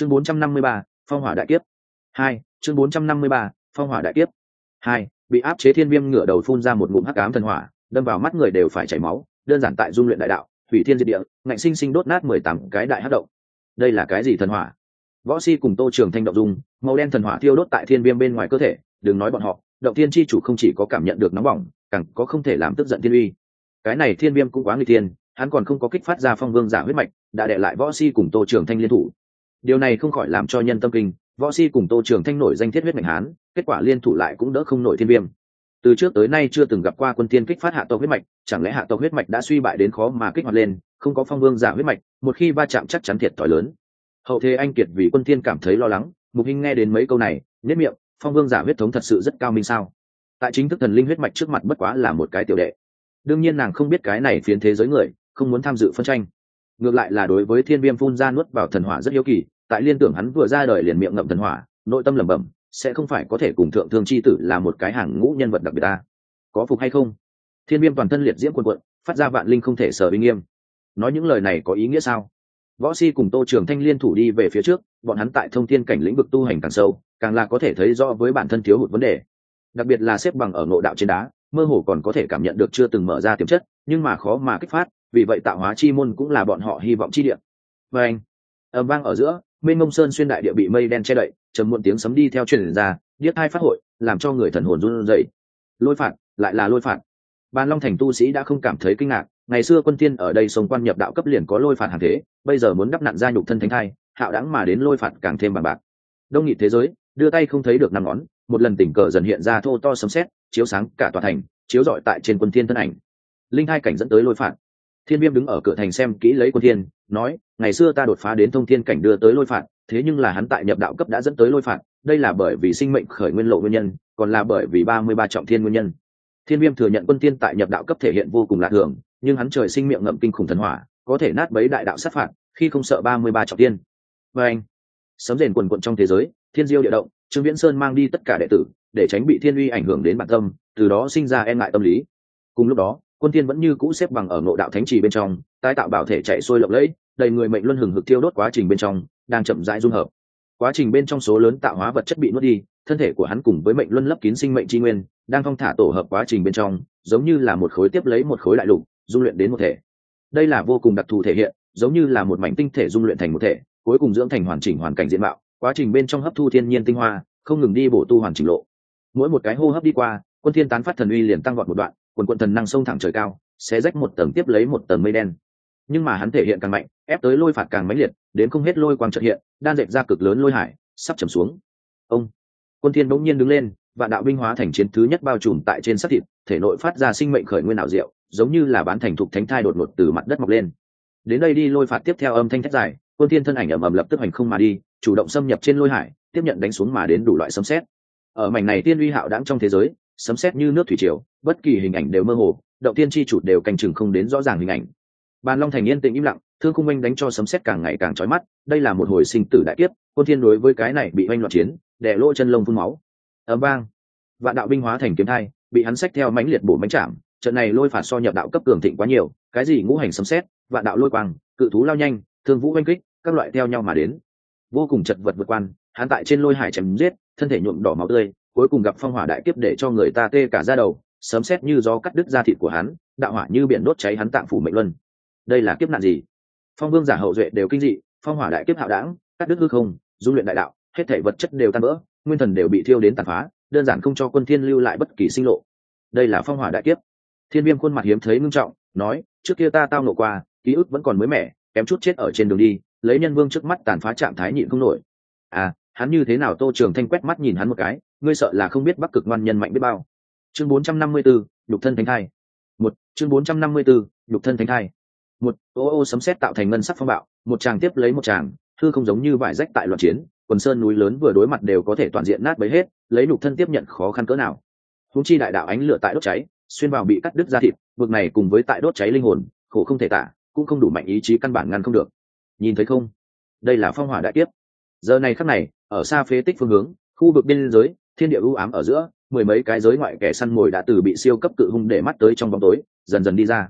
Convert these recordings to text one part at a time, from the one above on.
chương 453, phong hỏa đại kiếp. Hai chương 453, phong hỏa đại kiếp. Hai bị áp chế thiên viêm ngửa đầu phun ra một ngụm hắc ám thần hỏa đâm vào mắt người đều phải chảy máu đơn giản tại dung luyện đại đạo hủy thiên diệt địa ngạnh sinh sinh đốt nát mười tám cái đại hắc động. Đây là cái gì thần hỏa? Võ si cùng tô trường thanh động dung màu đen thần hỏa thiêu đốt tại thiên viêm bên ngoài cơ thể đừng nói bọn họ động thiên chi chủ không chỉ có cảm nhận được nóng bỏng càng có không thể làm tức giận thiên uy. Cái này thiên viêm cũng quá nguy tiên hắn còn không có kích phát ra phong vương giả huyết mạch đã để lại võ si cùng tô trường thanh liên thủ điều này không khỏi làm cho nhân tâm kinh, võ si cùng tô trường thanh nổi danh thiết huyết mạnh hán, kết quả liên thủ lại cũng đỡ không nổi thiên viêm. Từ trước tới nay chưa từng gặp qua quân tiên kích phát hạ tộc huyết mạch, chẳng lẽ hạ tộc huyết mạch đã suy bại đến khó mà kích hoạt lên, không có phong vương giả huyết mạch, một khi va chạm chắc chắn thiệt thòi lớn. Hậu thế anh kiệt vì quân tiên cảm thấy lo lắng, mục hình nghe đến mấy câu này nhất miệng, phong vương giả huyết thống thật sự rất cao minh sao? Tại chính thức thần linh huyết mạch trước mặt bất quá là một cái tiểu đệ. Đương nhiên nàng không biết cái này phiến thế giới người, không muốn tham dự phân tranh. Ngược lại là đối với thiên viêm phun ra nuốt vào thần hỏa rất hiếu kỳ tại liên tưởng hắn vừa ra đời liền miệng ngậm thần hỏa, nội tâm lẩm bẩm, sẽ không phải có thể cùng thượng thương c h i tử là một cái hàng ngũ nhân vật đặc biệt ta. Có phục hay không? Thiên viêm toàn thân liệt diễm quần quận phát ra vạn linh không thể sở uy nghiêm. Nói những lời này có ý nghĩa sao? Võ si cùng tô trường thanh liên thủ đi về phía trước, bọn hắn tại thông thiên cảnh lĩnh vực tu hành càng sâu, càng là có thể thấy rõ với bản thân thiếu hụt vấn đề. Đặc biệt là xếp bằng ở ngộ đạo trên đá, mơ hồ còn có thể cảm nhận được chưa từng mở ra tiềm chất, nhưng mà khó mà kích phát, vì vậy tạo hóa chi môn cũng là bọn họ hy vọng chi điện và anh ầm vang ở giữa mênh mông sơn xuyên đại địa bị mây đen che đậy chấm muộn tiếng sấm đi theo truyền ra, điếc hai phát hội, làm cho người thần hồn run rẩy. Lôi phạt, lại là lôi phạt. Ban long thành tu sĩ đã không cảm thấy kinh ngạc, ngày xưa quân tiên ở đây sống quan nhập đạo cấp liền có lôi phạt hàng thế, bây giờ muốn đắp nặn ra nhục thân thánh thai, hạo đẳng mà đến lôi phạt càng thêm bằng bạc. Đông nghị thế giới, đưa tay không thấy được năm ngón, một lần tình cờ dần hiện ra thô to sấm sét, chiếu sáng cả tòa thành, chiếu rọi tại trên quân thiên thân ảnh. Linh hai cảnh dẫn tới lôi phạt thiên viêm đứng ở cửa thành xem kỹ lấy quân thiên, nói, ngày xưa ta đột phá đến thông thiên cảnh đưa tới lôi phạt, thế nhưng là hắn tại nhập đạo cấp đã dẫn tới lôi phạt, đây là bởi vì sinh mệnh khởi nguyên lộ nguyên nhân, còn là bởi vì ba mươi ba trọng thiên nguyên nhân. Thiên viêm thừa nhận quân tiên tại nhập đạo cấp thể hiện vô cùng lạ thường, nhưng hắn trời sinh miệng ngậm kinh khủng thần hỏa, có thể nát bấy đại đạo sát phạt, khi không sợ ba mươi ba trọng thiên. Và anh, sấm rền quần quận trong thế giới, thiên diêu địa động, trương viễn sơn mang đi tất cả đệ tử, để tránh bị thiên uy ảnh hưởng đến bản tâm, từ đó sinh ra e ngại tâm lý. Cùng lúc đó quân thiên vẫn như cũ xếp bằng ở nội đạo thánh trì bên trong, tái tạo bảo thể chạy xuôi lộng lẫy, đầy người mệnh luân hừng hực tiêu đốt quá trình bên trong, đang chậm rãi dung hợp. Quá trình bên trong số lớn tạo hóa vật chất bị nuốt đi, thân thể của hắn cùng với mệnh luân lấp kín sinh mệnh tri nguyên, đang thong thả tổ hợp quá trình bên trong, giống như là một khối tiếp lấy một khối đại lục, dung luyện đến một thể. Đây là vô cùng đặc thù thể hiện, giống như là một mảnh tinh thể dung luyện thành một thể, cuối cùng dưỡng thành hoàn chỉnh hoàn cảnh diện mạo, quá trình bên trong hấp thu thiên nhiên tinh hoa, không ngừng đi bổ tu hoàn chỉnh lộ. Mỗi một cái hô hấp đi qua, quân thiên tán phát thần uy liền tăng vọt một đoạn quần quận thần năng sông thẳng trời cao sẽ rách một tầng tiếp lấy một tầng mây đen. Nhưng mà hắn thể hiện càng mạnh, ép tới lôi phạt càng mãnh liệt, đến không hết lôi quang trợ hiện, đan dệt ra cực lớn lôi hải, sắp trầm xuống. Ông! Quân thiên bỗng nhiên đứng lên và đạo binh hóa thành chiến thứ nhất bao trùm tại trên sát thịt, thể nội phát ra sinh mệnh khởi nguyên ảo diệu, giống như là bán thành thục thánh thai đột ngột từ mặt đất mọc lên. Đến đây đi, lôi phạt tiếp theo âm thanh thét dài, quân thiên thân ảnh ầm ầm lập tức hành không mà đi, chủ động xâm nhập trên lôi hải, tiếp nhận đánh xuống mà đến đủ loại sấm sét. Ở mảnh này tiên uy hạo đãng trong thế giới sấm sét như nước thủy triều, bất kỳ hình ảnh đều mơ hồ, động tiên chi chủ đều canh chừng không đến rõ ràng hình ảnh. Bàn long thành yên tĩnh im lặng, thương cung minh đánh cho sấm sét càng ngày càng chói mắt, đây là một hồi sinh tử đại kiếp, quân thiên đối với cái này bị oanh loạn chiến, đè lỗ chân lông phun máu. Ầm vang. Vạn đạo binh hóa thành kiếm thai, bị hắn xách theo mãnh liệt bổ mãnh chạm, trận này lôi phạt so nhập đạo cấp cường thịnh quá nhiều, cái gì ngũ hành sấm sét, vạn đạo lôi quang, cự thú lao nhanh, thương vũ oanh kích, các loại theo nhau mà đến. Vô cùng chật vật vượt quan hắn tại trên lôi hải chém giết, thân thể nhuộm đỏ máu tươi cuối cùng gặp phong hỏa đại kiếp để cho người ta tê cả ra đầu, sấm sét như gió cắt đứt da thịt của hắn, đạo hỏa như biển đốt cháy hắn tạng phủ mệnh luân. Đây là kiếp nạn gì? Phong vương giả hậu duệ đều kinh dị, phong hỏa đại kiếp hạo đảng, cắt đứt hư không du luyện đại đạo, hết thể vật chất đều tan vỡ, nguyên thần đều bị thiêu đến tàn phá, đơn giản không cho quân thiên lưu lại bất kỳ sinh lộ. Đây là phong hỏa đại kiếp. Thiên viêm khuôn mặt hiếm thấy ngưng trọng, nói, trước kia ta tao nổ qua, ký ức vẫn còn mới mẻ, kém chút chết ở trên đường đi, lấy nhân vương trước mắt tàn phá trạng thái nhịn không nổi. À hắn như thế nào tô trường thanh quét mắt nhìn hắn một cái ngươi sợ là không biết bắc cực ngoan nhân mạnh biết bao. Chương 454, nhục thân thánh thai. Một chương 454, nhục thân thánh thai. Một ô ô sấm sét tạo thành ngân sắc phong bạo một tràng tiếp lấy một tràng thư không giống như vải rách tại loạn chiến quần sơn núi lớn vừa đối mặt đều có thể toàn diện nát bấy hết lấy nhục thân tiếp nhận khó khăn cỡ nào. Húng chi đại đạo ánh lửa tại đốt cháy xuyên vào bị cắt đứt ra thịt vực này cùng với tại đốt cháy linh hồn khổ không thể tả cũng không đủ mạnh ý chí căn bản ngăn không được. Nhìn thấy không? Đây là phong hỏa đại tiếp giờ này khắc này ở xa phế tích phương hướng khu vực biên giới thiên địa u ám ở giữa, mười mấy cái giới ngoại kẻ săn mồi đã từ bị siêu cấp cự hung để mắt tới trong bóng tối, dần dần đi ra.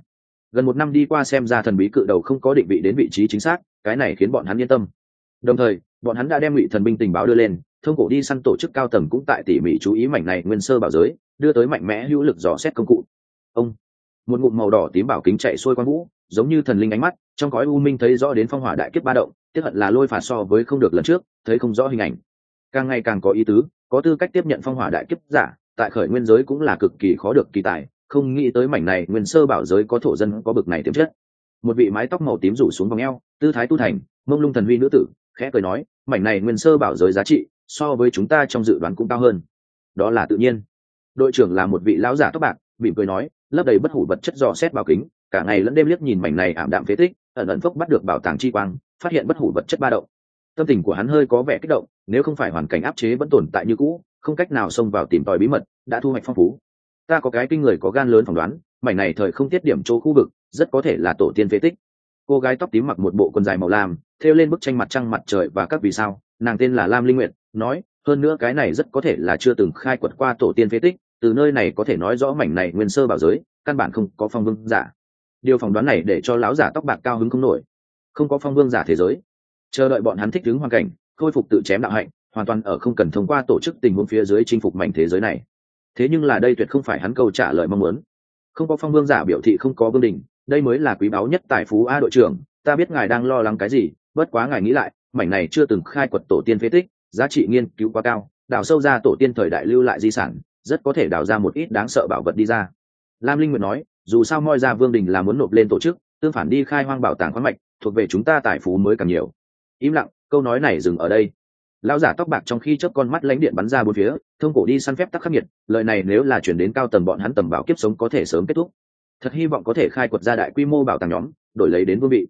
Gần một năm đi qua xem ra thần bí cự đầu không có định vị đến vị trí chính xác, cái này khiến bọn hắn yên tâm. Đồng thời, bọn hắn đã đem ngụy thần binh tình báo đưa lên, thông cổ đi săn tổ chức cao tầng cũng tại tỉ mỉ chú ý mảnh này nguyên sơ bảo giới, đưa tới mạnh mẽ hữu lực dò xét công cụ. Ông, một ngụm màu đỏ tím bảo kính chạy xuôi quang vũ, giống như thần linh ánh mắt, trong cõi u minh thấy rõ đến phong hỏa đại kiếp ba động tiếp hận là lôi phạt so với không được lần trước, thấy không rõ hình ảnh. Càng ngày càng có ý tứ có tư cách tiếp nhận phong hỏa đại kiếp giả, tại khởi nguyên giới cũng là cực kỳ khó được kỳ tài, không nghĩ tới mảnh này nguyên sơ bảo giới có thổ dân có bực này tiềm chất. Một vị mái tóc màu tím rủ xuống vòng eo, tư thái tu thành, mông lung thần huy nữ tử, khẽ cười nói, mảnh này nguyên sơ bảo giới giá trị, so với chúng ta trong dự đoán cũng cao hơn. Đó là tự nhiên. Đội trưởng là một vị lão giả tóc bạc, mỉm cười nói, lấp đầy bất hủ vật chất dò xét bảo kính, cả ngày lẫn đêm liếc nhìn mảnh này ảm đạm phế tích, ẩn ẩn phốc bắt được bảo tàng chi quang, phát hiện bất hủ vật chất ba động tâm tình của hắn hơi có vẻ kích động, nếu không phải hoàn cảnh áp chế vẫn tồn tại như cũ, không cách nào xông vào tìm tòi bí mật, đã thu hoạch phong phú. Ta có cái kinh người có gan lớn phỏng đoán, mảnh này thời không tiết điểm chỗ khu vực, rất có thể là tổ tiên phế tích. Cô gái tóc tím mặc một bộ quần dài màu lam, thêu lên bức tranh mặt trăng mặt trời và các vì sao, nàng tên là lam linh nguyện nói, hơn nữa cái này rất có thể là chưa từng khai quật qua tổ tiên phế tích, từ nơi này có thể nói rõ mảnh này nguyên sơ bảo giới, căn bản không có phong vương giả. Điều phỏng đoán này để cho lão giả tóc bạc cao hứng không nổi. Không có phong vương giả thế giới chờ đợi bọn hắn thích ứng hoàn cảnh, khôi phục tự chém đạo hạnh, hoàn toàn ở không cần thông qua tổ chức tình huống phía dưới chinh phục mảnh thế giới này. Thế nhưng là đây tuyệt không phải hắn câu trả lời mong muốn. Không có phong vương giả biểu thị không có vương đình, đây mới là quý báu nhất tài phú a đội trưởng, ta biết ngài đang lo lắng cái gì, bất quá ngài nghĩ lại, mảnh này chưa từng khai quật tổ tiên phế tích, giá trị nghiên cứu quá cao, đào sâu ra tổ tiên thời đại lưu lại di sản, rất có thể đào ra một ít đáng sợ bảo vật đi ra. Lam linh nguyện nói, dù sao moi ra vương đình là muốn nộp lên tổ chức, tương phản đi khai hoang bảo tàng khoáng mạch, thuộc về chúng ta tài phú mới càng nhiều im lặng, câu nói này dừng ở đây. Lão giả tóc bạc trong khi chớp con mắt lãnh điện bắn ra bốn phía, thông cổ đi săn phép tắc khắc nghiệt, lời này nếu là chuyển đến cao tầng bọn hắn tầm bảo kiếp sống có thể sớm kết thúc. Thật hy vọng có thể khai quật ra đại quy mô bảo tàng nhóm, đổi lấy đến vương vị.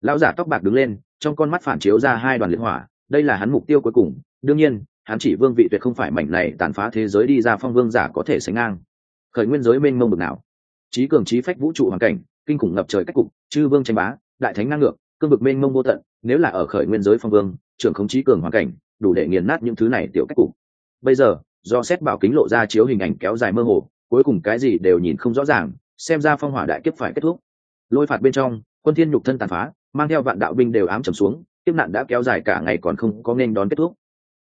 Lão giả tóc bạc đứng lên, trong con mắt phản chiếu ra hai đoàn liệt hỏa, đây là hắn mục tiêu cuối cùng. Đương nhiên, hắn chỉ vương vị tuyệt không phải mảnh này tàn phá thế giới đi ra phong vương giả có thể sánh ngang. Khởi nguyên giới mênh mông bực nào. Trí cường trí phách vũ trụ hoàn cảnh, kinh khủng ngập trời cách cục, chư vương tranh bá, đại thánh năng ngược cương vực mênh mông vô tận, nếu là ở khởi nguyên giới phong vương, trưởng không trí cường hoàn cảnh, đủ để nghiền nát những thứ này tiểu cách cục. Bây giờ, do xét bảo kính lộ ra chiếu hình ảnh kéo dài mơ hồ, cuối cùng cái gì đều nhìn không rõ ràng, xem ra phong hỏa đại kiếp phải kết thúc. Lôi phạt bên trong, quân thiên nhục thân tàn phá, mang theo vạn đạo binh đều ám trầm xuống, kiếp nạn đã kéo dài cả ngày còn không có nên đón kết thúc.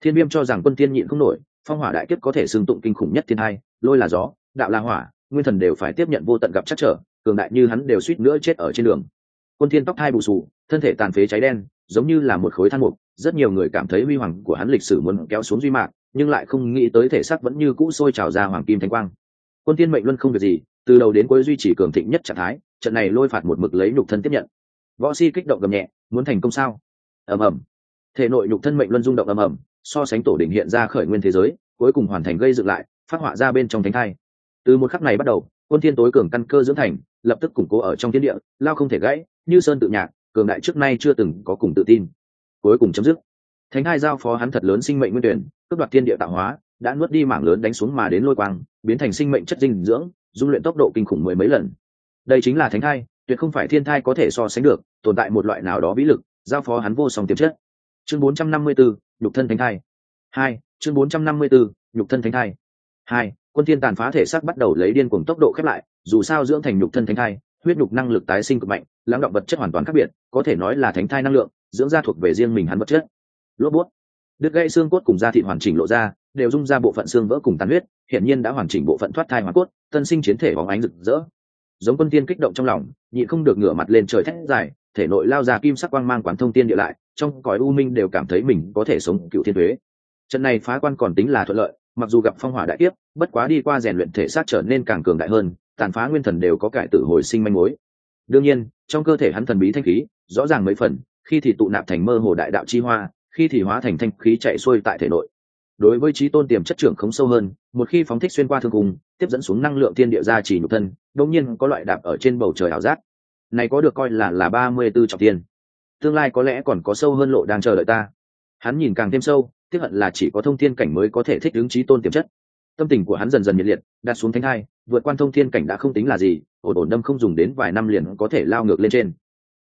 Thiên viêm cho rằng quân thiên nhịn không nổi, phong hỏa đại kiếp có thể sương tụng kinh khủng nhất thiên hai, lôi là gió, đạo là hỏa, nguyên thần đều phải tiếp nhận vô tận gặp chắc trở, cường đại như hắn đều suýt nữa chết ở trên đường quân thiên tóc hai bù sù thân thể tàn phế cháy đen, giống như là một khối than mục. Rất nhiều người cảm thấy huy hoàng của hắn lịch sử muốn kéo xuống duy mạc, nhưng lại không nghĩ tới thể xác vẫn như cũ sôi trào ra hoàng kim thanh quang. Quân Thiên mệnh luân không việc gì, từ đầu đến cuối duy trì cường thịnh nhất trạng thái, trận này lôi phạt một mực lấy nhục thân tiếp nhận. Võ si kích động gầm nhẹ, muốn thành công sao? Ầm ầm. Thể nội nhục thân mệnh luân rung động ầm ầm, so sánh tổ đỉnh hiện ra khởi nguyên thế giới, cuối cùng hoàn thành gây dựng lại, phát họa ra bên trong thánh thai. Từ một khắc này bắt đầu, quân thiên tối cường căn cơ dưỡng thành, lập tức củng cố ở trong thiên địa, lao không thể gãy như sơn tự nhạc cường đại trước nay chưa từng có cùng tự tin. Cuối cùng chấm dứt. Thánh hai giao phó hắn thật lớn sinh mệnh nguyên tuyển cướp đoạt thiên địa tạo hóa đã nuốt đi mảng lớn đánh xuống mà đến lôi quang biến thành sinh mệnh chất dinh dưỡng dung luyện tốc độ kinh khủng mười mấy lần. Đây chính là thánh thai tuyệt không phải thiên thai có thể so sánh được tồn tại một loại nào đó vĩ lực giao phó hắn vô song tiềm chất. Chương 454, nhục thân thánh thai. Hai chương 454, nhục thân thánh thai. Hai quân thiên tàn phá thể xác bắt đầu lấy điên cuồng tốc độ khép lại dù sao dưỡng thành nhục thân thánh thai huyết nhục năng lực tái sinh cực mạnh, lắng động vật chất hoàn toàn khác biệt, có thể nói là thánh thai năng lượng, dưỡng da thuộc về riêng mình hắn vật chất. Lốp bút. Đứt gãy xương cốt cùng da thịt hoàn chỉnh lộ ra, đều dung ra bộ phận xương vỡ cùng tàn huyết hiện nhiên đã hoàn chỉnh bộ phận thoát thai hoàn cốt, tân sinh chiến thể bóng ánh rực rỡ. Giống quân tiên kích động trong lòng, nhịn không được ngửa mặt lên trời thét dài, thể nội lao ra kim sắc quang mang quán thông tiên địa lại, trong cõi u minh đều cảm thấy mình có thể sống cựu thiên thuế trận này phá quan còn tính là thuận lợi mặc dù gặp phong hỏa đại tiếp bất quá đi qua rèn luyện thể xác trở nên càng cường đại hơn, tàn phá nguyên thần đều có cải tử hồi sinh manh mối. Đương nhiên, trong cơ thể hắn thần bí thanh khí, rõ ràng mấy phần, khi thì tụ nạp thành mơ hồ đại đạo chi hoa, khi thì hóa thành thanh khí chạy xuôi tại thể nội. Đối với trí tôn tiềm chất trưởng khống sâu hơn, một khi phóng thích xuyên qua thương cung, tiếp dẫn xuống năng lượng thiên địa ra chỉ nhục thân, đột nhiên có loại đạp ở trên bầu trời ảo giác. Này có được coi là là ba mươi 34 trọng tiên tương lai có lẽ còn có sâu hơn lộ đang chờ đợi ta. Hắn nhìn càng thêm sâu tiếc hận là chỉ có thông thiên cảnh mới có thể thích ứng trí tôn tiềm chất. Tâm tình của hắn dần dần nhiệt liệt, đặt xuống thánh hai vượt quan thông thiên cảnh đã không tính là gì, ổn ổn đâm không dùng đến vài năm liền có thể lao ngược lên trên.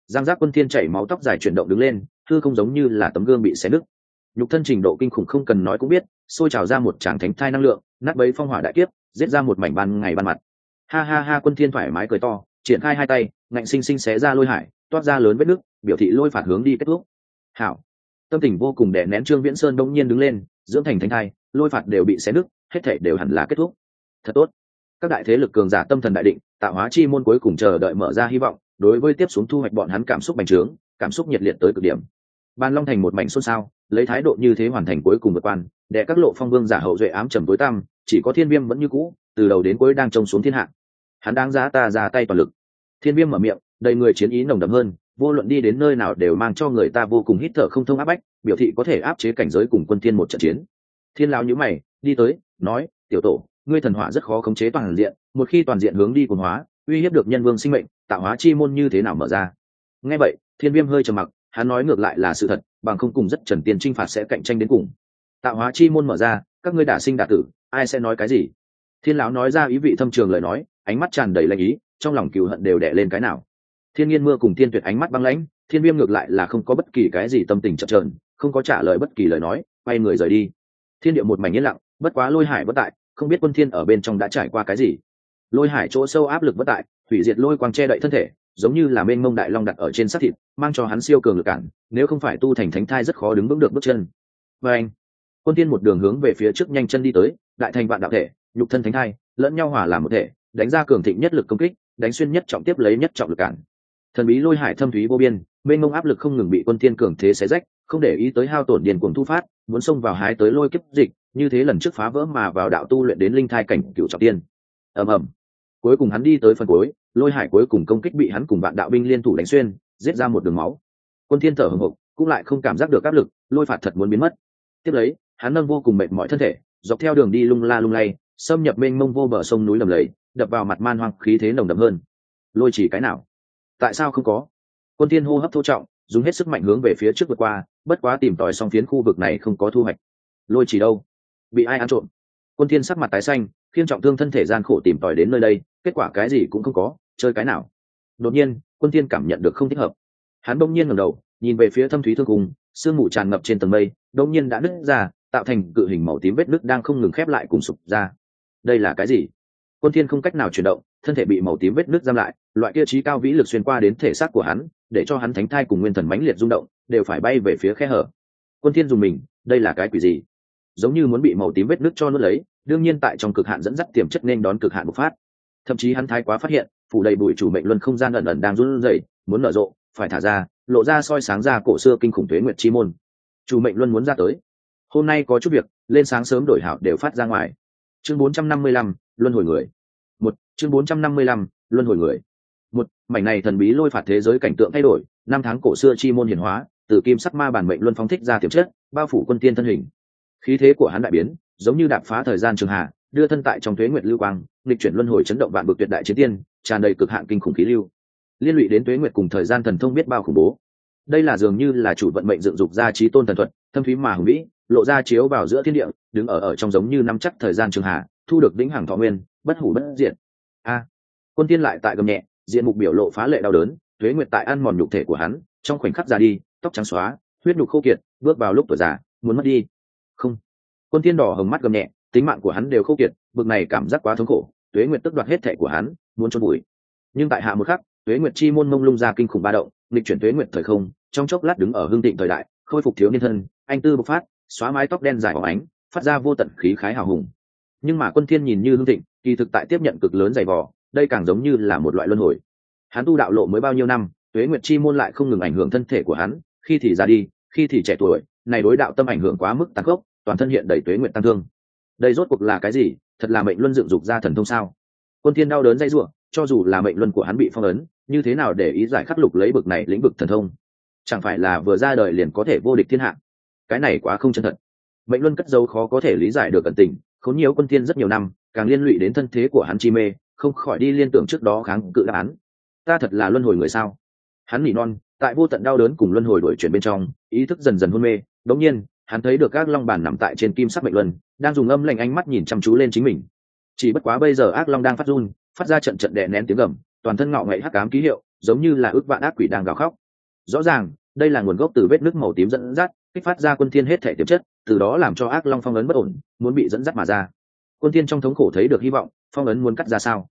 Giang giác quân thiên chảy máu tóc dài chuyển động đứng lên thư không giống như là tấm gương bị xé nứt. Nhục thân trình độ kinh khủng không cần nói cũng biết xôi trào ra một tràng thánh thai năng lượng, nát bấy phong hỏa đại kiếp, giết ra một mảnh ban ngày ban mặt. Ha ha ha, quân thiên thoải mái cười to, triển khai hai tay, ngạnh sinh sinh xé ra lôi hải, toát ra lớn vết nước biểu thị lôi phạt hướng đi kết thúc. Hảo tâm tình vô cùng đè nén trương viễn sơn đông nhiên đứng lên, dưỡng thành thánh thai, lôi phạt đều bị xé nứt, hết thể đều hẳn là kết thúc. Thật tốt. Các đại thế lực cường giả tâm thần đại định, tạo hóa chi môn cuối cùng chờ đợi mở ra hy vọng, đối với tiếp xuống thu hoạch bọn hắn cảm xúc bành trướng, cảm xúc nhiệt liệt tới cực điểm. Ban long thành một mảnh xôn xao, lấy thái độ như thế hoàn thành cuối cùng vượt quan, để các lộ phong vương giả hậu duệ ám trầm tối tăm, chỉ có thiên viêm vẫn như cũ, từ đầu đến cuối đang trông xuống thiên hạ. Hắn đáng giá ta ra tay toàn lực. Thiên viêm mở miệng, đầy người chiến ý nồng đậm hơn vô luận đi đến nơi nào đều mang cho người ta vô cùng hít thở không thông áp bách, biểu thị có thể áp chế cảnh giới cùng quân thiên một trận chiến. Thiên lao nhíu mày, đi tới, nói, tiểu tổ, ngươi thần hỏa rất khó khống chế toàn diện, một khi toàn diện hướng đi cuồng hóa, uy hiếp được nhân vương sinh mệnh, tạo hóa chi môn như thế nào mở ra? Nghe vậy, thiên viêm hơi trầm mặc, hắn nói ngược lại là sự thật, bằng không cùng rất trần tiền trinh phạt sẽ cạnh tranh đến cùng. Tạo hóa chi môn mở ra, các ngươi đả sinh đả tử, ai sẽ nói cái gì? Thiên lão nói ra ý vị thâm trường lời nói, ánh mắt tràn đầy lệnh ý, trong lòng cừu hận đều đẻ lên cái nào thiên nhiên mưa cùng thiên tuyệt ánh mắt băng lãnh, thiên viêm ngược lại là không có bất kỳ cái gì tâm tình chậm trờn không có trả lời bất kỳ lời nói, quay người rời đi. Thiên địa một mảnh yên lặng, bất quá lôi hải bất tại, không biết quân thiên ở bên trong đã trải qua cái gì. Lôi hải chỗ sâu áp lực bất tại, hủy diệt lôi quang che đậy thân thể, giống như là mênh mông đại long đặt ở trên sát thịt, mang cho hắn siêu cường lực cản, nếu không phải tu thành thánh thai rất khó đứng vững được bước chân. Và anh, quân thiên một đường hướng về phía trước nhanh chân đi tới, đại thành vạn đạo thể, nhục thân thánh thai, lẫn nhau hòa làm một thể, đánh ra cường thịnh nhất lực công kích, đánh xuyên nhất trọng tiếp lấy nhất trọng lực cản thần bí lôi hải thâm thúy vô biên, mênh mông áp lực không ngừng bị quân tiên cường thế xé rách, không để ý tới hao tổn điền cuồng thu phát, muốn xông vào hái tới lôi kiếp dịch, như thế lần trước phá vỡ mà vào đạo tu luyện đến linh thai cảnh cựu trọng tiên. Ầm ầm. Cuối cùng hắn đi tới phần cuối, lôi hải cuối cùng công kích bị hắn cùng bạn đạo binh liên thủ đánh xuyên, giết ra một đường máu. Quân thiên thở hồng hộc, cũng lại không cảm giác được áp lực, lôi phạt thật muốn biến mất. Tiếp lấy, hắn nâng vô cùng mệt mỏi thân thể, dọc theo đường đi lung la lung lay, xâm nhập mênh mông vô bờ sông núi lầm lầy, đập vào mặt man hoang khí thế nồng đậm hơn. Lôi chỉ cái nào? Tại sao không có? Quân thiên hô hấp thô trọng, dùng hết sức mạnh hướng về phía trước vượt qua, bất quá tìm tòi xong phiến khu vực này không có thu hoạch. Lôi chỉ đâu? Bị ai ăn trộm? Quân thiên sắc mặt tái xanh khiên trọng thương thân thể gian khổ tìm tòi đến nơi đây, kết quả cái gì cũng không có, chơi cái nào? Đột nhiên, quân thiên cảm nhận được không thích hợp. Hắn bỗng nhiên ngẩng đầu, nhìn về phía thâm thúy thương cung sương mù tràn ngập trên tầng mây đông nhiên đã nứt ra, tạo thành cự hình màu tím vết nứt đang không ngừng khép lại cùng sụp ra. Đây là cái gì? Quân thiên không cách nào chuyển động thân thể bị màu tím vết nước giam lại loại kia trí cao vĩ lực xuyên qua đến thể xác của hắn để cho hắn thánh thai cùng nguyên thần mãnh liệt rung động đều phải bay về phía khe hở. Quân thiên dùng mình đây là cái quỷ gì? Giống như muốn bị màu tím vết nước cho nuốt lấy đương nhiên tại trong cực hạn dẫn dắt tiềm chất nên đón cực hạn bộc phát. Thậm chí hắn thái quá phát hiện phủ đầy bụi chủ mệnh luân không gian ẩn ẩn đang run rẩy muốn nở rộ phải thả ra lộ ra soi sáng ra cổ xưa kinh khủng thuế nguyệt chi môn. Chủ mệnh luân muốn ra tới. Hôm nay có chút việc lên sáng sớm đổi hảo đều phát ra ngoài. Chương 455, luân hồi người một chương 455, luân hồi người. Một mảnh này thần bí lôi phạt thế giới cảnh tượng thay đổi năm tháng cổ xưa chi môn hiển hóa từ kim sắc ma bản mệnh luân phóng thích ra tiềm chất bao phủ quân tiên thân hình. Khí thế của hắn đại biến giống như đạp phá thời gian trường hạ đưa thân tại trong thuế nguyệt lưu quang lịch chuyển luân hồi chấn động vạn bực tuyệt đại chiến tiên tràn đầy cực hạn kinh khủng khí lưu. Liên lụy đến thuế nguyệt cùng thời gian thần thông biết bao khủng bố. Đây là dường như là chủ vận mệnh dựng dục ra trí tôn thần thuật thâm thúy mà hùng vĩ lộ ra chiếu vào giữa thiên địa đứng ở ở trong giống như nắm chắc thời gian trường hạ thu được đĩnh hằng thọ nguyên, bất hủ bất diện a. Quân tiên lại tại gầm nhẹ, diện mục biểu lộ phá lệ đau đớn, tuế nguyệt tại ăn mòn nhục thể của hắn, trong khoảnh khắc già đi, tóc trắng xóa, huyết nhục khô kiệt, bước vào lúc tuổi già, muốn mất đi. Không. Quân tiên đỏ hồng mắt gầm nhẹ, tính mạng của hắn đều khô kiệt, bực này cảm giác quá thống khổ, tuế nguyệt tức đoạt hết thể của hắn, muốn trôn bụi nhưng tại hạ một khắc, tuế nguyệt chi môn mông lung ra kinh khủng ba động lịch chuyển tuế nguyệt thời không, trong chốc lát đứng ở hương tịnh thời đại, khôi phục thiếu niên thân, anh tư bộc phát, xóa mái tóc đen dài óng ánh, phát ra vô tận khí khái hào hùng nhưng mà quân thiên nhìn như hưng thịnh, kỳ thực tại tiếp nhận cực lớn dày vò, đây càng giống như là một loại luân hồi. Hắn tu đạo lộ mới bao nhiêu năm, tuế nguyệt chi môn lại không ngừng ảnh hưởng thân thể của hắn, khi thì già đi, khi thì trẻ tuổi, này đối đạo tâm ảnh hưởng quá mức tàn khốc, toàn thân hiện đầy tuế nguyệt tăng thương. Đây rốt cuộc là cái gì? Thật là mệnh luân dựng dục ra thần thông sao? Quân thiên đau đớn dây rủa, cho dù là mệnh luân của hắn bị phong ấn, như thế nào để ý giải khắc lục lấy bực này lĩnh vực thần thông? Chẳng phải là vừa ra đời liền có thể vô địch thiên hạ? Cái này quá không chân thật. Mệnh luân cất dấu khó có thể lý giải được ẩn tình khốn nhiều quân thiên rất nhiều năm, càng liên lụy đến thân thế của hắn chi mê, không khỏi đi liên tưởng trước đó kháng cự đáp án. Ta thật là luân hồi người sao? Hắn nỉ non, tại vô tận đau đớn cùng luân hồi đổi chuyển bên trong, ý thức dần dần hôn mê. Đống nhiên, hắn thấy được các long bản nằm tại trên kim sắc mệnh luân, đang dùng âm lệnh ánh mắt nhìn chăm chú lên chính mình. Chỉ bất quá bây giờ ác long đang phát run, phát ra trận trận đè nén tiếng gầm, toàn thân ngọ ngậy hắc ám ký hiệu, giống như là ước vạn ác quỷ đang gào khóc. Rõ ràng, đây là nguồn gốc từ vết nước màu tím dẫn dắt, kích phát ra quân thiên hết thể tiềm chất từ đó làm cho ác long phong ấn bất ổn, muốn bị dẫn dắt mà ra. Quân thiên trong thống khổ thấy được hy vọng, phong ấn muốn cắt ra sao?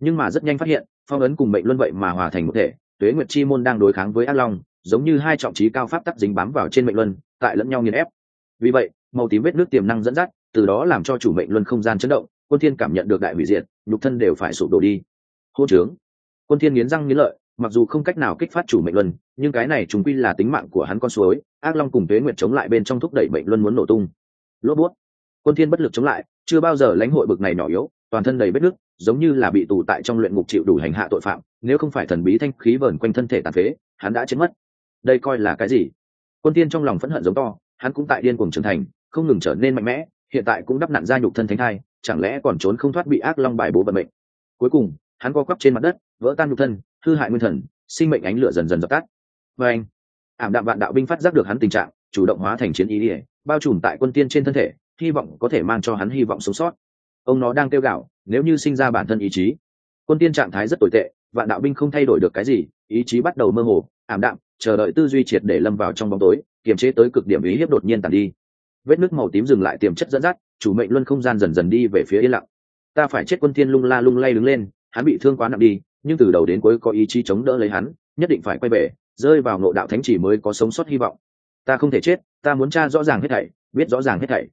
Nhưng mà rất nhanh phát hiện, phong ấn cùng mệnh luân vậy mà hòa thành một thể, tuế nguyệt chi môn đang đối kháng với ác long, giống như hai trọng trí cao pháp tắc dính bám vào trên mệnh luân, tại lẫn nhau nghiền ép. Vì vậy, màu tím vết nước tiềm năng dẫn dắt, từ đó làm cho chủ mệnh luân không gian chấn động, quân thiên cảm nhận được đại hủy diệt, nhục thân đều phải sụp đổ đi. Hô trướng. Quân thiên nghiến răng nghiến lợi mặc dù không cách nào kích phát chủ mệnh luân, nhưng cái này chúng quy là tính mạng của hắn con suối, ác long cùng tuế nguyệt chống lại bên trong thúc đẩy mệnh luân muốn nổ tung. Lốp bút quân thiên bất lực chống lại, chưa bao giờ lãnh hội bực này nhỏ yếu, toàn thân đầy vết nứt, giống như là bị tù tại trong luyện ngục chịu đủ hành hạ tội phạm, nếu không phải thần bí thanh khí vờn quanh thân thể tàn phế, hắn đã chết mất. Đây coi là cái gì? Quân thiên trong lòng phẫn hận giống to, hắn cũng tại điên cuồng trưởng thành, không ngừng trở nên mạnh mẽ, hiện tại cũng đắp nặn ra nhục thân thánh thai, chẳng lẽ còn trốn không thoát bị ác long bài bố vận mệnh? Cuối cùng, hắn co quắp trên mặt đất, vỡ tan nhục thân hư hại nguyên thần, sinh mệnh ánh lửa dần dần dập tắt. Và anh, ảm đạm vạn đạo binh phát giác được hắn tình trạng, chủ động hóa thành chiến ý ỉa bao trùm tại quân tiên trên thân thể, hy vọng có thể mang cho hắn hy vọng sống sót. Ông nó đang kêu gạo nếu như sinh ra bản thân ý chí. Quân tiên trạng thái rất tồi tệ, vạn đạo binh không thay đổi được cái gì, ý chí bắt đầu mơ hồ, ảm đạm, chờ đợi tư duy triệt để lâm vào trong bóng tối, kiềm chế tới cực điểm ý hiếp đột nhiên tàn đi. Vết nước màu tím dừng lại tiềm chất dẫn dắt, chủ mệnh luân không gian dần dần đi về phía yên lặng. Ta phải chết quân tiên lung la lung lay đứng lên, hắn bị thương quá nặng đi nhưng từ đầu đến cuối có ý chí chống đỡ lấy hắn, nhất định phải quay về, rơi vào ngộ đạo thánh chỉ mới có sống sót hy vọng. Ta không thể chết, ta muốn tra rõ ràng hết thảy, biết rõ ràng hết thảy.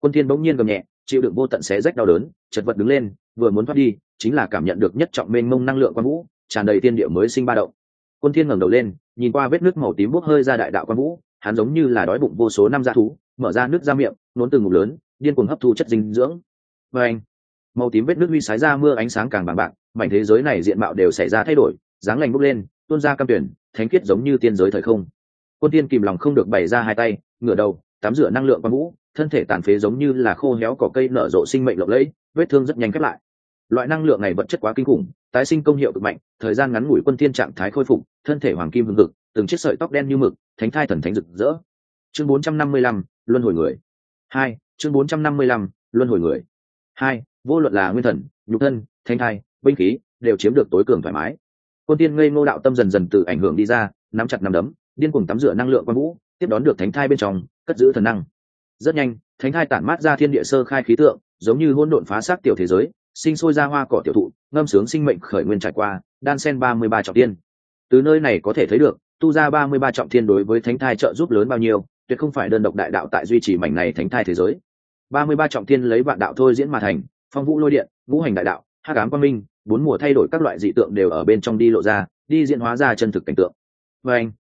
Quân thiên bỗng nhiên gầm nhẹ, chịu đựng vô tận xé rách đau đớn, chật vật đứng lên, vừa muốn thoát đi, chính là cảm nhận được nhất trọng mênh mông năng lượng quan vũ, tràn đầy tiên địa mới sinh ba động. Quân thiên ngẩng đầu lên, nhìn qua vết nước màu tím bốc hơi ra đại đạo quan vũ, hắn giống như là đói bụng vô số năm gia thú, mở ra nước ra miệng, nốn từng ngụm lớn, điên cuồng hấp thu chất dinh dưỡng. Với anh, màu tím vết nước huy sái ra mưa ánh sáng càng bằng bạc mảnh thế giới này diện mạo đều xảy ra thay đổi dáng lành bốc lên tuôn ra cam tuyển thánh khiết giống như tiên giới thời không. Quân tiên kìm lòng không được bày ra hai tay ngửa đầu tắm rửa năng lượng quan vũ thân thể tàn phế giống như là khô héo cỏ cây nở rộ sinh mệnh lộng lẫy vết thương rất nhanh khép lại. Loại năng lượng này vật chất quá kinh khủng tái sinh công hiệu cực mạnh thời gian ngắn ngủi quân tiên trạng thái khôi phục thân thể hoàng kim hưng cực từng chiếc sợi tóc đen như mực thánh thai thần thánh rực rỡ. Chương 455, luân hồi người. Hai chương 455, luân hồi người. Hai vô luận là nguyên thần nhục thân thánh thai binh khí, đều chiếm được tối cường thoải mái. Quân tiên ngây ngô đạo tâm dần dần từ ảnh hưởng đi ra, nắm chặt nắm đấm, điên cuồng tắm rửa năng lượng quan vũ, tiếp đón được thánh thai bên trong, cất giữ thần năng. Rất nhanh, thánh thai tản mát ra thiên địa sơ khai khí tượng, giống như hỗn độn phá xác tiểu thế giới, sinh sôi ra hoa cỏ tiểu thụ, ngâm sướng sinh mệnh khởi nguyên trải qua, đan sen ba mươi ba trọng tiên từ nơi này có thể thấy được, tu ra ba mươi ba trọng thiên đối với thánh thai trợ giúp lớn bao nhiêu, tuyệt không phải đơn độc đại đạo tại duy trì mảnh này thánh thai thế giới. ba mươi ba trọng thiên lấy vạn đạo thôi diễn mà thành, phong vũ lôi điện, ngũ hành đại đạo hát cám quang minh, bốn mùa thay đổi các loại dị tượng đều ở bên trong đi lộ ra, đi diễn hóa ra chân thực cảnh tượng. Và anh,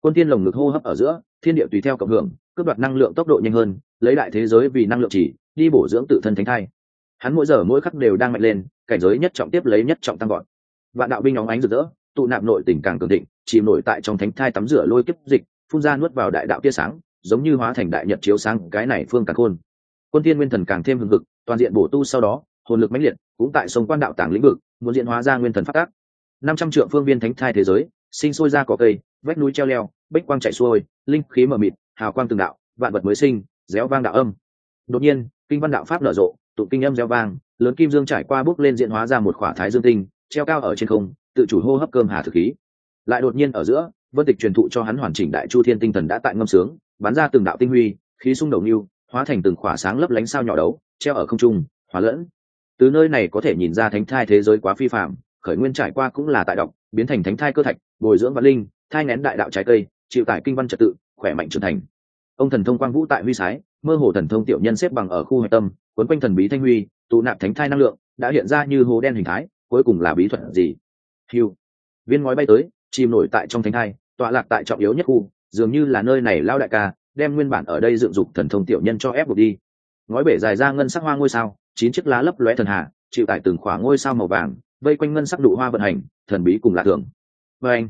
quân tiên lồng ngực hô hấp ở giữa, thiên địa tùy theo cộng hưởng, cướp đoạt năng lượng tốc độ nhanh hơn, lấy đại thế giới vì năng lượng chỉ, đi bổ dưỡng tự thân thánh thai. Hắn mỗi giờ mỗi khắc đều đang mạnh lên, cảnh giới nhất trọng tiếp lấy nhất trọng tăng gọn vạn đạo binh óng ánh rực rỡ, tụ nạp nội tình càng cường thịnh, chìm nổi tại trong thánh thai tắm rửa lôi kiếp dịch, phun ra nuốt vào đại đạo tia sáng, giống như hóa thành đại nhật chiếu sáng, cái này phương càng khôn. Quân tiên nguyên thần càng thêm hừng hực, toàn diện bổ tu sau đó hồn lực mãnh liệt cũng tại sông quan đạo tàng lĩnh vực muốn diễn hóa ra nguyên thần phát tác. Năm trăm triệu phương viên thánh thai thế giới sinh sôi ra cỏ cây vách núi treo leo bích quang chạy xuôi linh khí mờ mịt hào quang từng đạo vạn vật mới sinh réo vang đạo âm. Đột nhiên kinh văn đạo pháp nở rộ tụ kinh âm réo vang lớn kim dương trải qua bước lên diễn hóa ra một khỏa thái dương tinh treo cao ở trên không tự chủ hô hấp cơm hà thực khí. Lại đột nhiên ở giữa vân tịch truyền thụ cho hắn hoàn chỉnh đại chu thiên tinh thần đã tại ngâm sướng bắn ra từng đạo tinh huy khí sung đầu lưu, hóa thành từng khỏa sáng lấp lánh sao nhỏ đấu treo ở không trung hóa lẫn từ nơi này có thể nhìn ra thánh thai thế giới quá phi phạm khởi nguyên trải qua cũng là tại đọc, biến thành thánh thai cơ thạch, bồi dưỡng văn linh, thai nén đại đạo trái cây, chịu tải kinh văn trật tự, khỏe mạnh trưởng thành. Ông thần thông quang vũ tại huy sái, mơ hồ thần thông tiểu nhân xếp bằng ở khu hạch tâm, quấn quanh thần bí thanh huy, tụ nạp thánh thai năng lượng, đã hiện ra như hồ đen hình thái, cuối cùng là bí thuật gì? Hiu viên ngói bay tới, chìm nổi tại trong thánh thai, tọa lạc tại trọng yếu nhất khu, dường như là nơi này lao đại ca, đem nguyên bản ở đây dựng dục thần thông tiểu nhân cho ép buộc đi. Ngói bể dài ra ngân sắc hoa ngôi sao chín chiếc lá lấp lóe thần hạ chịu tải từng khoảng ngôi sao màu vàng, vây quanh ngân sắc đụ hoa vận hành, thần bí cùng lạ thường. Và anh,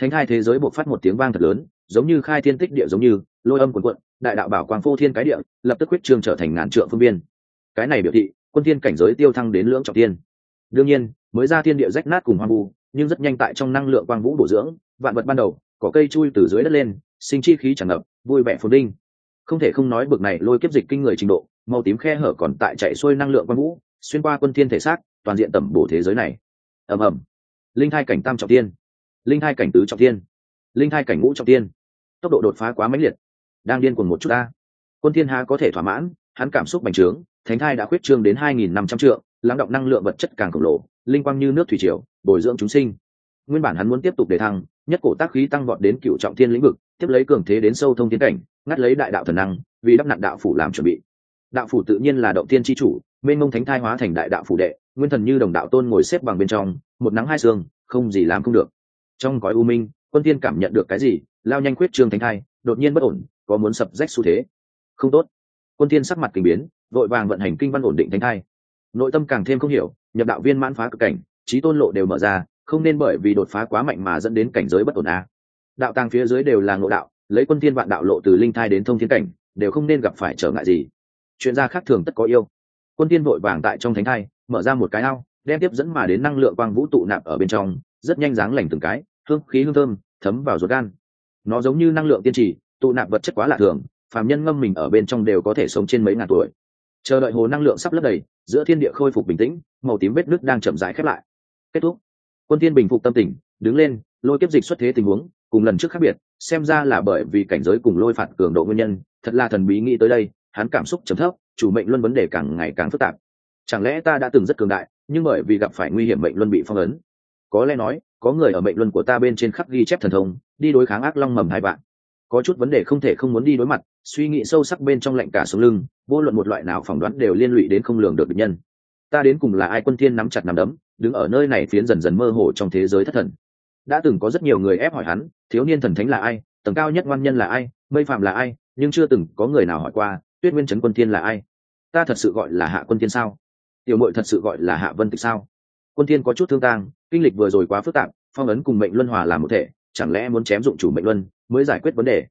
thánh hai thế giới buộc phát một tiếng vang thật lớn, giống như khai thiên tích địa giống như, lôi âm quần quận đại đạo bảo quang phô thiên cái địa, lập tức huyết trương trở thành ngàn trượng phương biên cái này biểu thị, quân thiên cảnh giới tiêu thăng đến lưỡng trọng tiên. đương nhiên, mới ra thiên địa rách nát cùng hoang vu, nhưng rất nhanh tại trong năng lượng quang vũ bổ dưỡng, vạn vật ban đầu cỏ cây chui từ dưới đất lên, sinh chi khí tràn ngập, vui vẻ phồn đinh không thể không nói bực này lôi kiếp dịch kinh người trình độ màu tím khe hở còn tại chạy xuôi năng lượng quang vũ, xuyên qua quân thiên thể xác, toàn diện tẩm bổ thế giới này. Ầm ầm. Linh hai cảnh tam trọng thiên. Linh hai cảnh tứ trọng thiên. Linh hai cảnh ngũ trọng thiên. Tốc độ đột phá quá mãnh liệt. Đang điên cuồng một chút ta. Quân thiên hà có thể thỏa mãn, hắn cảm xúc bành trướng, thánh thai đã khuyết trương đến hai nghìn năm trăm trượng, lắng động năng lượng vật chất càng khổng lồ, linh quang như nước thủy triều, bồi dưỡng chúng sinh. Nguyên bản hắn muốn tiếp tục để thăng, nhất cổ tác khí tăng vọt đến cựu trọng thiên lĩnh vực, tiếp lấy cường thế đến sâu thông thiên cảnh, ngắt lấy đại đạo thần năng, vì đắp nặn đạo phủ làm chuẩn bị đạo phủ tự nhiên là động tiên tri chủ, mênh mông thánh thai hóa thành đại đạo phủ đệ, nguyên thần như đồng đạo tôn ngồi xếp bằng bên trong, một nắng hai sương, không gì làm không được. Trong gói u minh, quân tiên cảm nhận được cái gì, lao nhanh quyết trương thánh thai, đột nhiên bất ổn, có muốn sập rách xu thế. Không tốt. Quân tiên sắc mặt kinh biến, vội vàng vận hành kinh văn ổn định thánh thai. Nội tâm càng thêm không hiểu, nhập đạo viên mãn phá cực cảnh, trí tôn lộ đều mở ra, không nên bởi vì đột phá quá mạnh mà dẫn đến cảnh giới bất ổn a đạo tàng phía dưới đều là ngộ đạo, lấy quân tiên vạn đạo lộ từ linh thai đến thông thiên cảnh, đều không nên gặp phải trở ngại gì chuyện gia khác thường tất có yêu. Quân tiên vội vàng tại trong thánh thai, mở ra một cái ao, đem tiếp dẫn mà đến năng lượng quang vũ tụ nạp ở bên trong, rất nhanh dáng lành từng cái, hương khí hương thơm, thấm vào ruột gan. Nó giống như năng lượng tiên trì, tụ nạp vật chất quá lạ thường, phàm nhân ngâm mình ở bên trong đều có thể sống trên mấy ngàn tuổi. Chờ đợi hồ năng lượng sắp lấp đầy, giữa thiên địa khôi phục bình tĩnh, màu tím vết nước đang chậm rãi khép lại. Kết thúc. Quân tiên bình phục tâm tình, đứng lên, lôi kiếp dịch xuất thế tình huống, cùng lần trước khác biệt, xem ra là bởi vì cảnh giới cùng lôi phạt cường độ nguyên nhân, thật là thần bí nghĩ tới đây hắn cảm xúc trầm thấp, chủ mệnh luân vấn đề càng ngày càng phức tạp. Chẳng lẽ ta đã từng rất cường đại, nhưng bởi vì gặp phải nguy hiểm mệnh luân bị phong ấn? Có lẽ nói, có người ở mệnh luân của ta bên trên khắc ghi chép thần thông, đi đối kháng ác long mầm hai bạn có chút vấn đề không thể không muốn đi đối mặt, suy nghĩ sâu sắc bên trong lạnh cả sống lưng, vô luận một loại nào phỏng đoán đều liên lụy đến không lường được bệnh nhân. Ta đến cùng là ai quân thiên nắm chặt nắm đấm, đứng ở nơi này phiến dần dần mơ hồ trong thế giới thất thần. Đã từng có rất nhiều người ép hỏi hắn, thiếu niên thần thánh là ai, tầng cao nhất ngoan nhân là ai, mây phạm là ai, nhưng chưa từng có người nào hỏi qua tuyết nguyên trấn quân thiên là ai? Ta thật sự gọi là hạ quân thiên sao? Tiểu mội thật sự gọi là hạ vân tịch sao? Quân thiên có chút thương tang kinh lịch vừa rồi quá phức tạp phong ấn cùng mệnh luân hòa làm một thể chẳng lẽ muốn chém dụng chủ mệnh luân mới giải quyết vấn đề?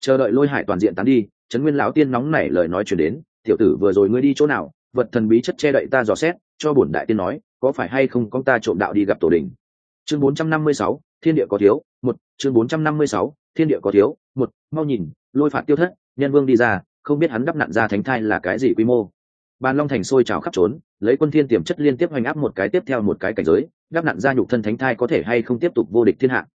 Chờ đợi lôi hải toàn diện tán đi trấn nguyên lão tiên nóng nảy lời nói chuyển đến tiểu tử vừa rồi ngươi đi chỗ nào? Vật thần bí chất che đậy ta dò xét cho bổn đại tiên nói có phải hay không con ta trộm đạo đi gặp tổ đình? Chương 456, thiên địa có thiếu một chương 456, thiên địa có thiếu một mau nhìn lôi phạt tiêu thất nhân vương đi ra không biết hắn đắp nặn ra thánh thai là cái gì quy mô. Bàn long thành sôi trào khắp trốn, lấy quân thiên tiềm chất liên tiếp hoành áp một cái tiếp theo một cái cảnh giới, đắp nặn ra nhục thân thánh thai có thể hay không tiếp tục vô địch thiên hạ.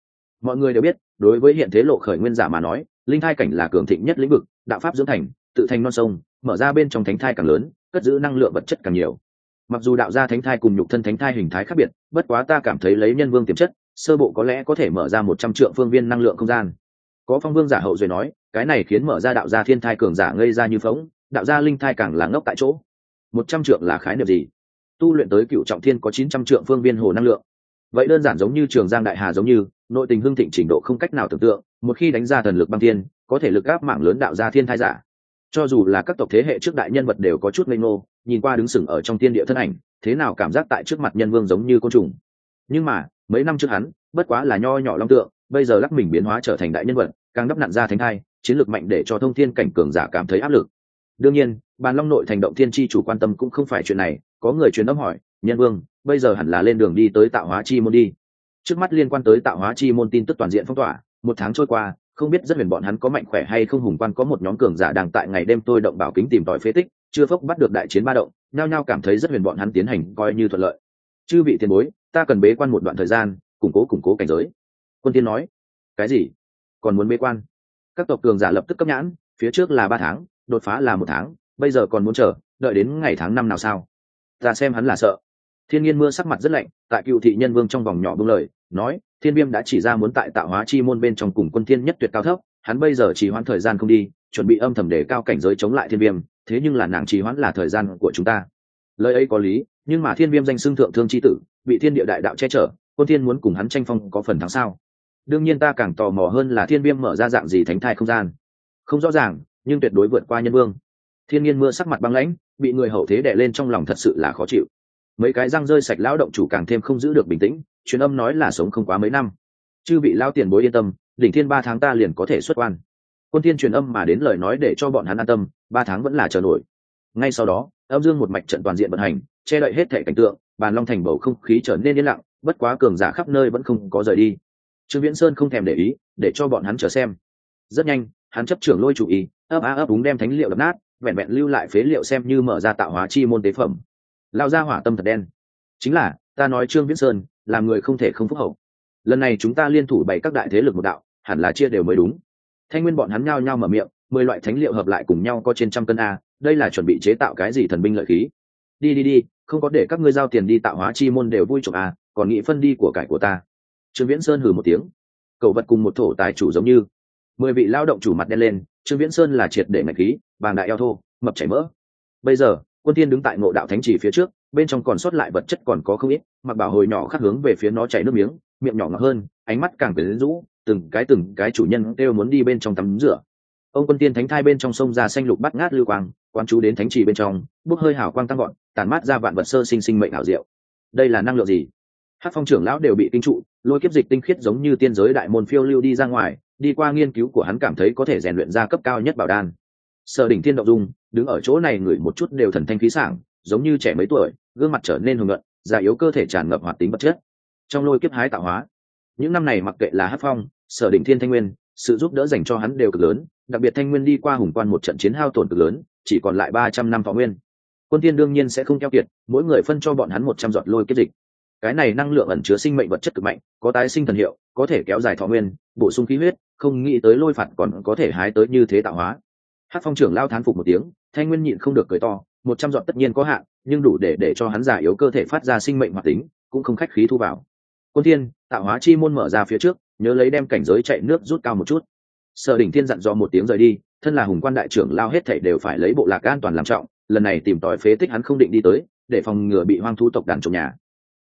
Mọi người đều biết, đối với hiện thế lộ khởi nguyên giả mà nói, linh thai cảnh là cường thịnh nhất lĩnh vực, đạo pháp dưỡng thành, tự thành non sông, mở ra bên trong thánh thai càng lớn, cất giữ năng lượng vật chất càng nhiều. Mặc dù đạo gia thánh thai cùng nhục thân thánh thai hình thái khác biệt, bất quá ta cảm thấy lấy nhân vương tiềm chất, sơ bộ có lẽ có thể mở ra một trăm triệu phương viên năng lượng không gian. Có phong vương giả hậu duệ nói cái này khiến mở ra đạo gia thiên thai cường giả ngây ra như phóng đạo gia linh thai càng là ngốc tại chỗ. Một trăm trượng là khái niệm gì? Tu luyện tới cựu trọng thiên có chín trăm trượng phương viên hồ năng lượng. Vậy đơn giản giống như trường giang đại hà giống như, nội tình hưng thịnh trình độ không cách nào tưởng tượng, một khi đánh ra thần lực băng thiên, có thể lực gáp mạng lớn đạo gia thiên thai giả. Cho dù là các tộc thế hệ trước đại nhân vật đều có chút ngây ngô, nhìn qua đứng sừng ở trong tiên địa thân ảnh, thế nào cảm giác tại trước mặt nhân vương giống như côn trùng. Nhưng mà, mấy năm trước hắn, bất quá là nho nhỏ long tượng, bây giờ lắc mình biến hóa trở thành đại nhân vật, càng đắp nặn ra thánh thai chiến lược mạnh để cho thông thiên cảnh cường giả cảm thấy áp lực. Đương nhiên, bàn long nội thành động thiên tri chủ quan tâm cũng không phải chuyện này, có người truyền âm hỏi, nhân vương, bây giờ hẳn là lên đường đi tới tạo hóa chi môn đi. Trước mắt liên quan tới tạo hóa chi môn tin tức toàn diện phong tỏa, một tháng trôi qua, không biết rất huyền bọn hắn có mạnh khỏe hay không hùng quan có một nhóm cường giả đang tại ngày đêm tôi động bảo kính tìm tòi phế tích, chưa phốc bắt được đại chiến ba động, nhao nhao cảm thấy rất huyền bọn hắn tiến hành coi như thuận lợi. Chư vị tiền bối, ta cần bế quan một đoạn thời gian, củng cố củng cố cảnh giới. Quân tiên nói, cái gì? Còn muốn bế quan? Các tộc cường giả lập tức cấp nhãn, phía trước là ba tháng, đột phá là một tháng, bây giờ còn muốn chờ, đợi đến ngày tháng năm nào sao? Ta xem hắn là sợ. Thiên nhiên mưa sắc mặt rất lạnh, tại cựu thị nhân vương trong vòng nhỏ bưng lời, nói, thiên viêm đã chỉ ra muốn tại tạo hóa chi môn bên trong cùng quân thiên nhất tuyệt cao thấp, hắn bây giờ chỉ hoãn thời gian không đi, chuẩn bị âm thầm để cao cảnh giới chống lại thiên viêm, thế nhưng là nàng chỉ hoãn là thời gian của chúng ta. Lời ấy có lý, nhưng mà thiên viêm danh xưng thượng thương chi tử, bị thiên địa đại đạo che chở, quân thiên muốn cùng hắn tranh phong có phần thắng sao? Đương nhiên ta càng tò mò hơn là thiên viêm mở ra dạng gì thánh thai không gian. Không rõ ràng, nhưng tuyệt đối vượt qua nhân vương. Thiên nhiên mưa sắc mặt băng lãnh, bị người hậu thế đè lên trong lòng thật sự là khó chịu. Mấy cái răng rơi sạch lão động chủ càng thêm không giữ được bình tĩnh, truyền âm nói là sống không quá mấy năm. Chư vị lao tiền bối yên tâm, đỉnh thiên ba tháng ta liền có thể xuất quan. Quân thiên truyền âm mà đến lời nói để cho bọn hắn an tâm, ba tháng vẫn là chờ nổi. Ngay sau đó, âm dương một mạch trận toàn diện vận hành, che đậy hết thể cảnh tượng, bàn long thành bầu không khí trở nên yên lặng, bất quá cường giả khắp nơi vẫn không có rời đi trương viễn sơn không thèm để ý, để cho bọn hắn chờ xem. Rất nhanh, hắn chấp trưởng lôi chủ ý, ấp á ấp úng đem thánh liệu đập nát, vẹn vẹn lưu lại phế liệu xem như mở ra tạo hóa chi môn tế phẩm. Lao ra hỏa tâm thật đen. Chính là, ta nói trương viễn sơn làm người không thể không phúc hậu. Lần này chúng ta liên thủ bày các đại thế lực một đạo, hẳn là chia đều mới đúng. Thanh nguyên bọn hắn nhao nhao mở miệng, mười loại thánh liệu hợp lại cùng nhau có trên trăm cân a, đây là chuẩn bị chế tạo cái gì thần binh lợi khí? Đi đi đi, không có để các ngươi giao tiền đi tạo hóa chi môn đều vui chụp a còn nghị phân đi của cải của ta trương viễn sơn hừ một tiếng. Cậu vật cùng một thổ tài chủ giống như. Mười vị lao động chủ mặt đen lên, trương viễn sơn là triệt để ngạch khí vàng đại eo thô, mập chảy mỡ. Bây giờ, quân tiên đứng tại ngộ đạo thánh trì phía trước, bên trong còn sót lại vật chất còn có không ít, mặc bảo hồi nhỏ khắc hướng về phía nó chảy nước miếng, miệng nhỏ ngọt hơn, ánh mắt càng quyến rũ, từng cái từng cái chủ nhân đều muốn đi bên trong tắm rửa. Ông quân tiên thánh thai bên trong sông ra xanh lục bắt ngát lưu quang, quán chú đến thánh trì bên trong, bốc hơi hào quang tăng gọn tàn mát ra vạn vật sơ sinh sinh mệnh ảo diệu. Đây là năng lượng gì? Hát phong trưởng lão đều bị kinh trụ lôi kiếp dịch tinh khiết giống như tiên giới đại môn phiêu lưu đi ra ngoài, đi qua nghiên cứu của hắn cảm thấy có thể rèn luyện ra cấp cao nhất bảo đan. Sở đỉnh thiên động dung, đứng ở chỗ này người một chút đều thần thanh khí sảng, giống như trẻ mấy tuổi, gương mặt trở nên hùng luận già yếu cơ thể tràn ngập hoạt tính vật chất. Trong lôi kiếp hái tạo hóa, những năm này mặc kệ là hát phong, sở đỉnh thiên thanh nguyên, sự giúp đỡ dành cho hắn đều cực lớn, đặc biệt thanh nguyên đi qua hùng quan một trận chiến hao tổn cực lớn, chỉ còn lại ba trăm năm thọ nguyên. Quân tiên đương nhiên sẽ không keo kiệt, mỗi người phân cho bọn hắn một trăm giọt lôi kiếp dịch cái này năng lượng ẩn chứa sinh mệnh vật chất cực mạnh, có tái sinh thần hiệu, có thể kéo dài thọ nguyên, bổ sung khí huyết, không nghĩ tới lôi phạt còn có thể hái tới như thế tạo hóa. Hát phong trưởng lao thán phục một tiếng, thanh nguyên nhịn không được cười to, một trăm dọn tất nhiên có hạn, nhưng đủ để để cho hắn già yếu cơ thể phát ra sinh mệnh hoạt tính, cũng không khách khí thu vào. Quân thiên, tạo hóa chi môn mở ra phía trước, nhớ lấy đem cảnh giới chạy nước rút cao một chút. Sở đỉnh thiên dặn dò một tiếng rời đi, thân là hùng quan đại trưởng lao hết thảy đều phải lấy bộ lạc an toàn làm trọng, lần này tìm tòi phế tích hắn không định đi tới, để phòng ngừa bị hoang thu tộc đàn trộm nhà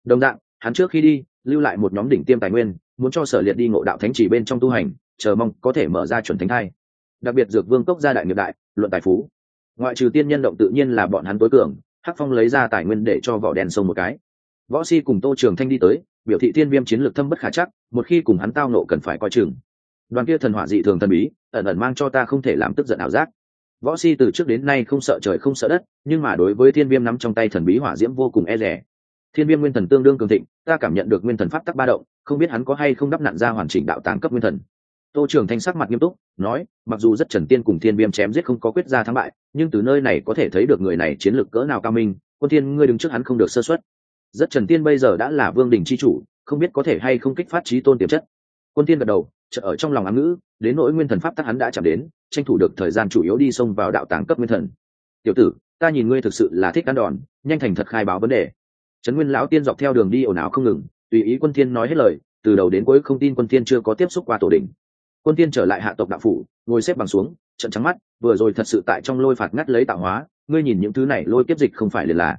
đồng dạng, hắn trước khi đi, lưu lại một nhóm đỉnh tiêm tài nguyên, muốn cho sở liệt đi ngộ đạo thánh chỉ bên trong tu hành, chờ mong có thể mở ra chuẩn thánh thai. Đặc biệt dược vương cốc gia đại nghiệp đại, luận tài phú. Ngoại trừ tiên nhân động tự nhiên là bọn hắn tối cường, hắc phong lấy ra tài nguyên để cho vỏ đèn sông một cái. Võ si cùng tô trường thanh đi tới, biểu thị thiên viêm chiến lược thâm bất khả chắc, một khi cùng hắn tao nộ cần phải coi chừng. Đoàn kia thần hỏa dị thường thần bí, ẩn ẩn mang cho ta không thể làm tức giận ảo giác. Võ si từ trước đến nay không sợ trời không sợ đất, nhưng mà đối với thiên viêm nắm trong tay thần bí hỏa diễm vô cùng e rẻ thiên viên nguyên thần tương đương cường thịnh, ta cảm nhận được nguyên thần pháp tắc ba động, không biết hắn có hay không đắp nạn ra hoàn chỉnh đạo tàng cấp nguyên thần. Tô trưởng thanh sắc mặt nghiêm túc, nói, mặc dù rất trần tiên cùng thiên viêm chém giết không có quyết ra thắng bại, nhưng từ nơi này có thể thấy được người này chiến lược cỡ nào cao minh, quân thiên ngươi đứng trước hắn không được sơ xuất rất trần tiên bây giờ đã là vương đình chi chủ, không biết có thể hay không kích phát trí tôn tiềm chất. Quân tiên gật đầu chợ ở trong lòng ám ngữ, đến nỗi nguyên thần pháp tắc hắn đã chạm đến, tranh thủ được thời gian chủ yếu đi xông vào đạo tàng cấp nguyên thần. Tiểu tử, ta nhìn ngươi thực sự là thích ăn đòn, nhanh thành thật khai báo vấn đề trấn nguyên lão tiên dọc theo đường đi ồn ào không ngừng tùy ý quân thiên nói hết lời từ đầu đến cuối không tin quân thiên chưa có tiếp xúc qua tổ đỉnh. Quân thiên trở lại hạ tộc đạo phủ ngồi xếp bằng xuống trận trắng mắt vừa rồi thật sự tại trong lôi phạt ngắt lấy tạo hóa ngươi nhìn những thứ này lôi kiếp dịch không phải liền là.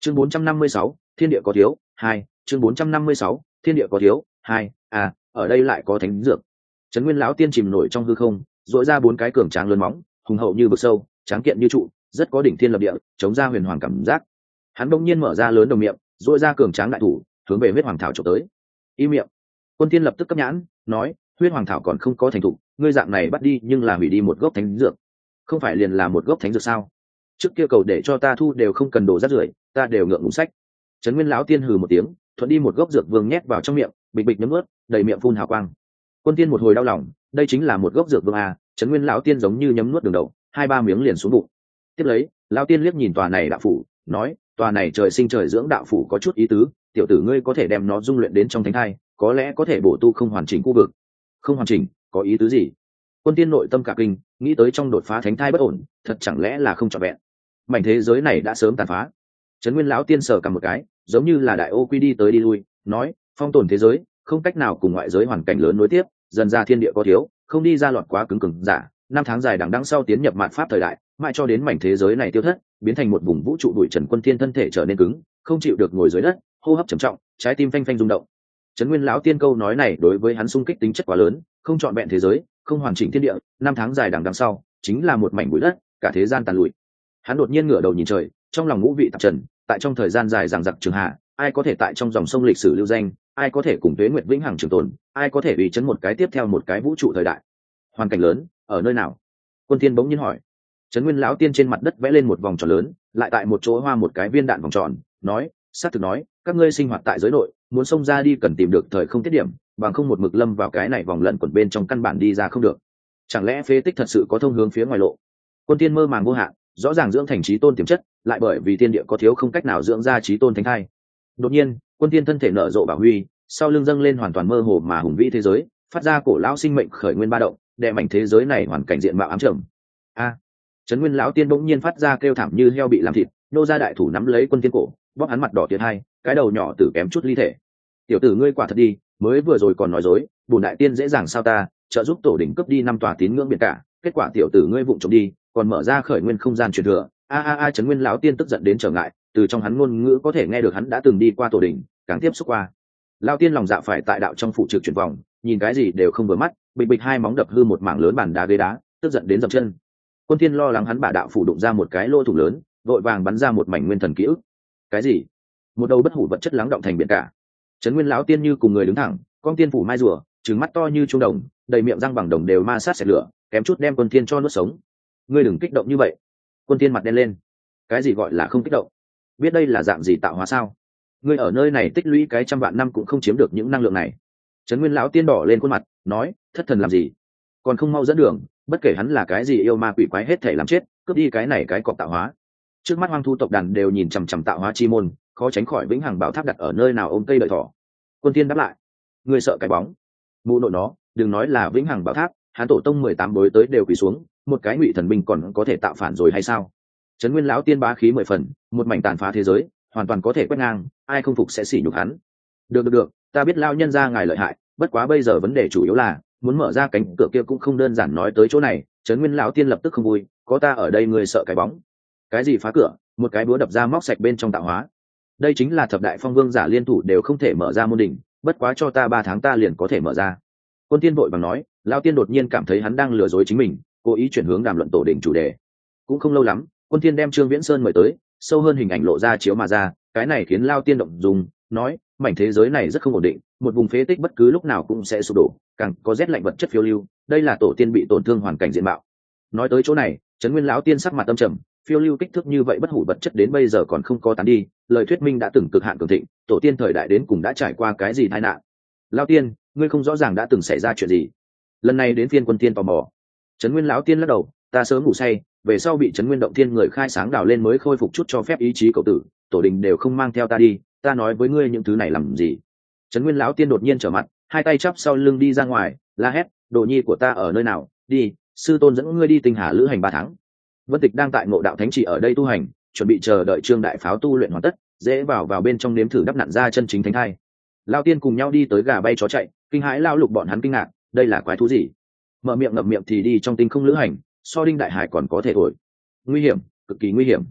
Chương 456, thiên địa có thiếu hai chương 456, thiên địa có thiếu hai à ở đây lại có thánh dược. Trấn nguyên lão tiên chìm nổi trong hư không dội ra bốn cái cường tráng lớn móng hùng hậu như vực sâu tráng kiện như trụ rất có đỉnh thiên lập địa chống ra huyền hoàng cảm giác. Hắn đông nhiên mở ra lớn đồng miệng dội ra cường tráng đại thủ, hướng về huyết hoàng thảo trộm tới. Y miệng. Quân tiên lập tức cấp nhãn, nói, huyết hoàng thảo còn không có thành thục, ngươi dạng này bắt đi nhưng là hủy đi một gốc thánh dược. Không phải liền là một gốc thánh dược sao? Trước kia cầu để cho ta thu đều không cần đồ rác rưởi, ta đều ngượng ngùng sách. Trấn nguyên lão tiên hừ một tiếng, thuận đi một gốc dược vương nhét vào trong miệng, bịch bịch nhấm ướt đầy miệng phun hào quang. Quân tiên một hồi đau lòng, đây chính là một gốc dược vương à trấn nguyên lão tiên giống như nhấm nuốt đường đầu, hai ba miếng liền xuống bụng. Tiếp lấy, lão tiên liếc nhìn tòa này đạo phủ, nói tòa này trời sinh trời dưỡng đạo phủ có chút ý tứ, tiểu tử ngươi có thể đem nó dung luyện đến trong thánh thai, có lẽ có thể bổ tu không hoàn chỉnh khu vực. Không hoàn chỉnh, có ý tứ gì? Quân tiên nội tâm cả kinh, nghĩ tới trong đột phá thánh thai bất ổn, thật chẳng lẽ là không trọn vẹn? Mảnh thế giới này đã sớm tàn phá. Trấn nguyên lão tiên sở cầm một cái, giống như là đại ô quy đi tới đi lui, nói, phong tồn thế giới, không cách nào cùng ngoại giới hoàn cảnh lớn nối tiếp, dần ra thiên địa có thiếu, không đi ra loạt quá cứng cứng, giả, năm tháng dài đằng đăng sau tiến nhập mạn pháp thời đại mãi cho đến mảnh thế giới này tiêu thất, biến thành một vùng vũ trụ đuổi trần quân thiên thân thể trở nên cứng, không chịu được ngồi dưới đất, hô hấp trầm trọng, trái tim phanh phanh rung động. Trấn nguyên lão tiên câu nói này đối với hắn sung kích tính chất quá lớn, không chọn vẹn thế giới, không hoàn chỉnh thiên địa, năm tháng dài đằng đằng sau, chính là một mảnh bụi đất, cả thế gian tàn lụi. Hắn đột nhiên ngửa đầu nhìn trời, trong lòng ngũ vị tạp trần, tại trong thời gian dài rằng giặc trường hạ, ai có thể tại trong dòng sông lịch sử lưu danh, ai có thể cùng tuế nguyệt vĩnh hằng trường tồn, ai có thể bị chấn một cái tiếp theo một cái vũ trụ thời đại. Hoàn cảnh lớn, ở nơi nào? Quân tiên bỗng nhiên hỏi trấn nguyên lão tiên trên mặt đất vẽ lên một vòng tròn lớn, lại tại một chỗ hoa một cái viên đạn vòng tròn, nói, xác thực nói, các ngươi sinh hoạt tại giới nội, muốn xông ra đi cần tìm được thời không tiết điểm, bằng không một mực lâm vào cái này vòng lẩn quẩn bên trong căn bản đi ra không được. Chẳng lẽ phế tích thật sự có thông hướng phía ngoài lộ? Quân tiên mơ màng vô hạn, rõ ràng dưỡng thành trí tôn tiềm chất, lại bởi vì tiên địa có thiếu không cách nào dưỡng ra trí tôn thánh thai. Đột nhiên, quân tiên thân thể nở rộ bảo huy, sau lưng dâng lên hoàn toàn mơ hồ mà hùng vĩ thế giới, phát ra cổ lão sinh mệnh khởi nguyên ba động đệ mảnh thế giới này hoàn cảnh diện mạo ám trầm. A trấn nguyên lão tiên bỗng nhiên phát ra kêu thảm như heo bị làm thịt nô ra đại thủ nắm lấy quân tiên cổ bóp hắn mặt đỏ tiệt hai cái đầu nhỏ tử kém chút ly thể. Tiểu tử ngươi quả thật đi mới vừa rồi còn nói dối bùn đại tiên dễ dàng sao ta trợ giúp tổ đỉnh cướp đi năm tòa tín ngưỡng biển cả kết quả tiểu tử ngươi vụng trộm đi còn mở ra khởi nguyên không gian truyền thừa. A a a trấn nguyên lão tiên tức giận đến trở ngại từ trong hắn ngôn ngữ có thể nghe được hắn đã từng đi qua tổ đỉnh, càng tiếp xúc qua. Lao tiên lòng dạ phải tại đạo trong phụ trực chuyển vòng nhìn cái gì đều không vừa mắt bịch bịch hai móng đập hư một mảng lớn bàn đá ghế đá tức giận đến dập chân quân thiên lo lắng hắn bả đạo phủ đụng ra một cái lỗ thủ lớn, vội vàng bắn ra một mảnh nguyên thần ký ức. Cái gì? Một đầu bất hủ vật chất lắng động thành biển cả. Trấn nguyên lão tiên như cùng người đứng thẳng, con tiên phủ mai rùa, trừng mắt to như trung đồng, đầy miệng răng bằng đồng đều ma sát sệt lửa, kém chút đem quân thiên cho nuốt sống. Ngươi đừng kích động như vậy. Quân thiên mặt đen lên. Cái gì gọi là không kích động? Biết đây là dạng gì tạo hóa sao? Ngươi ở nơi này tích lũy cái trăm vạn năm cũng không chiếm được những năng lượng này. Trấn nguyên lão tiên đỏ lên khuôn mặt, nói, thất thần làm gì? Còn không mau dẫn đường, bất kể hắn là cái gì yêu ma quỷ quái hết thể làm chết, cướp đi cái này cái cọc tạo hóa. Trước mắt hoang thu tộc đàn đều nhìn chằm chằm tạo hóa chi môn, khó tránh khỏi vĩnh hằng bảo tháp đặt ở nơi nào ôm cây đợi thỏ. Quân tiên đáp lại người sợ cái bóng. Mụ nội nó, đừng nói là vĩnh hằng bảo tháp hắn tổ tông mười tám bối tới đều quỳ xuống, một cái ngụy thần binh còn có thể tạo phản rồi hay sao? Trấn nguyên lão tiên bá khí mười phần, một mảnh tàn phá thế giới, hoàn toàn có thể quét ngang, ai không phục sẽ xỉ nhục hắn. Được được được, ta biết lao nhân ra ngài lợi hại, bất quá bây giờ vấn đề chủ yếu là muốn mở ra cánh cửa kia cũng không đơn giản nói tới chỗ này, trấn nguyên lão tiên lập tức không vui, có ta ở đây người sợ cái bóng. Cái gì phá cửa? Một cái búa đập ra móc sạch bên trong tạo hóa. Đây chính là thập đại phong vương giả liên thủ đều không thể mở ra môn đỉnh, bất quá cho ta ba tháng ta liền có thể mở ra. Quân tiên vội bằng nói, lão tiên đột nhiên cảm thấy hắn đang lừa dối chính mình, cố ý chuyển hướng đàm luận tổ đình chủ đề. Cũng không lâu lắm, quân tiên đem trương viễn sơn mời tới, sâu hơn hình ảnh lộ ra chiếu mà ra, cái này khiến lao tiên động dùng, nói mảnh thế giới này rất không ổn định, một vùng phế tích bất cứ lúc nào cũng sẽ sụp đổ, càng có rét lạnh vật chất phiêu lưu, đây là tổ tiên bị tổn thương hoàn cảnh diện mạo. Nói tới chỗ này, trấn nguyên lão tiên sắc mặt tâm trầm, phiêu lưu kích thước như vậy bất hủ vật chất đến bây giờ còn không có tán đi, lời thuyết minh đã từng cực hạn cường thịnh, tổ tiên thời đại đến cùng đã trải qua cái gì tai nạn? Lao tiên, ngươi không rõ ràng đã từng xảy ra chuyện gì. Lần này đến phiên quân tiên tò mò. Trấn nguyên lão tiên lắc đầu, ta sớm ngủ say, về sau bị trấn nguyên động tiên người khai sáng đào lên mới khôi phục chút cho phép ý chí cậu tử, tổ đình đều không mang theo ta đi ta nói với ngươi những thứ này làm gì? Trấn nguyên lão tiên đột nhiên trở mặt, hai tay chắp sau lưng đi ra ngoài, la hét, đồ nhi của ta ở nơi nào? Đi, sư tôn dẫn ngươi đi tinh hà lữ hành ba tháng. Vân tịch đang tại ngộ đạo thánh chỉ ở đây tu hành, chuẩn bị chờ đợi trương đại pháo tu luyện hoàn tất, dễ vào vào bên trong nếm thử đắp nặn ra chân chính thánh thai. Lao tiên cùng nhau đi tới gà bay chó chạy, kinh hãi lao lục bọn hắn kinh ngạc, đây là quái thú gì? Mở miệng ngậm miệng thì đi trong tinh không lữ hành, so đinh đại hải còn có thể thổi. Nguy hiểm, cực kỳ nguy hiểm.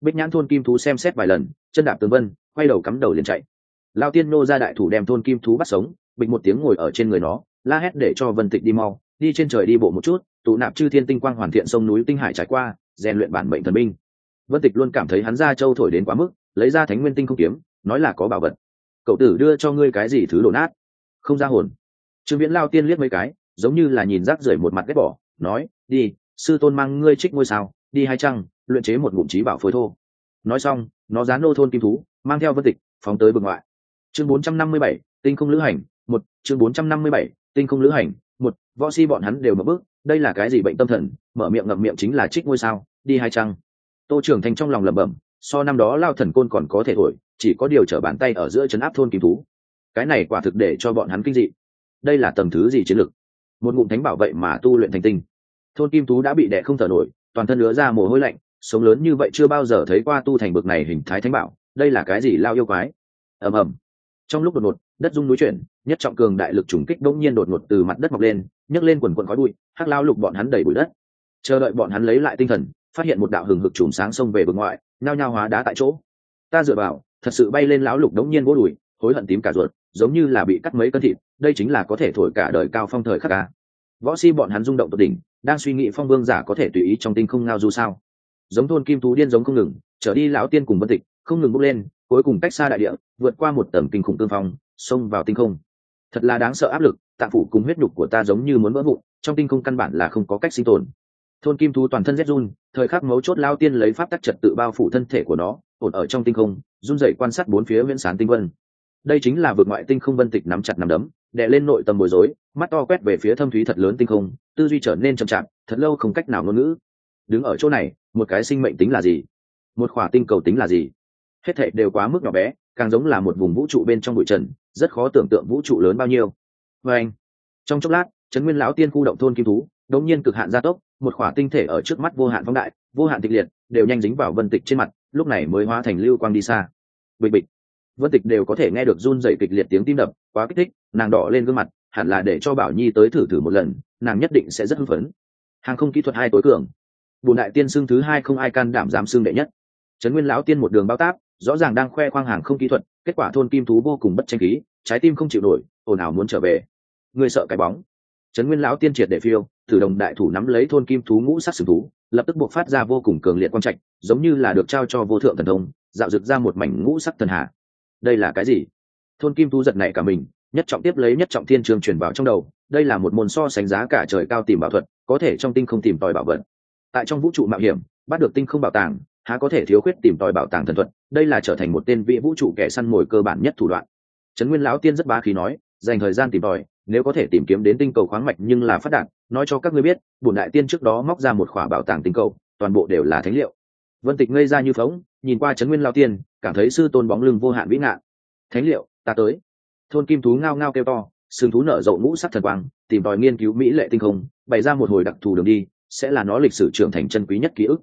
Bích nhãn thôn kim thú xem xét vài lần, chân đạp tường vân quay đầu cắm đầu liền chạy. Lao tiên nô ra đại thủ đem thôn kim thú bắt sống, bịch một tiếng ngồi ở trên người nó, la hét để cho vân tịch đi mau, đi trên trời đi bộ một chút, tụ nạp chư thiên tinh quang hoàn thiện sông núi tinh hải trải qua, rèn luyện bản mệnh thần binh. Vân tịch luôn cảm thấy hắn ra châu thổi đến quá mức, lấy ra thánh nguyên tinh không kiếm, nói là có bảo vật. Cậu tử đưa cho ngươi cái gì thứ đổ nát? Không ra hồn. Trương viễn lao tiên liếc mấy cái, giống như là nhìn rác rưởi một mặt ghét bỏ, nói, đi, sư tôn mang ngươi trích ngôi sao, đi hai trăng, luyện chế một ngụm trí bảo phối thô. Nói xong, nó dán nô thôn kim thú mang theo vân tịch phóng tới bực ngoại. Chương 457, tinh không lữ hành một. Chương 457, tinh không lữ hành một. Võ si bọn hắn đều mở bước đây là cái gì bệnh tâm thần mở miệng ngậm miệng chính là trích ngôi sao đi hai trăng tô trưởng thành trong lòng lẩm bẩm so năm đó lao thần côn còn có thể thổi chỉ có điều trở bàn tay ở giữa chấn áp thôn kim thú. Cái này quả thực để cho bọn hắn kinh dị. Đây là tầm thứ gì chiến lược? Một ngụm thánh bảo vệ mà tu luyện thành tinh. Thôn kim thú đã bị đẻ không thở nổi toàn thân lứa ra mồ hôi lạnh sống lớn như vậy chưa bao giờ thấy qua tu thành bực này hình thái thánh bảo đây là cái gì lao yêu quái? Ầm ầm. Trong lúc đột ngột, đất rung núi chuyển, nhất trọng cường đại lực trùng kích đống nhiên đột ngột từ mặt đất mọc lên, nhấc lên quần quần khói bụi, hắc lao lục bọn hắn đẩy bụi đất. Chờ đợi bọn hắn lấy lại tinh thần, phát hiện một đạo hừng hực chùm sáng xông về vực ngoại, nhao nhao hóa đá tại chỗ. Ta dựa vào, thật sự bay lên lão lục đống nhiên vô đùi, hối hận tím cả ruột, giống như là bị cắt mấy cân thịt, đây chính là có thể thổi cả đời cao phong thời khắc ca võ si bọn hắn rung động tột đỉnh, đang suy nghĩ phong vương giả có thể tùy ý trong tinh không ngao du sao. Giống thôn kim thú điên giống không ngừng, trở đi lão tiên cùng vân tịch không ngừng bốc lên, cuối cùng cách xa đại địa, vượt qua một tầm kinh khủng tương phong, xông vào tinh không. Thật là đáng sợ áp lực, tạng phủ cùng huyết nhục của ta giống như muốn vỡ vụn, trong tinh không căn bản là không có cách sinh tồn. Thôn kim thú toàn thân rét run, thời khắc mấu chốt lao tiên lấy pháp tắc trật tự bao phủ thân thể của nó, ổn ở trong tinh không, run dậy quan sát bốn phía viễn sán tinh vân. Đây chính là vượt ngoại tinh không vân tịch nắm chặt nắm đấm, đè lên nội tâm bối rối, mắt to quét về phía thâm thúy thật lớn tinh không, tư duy trở nên chậm chạp, thật lâu không cách nào ngôn ngữ. Đứng ở chỗ này, một cái sinh mệnh tính là gì? Một khỏa tinh cầu tính là gì? Hết thảy đều quá mức nhỏ bé, càng giống là một vùng vũ trụ bên trong bụi trần, rất khó tưởng tượng vũ trụ lớn bao nhiêu. Và anh, trong chốc lát, trấn nguyên lão tiên khu động thôn kim thú đống nhiên cực hạn gia tốc, một khỏa tinh thể ở trước mắt vô hạn phóng đại, vô hạn tịch liệt, đều nhanh dính vào vân tịch trên mặt, lúc này mới hóa thành lưu quang đi xa. Bịch bịch. Vân tịch đều có thể nghe được run dày kịch liệt tiếng tim đập, quá kích thích, nàng đỏ lên gương mặt, hẳn là để cho bảo nhi tới thử thử một lần, nàng nhất định sẽ rất hưng phấn. Hàng không kỹ thuật hai tối cường. Bùn đại tiên xương thứ hai không ai can đảm dám xương đệ nhất. Trấn nguyên lão tiên một đường bao táp rõ ràng đang khoe khoang hàng không kỹ thuật, kết quả thôn kim thú vô cùng bất tranh khí, trái tim không chịu nổi, ồn ào muốn trở về. Người sợ cái bóng. Trấn nguyên lão tiên triệt để phiêu, thử đồng đại thủ nắm lấy thôn kim thú ngũ sắc sừng thú, lập tức buộc phát ra vô cùng cường liệt quang trạch, giống như là được trao cho vô thượng thần thông, dạo rực ra một mảnh ngũ sắc thần hạ đây là cái gì? Thôn kim thú giật này cả mình, nhất trọng tiếp lấy nhất trọng thiên trường truyền vào trong đầu, đây là một môn so sánh giá cả trời cao tìm bảo thuật, có thể trong tinh không tìm tòi bảo vật. Tại trong vũ trụ mạo hiểm, bắt được tinh không bảo tàng há có thể thiếu khuyết tìm tòi bảo tàng thần thuật, đây là trở thành một tên vị vũ trụ kẻ săn mồi cơ bản nhất thủ đoạn. Trấn nguyên lão tiên rất bá khí nói, dành thời gian tìm tòi, nếu có thể tìm kiếm đến tinh cầu khoáng mạch nhưng là phát đạt, nói cho các ngươi biết bùn đại tiên trước đó móc ra một khỏa bảo tàng tinh cầu, toàn bộ đều là thánh liệu. Vân tịch ngây ra như phóng, nhìn qua trấn nguyên lao tiên, cảm thấy sư tôn bóng lưng vô hạn vĩ ngạn thánh liệu, ta tới. Thôn kim thú ngao ngao kêu to, sừng thú nở rộ ngũ sắc thần quang, tìm tòi nghiên cứu mỹ lệ tinh không, bày ra một hồi đặc thù đường đi, sẽ là nó lịch sử trưởng thành chân quý nhất ký ức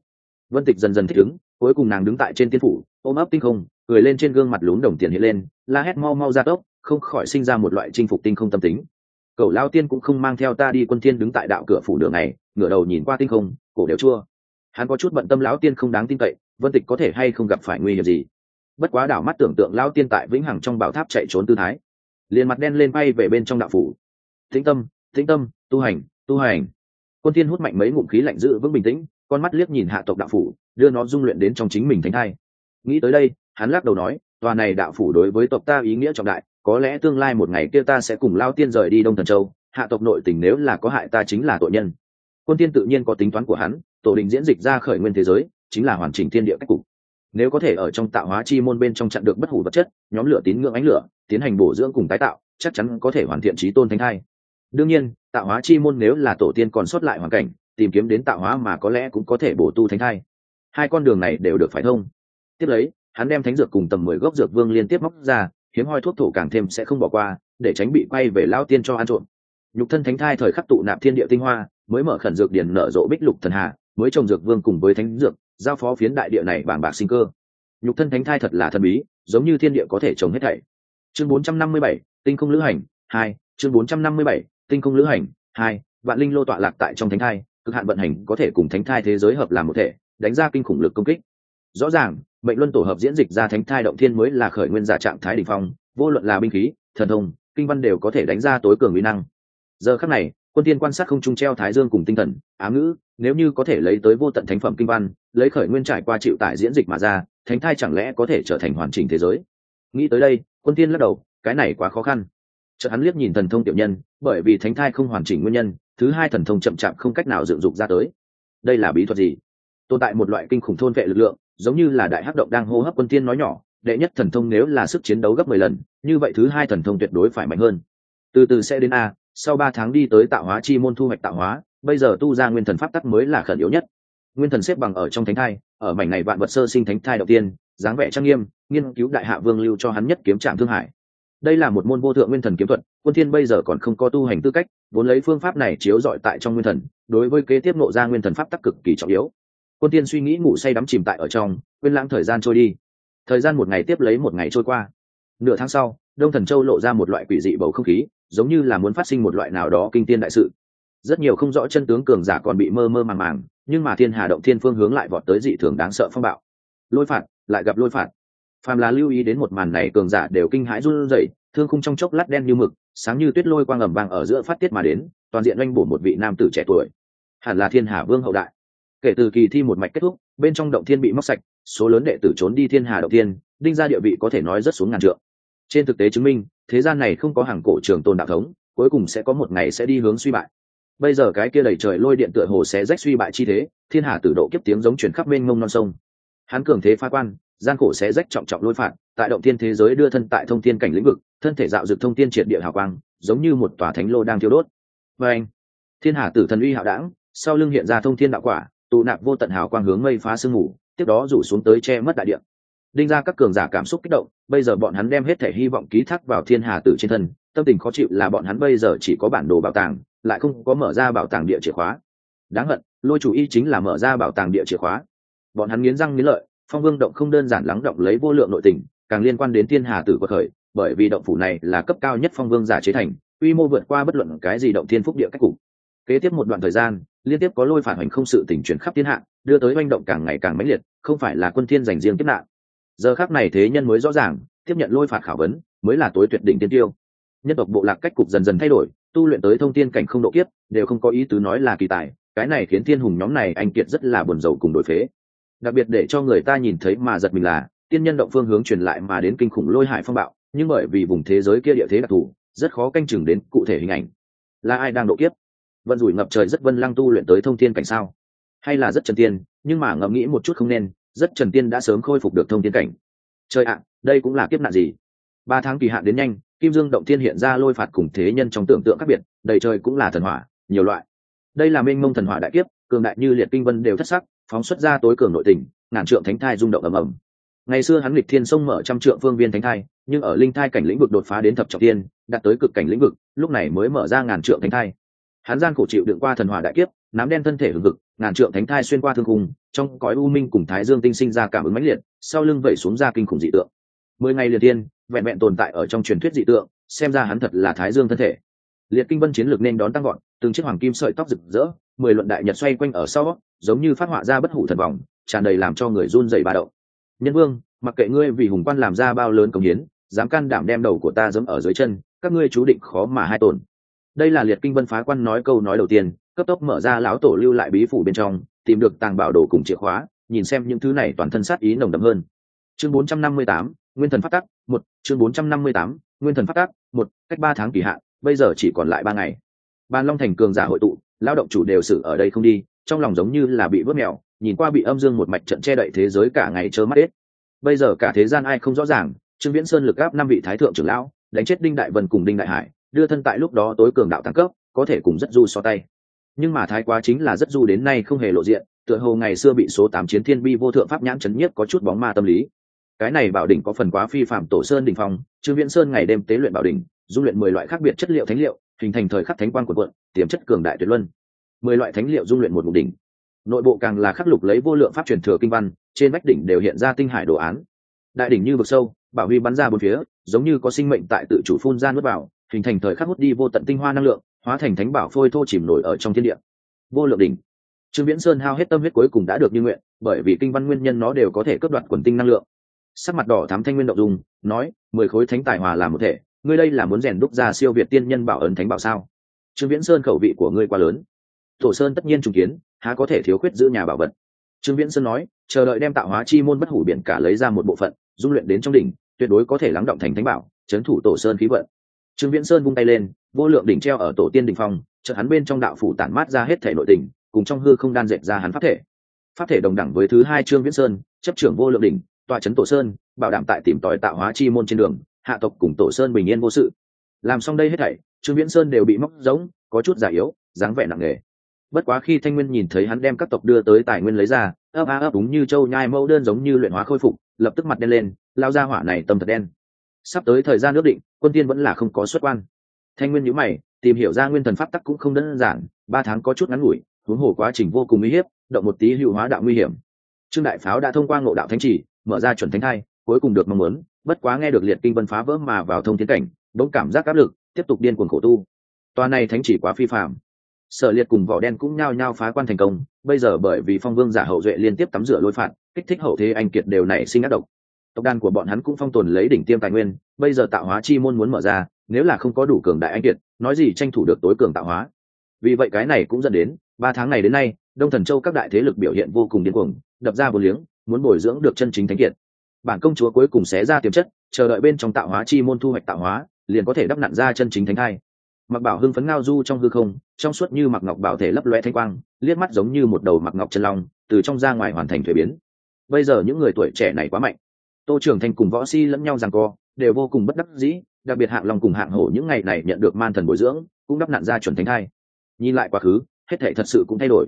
vân tịch dần dần thích ứng, cuối cùng nàng đứng tại trên tiên phủ, ôm ấp tinh không, cười lên trên gương mặt lún đồng tiền hiện lên, la hét mau mau ra tốc, không khỏi sinh ra một loại chinh phục tinh không tâm tính. Cậu lao tiên cũng không mang theo ta đi quân tiên đứng tại đạo cửa phủ đường này, ngửa đầu nhìn qua tinh không, cổ đều chua. Hắn có chút bận tâm lão tiên không đáng tin cậy, vân tịch có thể hay không gặp phải nguy hiểm gì? Bất quá đảo mắt tưởng tượng lão tiên tại vĩnh hằng trong bảo tháp chạy trốn tư thái, liền mặt đen lên bay về bên trong đạo phủ. Tĩnh tâm tĩnh tâm, tu hành tu hành. Quân tiên hút mạnh mấy ngụm khí lạnh giữ vững bình tĩnh con mắt liếc nhìn hạ tộc đạo phủ, đưa nó dung luyện đến trong chính mình thánh thai. Nghĩ tới đây, hắn lắc đầu nói, tòa này đạo phủ đối với tộc ta ý nghĩa trọng đại, có lẽ tương lai một ngày kia ta sẽ cùng lao tiên rời đi đông thần châu, hạ tộc nội tình nếu là có hại ta chính là tội nhân. Quân tiên tự nhiên có tính toán của hắn, tổ định diễn dịch ra khởi nguyên thế giới, chính là hoàn chỉnh thiên địa cách cục. Nếu có thể ở trong tạo hóa chi môn bên trong chặn được bất hủ vật chất, nhóm lửa tín ngưỡng ánh lửa, tiến hành bổ dưỡng cùng tái tạo, chắc chắn có thể hoàn thiện trí tôn thánh thai. Đương nhiên, tạo hóa chi môn nếu là tổ tiên còn sót lại hoàn cảnh tìm kiếm đến tạo hóa mà có lẽ cũng có thể bổ tu thánh thai. Hai con đường này đều được phải thông. Tiếp lấy hắn đem thánh dược cùng tầm mười gốc dược vương liên tiếp móc ra hiếm hoi thuốc thổ càng thêm sẽ không bỏ qua để tránh bị quay về lao tiên cho ăn trộm. Nhục thân thánh thai thời khắc tụ nạp thiên địa tinh hoa mới mở khẩn dược điển nở rộ bích lục thần hạ mới trồng dược vương cùng với thánh dược giao phó phiến đại địa này bảng bạc sinh cơ. Nhục thân thánh thai thật là thần bí giống như thiên địa có thể trồng hết thảy. Chương 457, tinh không lữ hành hai chương 457, tinh không lữ hành hai vạn linh lô tọa lạc tại trong thánh thai cực hạn vận hành có thể cùng thánh thai thế giới hợp làm một thể, đánh ra kinh khủng lực công kích. Rõ ràng, mệnh luân tổ hợp diễn dịch ra thánh thai động thiên mới là khởi nguyên giả trạng thái đỉnh phong, vô luận là binh khí, thần thông, kinh văn đều có thể đánh ra tối cường uy năng. Giờ khắc này, quân tiên quan sát không trung treo thái dương cùng tinh thần ám ngữ, nếu như có thể lấy tới vô tận thánh phẩm kinh văn, lấy khởi nguyên trải qua chịu tải diễn dịch mà ra, thánh thai chẳng lẽ có thể trở thành hoàn chỉnh thế giới? Nghĩ tới đây, quân tiên lắc đầu, cái này quá khó khăn. Chợt hắn liếc nhìn thần thông tiểu nhân, bởi vì thánh thai không hoàn chỉnh nguyên nhân thứ hai thần thông chậm chạp không cách nào dựng dục ra tới. Đây là bí thuật gì? Tồn tại một loại kinh khủng thôn vệ lực lượng, giống như là đại hắc động đang hô hấp quân tiên nói nhỏ, đệ nhất thần thông nếu là sức chiến đấu gấp mười lần, như vậy thứ hai thần thông tuyệt đối phải mạnh hơn. Từ từ sẽ đến a, sau ba tháng đi tới tạo hóa chi môn thu hoạch tạo hóa, bây giờ tu ra nguyên thần pháp tắc mới là khẩn yếu nhất. Nguyên thần xếp bằng ở trong thánh thai, ở mảnh này vạn vật sơ sinh thánh thai đầu tiên, dáng vẻ trang nghiêm, nghiên cứu đại hạ vương lưu cho hắn nhất kiếm trạm thương hải đây là một môn vô thượng nguyên thần kiếm thuật, quân thiên bây giờ còn không có tu hành tư cách, vốn lấy phương pháp này chiếu dọi tại trong nguyên thần, đối với kế tiếp nộ ra nguyên thần pháp tắc cực kỳ trọng yếu. Quân Thiên suy nghĩ ngủ say đắm chìm tại ở trong, quên lãng thời gian trôi đi. Thời gian một ngày tiếp lấy một ngày trôi qua. Nửa tháng sau, đông thần châu lộ ra một loại quỷ dị bầu không khí, giống như là muốn phát sinh một loại nào đó kinh tiên đại sự. Rất nhiều không rõ chân tướng cường giả còn bị mơ mơ màng màng, nhưng mà thiên hà động thiên phương hướng lại vọt tới dị thường đáng sợ phong bạo. Lôi phạt, lại gặp lôi phạt phàm là lưu ý đến một màn này, cường giả đều kinh hãi run rẩy, thương khung trong chốc lát đen như mực, sáng như tuyết lôi quang ầm vang ở giữa phát tiết mà đến, toàn diện oanh bổ một vị nam tử trẻ tuổi. Hẳn là thiên hà vương hậu đại. Kể từ kỳ thi một mạch kết thúc, bên trong động thiên bị móc sạch, số lớn đệ tử trốn đi thiên hà động thiên, đinh ra địa vị có thể nói rất xuống ngàn trượng. Trên thực tế chứng minh, thế gian này không có hàng cổ trường tồn đạo thống, cuối cùng sẽ có một ngày sẽ đi hướng suy bại. Bây giờ cái kia đẩy trời lôi điện tựa hồ sẽ rách suy bại chi thế, thiên hà tử độ kiếp tiếng giống chuyển khắp bên ngông non sông. Hắn cường thế pha quan gian khổ sẽ rách trọng trọng lôi phạt, tại động thiên thế giới đưa thân tại thông thiên cảnh lĩnh vực, thân thể dạo dực thông thiên triệt địa hào quang, giống như một tòa thánh lô đang thiêu đốt. Và anh, thiên hà tử thần uy hạo đảng sau lưng hiện ra thông thiên đạo quả, tụ nạp vô tận hào quang hướng mây phá sương mù, tiếp đó rủ xuống tới che mất đại địa. đinh ra các cường giả cảm xúc kích động, bây giờ bọn hắn đem hết thể hy vọng ký thác vào thiên hà tử trên thân, tâm tình khó chịu là bọn hắn bây giờ chỉ có bản đồ bảo tàng, lại không có mở ra bảo tàng địa chìa khóa. Đáng hận, lôi chủ y chính là mở ra bảo tàng địa chìa khóa. Bọn hắn nghiến răng nghiến lợi phong vương động không đơn giản lắng động lấy vô lượng nội tình, càng liên quan đến thiên hà tử của khởi, bởi vì động phủ này là cấp cao nhất phong vương giả chế thành, quy mô vượt qua bất luận cái gì động thiên phúc địa cách cục. Kế tiếp một đoạn thời gian, liên tiếp có lôi phản hoành không sự tỉnh chuyển khắp thiên hạ, đưa tới manh động càng ngày càng mãnh liệt, không phải là quân thiên dành riêng kiếp nạn. Giờ khác này thế nhân mới rõ ràng, tiếp nhận lôi phạt khảo vấn, mới là tối tuyệt đỉnh tiên tiêu. Nhân tộc bộ lạc cách cục dần dần thay đổi, tu luyện tới thông tiên cảnh không độ kiếp, đều không có ý tứ nói là kỳ tài, cái này khiến thiên hùng nhóm này anh kiệt rất là buồn rầu cùng đổi phế đặc biệt để cho người ta nhìn thấy mà giật mình là, tiên nhân động phương hướng truyền lại mà đến kinh khủng lôi hải phong bạo, nhưng bởi vì vùng thế giới kia địa thế đặc thù, rất khó canh chừng đến cụ thể hình ảnh. Là ai đang độ kiếp? Vận rủi ngập trời rất vân lăng tu luyện tới thông thiên cảnh sao? Hay là rất trần tiên, nhưng mà ngẫm nghĩ một chút không nên, rất trần tiên đã sớm khôi phục được thông thiên cảnh. Trời ạ, đây cũng là kiếp nạn gì? Ba tháng kỳ hạn đến nhanh, kim dương động thiên hiện ra lôi phạt cùng thế nhân trong tưởng tượng khác biệt, đầy trời cũng là thần hỏa, nhiều loại. Đây là mênh mông thần hỏa đại kiếp, cường đại như liệt kinh vân đều thất sắc phóng xuất ra tối cường nội tình, ngàn trượng thánh thai rung động ầm ầm. Ngày xưa hắn lịch thiên sông mở trăm trượng phương viên thánh thai, nhưng ở linh thai cảnh lĩnh vực đột phá đến thập trọng tiên đạt tới cực cảnh lĩnh vực, lúc này mới mở ra ngàn trượng thánh thai. Hắn gian khổ chịu đựng qua thần hỏa đại kiếp, nám đen thân thể hừng hực, ngàn trượng thánh thai xuyên qua thương khung, trong cõi u minh cùng thái dương tinh sinh ra cảm ứng mãnh liệt, sau lưng vẩy xuống ra kinh khủng dị tượng. Mười ngày liền tiên vẹn vẹn tồn tại ở trong truyền thuyết dị tượng, xem ra hắn thật là thái dương thân thể. Liệt kinh vân chiến lược nên đón tăng gọn từng chiếc hoàng kim sợi tóc rực rỡ, mười luận đại nhật xoay quanh ở sau giống như phát họa ra bất hủ thần vòng tràn đầy làm cho người run dày bà động. Nhân vương mặc kệ ngươi vì hùng quan làm ra bao lớn công hiến dám can đảm đem đầu của ta giẫm ở dưới chân các ngươi chú định khó mà hai tổn. Đây là liệt kinh vân phá quan nói câu nói đầu tiên cấp tốc mở ra lão tổ lưu lại bí phủ bên trong tìm được tàng bảo đồ cùng chìa khóa nhìn xem những thứ này toàn thân sát ý nồng đậm hơn. Chương 458, nguyên thần phát tắc một chương 458, nguyên thần phát tắc một cách ba tháng kỳ hạn bây giờ chỉ còn lại ba ngày. Ban long thành cường giả hội tụ lao động chủ đều xử ở đây không đi trong lòng giống như là bị vớt mèo, nhìn qua bị âm dương một mạch trận che đậy thế giới cả ngày chớ mắt hết. Bây giờ cả thế gian ai không rõ ràng, trương viễn sơn lực gáp năm vị thái thượng trưởng lão, đánh chết đinh đại vân cùng đinh đại hải, đưa thân tại lúc đó tối cường đạo tăng cấp, có thể cùng rất du so tay. Nhưng mà thái quá chính là rất du đến nay không hề lộ diện, tựa hồ ngày xưa bị số tám chiến thiên bi vô thượng pháp nhãn chấn nhất có chút bóng ma tâm lý. Cái này bảo đỉnh có phần quá phi phạm tổ sơn đỉnh phong, trương viễn sơn ngày đêm tế luyện bảo đỉnh, dung luyện mười loại khác biệt chất liệu thánh liệu, hình thành thời khắc thánh quan của quận tiềm chất cường đại tuyệt luân mười loại thánh liệu dung luyện một mục đỉnh. Nội bộ càng là khắc lục lấy vô lượng pháp truyền thừa kinh văn, trên vách đỉnh đều hiện ra tinh hải đồ án. Đại đỉnh như vực sâu, bảo huy bắn ra bốn phía, giống như có sinh mệnh tại tự chủ phun ra nước vào, hình thành thời khắc hút đi vô tận tinh hoa năng lượng, hóa thành thánh bảo phôi thô chìm nổi ở trong thiên địa. Vô lượng đỉnh. Trương viễn sơn hao hết tâm huyết cuối cùng đã được như nguyện, bởi vì kinh văn nguyên nhân nó đều có thể cướp đoạt quần tinh năng lượng. Sắc mặt đỏ thám thanh nguyên động dung, nói, mười khối thánh tài hòa làm một thể, ngươi đây là muốn rèn đúc ra siêu việt tiên nhân bảo ấn thánh bảo sao? Trương viễn sơn khẩu vị của ngươi quá lớn tổ sơn tất nhiên trùng kiến, há có thể thiếu khuyết giữ nhà bảo vật. Trương viễn sơn nói, chờ đợi đem tạo hóa chi môn bất hủ biển cả lấy ra một bộ phận, dung luyện đến trong đỉnh, tuyệt đối có thể lắng động thành thánh bảo trấn thủ tổ sơn khí vận. Trương viễn sơn vung tay lên, vô lượng đỉnh treo ở tổ tiên đỉnh phong, chợt hắn bên trong đạo phủ tản mát ra hết thể nội tình, cùng trong hư không đan dệt ra hắn pháp thể. Pháp thể đồng đẳng với thứ hai trương viễn sơn, chấp trưởng vô lượng đỉnh tòa trấn tổ sơn, bảo đảm tại tìm tòi tạo hóa chi môn trên đường, hạ tộc cùng tổ sơn bình yên vô sự. Làm xong đây hết thảy, trương viễn sơn đều bị móc giống, có chút già yếu, dáng vẻ nặng nề bất quá khi thanh nguyên nhìn thấy hắn đem các tộc đưa tới tài nguyên lấy ra ấp a ấp đúng như châu nhai mẫu đơn giống như luyện hóa khôi phục lập tức mặt đen lên lao ra hỏa này tâm thật đen. Sắp tới thời gian ước định quân tiên vẫn là không có xuất quan. Thanh nguyên nhữ mày tìm hiểu ra nguyên thần pháp tắc cũng không đơn giản ba tháng có chút ngắn ngủi huống hồ quá trình vô cùng uy hiếp động một tí hữu hóa đạo nguy hiểm. Trương đại pháo đã thông qua ngộ đạo thánh chỉ mở ra chuẩn thánh hai, cuối cùng được mong muốn bất quá nghe được liệt kinh vân phá vỡ mà vào thông tiến cảnh đống cảm giác áp lực tiếp tục điên cuồng khổ tu. Toa này thánh chỉ quá phi phạm sở liệt cùng vỏ đen cũng nhao nhao phá quan thành công, bây giờ bởi vì phong vương giả hậu duệ liên tiếp tắm rửa lôi phạt, kích thích hậu thế anh kiệt đều nảy sinh ác độc. Tộc đàn của bọn hắn cũng phong tồn lấy đỉnh tiêm tài nguyên, bây giờ tạo hóa chi môn muốn mở ra, nếu là không có đủ cường đại anh kiệt, nói gì tranh thủ được tối cường tạo hóa? Vì vậy cái này cũng dẫn đến, ba tháng này đến nay, đông thần châu các đại thế lực biểu hiện vô cùng điên cuồng, đập ra vô liếng, muốn bồi dưỡng được chân chính thánh kiệt. Bản công chúa cuối cùng xé ra tiềm chất, chờ đợi bên trong tạo hóa chi môn thu hoạch tạo hóa, liền có thể đắp nặn ra chân chính thánh thai mặc bảo hưng phấn ngao du trong hư không, trong suốt như mặc ngọc bảo thể lấp loe thanh quang, liếc mắt giống như một đầu mặc ngọc chân long, từ trong ra ngoài hoàn thành thuế biến. Bây giờ những người tuổi trẻ này quá mạnh. Tô trưởng thành cùng võ si lẫn nhau rằng co, đều vô cùng bất đắc dĩ, đặc biệt hạng long cùng hạng hổ những ngày này nhận được man thần bồi dưỡng, cũng đắp nặn ra chuẩn thánh thai. Nhìn lại quá khứ, hết thể thật sự cũng thay đổi.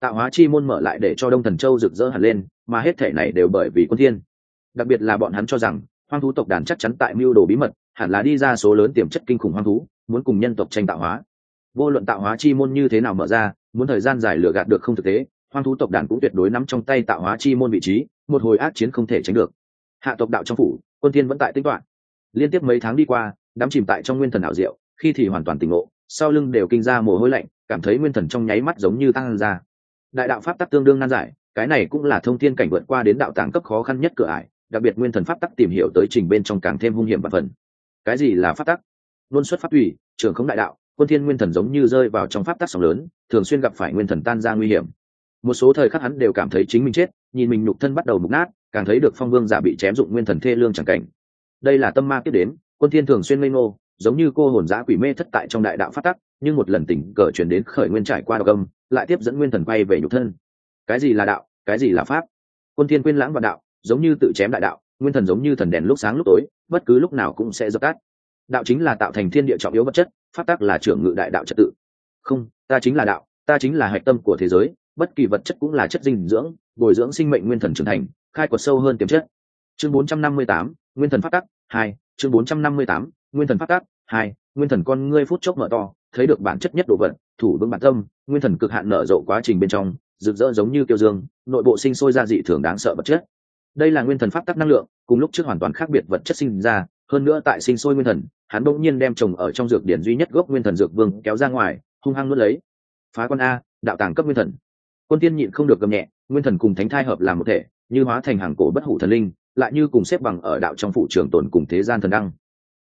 Tạo hóa chi môn mở lại để cho đông thần châu rực rỡ hẳn lên, mà hết thể này đều bởi vì quân thiên. Đặc biệt là bọn hắn cho rằng, hoang thú tộc đàn chắc chắn tại mưu đồ bí mật, hẳn là đi ra số lớn tiềm chất kinh khủng hoang thú muốn cùng nhân tộc tranh tạo hóa. Vô luận tạo hóa chi môn như thế nào mở ra, muốn thời gian dài lừa gạt được không thực tế, hoang thú tộc đàn cũng tuyệt đối nắm trong tay tạo hóa chi môn vị trí, một hồi ác chiến không thể tránh được. Hạ tộc đạo trong phủ, quân thiên vẫn tại tính toán liên tiếp mấy tháng đi qua, đắm chìm tại trong nguyên thần ảo diệu, khi thì hoàn toàn tỉnh ngộ, sau lưng đều kinh ra mồ hôi lạnh, cảm thấy nguyên thần trong nháy mắt giống như tăng ra. Đại đạo pháp tắc tương đương nan giải, cái này cũng là thông thiên cảnh vượt qua đến đạo tàng cấp khó khăn nhất cửa ải, đặc biệt nguyên thần pháp tắc tìm hiểu tới trình bên trong càng thêm hung hiểm và phần. Cái gì là pháp tắc? Luôn xuất pháp tùy, trường không đại đạo, quân thiên nguyên thần giống như rơi vào trong pháp tắc sóng lớn, thường xuyên gặp phải nguyên thần tan ra nguy hiểm. Một số thời khắc hắn đều cảm thấy chính mình chết, nhìn mình nhục thân bắt đầu mục nát, càng thấy được phong vương giả bị chém dụng nguyên thần thê lương chẳng cảnh. Đây là tâm ma tiếp đến, quân thiên thường xuyên ngây ngô, giống như cô hồn giã quỷ mê thất tại trong đại đạo phát tắc, nhưng một lần tỉnh cờ chuyển đến khởi nguyên trải qua độc âm, lại tiếp dẫn nguyên thần quay về nhục thân. Cái gì là đạo, cái gì là pháp? Quân thiên quên lãng vào đạo, giống như tự chém đại đạo, nguyên thần giống như thần đèn lúc sáng lúc tối, bất cứ lúc nào cũng sẽ dập tắt đạo chính là tạo thành thiên địa trọng yếu vật chất pháp tắc là trưởng ngự đại đạo trật tự. Không ta chính là đạo ta chính là hạch tâm của thế giới bất kỳ vật chất cũng là chất dinh dưỡng bồi dưỡng sinh mệnh nguyên thần trưởng thành khai quật sâu hơn tiềm chất. Chương 458, nguyên thần pháp tắc hai chương 458, nguyên thần pháp tắc hai nguyên thần con ngươi phút chốc mở to thấy được bản chất nhất đồ vật thủ vững bản tâm nguyên thần cực hạn nở rộ quá trình bên trong rực rỡ giống như kiêu dương nội bộ sinh sôi ra dị thường đáng sợ vật chất. Đây là nguyên thần pháp tắc năng lượng cùng lúc trước hoàn toàn khác biệt vật chất sinh ra hơn nữa tại sinh sôi nguyên thần, hắn bỗng nhiên đem trồng ở trong dược điển duy nhất gốc nguyên thần dược vương kéo ra ngoài, hung hăng nuốt lấy. Phá con a, đạo tàng cấp nguyên thần. Quân tiên nhịn không được gầm nhẹ, nguyên thần cùng thánh thai hợp làm một thể, như hóa thành hàng cổ bất hủ thần linh, lại như cùng xếp bằng ở đạo trong phụ trường tồn cùng thế gian thần đăng.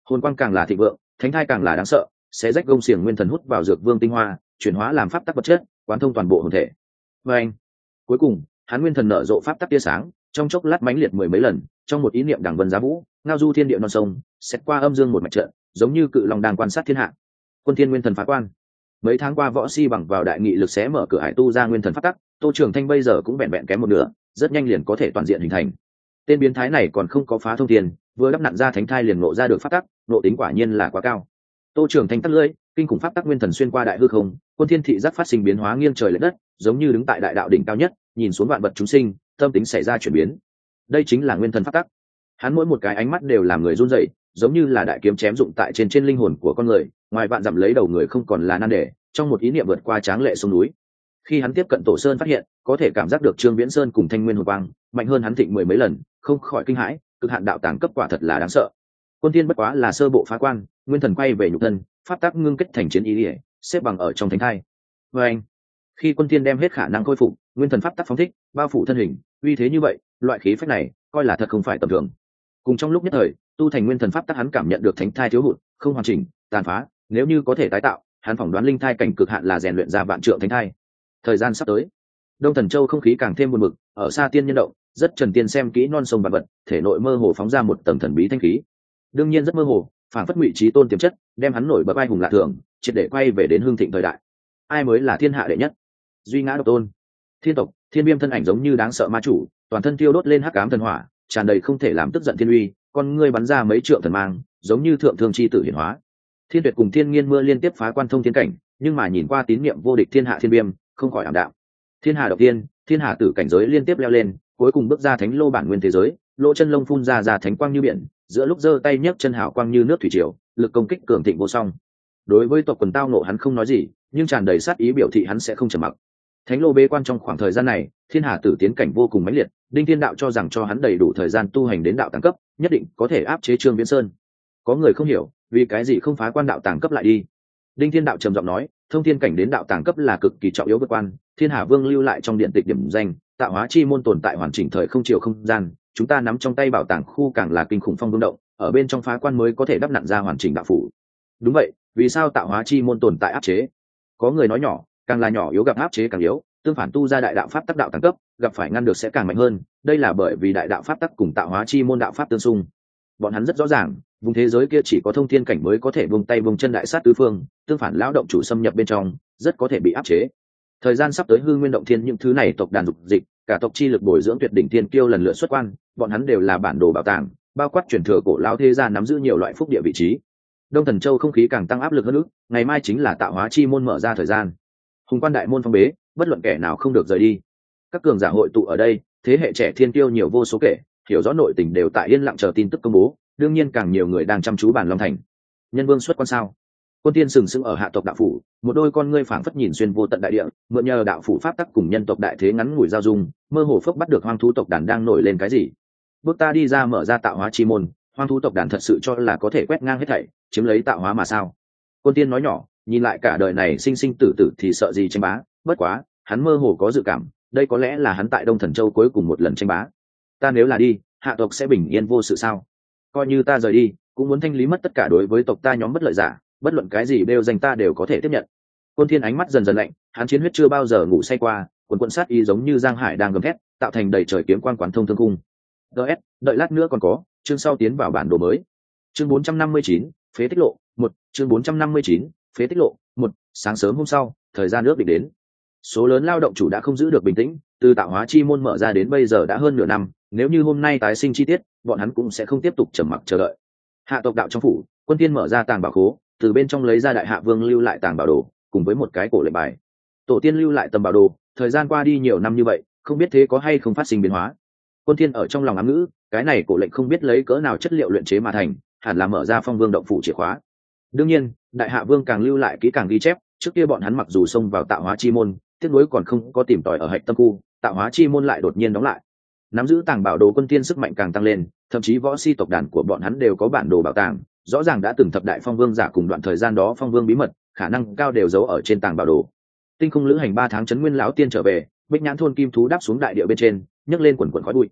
Hồn quang càng là thịnh vượng, thánh thai càng là đáng sợ, sẽ rách gông xiềng nguyên thần hút vào dược vương tinh hoa, chuyển hóa làm pháp tắc vật chất, quán thông toàn bộ hồn thể. Và anh, cuối cùng, hắn nguyên thần nở rộ pháp tắc tia sáng, trong chốc lát mãnh liệt mười mấy lần trong một ý niệm đằng vân giá vũ, ngao du thiên địa non sông, xét qua âm dương một mặt trận, giống như cự lòng đang quan sát thiên hạ. Quân thiên nguyên thần phá quan. Mấy tháng qua võ si bằng vào đại nghị lực xé mở cửa hải tu ra nguyên thần phát tắc, tô trường thanh bây giờ cũng vẹn vẹn kém một nửa, rất nhanh liền có thể toàn diện hình thành. Tên biến thái này còn không có phá thông tiền vừa đắp nặn ra thánh thai liền nộ ra được phát tắc nộ tính quả nhiên là quá cao. Tô trường thanh tắt lưỡi, kinh khủng pháp tắc nguyên thần xuyên qua đại hư không, quân thiên thị giác phát sinh biến hóa nghiêng trời lệch đất, giống như đứng tại đại đạo đỉnh cao nhất, nhìn xuống vạn vật chúng sinh, tâm tính xảy ra chuyển biến đây chính là nguyên thần pháp tắc. Hắn mỗi một cái ánh mắt đều làm người run rẩy, giống như là đại kiếm chém dụng tại trên trên linh hồn của con người, ngoài vạn dặm lấy đầu người không còn là nan đề, trong một ý niệm vượt qua tráng lệ sông núi. Khi hắn tiếp cận tổ sơn phát hiện, có thể cảm giác được trương viễn sơn cùng thanh nguyên hồ quang, mạnh hơn hắn thịnh mười mấy lần, không khỏi kinh hãi, cực hạn đạo tàng cấp quả thật là đáng sợ. Quân tiên bất quá là sơ bộ phá quan, nguyên thần quay về nhục thân, pháp tắc ngưng kết thành chiến ý ỉa xếp bằng ở trong thánh thai. Vê anh, khi quân tiên đem hết khả năng khôi phục, nguyên thần pháp tắc phóng thích, bao phủ thân hình uy thế như vậy, loại khí phách này coi là thật không phải tầm thường. Cùng trong lúc nhất thời, tu thành nguyên thần pháp tắc hắn cảm nhận được thánh thai thiếu hụt, không hoàn chỉnh, tàn phá, nếu như có thể tái tạo, hắn phỏng đoán linh thai cảnh cực hạn là rèn luyện ra vạn trượng thánh thai. Thời gian sắp tới, đông thần châu không khí càng thêm buồn bực, ở xa tiên nhân động, rất trần tiên xem kỹ non sông vật vật, thể nội mơ hồ phóng ra một tầng thần bí thanh khí. Đương nhiên rất mơ hồ, phản phất ngụy trí tôn tiềm chất, đem hắn nổi bật ai hùng lạ thường, triệt để quay về đến hương thịnh thời đại. Ai mới là thiên hạ đệ nhất? Duy ngã độc tôn. Thiên tộc thiên viêm thân ảnh giống như đáng sợ ma chủ, toàn thân tiêu đốt lên hắc cám thần hỏa, tràn đầy không thể làm tức giận thiên uy, con ngươi bắn ra mấy trượng thần mang, giống như thượng thương chi tử hiển hóa. Thiên tuyệt cùng thiên nghiên mưa liên tiếp phá quan thông thiên cảnh, nhưng mà nhìn qua tín niệm vô địch thiên hạ thiên viêm, không khỏi ảm đạm. Thiên hà đầu tiên, thiên hà tử cảnh giới liên tiếp leo lên, cuối cùng bước ra thánh lô bản nguyên thế giới, lỗ chân lông phun ra ra thánh quang như biển, giữa lúc giơ tay nhấc chân hảo quang như nước thủy triều, lực công kích cường thịnh vô song. Đối với tộc quần tao nộ hắn không nói gì, nhưng tràn đầy sát ý biểu thị hắn sẽ không trầm mặc thánh lô bế quan trong khoảng thời gian này, thiên hà tử tiến cảnh vô cùng mãnh liệt, đinh thiên đạo cho rằng cho hắn đầy đủ thời gian tu hành đến đạo tàng cấp, nhất định có thể áp chế trương viễn sơn. Có người không hiểu, vì cái gì không phá quan đạo tàng cấp lại đi? Đinh thiên đạo trầm giọng nói, thông thiên cảnh đến đạo tàng cấp là cực kỳ trọng yếu vượt quan, thiên hà vương lưu lại trong điện tịch điểm danh, tạo hóa chi môn tồn tại hoàn chỉnh thời không chiều không gian, chúng ta nắm trong tay bảo tàng khu càng là kinh khủng phong vương động, ở bên trong phá quan mới có thể đắp nặn ra hoàn chỉnh đạo phủ. Đúng vậy, vì sao tạo hóa chi môn tồn tại áp chế? Có người nói nhỏ càng là nhỏ yếu gặp áp chế càng yếu, tương phản tu ra đại đạo pháp tác đạo tăng cấp, gặp phải ngăn được sẽ càng mạnh hơn, đây là bởi vì đại đạo pháp tắc cùng tạo hóa chi môn đạo pháp tương xung. Bọn hắn rất rõ ràng, vùng thế giới kia chỉ có thông thiên cảnh mới có thể buông tay buông chân đại sát tứ phương, tương phản lão động chủ xâm nhập bên trong, rất có thể bị áp chế. Thời gian sắp tới hư nguyên động thiên những thứ này tộc đàn dục dịch, cả tộc chi lực bồi dưỡng tuyệt đỉnh thiên kiêu lần lượt xuất quan, bọn hắn đều là bản đồ bảo tàng, bao quát truyền thừa cổ lão thế gia nắm giữ nhiều loại phúc địa vị trí. Đông thần châu không khí càng tăng áp lực hơn nữa, ngày mai chính là tạo hóa chi môn mở ra thời gian hùng quan đại môn phong bế, bất luận kẻ nào không được rời đi. Các cường giả hội tụ ở đây, thế hệ trẻ thiên tiêu nhiều vô số kể, hiểu rõ nội tình đều tại yên lặng chờ tin tức công bố, đương nhiên càng nhiều người đang chăm chú bản long thành. Nhân vương xuất quan sao? Quân tiên sừng sững ở hạ tộc đạo phủ, một đôi con ngươi phảng phất nhìn xuyên vô tận đại địa, mượn nhờ đạo phủ pháp tắc cùng nhân tộc đại thế ngắn ngủi giao dung, mơ hồ phước bắt được hoang thú tộc đàn đang nổi lên cái gì. Bước ta đi ra mở ra tạo hóa chi môn, hoang thú tộc đàn thật sự cho là có thể quét ngang hết thảy, chiếm lấy tạo hóa mà sao? Quân tiên nói nhỏ nhìn lại cả đời này sinh sinh tử tử thì sợ gì tranh bá bất quá hắn mơ hồ có dự cảm đây có lẽ là hắn tại đông thần châu cuối cùng một lần tranh bá. Ta nếu là đi hạ tộc sẽ bình yên vô sự sao? Coi như ta rời đi cũng muốn thanh lý mất tất cả đối với tộc ta nhóm bất lợi giả bất luận cái gì đều dành ta đều có thể tiếp nhận. Quân thiên ánh mắt dần dần lạnh hắn chiến huyết chưa bao giờ ngủ say qua quần quân sát y giống như giang hải đang gầm thét tạo thành đầy trời kiếm quan quán thông thương cung. Ds đợi lát nữa còn có chương sau tiến vào bản đồ mới. Chương 459, phế tích lộ một chương 459, phế tích lộ, một, sáng sớm hôm sau, thời gian nước định đến. Số lớn lao động chủ đã không giữ được bình tĩnh, từ tạo hóa chi môn mở ra đến bây giờ đã hơn nửa năm, nếu như hôm nay tái sinh chi tiết, bọn hắn cũng sẽ không tiếp tục trầm mặc chờ đợi. Hạ tộc đạo trong phủ, quân tiên mở ra tàng bảo khố, từ bên trong lấy ra đại hạ vương lưu lại tàng bảo đồ, cùng với một cái cổ lệnh bài. Tổ tiên lưu lại tầm bảo đồ, thời gian qua đi nhiều năm như vậy, không biết thế có hay không phát sinh biến hóa. Quân thiên ở trong lòng ám ngữ, cái này cổ lệnh không biết lấy cỡ nào chất liệu luyện chế mà thành, hẳn là mở ra phong vương động phủ chìa khóa đương nhiên, đại hạ vương càng lưu lại kỹ càng ghi chép, trước kia bọn hắn mặc dù xông vào tạo hóa chi môn, tiếc nuối còn không có tìm tòi ở hạch tâm khu, tạo hóa chi môn lại đột nhiên đóng lại. Nắm giữ tàng bảo đồ quân tiên sức mạnh càng tăng lên, thậm chí võ si tộc đàn của bọn hắn đều có bản đồ bảo tàng, rõ ràng đã từng thập đại phong vương giả cùng đoạn thời gian đó phong vương bí mật, khả năng cao đều giấu ở trên tàng bảo đồ. Tinh không lữ hành ba tháng chấn nguyên lão tiên trở về, bích nhãn thôn kim thú đáp xuống đại địa bên trên, nhấc lên quần quần khói bụi.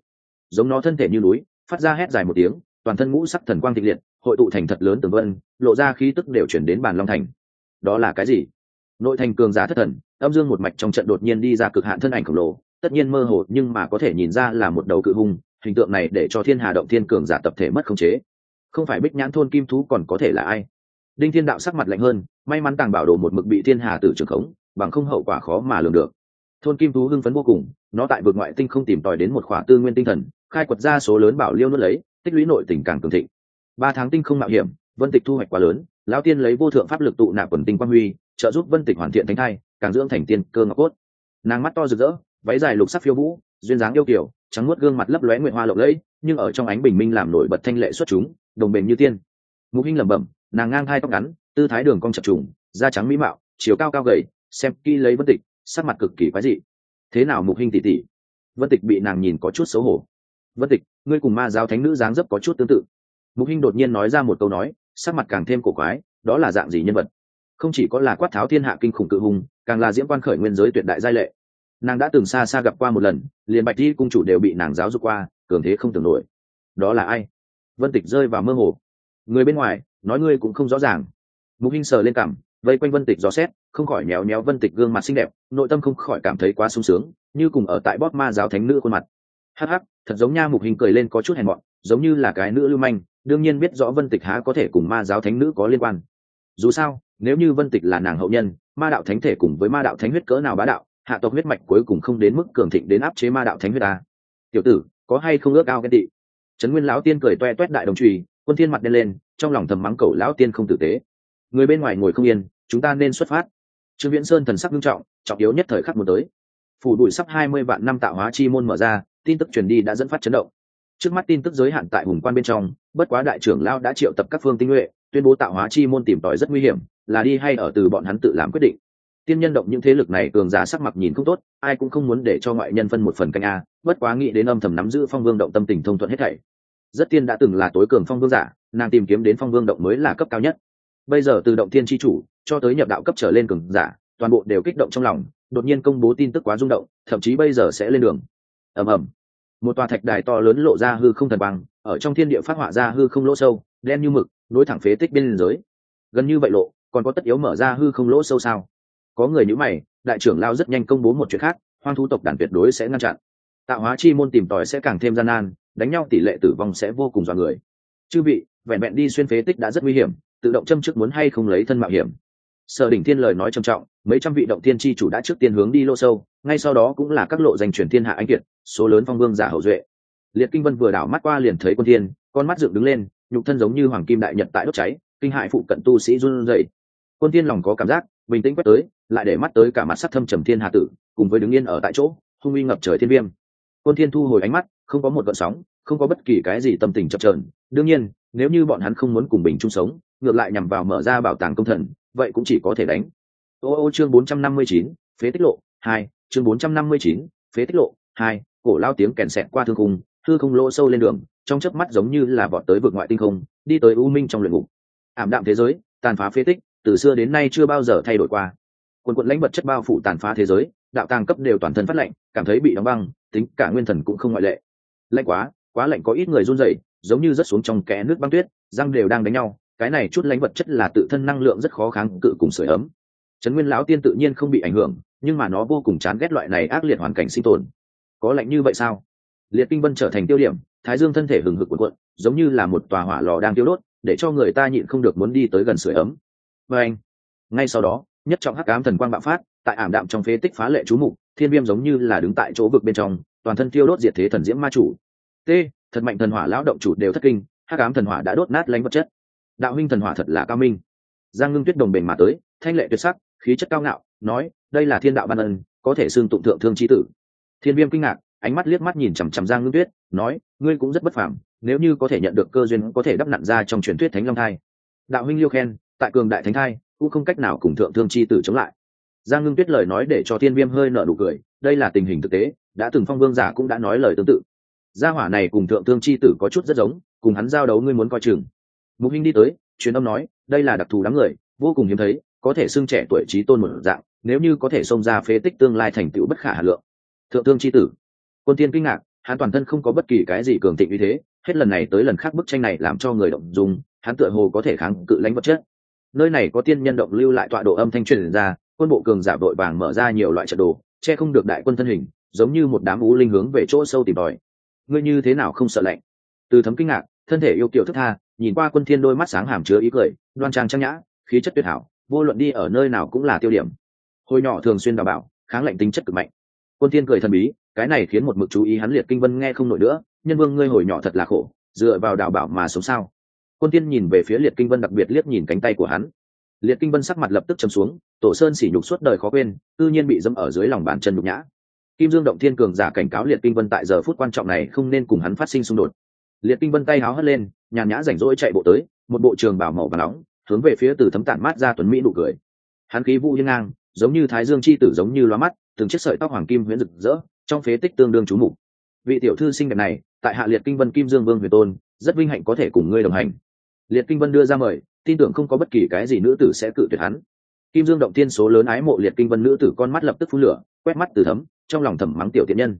Giống nó thân thể như núi, phát ra hét dài một tiếng, toàn thân ngũ sắc thần quang thịnh liệt hội tụ thành thật lớn tường vân, lộ ra khí tức đều chuyển đến bàn long thành. Đó là cái gì? Nội thành cường giả thất thần, âm dương một mạch trong trận đột nhiên đi ra cực hạn thân ảnh khổng lồ, tất nhiên mơ hồ, nhưng mà có thể nhìn ra là một đầu cự hung, hình tượng này để cho thiên hà động thiên cường giả tập thể mất khống chế. Không phải bích nhãn thôn kim thú còn có thể là ai? Đinh thiên đạo sắc mặt lạnh hơn, may mắn tàng bảo đồ một mực bị thiên hà tử trường khống, bằng không hậu quả khó mà lường được. Thôn kim thú hưng phấn vô cùng, nó tại vực ngoại tinh không tìm tòi đến một khỏa tư nguyên tinh thần, khai quật ra số lớn bảo liêu nuốt lấy, tích lũy nội tình càng cường thịnh ba tháng tinh không mạo hiểm, vân tịch thu hoạch quá lớn, lão tiên lấy vô thượng pháp lực tụ nạp quần tinh quang huy, trợ giúp vân tịch hoàn thiện thánh thai, càng dưỡng thành tiên cơ ngọc cốt. Nàng mắt to rực rỡ, váy dài lục sắc phiêu vũ, duyên dáng yêu kiểu trắng nuốt gương mặt lấp lóe nguyện hoa lộng lẫy, nhưng ở trong ánh bình minh làm nổi bật thanh lệ xuất chúng, đồng bền như tiên. Ngũ hinh lẩm bẩm, nàng ngang hai tóc ngắn, tư thái đường cong chập trùng, da trắng mỹ mạo, chiều cao cao gầy, xem kỹ lấy vân tịch, sắc mặt cực kỳ quái dị. Thế nào mục hinh tỉ tỉ vân tịch bị nàng nhìn có chút xấu hổ. Vân tịch, ngươi cùng ma giáo thánh nữ dáng dấp có chút tương tự mục hinh đột nhiên nói ra một câu nói sắc mặt càng thêm cổ quái đó là dạng gì nhân vật? Không chỉ có là quát tháo thiên hạ kinh khủng cự hùng càng là diễm quan khởi nguyên giới tuyệt đại giai lệ. Nàng đã từng xa xa gặp qua một lần liền bạch thi cung chủ đều bị nàng giáo dục qua cường thế không tưởng nổi. Đó là ai? Vân tịch rơi vào mơ hồ. Người bên ngoài nói ngươi cũng không rõ ràng. Mục hinh sờ lên cằm, vây quanh vân tịch dò xét không khỏi méo méo vân tịch gương mặt xinh đẹp nội tâm không khỏi cảm thấy quá sung sướng như cùng ở tại bóp ma giáo thánh nữ khuôn mặt. Hắc hắc thật giống nha mục hình cười lên có chút hèn mọn giống như là cái nữ lưu manh đương nhiên biết rõ vân tịch há có thể cùng ma giáo thánh nữ có liên quan. Dù sao, nếu như vân tịch là nàng hậu nhân, ma đạo thánh thể cùng với ma đạo thánh huyết cỡ nào bá đạo, hạ tộc huyết mạch cuối cùng không đến mức cường thịnh đến áp chế ma đạo thánh huyết ta tiểu tử, có hay không ước ao ghen tị? Trấn nguyên lão tiên cười toe toét đại đồng trùy, quân thiên mặt đen lên, trong lòng thầm mắng cầu lão tiên không tử tế. Người bên ngoài ngồi không yên, chúng ta nên xuất phát. Trương viễn sơn thần sắc nghiêm trọng trọng yếu nhất thời khắc muốn tới. Phủ đuổi sắp hai mươi vạn năm tạo hóa chi môn mở ra, tin tức truyền đi đã dẫn phát chấn động trước mắt tin tức giới hạn tại hùng quan bên trong, bất quá đại trưởng lao đã triệu tập các phương tinh nhuệ, tuyên bố tạo hóa chi môn tìm tòi rất nguy hiểm, là đi hay ở từ bọn hắn tự làm quyết định. Tiên nhân động những thế lực này cường giả sắc mặt nhìn không tốt, ai cũng không muốn để cho ngoại nhân phân một phần canh a, bất quá nghĩ đến âm thầm nắm giữ phong vương động tâm tình thông thuận hết thảy. Rất tiên đã từng là tối cường phong vương giả, nàng tìm kiếm đến phong vương động mới là cấp cao nhất. Bây giờ từ động thiên tri chủ, cho tới nhập đạo cấp trở lên cường giả, toàn bộ đều kích động trong lòng, đột nhiên công bố tin tức quá rung động, thậm chí bây giờ sẽ lên đường. Ầm ầm một tòa thạch đài to lớn lộ ra hư không thần bằng, ở trong thiên địa phát họa ra hư không lỗ sâu, đen như mực, nối thẳng phế tích bên giới gần như vậy lộ, còn có tất yếu mở ra hư không lỗ sâu sao? Có người nhữ mày, đại trưởng lao rất nhanh công bố một chuyện khác, hoang thú tộc đàn tuyệt đối sẽ ngăn chặn. Tạo hóa chi môn tìm tòi sẽ càng thêm gian nan, đánh nhau tỷ lệ tử vong sẽ vô cùng dọa người. Chư vị, vẹn vẹn đi xuyên phế tích đã rất nguy hiểm, tự động châm chức muốn hay không lấy thân mạo hiểm. Sở đỉnh thiên lời nói trầm trọng mấy trăm vị động thiên tri chủ đã trước tiên hướng đi lô sâu, ngay sau đó cũng là các lộ danh truyền thiên hạ anh kiệt, số lớn phong vương giả hậu duệ. Liệt kinh vân vừa đảo mắt qua liền thấy quân thiên, con mắt dựng đứng lên, nhục thân giống như hoàng kim đại nhật tại đốt cháy, kinh hại phụ cận tu sĩ run rẩy. Quân thiên lòng có cảm giác, bình tĩnh quét tới, lại để mắt tới cả mặt sắc thâm trầm thiên hạ tử, cùng với đứng yên ở tại chỗ, hung uy ngập trời thiên viêm. Quân thiên thu hồi ánh mắt, không có một gợn sóng, không có bất kỳ cái gì tâm tình chập chờn. Đương nhiên, nếu như bọn hắn không muốn cùng bình chung sống, ngược lại nhằm vào mở ra bảo tàng công thần, vậy cũng chỉ có thể đánh ô ô chương 459, phế tích lộ hai chương 459, phế tích lộ hai cổ lao tiếng kèn sẹt qua thương khung hư không lỗ sâu lên đường trong chớp mắt giống như là vọt tới vực ngoại tinh không đi tới u minh trong luyện ngục. Ảm đạm thế giới tàn phá phế tích từ xưa đến nay chưa bao giờ thay đổi qua. Quần quận lãnh vật chất bao phủ tàn phá thế giới đạo tàng cấp đều toàn thân phát lạnh cảm thấy bị đóng băng tính cả nguyên thần cũng không ngoại lệ. Lạnh quá quá lạnh có ít người run rẩy giống như rớt xuống trong kẽ nước băng tuyết răng đều đang đánh nhau cái này chút lãnh vật chất là tự thân năng lượng rất khó kháng cự cùng sưởi ấm trấn nguyên lão tiên tự nhiên không bị ảnh hưởng, nhưng mà nó vô cùng chán ghét loại này ác liệt hoàn cảnh sinh tồn. Có lạnh như vậy sao? Liệt kinh vân trở thành tiêu điểm, thái dương thân thể hừng hực cuộn cuộn, giống như là một tòa hỏa lò đang tiêu đốt, để cho người ta nhịn không được muốn đi tới gần sưởi ấm. Và anh, ngay sau đó, nhất trọng hắc ám thần quang bạo phát, tại ảm đạm trong phế tích phá lệ chú mục, thiên viêm giống như là đứng tại chỗ vực bên trong, toàn thân tiêu đốt diệt thế thần diễm ma chủ. T, thật mạnh thần hỏa lão động chủ đều thất kinh, hắc ám thần hỏa đã đốt nát lánh vật chất. Đạo huynh thần hỏa thật là cao minh. Giang ngưng tuyết đồng bền mà tới, thanh lệ tuyệt sắc khí chất cao ngạo, nói, đây là thiên đạo ban ân, có thể xương tụng thượng thương chi tử. Thiên viêm kinh ngạc, ánh mắt liếc mắt nhìn chằm chằm giang ngưng tuyết, nói, ngươi cũng rất bất phàm, nếu như có thể nhận được cơ duyên có thể đắp nặn ra trong truyền thuyết thánh long thai. Đạo huynh liêu khen, tại cường đại thánh thai, cũng không cách nào cùng thượng thương chi tử chống lại. Giang ngưng tuyết lời nói để cho thiên viêm hơi nở nụ cười, đây là tình hình thực tế, đã từng phong vương giả cũng đã nói lời tương tự. Gia hỏa này cùng thượng thương chi tử có chút rất giống, cùng hắn giao đấu ngươi muốn coi chừng. Mục huynh đi tới, truyền âm nói, đây là đặc thù đám người, vô cùng hiếm thấy có thể xưng trẻ tuổi trí tôn một dạng, nếu như có thể xông ra phế tích tương lai thành tựu bất khả hà lượng. Thượng thương chi tử. Quân tiên kinh ngạc, hắn toàn thân không có bất kỳ cái gì cường thịnh như thế, hết lần này tới lần khác bức tranh này làm cho người động dùng hắn tựa hồ có thể kháng cự lãnh vật chất. Nơi này có tiên nhân động lưu lại tọa độ âm thanh truyền ra, quân bộ cường giả đội vàng mở ra nhiều loại trận đồ, che không được đại quân thân hình, giống như một đám ú linh hướng về chỗ sâu tìm tòi. Ngươi như thế nào không sợ lạnh? Từ thấm kinh ngạc, thân thể yêu kiểu thức tha, nhìn qua quân thiên đôi mắt sáng hàm chứa ý cười, đoan trang trang nhã, khí chất tuyệt hảo vô luận đi ở nơi nào cũng là tiêu điểm. Hồi nhỏ thường xuyên đào bảo, kháng lệnh tính chất cực mạnh. Quân thiên cười thần bí, cái này khiến một mực chú ý hắn liệt kinh vân nghe không nổi nữa, nhân vương ngươi hồi nhỏ thật là khổ, dựa vào đào bảo mà sống sao? Quân thiên nhìn về phía liệt kinh vân đặc biệt liếc nhìn cánh tay của hắn. Liệt kinh vân sắc mặt lập tức trầm xuống, tổ sơn sỉ nhục suốt đời khó quên tự nhiên bị dẫm ở dưới lòng bàn chân nhục nhã. Kim dương động thiên cường giả cảnh cáo liệt kinh vân tại giờ phút quan trọng này không nên cùng hắn phát sinh xung đột. Liệt kinh vân tay háo hất lên, nhàn nhã rảnh rỗi chạy bộ tới, một bộ trường bảo màu và nóng hướng về phía từ thấm tản mát ra tuấn mỹ nụ cười. Hắn khí vũ hiên ngang, giống như thái dương chi tử giống như loa mắt, từng chiếc sợi tóc hoàng kim huyễn rực rỡ, trong phế tích tương đương chú mục. Vị tiểu thư sinh đẹp này, tại hạ liệt kinh vân kim dương vương huyền tôn, rất vinh hạnh có thể cùng ngươi đồng hành. Liệt kinh vân đưa ra mời, tin tưởng không có bất kỳ cái gì nữ tử sẽ cự tuyệt hắn. Kim dương động tiên số lớn ái mộ liệt kinh vân nữ tử con mắt lập tức phun lửa, quét mắt từ thấm, trong lòng thầm mắng tiểu tiện nhân.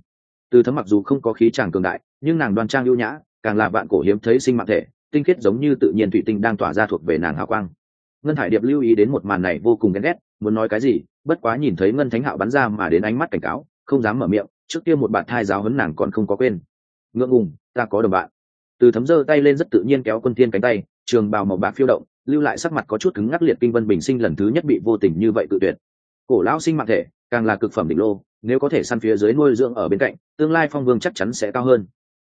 Từ thấm mặc dù không có khí tràng cường đại, nhưng nàng đoan trang ưu nhã, càng là bạn cổ hiếm thấy sinh mạng thể tinh khiết giống như tự nhiên thủy tinh đang tỏa ra thuộc về nàng hào quang. Ngân hải điệp lưu ý đến một màn này vô cùng ghen ghét, muốn nói cái gì, bất quá nhìn thấy ngân thánh hạo bắn ra mà đến ánh mắt cảnh cáo, không dám mở miệng, trước kia một bạn thai giáo hấn nàng còn không có quên. Ngượng ngùng, ta có đồng bạn. Từ thấm giơ tay lên rất tự nhiên kéo quân thiên cánh tay, trường bào màu bạc phiêu động, lưu lại sắc mặt có chút cứng ngắc liệt kinh vân bình sinh lần thứ nhất bị vô tình như vậy tự tuyệt. Cổ lão sinh mạng thể, càng là cực phẩm đỉnh lô, nếu có thể săn phía dưới nuôi dưỡng ở bên cạnh, tương lai phong vương chắc chắn sẽ cao hơn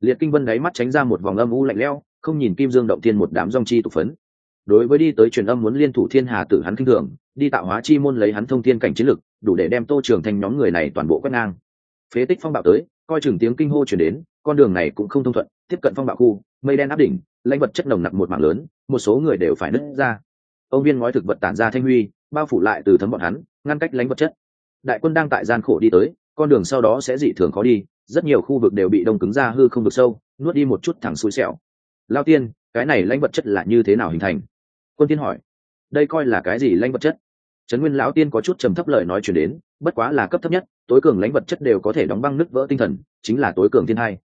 liệt kinh vân đáy mắt tránh ra một vòng âm u lạnh lẽo, không nhìn kim dương động thiên một đám dòng chi tục phấn. Đối với đi tới truyền âm muốn liên thủ thiên hà tử hắn kinh thường, đi tạo hóa chi môn lấy hắn thông thiên cảnh chiến lực, đủ để đem tô trường thành nhóm người này toàn bộ quét ngang. Phế tích phong bạo tới, coi chừng tiếng kinh hô chuyển đến, con đường này cũng không thông thuận, tiếp cận phong bạo khu, mây đen áp đỉnh, lãnh vật chất nồng nặc một mảng lớn, một số người đều phải nứt ra. Ông viên ngói thực vật tản ra thanh huy, bao phủ lại từ thấm bọn hắn, ngăn cách lãnh vật chất. Đại quân đang tại gian khổ đi tới, con đường sau đó sẽ dị thường khó đi rất nhiều khu vực đều bị đông cứng ra hư không vực sâu, nuốt đi một chút thẳng xui xẻo. Lao tiên, cái này lãnh vật chất là như thế nào hình thành? Quân tiên hỏi. Đây coi là cái gì lãnh vật chất? Trấn nguyên lão tiên có chút trầm thấp lời nói chuyển đến, bất quá là cấp thấp nhất, tối cường lãnh vật chất đều có thể đóng băng nứt vỡ tinh thần, chính là tối cường thiên hai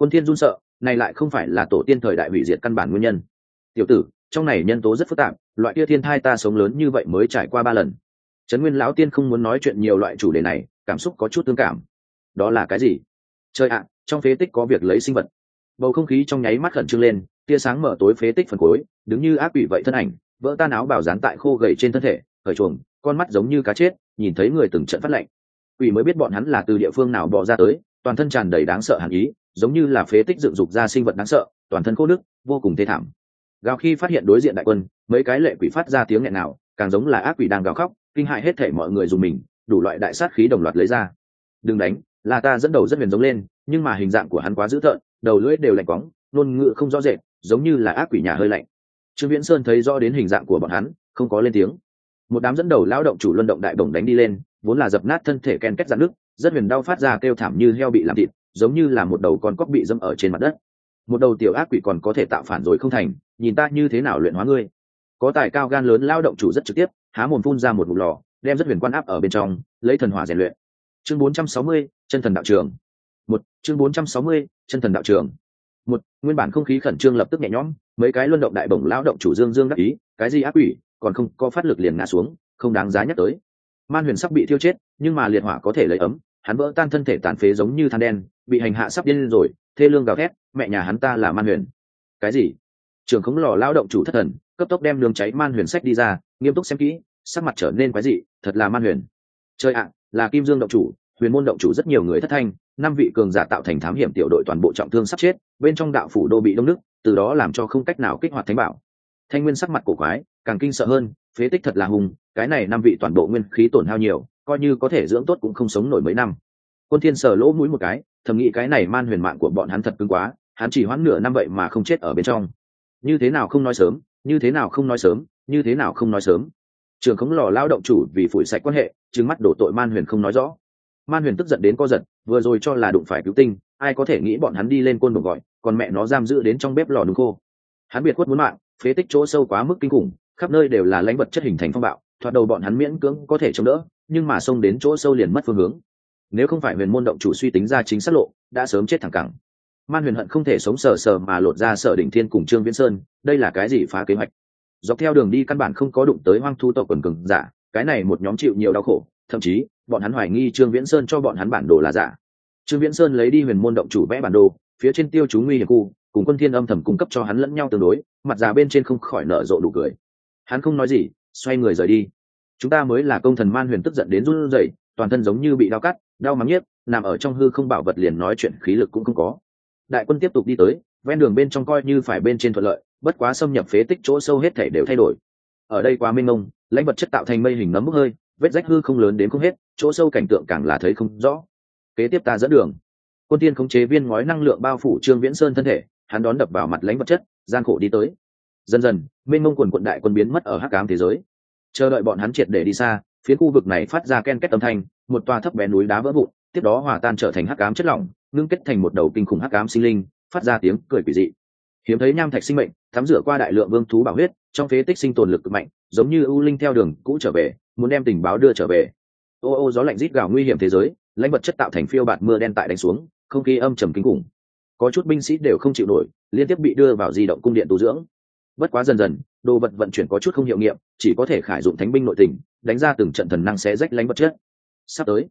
quân thiên run sợ, này lại không phải là tổ tiên thời đại hủy diệt căn bản nguyên nhân. Tiểu tử, trong này nhân tố rất phức tạp, loại kia thiên thai ta sống lớn như vậy mới trải qua ba lần. Trấn nguyên lão tiên không muốn nói chuyện nhiều loại chủ đề này, cảm xúc có chút tương cảm. Đó là cái gì? Trời ạ, trong phế tích có việc lấy sinh vật. Bầu không khí trong nháy mắt khẩn trương lên, tia sáng mở tối phế tích phần cuối, đứng như ác quỷ vậy thân ảnh, vỡ tan áo bảo dán tại khô gầy trên thân thể, khởi chuồng, con mắt giống như cá chết, nhìn thấy người từng trận phát lạnh quỷ mới biết bọn hắn là từ địa phương nào bỏ ra tới, toàn thân tràn đầy đáng sợ hàn ý, giống như là phế tích dựng dục ra sinh vật đáng sợ, toàn thân khô nước, vô cùng thê thảm. Gào khi phát hiện đối diện đại quân, mấy cái lệ quỷ phát ra tiếng nghẹn nào, càng giống là ác quỷ đang gào khóc, kinh hại hết thể mọi người dùng mình, đủ loại đại sát khí đồng loạt lấy ra. Đừng đánh là ta dẫn đầu rất huyền giống lên nhưng mà hình dạng của hắn quá dữ tợn đầu lưỡi đều lạnh quóng ngôn ngữ không rõ rệt giống như là ác quỷ nhà hơi lạnh. Trương viễn sơn thấy rõ đến hình dạng của bọn hắn không có lên tiếng. Một đám dẫn đầu lao động chủ luân động đại bổng đánh đi lên vốn là dập nát thân thể ken kết dạn nước rất huyền đau phát ra kêu thảm như heo bị làm thịt giống như là một đầu con cóc bị dâm ở trên mặt đất. Một đầu tiểu ác quỷ còn có thể tạo phản rồi không thành nhìn ta như thế nào luyện hóa ngươi. Có tài cao gan lớn lao động chủ rất trực tiếp há mồm phun ra một ngụm lò đem rất huyền quan áp ở bên trong lấy thần hỏa rèn luyện. Chương 460, chân thần đạo trường. Một chương 460, chân thần đạo trường. Một nguyên bản không khí khẩn trương lập tức nhẹ nhõm mấy cái luân động đại bổng lao động chủ dương dương đắc ý cái gì ác quỷ còn không có phát lực liền ngã xuống không đáng giá nhắc tới. Man huyền sắp bị thiêu chết nhưng mà liệt hỏa có thể lấy ấm hắn vỡ tan thân thể tàn phế giống như than đen bị hành hạ sắp điên rồi thê lương gào thét mẹ nhà hắn ta là man huyền. Cái gì? Trường khống lò lao động chủ thất thần cấp tốc đem nướng cháy man huyền sách đi ra nghiêm túc xem kỹ sắc mặt trở nên quái dị thật là man huyền. Chơi ạ là kim dương động chủ huyền môn động chủ rất nhiều người thất thanh, năm vị cường giả tạo thành thám hiểm tiểu đội toàn bộ trọng thương sắp chết, bên trong đạo phủ đô bị đông nước, từ đó làm cho không cách nào kích hoạt thánh bảo. Thanh nguyên sắc mặt cổ quái, càng kinh sợ hơn, phế tích thật là hùng cái này năm vị toàn bộ nguyên khí tổn hao nhiều, coi như có thể dưỡng tốt cũng không sống nổi mấy năm. Quân thiên sờ lỗ mũi một cái, thầm nghĩ cái này man huyền mạng của bọn hắn thật cứng quá, hắn chỉ hoãn nửa năm vậy mà không chết ở bên trong. Như thế nào không nói sớm, như thế nào không nói sớm, như thế nào không nói sớm. Trường khống lò lao động chủ vì phủi sạch quan hệ, trừng mắt đổ tội man huyền không nói rõ man huyền tức giận đến co giật, vừa rồi cho là đụng phải cứu tinh, ai có thể nghĩ bọn hắn đi lên côn đồ gọi, còn mẹ nó giam giữ đến trong bếp lò đúng khô. Hắn biệt khuất muốn mạng, phế tích chỗ sâu quá mức kinh khủng, khắp nơi đều là lãnh vật chất hình thành phong bạo, thoạt đầu bọn hắn miễn cưỡng có thể chống đỡ, nhưng mà xông đến chỗ sâu liền mất phương hướng. Nếu không phải huyền môn động chủ suy tính ra chính xác lộ, đã sớm chết thẳng cẳng. Man huyền hận không thể sống sờ sờ mà lột ra sở đỉnh thiên cùng trương viễn sơn, đây là cái gì phá kế hoạch? Dọc theo đường đi căn bản không có đụng tới hoang thu tộc quần cừng giả, cái này một nhóm chịu nhiều đau khổ thậm chí, bọn hắn hoài nghi trương viễn sơn cho bọn hắn bản đồ là giả. Trương viễn sơn lấy đi huyền môn động chủ vẽ bản đồ, phía trên tiêu chú nguy hiểm khu, cùng quân thiên âm thầm cung cấp cho hắn lẫn nhau tương đối, mặt già bên trên không khỏi nở rộ đủ cười. Hắn không nói gì, xoay người rời đi. Chúng ta mới là công thần man huyền tức giận đến run rẩy, toàn thân giống như bị đau cắt, đau mắng nhiếp nằm ở trong hư không bảo vật liền nói chuyện khí lực cũng không có. Đại quân tiếp tục đi tới, ven đường bên trong coi như phải bên trên thuận lợi, bất quá xâm nhập phế tích chỗ sâu hết thể đều thay đổi. Ở đây quá mênh mông, lãnh vật chất tạo thành mây hình nấm bốc hơi vết rách hư không lớn đến không hết, chỗ sâu cảnh tượng càng là thấy không rõ. Kế tiếp ta dẫn đường. Quân tiên khống chế viên ngói năng lượng bao phủ trương viễn sơn thân thể, hắn đón đập vào mặt lãnh vật chất, gian khổ đi tới. Dần dần, mênh mông quần quận đại quân biến mất ở hắc ám thế giới. Chờ đợi bọn hắn triệt để đi xa, phía khu vực này phát ra ken két âm thanh, một tòa thấp bé núi đá vỡ vụn, tiếp đó hòa tan trở thành hắc ám chất lỏng, ngưng kết thành một đầu kinh khủng hắc ám sinh linh, phát ra tiếng cười quỷ dị. Hiếm thấy nham thạch sinh mệnh, thắm rửa qua đại lượng vương thú bảo huyết, trong phế tích sinh tồn lực cực mạnh, giống như ưu linh theo đường cũ trở về muốn đem tình báo đưa trở về. Ô ô, gió lạnh rít gào nguy hiểm thế giới, lãnh vật chất tạo thành phiêu bạt mưa đen tại đánh xuống, không khí âm trầm kinh khủng. Có chút binh sĩ đều không chịu nổi, liên tiếp bị đưa vào di động cung điện tu dưỡng. Bất quá dần dần, đồ vật vận chuyển có chút không hiệu nghiệm, chỉ có thể khải dụng thánh binh nội tình, đánh ra từng trận thần năng xé rách lãnh vật chất. Sắp tới,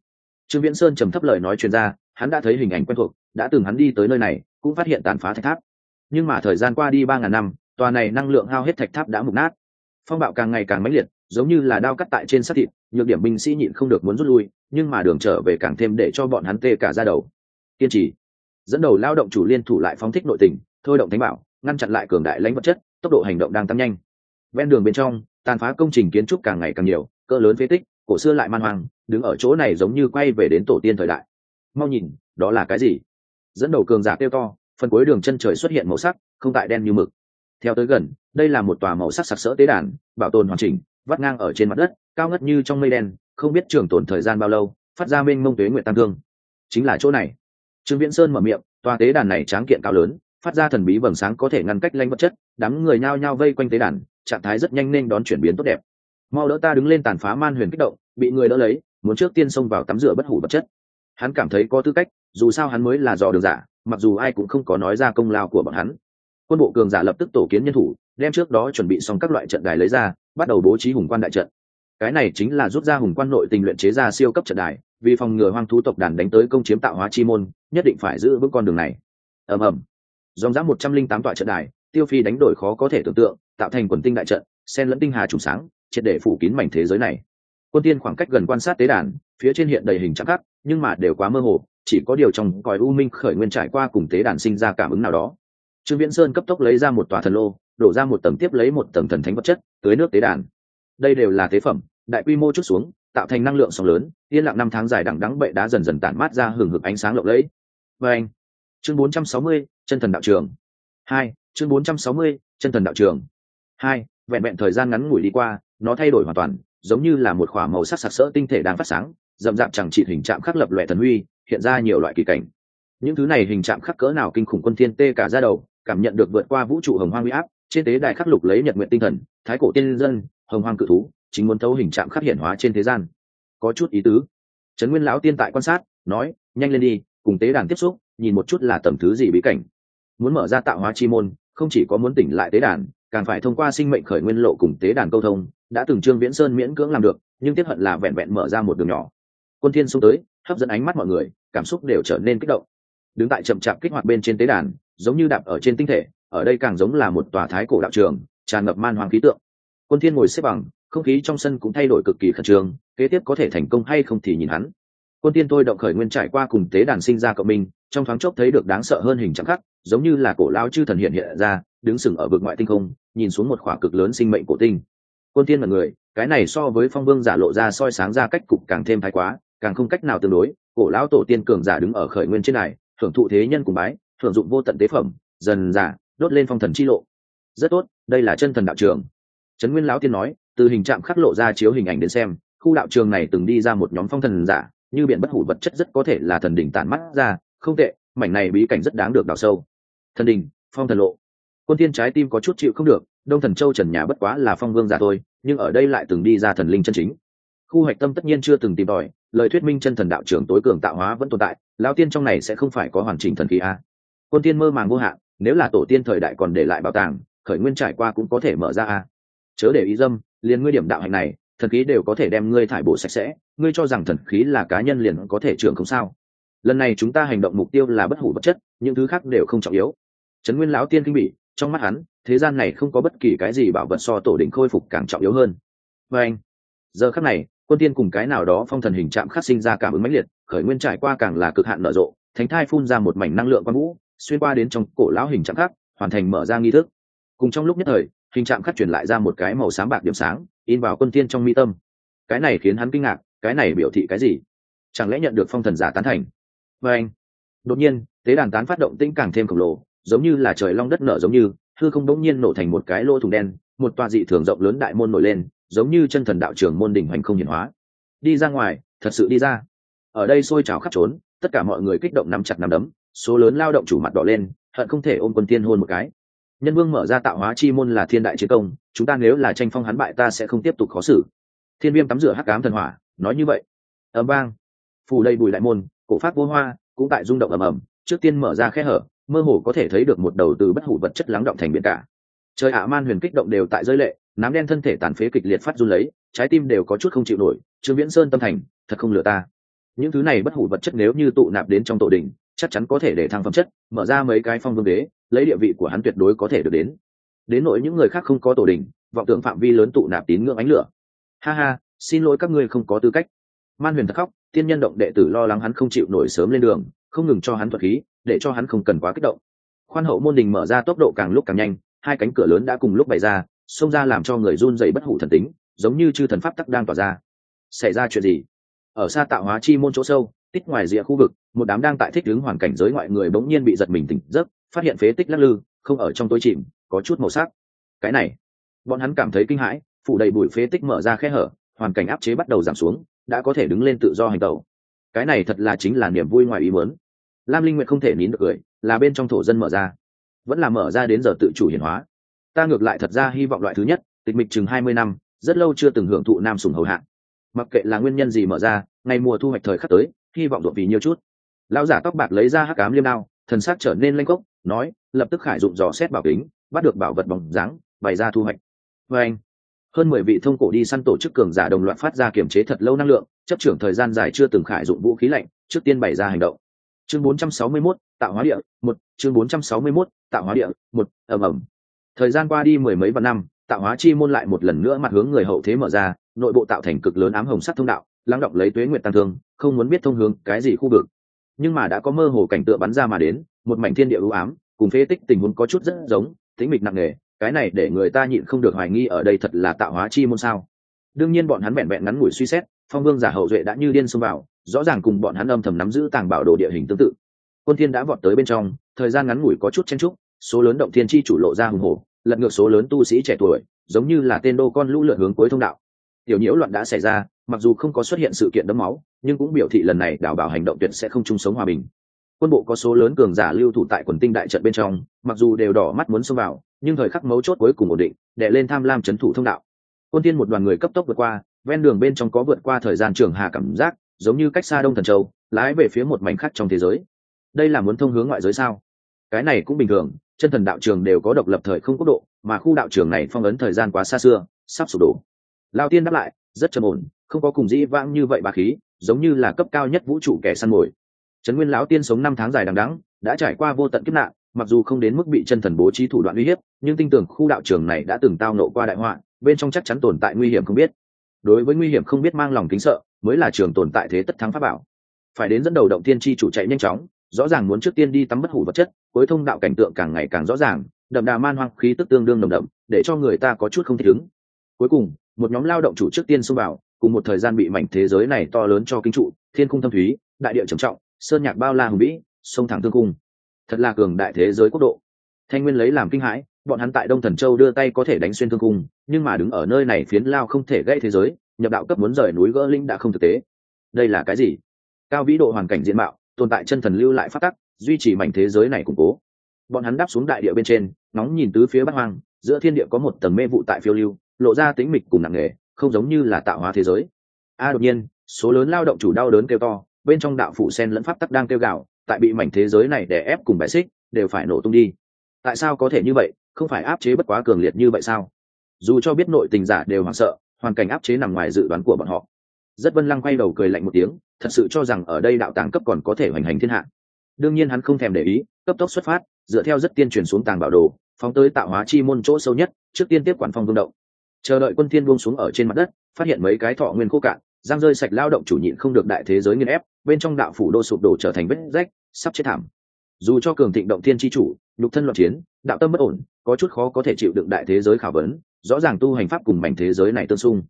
trương viễn sơn trầm thấp lời nói chuyên gia hắn đã thấy hình ảnh quen thuộc, đã từng hắn đi tới nơi này, cũng phát hiện tàn phá thạch tháp. Nhưng mà thời gian qua đi ba ngàn năm, tòa này năng lượng hao hết thạch tháp đã mục nát. Phong bạo càng ngày càng mãnh liệt giống như là đao cắt tại trên sát thịt, nhược điểm binh sĩ nhịn không được muốn rút lui, nhưng mà đường trở về càng thêm để cho bọn hắn tê cả ra đầu. Kiên trì. Dẫn đầu lao động chủ liên thủ lại phóng thích nội tình, thôi động thánh bảo, ngăn chặn lại cường đại lãnh vật chất, tốc độ hành động đang tăng nhanh. Ven đường bên trong, tàn phá công trình kiến trúc càng ngày càng nhiều, cỡ lớn phế tích, cổ xưa lại man hoang, đứng ở chỗ này giống như quay về đến tổ tiên thời đại. Mau nhìn, đó là cái gì? Dẫn đầu cường giả kêu to, phần cuối đường chân trời xuất hiện màu sắc, không tại đen như mực. Theo tới gần, đây là một tòa màu sắc sặc sỡ tế đàn, bảo tồn hoàn chỉnh vắt ngang ở trên mặt đất, cao ngất như trong mây đen, không biết trường tồn thời gian bao lâu, phát ra mênh mông tuế nguyện tăng thương. Chính là chỗ này. Trương viễn sơn mở miệng, tòa tế đàn này tráng kiện cao lớn, phát ra thần bí vầng sáng có thể ngăn cách lanh vật chất, đám người nhao nhao vây quanh tế đàn, trạng thái rất nhanh nên đón chuyển biến tốt đẹp. Mau đỡ ta đứng lên tàn phá man huyền kích động, bị người đỡ lấy, muốn trước tiên xông vào tắm rửa bất hủ vật chất. Hắn cảm thấy có tư cách, dù sao hắn mới là dò đường giả, mặc dù ai cũng không có nói ra công lao của bọn hắn. Quân bộ cường giả lập tức tổ kiến nhân thủ, đem trước đó chuẩn bị xong các loại trận đài lấy ra bắt đầu bố trí hùng quan đại trận. Cái này chính là rút ra hùng quan nội tình luyện chế ra siêu cấp trận đài, vì phòng ngừa hoang thú tộc đàn đánh tới công chiếm tạo hóa chi môn, nhất định phải giữ vững con đường này. Ầm ầm. Dòng dã một trăm linh tám tọa trận đài, tiêu phi đánh đổi khó có thể tưởng tượng, tạo thành quần tinh đại trận sen lẫn tinh hà trùng sáng, triệt để phủ kín mảnh thế giới này. Quân tiên khoảng cách gần quan sát tế đàn, phía trên hiện đầy hình trạng khắc, nhưng mà đều quá mơ hồ, chỉ có điều trong còi u minh khởi nguyên trải qua cùng tế đàn sinh ra cảm ứng nào đó. Trương viễn sơn cấp tốc lấy ra một tòa thần lô đổ ra một tầng tiếp lấy một tầng thần thánh vật chất tưới nước tế đàn. Đây đều là tế phẩm đại quy mô chút xuống tạo thành năng lượng sóng lớn yên lặng năm tháng dài đằng đắng bệ đá dần dần tản mát ra hừng hực ánh sáng lộng lẫy. Và anh chương 460, chân thần đạo trường. Hai chương 460, chân thần đạo trường. Hai vẹn vẹn thời gian ngắn ngủi đi qua nó thay đổi hoàn toàn giống như là một khỏa màu sắc sặc sỡ tinh thể đang phát sáng rậm rạp chẳng trị hình trạng khắc lập loại thần huy hiện ra nhiều loại kỳ cảnh. Những thứ này hình trạng khắc cỡ nào kinh khủng quân thiên tê cả ra đầu cảm nhận được vượt qua vũ trụ hồng hoang huy áp trên tế đài khắc lục lấy nhật nguyện tinh thần, thái cổ tiên dân, hồng hoang cự thú, chính muốn thấu hình trạng khắc hiển hóa trên thế gian. Có chút ý tứ. Trấn nguyên lão tiên tại quan sát, nói, nhanh lên đi, cùng tế đàn tiếp xúc, nhìn một chút là tầm thứ gì bí cảnh. Muốn mở ra tạo hóa chi môn, không chỉ có muốn tỉnh lại tế đàn, càng phải thông qua sinh mệnh khởi nguyên lộ cùng tế đàn câu thông, đã từng trương viễn sơn miễn cưỡng làm được, nhưng tiếp hận là vẹn vẹn mở ra một đường nhỏ. Quân thiên xông tới, hấp dẫn ánh mắt mọi người, cảm xúc đều trở nên kích động. Đứng tại chậm chạp kích hoạt bên trên tế đàn, giống như đạp ở trên tinh thể ở đây càng giống là một tòa thái cổ đạo trường, tràn ngập man hoàng khí tượng. Quân thiên ngồi xếp bằng, không khí trong sân cũng thay đổi cực kỳ khẩn trương, kế tiếp có thể thành công hay không thì nhìn hắn. Quân tiên tôi động khởi nguyên trải qua cùng tế đàn sinh ra cộng minh, trong thoáng chốc thấy được đáng sợ hơn hình trạng khắc, giống như là cổ lao chư thần hiện hiện ra, đứng sừng ở vực ngoại tinh không, nhìn xuống một khỏa cực lớn sinh mệnh cổ tinh. Quân tiên là người, cái này so với phong vương giả lộ ra soi sáng ra cách cục càng thêm thái quá, càng không cách nào tương đối, cổ lão tổ tiên cường giả đứng ở khởi nguyên trên này, thưởng thụ thế nhân cùng bái, thưởng dụng vô tận tế phẩm, dần giả đốt lên phong thần chi lộ. Rất tốt đây là chân thần đạo trường. Trấn nguyên lão tiên nói từ hình trạng khắc lộ ra chiếu hình ảnh đến xem khu đạo trường này từng đi ra một nhóm phong thần giả như biển bất hủ vật chất rất có thể là thần đỉnh tản mắt ra không tệ mảnh này bí cảnh rất đáng được đào sâu. Thần đỉnh, phong thần lộ. Quân thiên trái tim có chút chịu không được đông thần châu trần nhà bất quá là phong vương giả thôi nhưng ở đây lại từng đi ra thần linh chân chính. Khu hoạch tâm tất nhiên chưa từng tìm tòi lời thuyết minh chân thần đạo trưởng tối cường tạo hóa vẫn tồn tại lão tiên trong này sẽ không phải có hoàn chỉnh thần khí a. Quân tiên mơ màng vô hạn nếu là tổ tiên thời đại còn để lại bảo tàng, khởi nguyên trải qua cũng có thể mở ra a chớ để ý dâm, liền ngươi điểm đạo hạnh này, thần khí đều có thể đem ngươi thải bộ sạch sẽ, ngươi cho rằng thần khí là cá nhân liền có thể trưởng không sao. Lần này chúng ta hành động mục tiêu là bất hủ vật chất, những thứ khác đều không trọng yếu. Trấn nguyên lão tiên kinh bỉ, trong mắt hắn, thế gian này không có bất kỳ cái gì bảo vật so tổ đỉnh khôi phục càng trọng yếu hơn. Và anh, giờ khắc này, quân tiên cùng cái nào đó phong thần hình chạm khắc sinh ra cảm ứng mãnh liệt, khởi nguyên trải qua càng là cực hạn nở rộ, thánh thai phun ra một mảnh năng lượng quang vũ xuyên qua đến trong cổ lão hình chạm khắc, hoàn thành mở ra nghi thức. Cùng trong lúc nhất thời, hình chạm khắc truyền lại ra một cái màu sáng bạc điểm sáng, in vào quân tiên trong mi tâm. Cái này khiến hắn kinh ngạc, cái này biểu thị cái gì? Chẳng lẽ nhận được phong thần giả tán thành? Và anh, đột nhiên, tế đàn tán phát động tinh càng thêm khổng lồ, giống như là trời long đất nở giống như, hư không đống nhiên nổ thành một cái lỗ thùng đen, một tòa dị thường rộng lớn đại môn nổi lên, giống như chân thần đạo trường môn đỉnh hoành không hiển hóa. Đi ra ngoài, thật sự đi ra. Ở đây sôi trào khắp trốn, tất cả mọi người kích động nắm chặt nắm đấm số lớn lao động chủ mặt đỏ lên hận không thể ôm quân tiên hôn một cái. Nhân vương mở ra tạo hóa chi môn là thiên đại chiến công chúng ta nếu là tranh phong hắn bại ta sẽ không tiếp tục khó xử. Thiên viêm tắm rửa hắc cám thần hỏa nói như vậy. Ấm vang, phù đầy bùi đại môn cổ phát vô hoa cũng tại rung động ầm ầm trước tiên mở ra khe hở mơ hồ có thể thấy được một đầu từ bất hủ vật chất lắng động thành biển cả. Trời ạ man huyền kích động đều tại rơi lệ nám đen thân thể tàn phế kịch liệt phát run lấy trái tim đều có chút không chịu nổi trương viễn sơn tâm thành thật không lừa ta. Những thứ này bất hủ vật chất nếu như tụ nạp đến trong tổ đình chắc chắn có thể để thăng phẩm chất, mở ra mấy cái phong vương đế, lấy địa vị của hắn tuyệt đối có thể được đến. Đến nỗi những người khác không có tổ đình, vọng tưởng phạm vi lớn tụ nạp tín ngưỡng ánh lửa. Ha ha, xin lỗi các ngươi không có tư cách. Man huyền thật khóc, tiên nhân động đệ tử lo lắng hắn không chịu nổi sớm lên đường, không ngừng cho hắn thuật khí, để cho hắn không cần quá kích động. Khoan hậu môn đình mở ra tốc độ càng lúc càng nhanh, hai cánh cửa lớn đã cùng lúc bày ra, xông ra làm cho người run dày bất hủ thần tính, giống như chư thần pháp tắc đang tỏa ra. Xảy ra chuyện gì? Ở xa tạo hóa chi môn chỗ sâu tích ngoài rìa khu vực một đám đang tại thích ứng hoàn cảnh giới ngoại người bỗng nhiên bị giật mình tỉnh giấc, phát hiện phế tích lắc lư, không ở trong tối chìm, có chút màu sắc. Cái này, bọn hắn cảm thấy kinh hãi, phủ đầy bụi phế tích mở ra khe hở, hoàn cảnh áp chế bắt đầu giảm xuống, đã có thể đứng lên tự do hành tẩu. Cái này thật là chính là niềm vui ngoài ý muốn. Lam linh nguyện không thể nín được cười, là bên trong thổ dân mở ra. Vẫn là mở ra đến giờ tự chủ hiển hóa. Ta ngược lại thật ra hy vọng loại thứ nhất, tịch mịch chừng hai mươi năm, rất lâu chưa từng hưởng thụ nam sùng hầu hạng mặc kệ là nguyên nhân gì mở ra, ngày mùa thu hoạch thời khắc tới, hy vọng ruộng vì nhiều chút lão giả tóc bạc lấy ra hắc cám liêm đao thần sắc trở nên lanh cốc nói lập tức khải dụng dò xét bảo kính bắt được bảo vật bóng dáng bày ra thu hoạch. Vê anh hơn mười vị thông cổ đi săn tổ chức cường giả đồng loạt phát ra kiểm chế thật lâu năng lượng chấp trưởng thời gian dài chưa từng khải dụng vũ khí lạnh trước tiên bày ra hành động. Chương 461, tạo hóa địa một chương 461, tạo hóa địa một ầm ầm. Thời gian qua đi mười mấy vạn năm tạo hóa chi môn lại một lần nữa mặt hướng người hậu thế mở ra nội bộ tạo thành cực lớn ám hồng sắt thông đạo lắng động lấy tuế nguyện tăng thương không muốn biết thông hướng cái gì khu vực nhưng mà đã có mơ hồ cảnh tượng bắn ra mà đến, một mảnh thiên địa ưu ám, cùng phế tích tình huống có chút rất giống tính mịch nặng nề, cái này để người ta nhịn không được hoài nghi ở đây thật là tạo hóa chi môn sao. Đương nhiên bọn hắn vẹn vẹn ngắn ngủi suy xét, phong vương giả hậu duệ đã như điên xông vào, rõ ràng cùng bọn hắn âm thầm nắm giữ tàng bảo đồ địa hình tương tự. Quân thiên đã vọt tới bên trong, thời gian ngắn ngủi có chút chen chúc, số lớn động thiên chi chủ lộ ra hùng hổ, lật ngược số lớn tu sĩ trẻ tuổi, giống như là tên đô con lũ lượn hướng cuối thông đạo tiểu nhiễu loạn đã xảy ra, mặc dù không có xuất hiện sự kiện đẫm máu, nhưng cũng biểu thị lần này đảo bảo hành động tuyệt sẽ không chung sống hòa bình. Quân bộ có số lớn cường giả lưu thủ tại quần tinh đại trận bên trong, mặc dù đều đỏ mắt muốn xông vào, nhưng thời khắc mấu chốt cuối cùng ổn định đệ lên tham lam c h ấ n thủ thông đạo. Quân tiên một đoàn người cấp tốc vượt qua, ven đường bên trong có vượt qua thời gian trường hà cảm giác, giống như cách xa đông thần châu, lái về phía một mảnh khác trong thế giới. Đây là muốn thông hướng ngoại giới sao? Cái này cũng bình thường, chân thần đạo trường đều có độc lập thời không quốc độ, mà khu đạo trường này phong ấn thời gian quá xa xưa, sắp sụp đổ lao tiên đáp lại, rất trầm ổn, không có cùng dĩ vãng như vậy bà khí, giống như là cấp cao nhất vũ trụ kẻ săn mồi. Trấn nguyên lão tiên sống năm tháng dài đằng đắng đã trải qua vô tận kiếp nạn, mặc dù không đến mức bị chân thần bố trí thủ đoạn uy hiếp, nhưng tin tưởng khu đạo trường này đã từng tao nộ qua đại họa, bên trong chắc chắn tồn tại nguy hiểm không biết. Đối với nguy hiểm không biết mang lòng kính sợ, mới là trường tồn tại thế tất thắng pháp bảo. Phải đến dẫn đầu động tiên tri chủ chạy nhanh chóng, rõ ràng muốn trước tiên đi tắm bất hủ vật chất, cuối thông đạo cảnh tượng càng ngày càng rõ ràng, đậm đà man hoang khí tức tương đương nồng đậm, để cho người ta có chút không thích ứng. Cuối cùng một nhóm lao động chủ trước tiên xông vào, cùng một thời gian bị mảnh thế giới này to lớn cho kinh trụ, thiên cung thâm thúy, đại địa trầm trọng, sơn nhạc bao la hùng vĩ, sông thẳng thương cung. Thật là cường đại thế giới quốc độ. Thanh nguyên lấy làm kinh hãi, bọn hắn tại đông thần châu đưa tay có thể đánh xuyên thương cung, nhưng mà đứng ở nơi này phiến lao không thể gây thế giới, nhập đạo cấp muốn rời núi gỡ linh đã không thực tế. Đây là cái gì? Cao vĩ độ hoàn cảnh diện mạo, tồn tại chân thần lưu lại phát tắc, duy trì mảnh thế giới này củng cố. Bọn hắn đáp xuống đại địa bên trên, nóng nhìn tứ phía bắc hoang, giữa thiên địa có một tầng mê vụ tại phiêu lưu lộ ra tính mịch cùng nặng nề, không giống như là tạo hóa thế giới. A, đột nhiên, số lớn lao động chủ đau đớn kêu to, bên trong đạo phụ sen lẫn pháp tắc đang kêu gạo tại bị mảnh thế giới này để ép cùng bài xích, đều phải nổ tung đi. Tại sao có thể như vậy? Không phải áp chế bất quá cường liệt như vậy sao? Dù cho biết nội tình giả đều hoảng sợ, hoàn cảnh áp chế nằm ngoài dự đoán của bọn họ. Rất vân lăng quay đầu cười lạnh một tiếng, thật sự cho rằng ở đây đạo tàng cấp còn có thể hoành hành thiên hạ. Đương nhiên hắn không thèm để ý, cấp tốc xuất phát, dựa theo rất tiên truyền xuống tàng bảo đồ, phóng tới tạo hóa chi môn chỗ sâu nhất, trước tiên tiếp quản phong vương động chờ đợi quân thiên buông xuống ở trên mặt đất, phát hiện mấy cái thọ nguyên khô cạn, giang rơi sạch lao động chủ nhịn không được đại thế giới nghiên ép, bên trong đạo phủ đô sụp đổ trở thành vết rách, sắp chết thảm. Dù cho cường thịnh động thiên chi chủ lục thân loạn chiến, đạo tâm bất ổn, có chút khó có thể chịu đựng đại thế giới khảo vấn, rõ ràng tu hành pháp cùng mảnh thế giới này tương xung.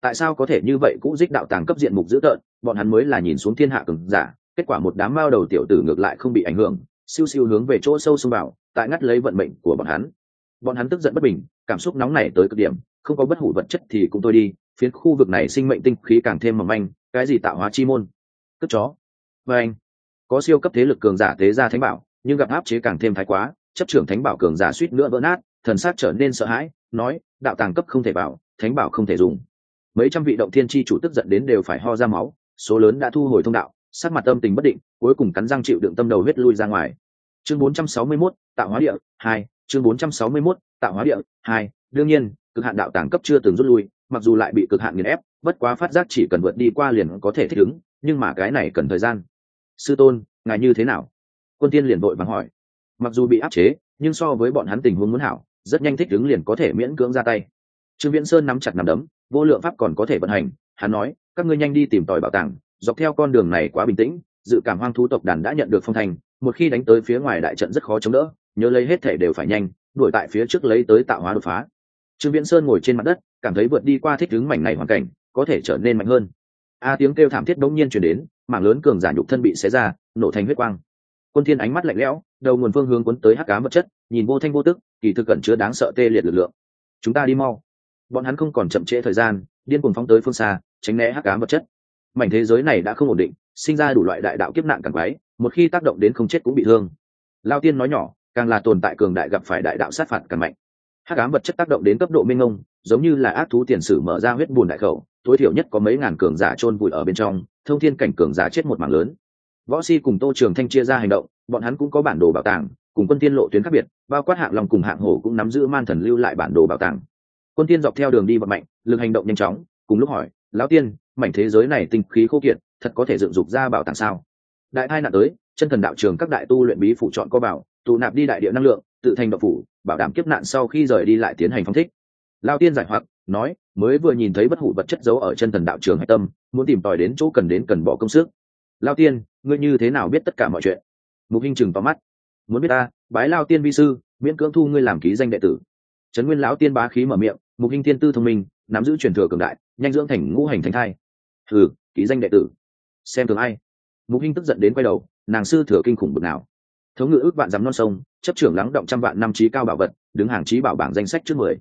Tại sao có thể như vậy cũng dích đạo tàng cấp diện mục dữ tợn, bọn hắn mới là nhìn xuống thiên hạ cường giả, kết quả một đám mao đầu tiểu tử ngược lại không bị ảnh hưởng, siêu siêu hướng về chỗ sâu xông vào, tại ngắt lấy vận mệnh của bọn hắn. Bọn hắn tức giận bất bình, cảm xúc nóng nảy tới cực điểm không có bất hủ vật chất thì cũng thôi đi phiến khu vực này sinh mệnh tinh khí càng thêm mầm manh cái gì tạo hóa chi môn? Cất chó. Và anh có siêu cấp thế lực cường giả tế ra thánh bảo nhưng gặp áp chế càng thêm thái quá chấp trưởng thánh bảo cường giả suýt nữa vỡ nát thần sát trở nên sợ hãi nói đạo tàng cấp không thể bảo thánh bảo không thể dùng. Mấy trăm vị động thiên tri chủ tức giận đến đều phải ho ra máu số lớn đã thu hồi thông đạo sắc mặt tâm tình bất định cuối cùng cắn răng chịu đựng tâm đầu huyết lui ra ngoài. Chương 461, tạo hóa địa hai chương 461, tạo hóa địa hai đương nhiên cực hạn đạo tàng cấp chưa từng rút lui, mặc dù lại bị cực hạn nghiền ép, bất quá phát giác chỉ cần vượt đi qua liền có thể thích ứng, nhưng mà cái này cần thời gian. Sư tôn, ngài như thế nào? Quân tiên liền vội vàng hỏi. Mặc dù bị áp chế, nhưng so với bọn hắn tình huống muốn hảo, rất nhanh thích ứng liền có thể miễn cưỡng ra tay. Trương viễn sơn nắm chặt nắm đấm, vô lượng pháp còn có thể vận hành, hắn nói, các ngươi nhanh đi tìm tòi bảo tàng, dọc theo con đường này quá bình tĩnh, dự cảm hoang thú tộc đàn đã nhận được phong thành, một khi đánh tới phía ngoài đại trận rất khó chống đỡ, nhớ lấy hết thể đều phải nhanh, đuổi tại phía trước lấy tới tạo hóa đột phá trương viễn sơn ngồi trên mặt đất, cảm thấy vượt đi qua thích ứng mảnh này hoàn cảnh, có thể trở nên mạnh hơn. A tiếng kêu thảm thiết đống nhiên chuyển đến mảng lớn cường giả nhục thân bị xé ra, nổ thành huyết quang. Quân thiên ánh mắt lạnh lẽo, đầu nguồn phương hướng cuốn tới hắc ám vật chất, nhìn vô thanh vô tức, kỳ thực cẩn chứa đáng sợ tê liệt lực lượng. Chúng ta đi mau. Bọn hắn không còn chậm trễ thời gian, điên cuồng phóng tới phương xa, tránh né hắc ám vật chất. Mảnh thế giới này đã không ổn định, sinh ra đủ loại đại đạo kiếp nạn càng quái, một khi tác động đến không chết cũng bị thương. Lao tiên nói nhỏ, càng là tồn tại cường đại gặp phải đại đạo sát phạt càng mạnh hắc ám vật chất tác động đến cấp độ minh ngông giống như là ác thú tiền sử mở ra huyết bùn đại khẩu, tối thiểu nhất có mấy ngàn cường giả chôn vùi ở bên trong, thông thiên cảnh cường giả chết một mảng lớn. Võ si cùng tô trường thanh chia ra hành động, bọn hắn cũng có bản đồ bảo tàng, cùng quân tiên lộ tuyến khác biệt, bao quát hạng lòng cùng hạng hổ cũng nắm giữ man thần lưu lại bản đồ bảo tàng. Quân tiên dọc theo đường đi vận mạnh lực hành động nhanh chóng, cùng lúc hỏi, lão tiên, mảnh thế giới này tinh khí khô kiệt, thật có thể dựng dục ra bảo tàng sao? Đại hai nạn tới, chân thần đạo trường các đại tu luyện bí phủ chọn co bảo, tụ nạp đi đại địa năng lượng, tự thành độc phủ bảo đảm kiếp nạn sau khi rời đi lại tiến hành phong thích. Lao tiên giải hoặc, nói, mới vừa nhìn thấy bất hủ vật chất giấu ở chân thần đạo trường hạch tâm, muốn tìm tòi đến chỗ cần đến cần bỏ công sức. Lao tiên, ngươi như thế nào biết tất cả mọi chuyện? Mục hình chừng vào mắt. Muốn biết ta, bái lao tiên vi sư, miễn cưỡng thu ngươi làm ký danh đệ tử. Trấn nguyên lão tiên bá khí mở miệng, mục hình tiên tư thông minh, nắm giữ truyền thừa cường đại, nhanh dưỡng thành ngũ hành thành thai. Thử ký danh đệ tử. Xem thường ai? Mục hình tức giận đến quay đầu, nàng sư thừa kinh khủng bực nào thống ngự ước vạn dám non sông, chấp trưởng lắng động trăm vạn năm trí cao bảo vật, đứng hàng trí bảo bảng danh sách trước mười.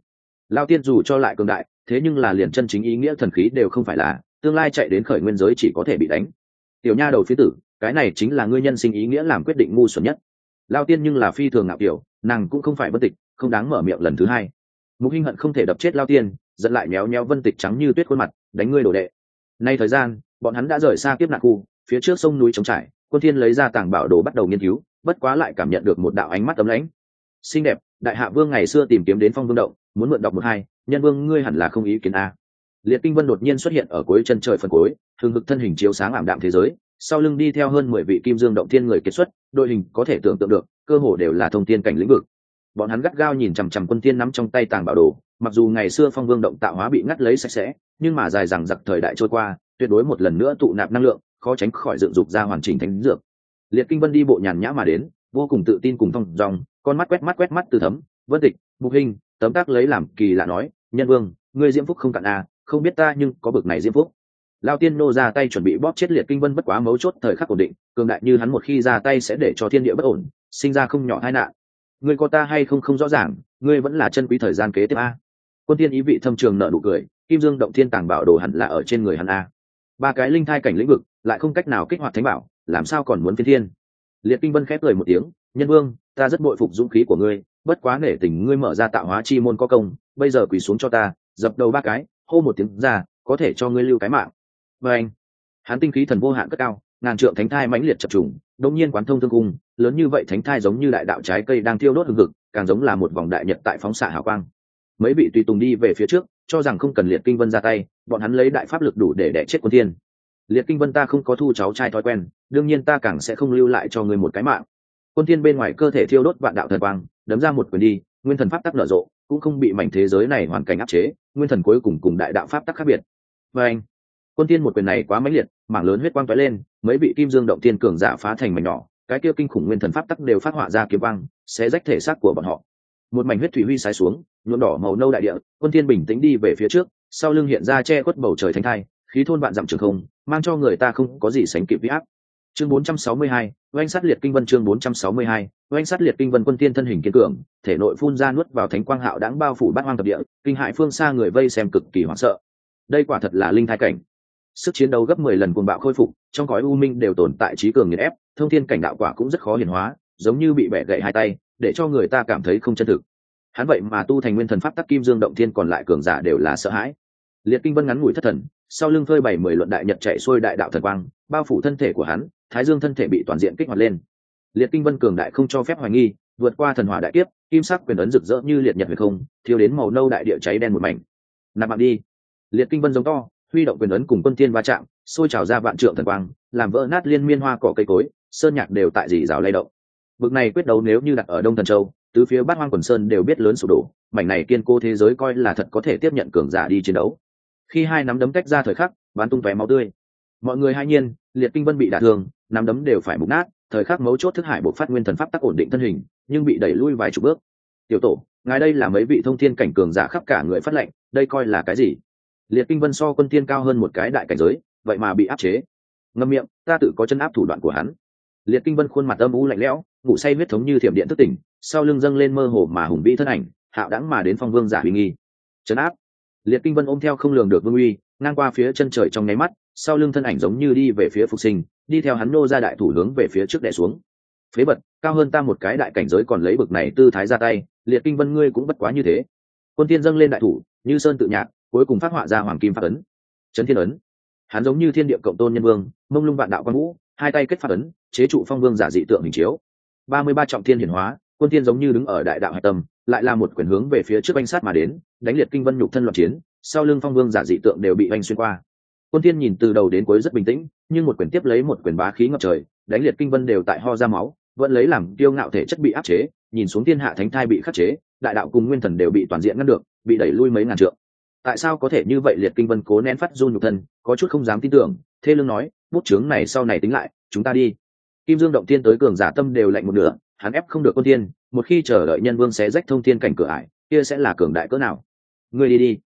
Lao tiên dù cho lại cường đại, thế nhưng là liền chân chính ý nghĩa thần khí đều không phải là, tương lai chạy đến khởi nguyên giới chỉ có thể bị đánh. Tiểu nha đầu phía tử, cái này chính là ngươi nhân sinh ý nghĩa làm quyết định ngu xuẩn nhất. Lao tiên nhưng là phi thường ngạo kiểu, nàng cũng không phải bất tịch, không đáng mở miệng lần thứ hai. Mục hinh hận không thể đập chết lao tiên dẫn lại méo méo vân tịch trắng như tuyết khuôn mặt, đánh ngươi đồ đệ. Nay thời gian, bọn hắn đã rời xa kiếp nạn khu, phía trước sông núi trống trải, quân thiên lấy ra tàng bảo đồ bắt đầu nghiên cứu bất quá lại cảm nhận được một đạo ánh mắt ấm lãnh. Xinh đẹp, đại hạ vương ngày xưa tìm kiếm đến phong vương động, muốn mượn đọc một hai, nhân vương ngươi hẳn là không ý kiến a. Liệt kinh vân đột nhiên xuất hiện ở cuối chân trời phần cuối thường hực thân hình chiếu sáng ảm đạm thế giới, sau lưng đi theo hơn mười vị kim dương động thiên người kết xuất, đội hình có thể tưởng tượng được, cơ hồ đều là thông thiên cảnh lĩnh vực. Bọn hắn gắt gao nhìn chằm chằm quân tiên nắm trong tay tàng bảo đồ, mặc dù ngày xưa phong vương động tạo hóa bị ngắt lấy sạch sẽ, nhưng mà dài rằng giặc thời đại trôi qua, tuyệt đối một lần nữa tụ nạp năng lượng, khó tránh khỏi dựng dục ra hoàn chỉnh thánh dược liệt kinh vân đi bộ nhàn nhã mà đến, vô cùng tự tin cùng thông dòng con mắt quét mắt quét mắt từ thấm, vân tịch, mục hình tấm tác lấy làm kỳ lạ nói, nhân vương, ngươi diễm phúc không cạn à không biết ta nhưng có bực này diễm phúc. Lao tiên nô ra tay chuẩn bị bóp chết liệt kinh vân bất quá mấu chốt thời khắc ổn định, cường đại như hắn một khi ra tay sẽ để cho thiên địa bất ổn, sinh ra không nhỏ tai nạn. Ngươi có ta hay không không rõ ràng, ngươi vẫn là chân quý thời gian kế tiếp a. Quân tiên ý vị thâm trường nợ nụ cười, kim dương động thiên tàng bảo đồ hẳn là ở trên người hắn a. Ba cái linh thai cảnh lĩnh vực, lại không cách nào kích hoạt thánh bảo làm sao còn muốn phiên thiên? Liệt kinh vân khép cười một tiếng, nhân vương, ta rất bội phục dũng khí của ngươi, bất quá nể tình ngươi mở ra tạo hóa chi môn có công, bây giờ quỳ xuống cho ta, dập đầu ba cái, hô một tiếng ra, có thể cho ngươi lưu cái mạng. Và anh, hắn tinh khí thần vô hạn cất cao, ngàn trượng thánh thai mãnh liệt chập trùng đông nhiên quán thông thương cung, lớn như vậy thánh thai giống như đại đạo trái cây đang thiêu đốt hừng hực, càng giống là một vòng đại nhật tại phóng xạ hào quang. Mấy vị tùy tùng đi về phía trước, cho rằng không cần liệt kinh vân ra tay, bọn hắn lấy đại pháp lực đủ để đẻ chết quân thiên liệt kinh vân ta không có thu cháu trai thói quen đương nhiên ta càng sẽ không lưu lại cho người một cái mạng. Quân thiên bên ngoài cơ thể thiêu đốt vạn đạo thần quang đấm ra một quyền đi nguyên thần pháp tắc nở rộ cũng không bị mảnh thế giới này hoàn cảnh áp chế nguyên thần cuối cùng cùng đại đạo pháp tắc khác biệt. Và anh quân thiên một quyền này quá mãnh liệt mảng lớn huyết quang tóe lên mấy vị kim dương động tiên cường giả phá thành mảnh nhỏ cái kia kinh khủng nguyên thần pháp tắc đều phát hỏa ra kiếm băng, sẽ rách thể xác của bọn họ. Một mảnh huyết thủy huy sái xuống nhuộm đỏ màu nâu đại địa quân thiên bình tĩnh đi về phía trước sau lưng hiện ra che khuất bầu trời thánh thai khí thôn vạn dặm trường không mang cho người ta không có gì sánh kịp huy áp. Chương 462, oanh sát liệt kinh vân chương 462, oanh sát liệt kinh vân quân tiên thân hình kiên cường thể nội phun ra nuốt vào thánh quang hạo đáng bao phủ bát hoang thập địa kinh hại phương xa người vây xem cực kỳ hoảng sợ. Đây quả thật là linh thai cảnh. Sức chiến đấu gấp mười lần cuồng bạo khôi phục trong cõi u minh đều tồn tại trí cường nghiền ép thông thiên cảnh đạo quả cũng rất khó hiển hóa giống như bị bẻ gậy hai tay để cho người ta cảm thấy không chân thực. Hắn vậy mà tu thành nguyên thần pháp tắc kim dương động thiên còn lại cường giả đều là sợ hãi. Liệt kinh vân ngắn ngủi thất thần sau lưng phơi bảy mười luận đại nhật chạy xuôi đại đạo thần quang, bao phủ thân thể của hắn, thái dương thân thể bị toàn diện kích hoạt lên. Liệt kinh vân cường đại không cho phép hoài nghi, vượt qua thần hỏa đại kiếp, kim sắc quyền ấn rực rỡ như liệt nhật huyền không thiếu đến màu nâu đại địa cháy đen một mảnh. Nạp mạng đi. Liệt kinh vân giống to, huy động quyền ấn cùng quân tiên va chạm xôi trào ra vạn trượng thần quang, làm vỡ nát liên miên hoa cỏ cây cối, sơn nhạc đều tại dì rào lay động. Bực này quyết đấu nếu như đặt ở đông thần châu, tứ phía bát hoang quần sơn đều biết lớn sụp đổ, mảnh này kiên cố thế giới coi là thật có thể tiếp nhận cường giả đi chiến đấu khi hai nắm đấm tách ra thời khắc, bắn tung tóe máu tươi. Mọi người hai nhiên, liệt kinh vân bị đả thương, nắm đấm đều phải mục nát, thời khắc mấu chốt thức hải buộc phát nguyên thần pháp tắc ổn định thân hình, nhưng bị đẩy lui vài chục bước. Tiểu tổ, ngài đây là mấy vị thông thiên cảnh cường giả khắp cả người phát lệnh, đây coi là cái gì? Liệt kinh vân so quân tiên cao hơn một cái đại cảnh giới, vậy mà bị áp chế. Ngâm miệng, ta tự có chân áp thủ đoạn của hắn. Liệt kinh vân khuôn mặt âm u lạnh lẽo, ngủ say huyết thống như thiểm điện thức tỉnh, sau lưng dâng lên mơ hồ mà hùng vĩ thân ảnh, hạo đẳng mà đến phong vương giả huy nghi. Chấn áp liệt kinh vân ôm theo không lường được vương uy, ngang qua phía chân trời trong nháy mắt, sau lưng thân ảnh giống như đi về phía phục sinh, đi theo hắn nô ra đại thủ hướng về phía trước đẻ xuống. Phế bật cao hơn ta một cái đại cảnh giới còn lấy bực này tư thái ra tay, liệt kinh vân ngươi cũng bất quá như thế. Quân tiên dâng lên đại thủ, như sơn tự nhạc, cuối cùng phát họa ra hoàng kim phát ấn. Trấn thiên ấn. Hắn giống như thiên địa cộng tôn nhân vương, mông lung vạn đạo quan vũ, hai tay kết phát ấn, chế trụ phong vương giả dị tượng hình chiếu. Ba mươi ba trọng thiên hiển hóa quân tiên giống như đứng ở đại đạo hạch tâm, lại là một quyền hướng về phía trước oanh sát mà đến, đánh liệt kinh vân nhục thân loạn chiến, sau lưng phong vương giả dị tượng đều bị oanh xuyên qua. Quân tiên nhìn từ đầu đến cuối rất bình tĩnh, nhưng một quyền tiếp lấy một quyền bá khí ngập trời, đánh liệt kinh vân đều tại ho ra máu, vẫn lấy làm tiêu ngạo thể chất bị áp chế, nhìn xuống thiên hạ thánh thai bị khắc chế, đại đạo cùng nguyên thần đều bị toàn diện ngăn được, bị đẩy lui mấy ngàn trượng. Tại sao có thể như vậy liệt kinh vân cố nén phát run nhục thân, có chút không dám tin tưởng, thê lương nói, bút chướng này sau này tính lại, chúng ta đi. Kim dương động tiên tới cường giả tâm đều lạnh một nửa hắn ép không được quân tiên một khi chờ đợi nhân vương sẽ rách thông thiên cảnh cửa ải, kia sẽ là cường đại cỡ nào? Ngươi đi đi.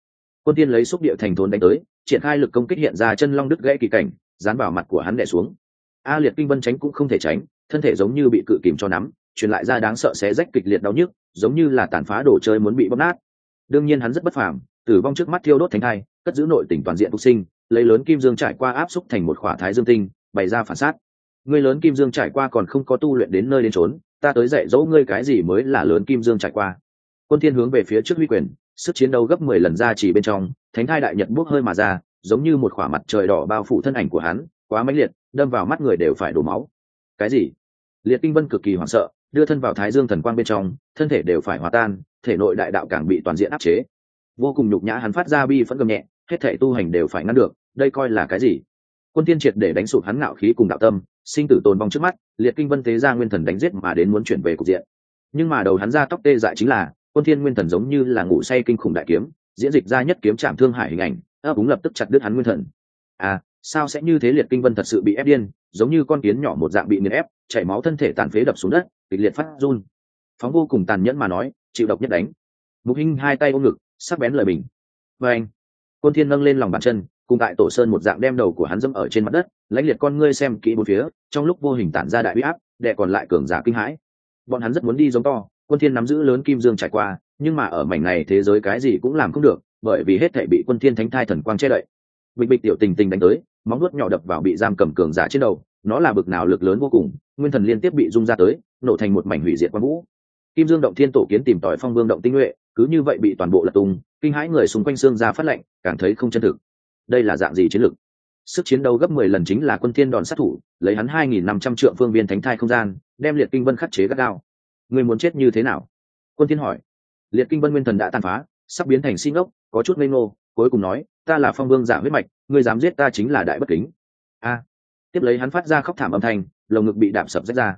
Quân tiên lấy xúc địa thành thốn đánh tới, triển khai lực công kích hiện ra chân long đứt gãy kỳ cảnh, dán vào mặt của hắn đè xuống. A liệt kinh vân tránh cũng không thể tránh, thân thể giống như bị cự kìm cho nắm, truyền lại ra đáng sợ xé rách kịch liệt đau nhức, giống như là tàn phá đồ chơi muốn bị bóp nát. Đương nhiên hắn rất bất phàm, tử vong trước mắt thiêu đốt thánh thai, cất giữ nội tình toàn diện phục sinh, lấy lớn kim dương trải qua áp xúc thành một khỏa thái dương tinh, bày ra phản sát. Ngươi lớn kim dương trải qua còn không có tu luyện đến nơi đến trốn ta tới dạy dỗ ngươi cái gì mới là lớn kim dương trải qua. Quân thiên hướng về phía trước huy quyền, sức chiến đấu gấp mười lần ra chỉ bên trong, thánh thai đại nhật bước hơi mà ra, giống như một khỏa mặt trời đỏ bao phủ thân ảnh của hắn, quá mãnh liệt, đâm vào mắt người đều phải đổ máu. Cái gì? Liệt kinh vân cực kỳ hoảng sợ, đưa thân vào thái dương thần quang bên trong, thân thể đều phải hòa tan, thể nội đại đạo càng bị toàn diện áp chế. Vô cùng nhục nhã hắn phát ra bi phẫn gầm nhẹ, hết thể tu hành đều phải ngăn được, đây coi là cái gì? Quân tiên triệt để đánh sụp hắn ngạo khí cùng đạo tâm, sinh tử tồn vong trước mắt, liệt kinh vân thế ra nguyên thần đánh giết mà đến muốn chuyển về cục diện. Nhưng mà đầu hắn ra tóc tê dại chính là, quân thiên nguyên thần giống như là ngủ say kinh khủng đại kiếm, diễn dịch ra nhất kiếm chạm thương hải hình ảnh, ấp úng lập tức chặt đứt hắn nguyên thần. À sao sẽ như thế liệt kinh vân thật sự bị ép điên, giống như con kiến nhỏ một dạng bị nghiền ép, chảy máu thân thể tàn phế đập xuống đất, kịch liệt phát run. Phóng vô cùng tàn nhẫn mà nói, chịu độc nhất đánh. Mục hinh hai tay ôm ngực, sắc bén lời bình. Với anh quân thiên nâng lên lòng bàn chân cùng tại tổ sơn một dạng đem đầu của hắn dẫm ở trên mặt đất, lãnh liệt con ngươi xem kỹ bốn phía, trong lúc vô hình tản ra đại uy áp, đệ còn lại cường giả kinh hãi. Bọn hắn rất muốn đi giống to, quân thiên nắm giữ lớn kim dương trải qua, nhưng mà ở mảnh này thế giới cái gì cũng làm không được, bởi vì hết thảy bị quân thiên thánh thai thần quang che đậy. Bịch bịch tiểu tình tình đánh tới, móng nuốt nhỏ đập vào bị giam cầm cường giả trên đầu, nó là bực nào lực lớn vô cùng, nguyên thần liên tiếp bị rung ra tới, nổ thành một mảnh hủy diệt quang vũ. Kim dương động thiên tổ kiến tìm tòi phong vương động tinh nhuệ, cứ như vậy bị toàn bộ lật tung, kinh hãi người xung quanh xương ra phát lệnh càng thấy không chân thực đây là dạng gì chiến lược? Sức chiến đấu gấp mười lần chính là quân thiên đòn sát thủ, lấy hắn hai nghìn năm trăm triệu phương viên thánh thai không gian, đem liệt kinh vân khắc chế gắt gao. Người muốn chết như thế nào? Quân thiên hỏi. Liệt kinh vân nguyên thần đã tàn phá, sắp biến thành xi ốc có chút ngây ngô, cuối cùng nói, ta là phong vương giả huyết mạch, ngươi dám giết ta chính là đại bất kính. A. Tiếp lấy hắn phát ra khóc thảm âm thanh, lồng ngực bị đạp sập rách ra.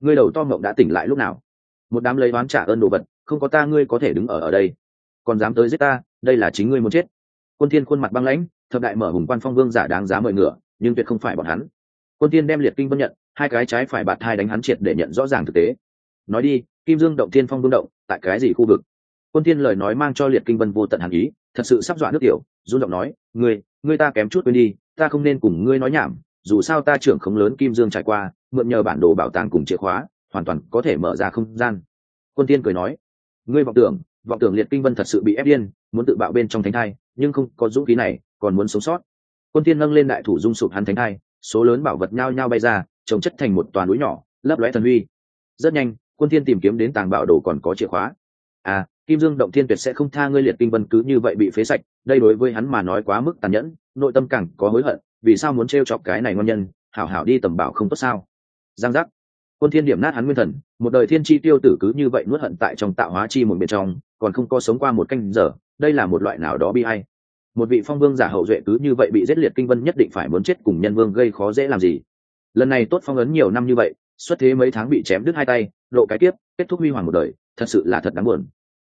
Ngươi đầu to mộng đã tỉnh lại lúc nào? Một đám lấy oán trả ơn đồ vật, không có ta ngươi có thể đứng ở ở đây. Còn dám tới giết ta, đây là chính ngươi muốn chết. Quân thiên khuôn mặt băng lãnh thập đại mở hùng quan phong vương giả đáng giá mời ngựa, nhưng tuyệt không phải bọn hắn. Quân tiên đem liệt kinh vân nhận, hai cái trái phải bạt hai đánh hắn triệt để nhận rõ ràng thực tế. Nói đi, kim dương động thiên phong vương động, tại cái gì khu vực? Quân tiên lời nói mang cho liệt kinh vân vô tận hàn ý, thật sự sắp dọa nước tiểu, run giọng nói, ngươi ngươi ta kém chút quên đi, ta không nên cùng ngươi nói nhảm, dù sao ta trưởng không lớn kim dương trải qua, mượn nhờ bản đồ bảo tàng cùng chìa khóa, hoàn toàn có thể mở ra không gian. Quân tiên cười nói, ngươi vọng tưởng vọng tưởng liệt kinh vân thật sự bị ép điên, muốn tự bạo bên trong thánh thai, nhưng không có dũng khí này, còn muốn sống sót. Quân tiên nâng lên đại thủ dung sụp hắn thánh thai, số lớn bảo vật nhao nhao bay ra trồng chất thành một toàn núi nhỏ, lấp lóe thần huy rất nhanh, quân tiên tìm kiếm đến tàng bảo đồ còn có chìa khóa. À kim dương động thiên tuyệt sẽ không tha ngươi liệt kinh vân cứ như vậy bị phế sạch, đây đối với hắn mà nói quá mức tàn nhẫn, nội tâm càng có hối hận, vì sao muốn t chọc cái này ngon nhân, hảo hảo đi tầm bảo không tốt sao? Giang giác quân thiên điểm nát hắn nguyên thần, một đời thiên chi tiêu tử cứ như vậy nuốt hận tại trong tạo hóa chi một bên trong, còn không có sống qua một canh giờ, đây là một loại nào đó bi hay một vị phong vương giả hậu duệ cứ như vậy bị giết liệt kinh vân nhất định phải muốn chết cùng nhân vương gây khó dễ làm gì. Lần này tốt phong ấn nhiều năm như vậy, xuất thế mấy tháng bị chém đứt hai tay, lộ cái tiếp kết thúc huy hoàng một đời, thật sự là thật đáng buồn.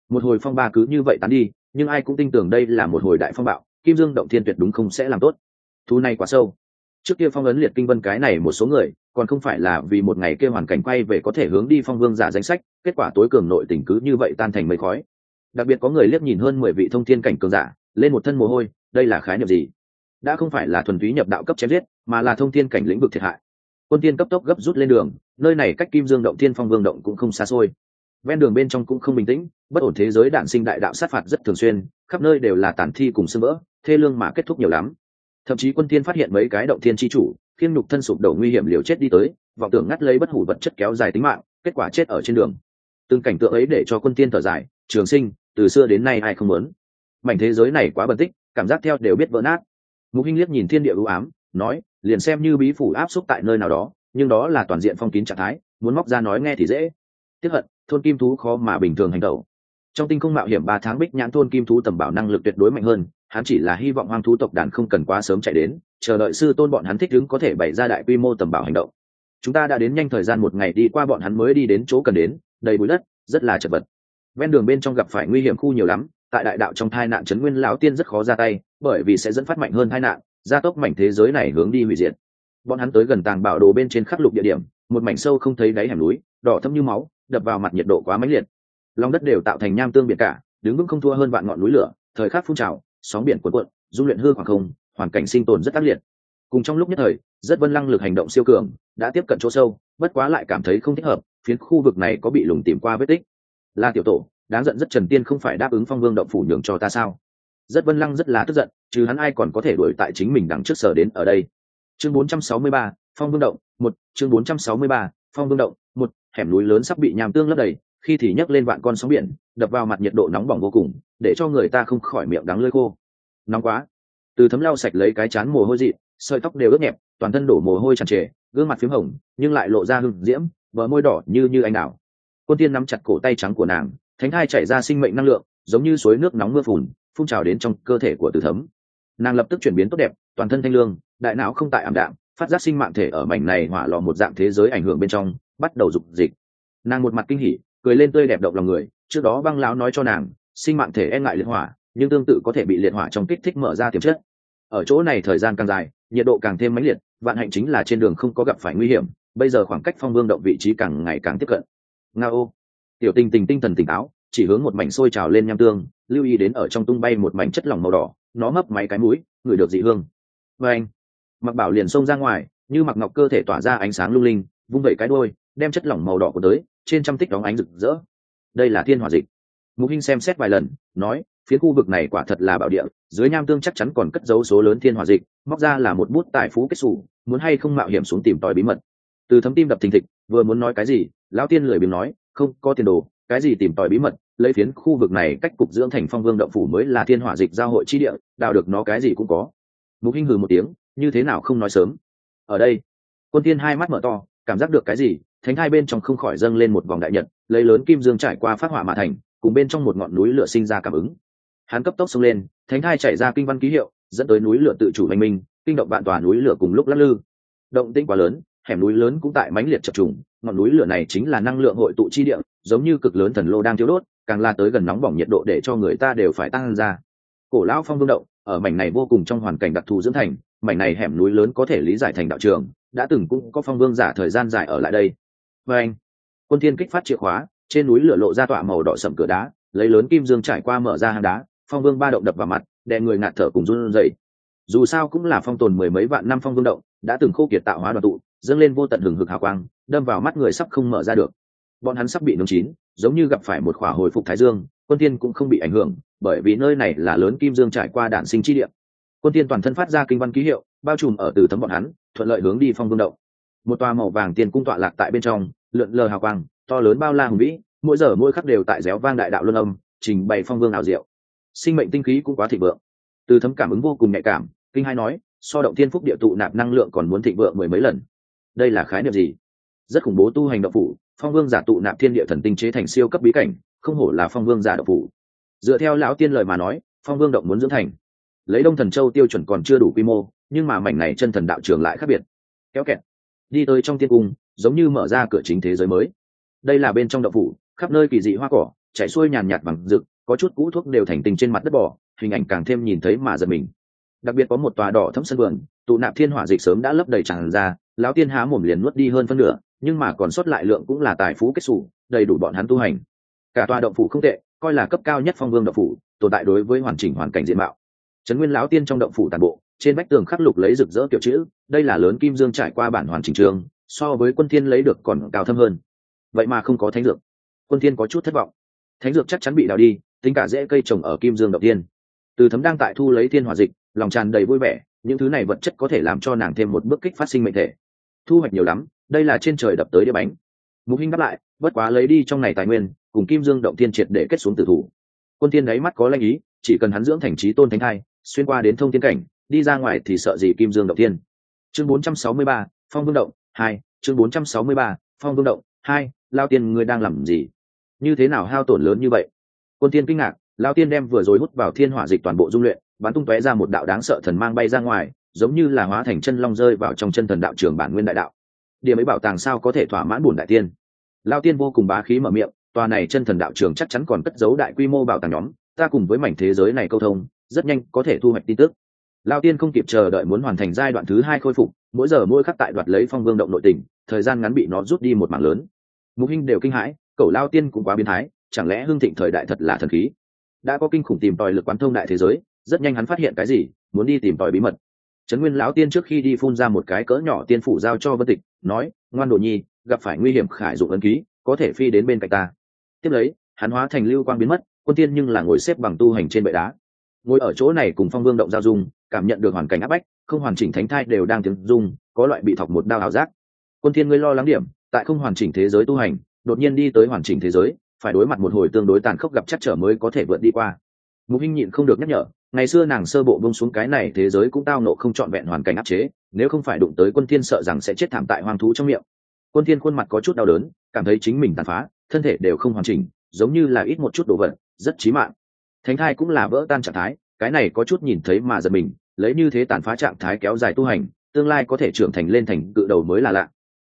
Một hồi phong ba cứ như vậy tán đi, nhưng ai cũng tin tưởng đây là một hồi đại phong bạo, kim dương động thiên tuyệt đúng không sẽ làm tốt. Thu này quá sâu. Trước kia phong ấn liệt kinh vân cái này một số người còn không phải là vì một ngày kia hoàn cảnh quay về có thể hướng đi phong vương giả danh sách, kết quả tối cường nội tình cứ như vậy tan thành mây khói. Đặc biệt có người liếc nhìn hơn mười vị thông thiên cảnh cường giả, lên một thân mồ hôi, đây là khái niệm gì? Đã không phải là thuần túy nhập đạo cấp chém giết, mà là thông thiên cảnh lĩnh vực thiệt hại. Quân tiên cấp tốc gấp rút lên đường, nơi này cách kim dương động thiên phong vương động cũng không xa xôi. Ven đường bên trong cũng không bình tĩnh, bất ổn thế giới đạn sinh đại đạo sát phạt rất thường xuyên, khắp nơi đều là tàn thi cùng sưng vỡ thê lương mà kết thúc nhiều lắm. Thậm chí quân tiên phát hiện mấy cái động thiên tri chủ khiêng nhục thân sụp đổ nguy hiểm liều chết đi tới, vọng tưởng ngắt lấy bất hủ vật chất kéo dài tính mạng, kết quả chết ở trên đường. Từng cảnh tượng ấy để cho quân tiên thở dài, trường sinh, từ xưa đến nay ai không muốn? Mảnh thế giới này quá bẩn tích, cảm giác theo đều biết vỡ nát. Mục hinh liếc nhìn thiên địa ưu ám, nói, liền xem như bí phủ áp xúc tại nơi nào đó, nhưng đó là toàn diện phong kín trạng thái, muốn móc ra nói nghe thì dễ. Tiếp hận, thôn kim thú khó mà bình thường hành động. Trong tinh không mạo hiểm ba tháng bích nhãn thôn kim thú tầm bảo năng lực tuyệt đối mạnh hơn, hắn chỉ là hy vọng hoang thú tộc đàn không cần quá sớm chạy đến chờ đợi sư tôn bọn hắn thích ứng có thể bày ra đại quy mô tầm bảo hành động. Chúng ta đã đến nhanh thời gian một ngày đi qua bọn hắn mới đi đến chỗ cần đến, đầy bụi đất, rất là chật vật. Ven đường bên trong gặp phải nguy hiểm khu nhiều lắm, tại đại đạo trong thai nạn trấn nguyên lão tiên rất khó ra tay, bởi vì sẽ dẫn phát mạnh hơn tai nạn, gia tốc mảnh thế giới này hướng đi hủy diệt. Bọn hắn tới gần tàng bảo đồ bên trên khắc lục địa điểm, một mảnh sâu không thấy đáy hẻm núi, đỏ thâm như máu, đập vào mặt nhiệt độ quá mãnh liệt. Lòng đất đều tạo thành nham tương biển cả, đứng vững không thua hơn vạn ngọn núi lửa, thời khắc phun trào, sóng biển cuộn cuộn, dung luyện hư khoảng không hoàn cảnh sinh tồn rất tác liệt. Cùng trong lúc nhất thời rất vân lăng lực hành động siêu cường đã tiếp cận chỗ sâu bất quá lại cảm thấy không thích hợp phiến khu vực này có bị lùng tìm qua vết tích. La tiểu tổ đáng giận rất trần tiên không phải đáp ứng phong vương động phủ nhường cho ta sao? Rất vân lăng rất là tức giận chứ hắn ai còn có thể đuổi tại chính mình đằng trước sở đến ở đây? Chương 463, phong vương động một chương bốn trăm sáu mươi ba phong vương động một hẻm núi lớn sắp bị nhàm tương lấp đầy khi thì nhấc lên vạn con sóng biển đập vào mặt nhiệt độ nóng bỏng vô cùng để cho người ta không khỏi miệng đắng lưỡi khô. Nóng quá từ thấm lau sạch lấy cái chán mồ hôi dị, sợi tóc đều ướt nhẹp, toàn thân đổ mồ hôi tràn trề, gương mặt p h í m hồng, nhưng lại lộ ra hưng diễm vợ môi đỏ như như anh đào. Quân tiên nắm chặt cổ tay trắng của nàng, thánh thai chảy ra sinh mệnh năng lượng, giống như suối nước nóng mưa phùn, phun trào đến trong cơ thể của từ thấm. Nàng lập tức chuyển biến tốt đẹp, toàn thân thanh lương, đại não không tại ảm đạm, phát giác sinh mạng thể ở mảnh này hỏa lò một dạng thế giới ảnh hưởng bên trong, bắt đầu dục dịch. Nàng một mặt kinh hỉ, cười lên tươi đẹp động lòng người, trước đó băng lão nói cho nàng, sinh mạng thể e ngại liệt hỏa, nhưng tương tự có thể bị liệt hỏa trong kích thích mở ra tiềm chất ở chỗ này thời gian càng dài, nhiệt độ càng thêm mãnh liệt, vạn hạnh chính là trên đường không có gặp phải nguy hiểm, bây giờ khoảng cách phong vương động vị trí càng ngày càng tiếp cận. Nga ô tiểu tình tình tinh thần tỉnh táo, chỉ hướng một mảnh sôi trào lên nham tương, lưu ý đến ở trong tung bay một mảnh chất lỏng màu đỏ, nó mấp máy cái mũi ngửi được dị hương. Và anh mặc bảo liền xông ra ngoài, như mặc ngọc cơ thể tỏa ra ánh sáng lung linh, vung vẩy cái đôi đem chất lỏng màu đỏ của tới, trên trăm tích đóng ánh rực rỡ. Đây là thiên hỏa dịch. Mục hinh xem xét vài lần, nói phía khu vực này quả thật là bảo địa, dưới nham tương chắc chắn còn cất dấu số lớn thiên hỏa dịch, móc ra là một bút tài phú kết xù, muốn hay không mạo hiểm xuống tìm tòi bí mật. Từ thấm tim đập thình thịch, vừa muốn nói cái gì, lão tiên lười biếng nói, không, có tiền đồ, cái gì tìm tòi bí mật, lấy phiến khu vực này cách cục dưỡng thành phong vương động phủ mới là thiên hỏa dịch giao hội chi địa, đào được nó cái gì cũng có. Mục hinh hừ một tiếng, như thế nào không nói sớm? Ở đây. Quân tiên hai mắt mở to, cảm giác được cái gì, thánh hai bên trong không khỏi dâng lên một vòng đại nhật, lấy lớn kim dương trải qua phát hỏa mà thành, cùng bên trong một ngọn núi lửa sinh ra cảm ứng hắn cấp tốc xông lên, thánh hai chạy ra kinh văn ký hiệu, dẫn tới núi lửa tự chủ hành minh, kinh động vạn tòa núi lửa cùng lúc lắc lư. Động tĩnh quá lớn, hẻm núi lớn cũng tại mãnh liệt chập trùng, ngọn núi lửa này chính là năng lượng hội tụ chi địa, giống như cực lớn thần lô đang thiếu đốt, càng la tới gần nóng bỏng nhiệt độ để cho người ta đều phải tăng ra. Cổ lão phong vương động, ở mảnh này vô cùng trong hoàn cảnh đặc thù dưỡng thành, mảnh này hẻm núi lớn có thể lý giải thành đạo trường, đã từng cũng có phong vương giả thời gian dài ở lại đây. Và anh, quân thiên kích phát chìa khóa, trên núi lửa lộ ra tọa màu đỏ sậm cửa đá, lấy lớn kim dương trải qua mở ra hang đá phong vương ba động đập vào mặt, đè người ngạt thở cùng run rẩy. Dù sao cũng là phong tồn mười mấy vạn năm phong vương động, đã từng khô kiệt tạo hóa đoàn tụ, dâng lên vô tận hừng hực hào quang, đâm vào mắt người sắp không mở ra được. Bọn hắn sắp bị nướng chín, giống như gặp phải một khỏa hồi phục thái dương, quân tiên cũng không bị ảnh hưởng, bởi vì nơi này là lớn kim dương trải qua đạn sinh chi địa. Quân tiên toàn thân phát ra kinh văn ký hiệu, bao trùm ở từ tấm bọn hắn, thuận lợi hướng đi phong vương động. Một toa màu vàng tiền cung tọa lạc tại bên trong, lượn lờ hào quang, to lớn bao la hùng vĩ, mỗi giờ mỗi khắc đều tại réo vang đại đạo luân âm, trình bày phong vương ảo diệu sinh mệnh tinh khí cũng quá thịnh vượng. Từ thấm cảm ứng vô cùng nhạy cảm, kinh hai nói, so động thiên phúc địa tụ nạp năng lượng còn muốn thịnh vượng mười mấy lần. Đây là khái niệm gì? Rất khủng bố tu hành động phủ, phong vương giả tụ nạp thiên địa thần tinh chế thành siêu cấp bí cảnh, không hổ là phong vương giả động phủ. Dựa theo lão tiên lời mà nói, phong vương động muốn dưỡng thành. Lấy đông thần châu tiêu chuẩn còn chưa đủ quy mô, nhưng mà mảnh này chân thần đạo trường lại khác biệt. Kéo kẹt. Đi tới trong tiên cung, giống như mở ra cửa chính thế giới mới. Đây là bên trong động phủ, khắp nơi kỳ dị hoa cỏ, chảy xuôi nhàn nhạt bằng rực có chút cũ thuốc đều thành tình trên mặt đất bỏ hình ảnh càng thêm nhìn thấy mà giật mình. Đặc biệt có một tòa đỏ thấm sân vườn, tụ nạp thiên hỏa dịch sớm đã lấp đầy tràn ra, lão tiên há mồm liền nuốt đi hơn phân nửa, nhưng mà còn sót lại lượng cũng là tài phú kết xù, đầy đủ bọn hắn tu hành. Cả tòa động phủ không tệ, coi là cấp cao nhất phong vương động phủ, tồn tại đối với hoàn chỉnh hoàn cảnh diện mạo. Trấn nguyên lão tiên trong động phủ toàn bộ, trên vách tường khắc lục lấy rực rỡ kiểu chữ, đây là lớn kim dương trải qua bản hoàn chỉnh trường, so với quân thiên lấy được còn cao thâm hơn. Vậy mà không có thánh dược. Quân thiên có chút thất vọng. Thánh dược chắc chắn bị đào đi tính cả dễ cây trồng ở kim dương động tiên từ thấm đang tại thu lấy thiên hỏa dịch lòng tràn đầy vui vẻ những thứ này vật chất có thể làm cho nàng thêm một bước kích phát sinh mệnh thể. Thu hoạch nhiều lắm đây là trên trời đập tới đĩa bánh. Mục hinh đáp lại bất quá lấy đi trong này tài nguyên cùng kim dương động tiên triệt để kết xuống tử thủ. Quân tiên đáy mắt có lanh ý chỉ cần hắn dưỡng thành trí tôn thánh thai xuyên qua đến thông tiên cảnh đi ra ngoài thì sợ gì kim dương động tiên chương 463, phong vương động hai chương 463, phong vương động hai lao tiên ngươi đang làm gì? Như thế nào hao tổn lớn như vậy? Quân tiên kinh ngạc lao tiên đem vừa rồi hút vào thiên hỏa dịch toàn bộ dung luyện, bắn tung tóe ra một đạo đáng sợ thần mang bay ra ngoài, giống như là hóa thành chân long rơi vào trong chân thần đạo trường bản nguyên đại đạo. Điểm ấy bảo tàng sao có thể thỏa mãn bổn đại tiên? Lao tiên vô cùng bá khí mở miệng, tòa này chân thần đạo trường chắc chắn còn cất giấu đại quy mô bảo tàng nhóm, ta cùng với mảnh thế giới này câu thông, rất nhanh có thể thu hoạch tin tức. Lao tiên không kịp chờ đợi muốn hoàn thành giai đoạn thứ hai khôi phục, mỗi giờ mỗi khắc tại đoạt lấy phong vương động nội tình, thời gian ngắn bị nó rút đi một mảng lớn. Mục Hinh đều kinh hãi, cậu lao tiên cũng quá biến thái chẳng lẽ hương thịnh thời đại thật là thần khí? Đã có kinh khủng tìm tòi lực quán thông đại thế giới, rất nhanh hắn phát hiện cái gì, muốn đi tìm tòi bí mật. Trấn nguyên lão tiên trước khi đi phun ra một cái cỡ nhỏ tiên phủ giao cho vân tịch, nói, ngoan đồ nhi, gặp phải nguy hiểm khải dụng ấn ký, có thể phi đến bên cạnh ta. Tiếp lấy, hắn hóa thành lưu quang biến mất, quân tiên nhưng là ngồi xếp bằng tu hành trên bệ đá. Ngồi ở chỗ này cùng phong vương động giao dung, cảm nhận được hoàn cảnh áp bách, không hoàn chỉnh thánh thai đều đang tiếng dung có loại bị thọc một đao ảo giác. Quân thiên ngươi lo lắng điểm, tại không hoàn chỉnh thế giới tu hành, đột nhiên đi tới hoàn chỉnh thế giới phải đối mặt một hồi tương đối tàn khốc gặp chắc trở mới có thể vượt đi qua. Mục hinh nhịn không được nhắc nhở, ngày xưa nàng sơ bộ bông xuống cái này thế giới cũng tao nộ không trọn vẹn hoàn cảnh áp chế, nếu không phải đụng tới quân thiên sợ rằng sẽ chết thảm tại hoang thú trong miệng. Quân thiên khuôn mặt có chút đau đớn, cảm thấy chính mình tàn phá, thân thể đều không hoàn chỉnh, giống như là ít một chút đồ vật, rất chí mạng. Thánh thai cũng là vỡ tan trạng thái, cái này có chút nhìn thấy mà giật mình, lấy như thế tàn phá trạng thái kéo dài tu hành, tương lai có thể trưởng thành lên thành cự đầu mới là lạ.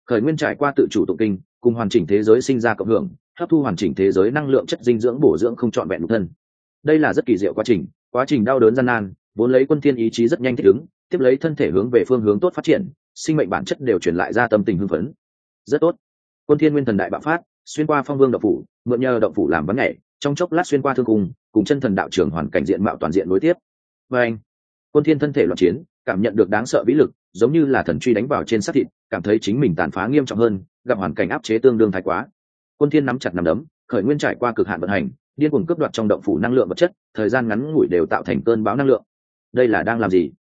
Khởi nguyên trải qua tự chủ tụng kinh, cùng hoàn chỉnh thế giới sinh ra cộng hưởng hấp thu hoàn chỉnh thế giới năng lượng chất dinh dưỡng bổ dưỡng không trọn vẹn nhục thân. Đây là rất kỳ diệu quá trình quá trình đau đớn gian nan, vốn lấy quân thiên ý chí rất nhanh thích ứng, tiếp lấy thân thể hướng về phương hướng tốt phát triển, sinh mệnh bản chất đều truyền lại ra tâm tình hưng phấn. Rất tốt. Quân thiên nguyên thần đại bạo phát, xuyên qua phong vương động phủ, mượn nhờ động phủ làm bắn nhảy, trong chốc lát xuyên qua thương cung, cùng chân thần đạo trưởng hoàn cảnh diện mạo toàn diện nối tiếp. Và anh, quân thiên thân thể loạn chiến, cảm nhận được đáng sợ vĩ lực, giống như là thần truy đánh vào trên sát thịt, cảm thấy chính mình tàn phá nghiêm trọng hơn, gặp hoàn cảnh áp chế tương đương thái quá quân thiên nắm chặt nắm đấm, khởi nguyên trải qua cực hạn vận hành, điên cuồng cướp đoạt trong động phủ năng lượng vật chất, thời gian ngắn ngủi đều tạo thành cơn bão năng lượng. Đây là đang làm gì?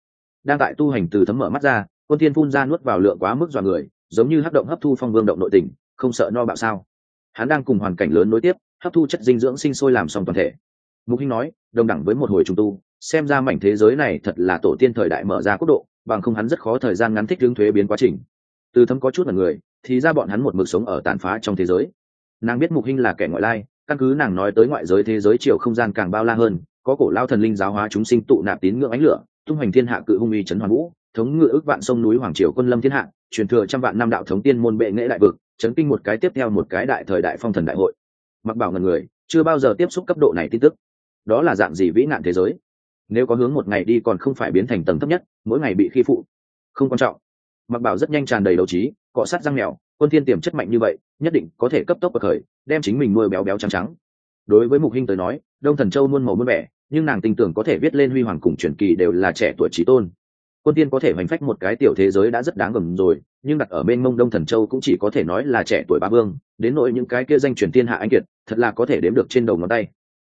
Đang tại tu hành từ thấm mở mắt ra, quân thiên phun ra nuốt vào lượng quá mức dọa người, giống như hấp động hấp thu phong vương động nội tình, không sợ no bạo sao. Hắn đang cùng hoàn cảnh lớn nối tiếp, hấp thu chất dinh dưỡng sinh sôi làm xong toàn thể. Mục hinh nói, đồng đẳng với một hồi trùng tu, xem ra mảnh thế giới này thật là tổ tiên thời đại mở ra quốc độ, bằng không hắn rất khó thời gian ngắn thích hướng thuế biến quá trình. Từ thấm có chút là người, thì ra bọn hắn một mực sống ở tàn phá trong thế giới nàng biết mục hinh là kẻ ngoại lai, căn cứ nàng nói tới ngoại giới thế giới chiều không gian càng bao la hơn, có cổ lao thần linh giáo hóa chúng sinh tụ nạp tín ngưỡng ánh lửa, tung hoành thiên hạ cự hung uy trấn hoàn vũ, thống ngự ước vạn sông núi hoàng triều quân lâm thiên hạ, truyền thừa trăm vạn năm đạo thống tiên môn bệ nghệ đại vực, chấn kinh một cái tiếp theo một cái đại thời đại phong thần đại hội. Mặc bảo ngần người, chưa bao giờ tiếp xúc cấp độ này tin tức. Đó là dạng gì vĩ nạn thế giới? Nếu có hướng một ngày đi còn không phải biến thành tầng thấp nhất, mỗi ngày bị khi phụ. Không quan trọng. Mặc bảo rất nhanh tràn đầy đầu trí, cọ sát răng mèo quân thiên tiềm chất mạnh như vậy, nhất định có thể cấp tốc bậc khởi, đem chính mình nuôi béo béo trắng trắng. Đối với mục hinh tới nói, đông thần châu muôn màu muôn vẻ, nhưng nàng tin tưởng có thể viết lên huy hoàng cùng truyền kỳ đều là trẻ tuổi trí tôn. Quân tiên có thể hoành phách một cái tiểu thế giới đã rất đáng gầm rồi, nhưng đặt ở bên mông đông thần châu cũng chỉ có thể nói là trẻ tuổi ba vương, đến nỗi những cái kia danh truyền thiên hạ anh kiệt, thật là có thể đếm được trên đầu ngón tay.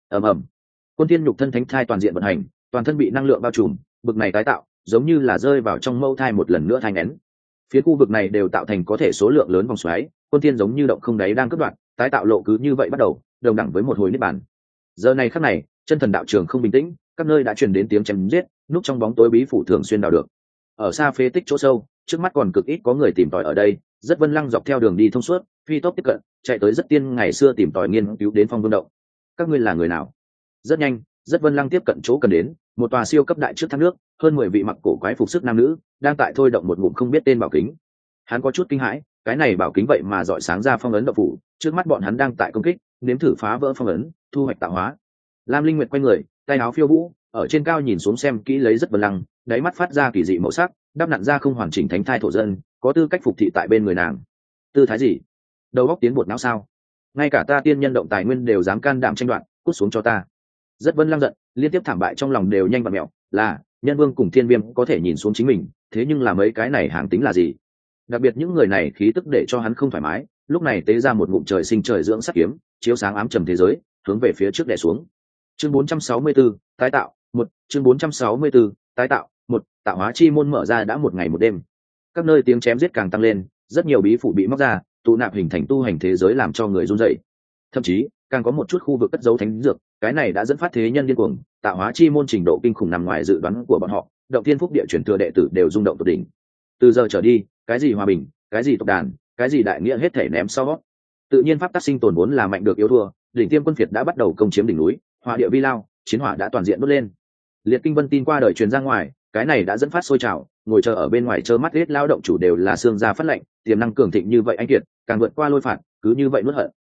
Ầm ầm. Quân tiên nhục thân thánh thai toàn diện vận hành, toàn thân bị năng lượng bao trùm, bực này tái tạo, giống như là rơi vào trong mâu thai một lần nữa thai ngén phía khu vực này đều tạo thành có thể số lượng lớn vòng xoáy, quân thiên giống như động không đáy đang cất đoạn tái tạo lộ cứ như vậy bắt đầu, đồng đẳng với một hồi nếp bàn. Giờ này khắc này, chân thần đạo trường không bình tĩnh, các nơi đã truyền đến tiếng chém giết, núp trong bóng tối bí phủ thường xuyên đào được. Ở xa phế tích chỗ sâu, trước mắt còn cực ít có người tìm tòi ở đây, rất vân lăng dọc theo đường đi thông suốt, phi tốc tiếp cận, chạy tới rất tiên ngày xưa tìm tòi nghiên cứu đến phong vương động. Các ngươi là người nào? Rất nhanh, rất vân lăng tiếp cận chỗ cần đến một tòa siêu cấp đại trước thác nước, hơn mười vị mặc cổ quái phục sức nam nữ đang tại thôi động một ngụm không biết tên bảo kính. Hắn có chút kinh hãi, cái này bảo kính vậy mà dọi sáng ra phong ấn độc phủ, trước mắt bọn hắn đang tại công kích, nếm thử phá vỡ phong ấn, thu hoạch tạo hóa. Lam linh nguyệt quay người, tay áo phiêu vũ, ở trên cao nhìn xuống xem kỹ lấy rất vân lăng, đáy mắt phát ra kỳ dị màu sắc, đắp nặn ra không hoàn chỉnh thánh thai thổ dân, có tư cách phục thị tại bên người nàng. Tư thái gì? Đầu góc tiến bột não sao? Ngay cả ta tiên nhân động tài nguyên đều dám can đảm tranh đoạn cút xuống cho ta rất vân lăng giận liên tiếp thảm bại trong lòng đều nhanh và mẹo là nhân vương cùng thiên viêm có thể nhìn xuống chính mình thế nhưng là mấy cái này hàng tính là gì? Đặc biệt những người này khí tức để cho hắn không thoải mái lúc này tế ra một ngụm trời sinh trời dưỡng sắc kiếm chiếu sáng ám trầm thế giới hướng về phía trước đè xuống. Chương 464, tái tạo một chương 464, tái tạo một tạo hóa chi môn mở ra đã một ngày một đêm. Các nơi tiếng chém giết càng tăng lên rất nhiều bí phủ bị móc ra tụ nạp hình thành tu hành thế giới làm cho người run dậy thậm chí càng có một chút khu vực cất dấu thánh dược cái này đã dẫn phát thế nhân điên cuồng, tạo hóa chi môn trình độ kinh khủng nằm ngoài dự đoán của bọn họ, động thiên phúc địa chuyển thừa đệ tử đều rung động tột đỉnh. Từ giờ trở đi, cái gì hòa bình, cái gì tộc đàn, cái gì đại nghĩa hết thể ném sau tự nhiên pháp tác sinh tồn vốn là mạnh được yếu thua, đỉnh tiêm quân phiệt đã bắt đầu công chiếm đỉnh núi hỏa địa vi lao, chiến hỏa đã toàn diện đốt lên. Liệt kinh vân tin qua đời truyền ra ngoài, cái này đã dẫn phát sôi trào, ngồi chờ ở bên ngoài chờ mắt hết lao động chủ đều là xương gia phát lệnh, tiềm năng cường thịnh như vậy anh kiệt, càng vượt qua lôi phạt, cứ như vậy nuốt hận.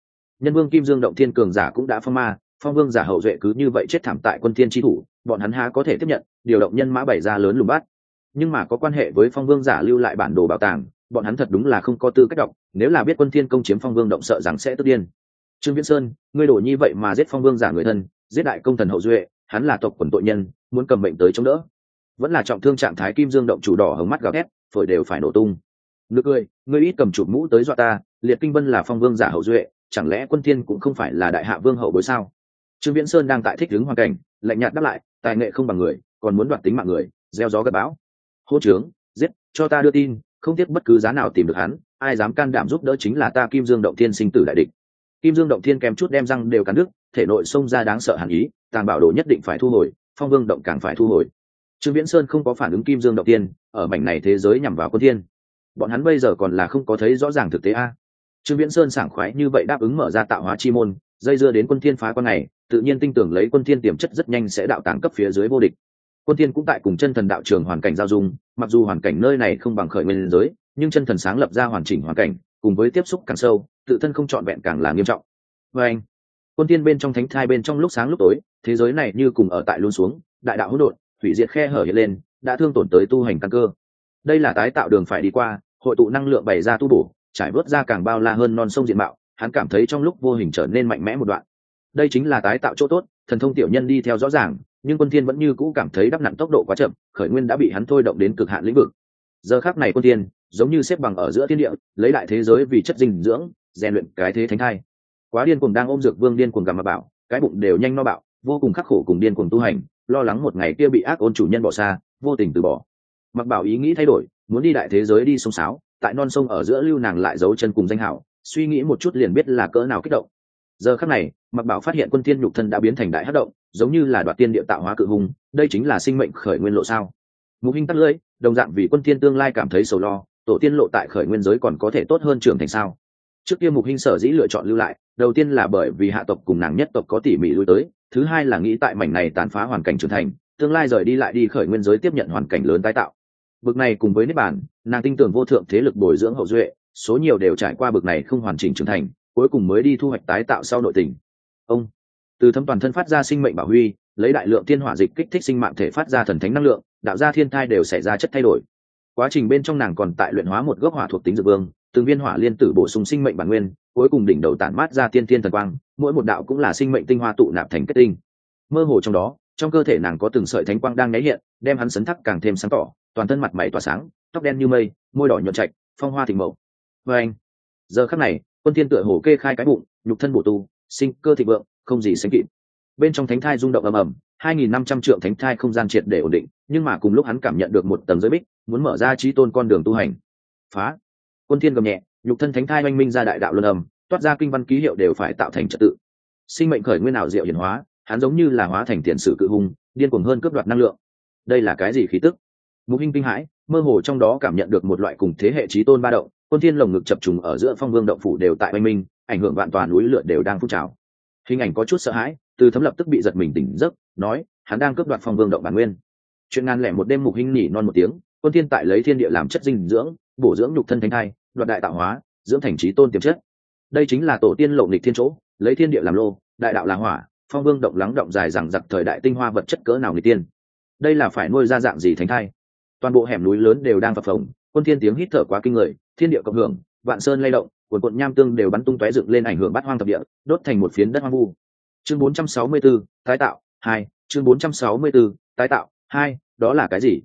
Nhân vương kim dương động thiên cường giả cũng đã phong ma phong vương giả hậu duệ cứ như vậy chết thảm tại quân thiên tri thủ, bọn hắn há có thể tiếp nhận, điều động nhân mã bảy ra lớn lùm bát. Nhưng mà có quan hệ với phong vương giả lưu lại bản đồ bảo tàng, bọn hắn thật đúng là không có tư cách đọc, nếu là biết quân thiên công chiếm phong vương động sợ rằng sẽ tức điên. Trương viễn sơn, ngươi đổ như vậy mà giết phong vương giả người thân, giết đại công thần hậu duệ, hắn là tộc quần tội nhân, muốn cầm mệnh tới chống đỡ. Vẫn là trọng thương trạng thái kim dương động chủ đỏ hồng mắt gào thét, phổi đều phải nổ tung. Nực cười, ngươi ít cầm chụp mũ tới dọa ta, liệt kinh vân là phong vương giả hậu duệ, chẳng lẽ quân thiên cũng không phải là đại hạ vương hậu bối sao? Trương viễn sơn đang tại thích ứng hoàn cảnh, lạnh nhạt đáp lại, tài nghệ không bằng người, còn muốn đoạt tính mạng người, gieo gió gây bão. Hô trướng, giết, cho ta đưa tin, không tiếc bất cứ giá nào tìm được hắn, ai dám can đảm giúp đỡ chính là ta kim dương động thiên sinh tử đại địch. Kim dương động thiên kèm chút đem răng đều cắn đứt, thể nội xông ra đáng sợ hàn ý, tàng bảo đồ nhất định phải thu hồi, phong vương động càng phải thu hồi. Trương viễn sơn không có phản ứng kim dương động tiên ở mảnh này thế giới nhằm vào quân thiên. Bọn hắn bây giờ còn là không có thấy rõ ràng thực tế a. Trương viễn sơn sảng khoái như vậy đáp ứng mở ra tạo hóa chi môn dây dưa đến quân thiên phá quan này, tự nhiên tin tưởng lấy quân thiên tiềm chất rất nhanh sẽ đạo tàng cấp phía dưới vô địch. Quân thiên cũng tại cùng chân thần đạo trường hoàn cảnh giao dung, mặc dù hoàn cảnh nơi này không bằng khởi nguyên giới, nhưng chân thần sáng lập ra hoàn chỉnh hoàn cảnh, cùng với tiếp xúc càng sâu, tự thân không trọn vẹn càng là nghiêm trọng. Với anh, quân thiên bên trong thánh thai bên trong lúc sáng lúc tối, thế giới này như cùng ở tại luôn xuống, đại đạo hỗn độn, hủy diệt khe hở hiện lên, đã thương tổn tới tu hành căn cơ. Đây là tái tạo đường phải đi qua, hội tụ năng lượng bày ra tu bổ, trải bớt ra càng bao la hơn non sông diện mạo hắn cảm thấy trong lúc vô hình trở nên mạnh mẽ một đoạn. Đây chính là tái tạo chỗ tốt, thần thông tiểu nhân đi theo rõ ràng, nhưng quân thiên vẫn như cũ cảm thấy đắp nặng tốc độ quá chậm, khởi nguyên đã bị hắn thôi động đến cực hạn lĩnh vực. Giờ khắc này quân thiên, giống như xếp bằng ở giữa thiên địa, lấy đại thế giới vì chất dinh dưỡng, rèn luyện cái thế thánh thai. Quá điên cuồng đang ôm dược vương điên cuồng gặm mà bảo, cái bụng đều nhanh no bạo, vô cùng khắc khổ cùng điên cuồng tu hành, lo lắng một ngày kia bị ác ôn chủ nhân bỏ xa, vô tình từ bỏ. Mặc bảo ý nghĩ thay đổi, muốn đi đại thế giới đi sông sáo, tại non sông ở giữa lưu nàng lại giấu chân cùng danh hảo suy nghĩ một chút liền biết là cỡ nào kích động. Giờ khắc này mặc bảo phát hiện quân tiên nhục thân đã biến thành đại hát động, giống như là đoạt tiên địa tạo hóa cự hùng đây chính là sinh mệnh khởi nguyên lộ sao. Mục hình tắt lưỡi, đồng dạng vì quân tiên tương lai cảm thấy sầu lo, tổ tiên lộ tại khởi nguyên giới còn có thể tốt hơn trưởng thành sao? Trước kia mục hình sở dĩ lựa chọn lưu lại, đầu tiên là bởi vì hạ tộc cùng nàng nhất tộc có tỉ mỉ lui tới, thứ hai là nghĩ tại mảnh này tàn phá hoàn cảnh trưởng thành, tương lai rời đi lại đi khởi nguyên giới tiếp nhận hoàn cảnh lớn tái tạo. Bực này cùng với nếp bản nàng tin tưởng vô thượng thế lực bồi dưỡng hậu duệ số nhiều đều trải qua bực này không hoàn chỉnh trưởng thành, cuối cùng mới đi thu hoạch tái tạo sau nội tình. Ông, từ thâm toàn thân phát ra sinh mệnh bảo huy, lấy đại lượng thiên hỏa dịch kích thích sinh mạng thể phát ra thần thánh năng lượng, đạo ra thiên thai đều xảy ra chất thay đổi. Quá trình bên trong nàng còn tại luyện hóa một gốc hỏa thuộc tính dược vương, từng viên hỏa liên tử bổ sung sinh mệnh bản nguyên, cuối cùng đỉnh đầu tản mát ra tiên tiên thần quang, mỗi một đạo cũng là sinh mệnh tinh hoa tụ nạp thành kết tinh. Mơ hồ trong đó, trong cơ thể nàng có từng sợi thánh quang đang nháy hiện, đem hắn sấn thắc càng thêm sáng tỏ, toàn thân mặt mày tỏa sáng, tóc đen như mây, môi đỏ nhuận trạch, phong hoa thịnh mậu và anh. Giờ khắc này, quân thiên tựa hồ kê khai cái bụng, nhục thân bổ tu, sinh cơ thịnh vượng, không gì sánh kịp. Bên trong thánh thai rung động ầm ầm 2.500 trượng thánh thai không gian triệt để ổn định, nhưng mà cùng lúc hắn cảm nhận được một tầng giới bích, muốn mở ra trí tôn con đường tu hành. Phá. Quân thiên gầm nhẹ, nhục thân thánh thai oanh minh ra đại đạo luân ầm toát ra kinh văn ký hiệu đều phải tạo thành trật tự. Sinh mệnh khởi nguyên ảo diệu hiển hóa, hắn giống như là hóa thành tiền sử cự hùng, điên cuồng hơn cướp đoạt năng lượng. Đây là cái gì khí tức? Mục hinh kinh hãi, mơ hồ trong đó cảm nhận được một loại cùng thế hệ trí tôn ba động quân thiên lồng ngực chập trùng ở giữa phong vương động phủ đều tại oanh minh, ảnh hưởng vạn toàn núi lửa đều đang phun trào. Hình ảnh có chút sợ hãi, từ thấm lập tức bị giật mình tỉnh giấc, nói, hắn đang cướp đoạt phong vương động bản nguyên. Chuyện ngàn lẻ một đêm mục hình nhỉ non một tiếng, quân thiên tại lấy thiên địa làm chất dinh dưỡng, bổ dưỡng nhục thân thánh thai, đoạt đại tạo hóa, dưỡng thành trí tôn tiềm chất. Đây chính là tổ tiên lộ nghịch thiên chỗ, lấy thiên địa làm lô, đại đạo là hỏa, phong vương động lắng động dài rằng giặc thời đại tinh hoa vật chất cỡ nào người tiên. Đây là phải nuôi ra dạng gì thánh thai? Toàn bộ hẻm núi lớn đều đang phập phồng, quân thiên tiếng hít thở quá kinh người thiên địa cộng hưởng vạn sơn lay động quần quận nham tương đều bắn tung tóe dựng lên ảnh hưởng bát hoang thập địa đốt thành một phiến đất hoang vu. Chương 464, tái tạo hai chương 464, tái tạo hai đó là cái gì?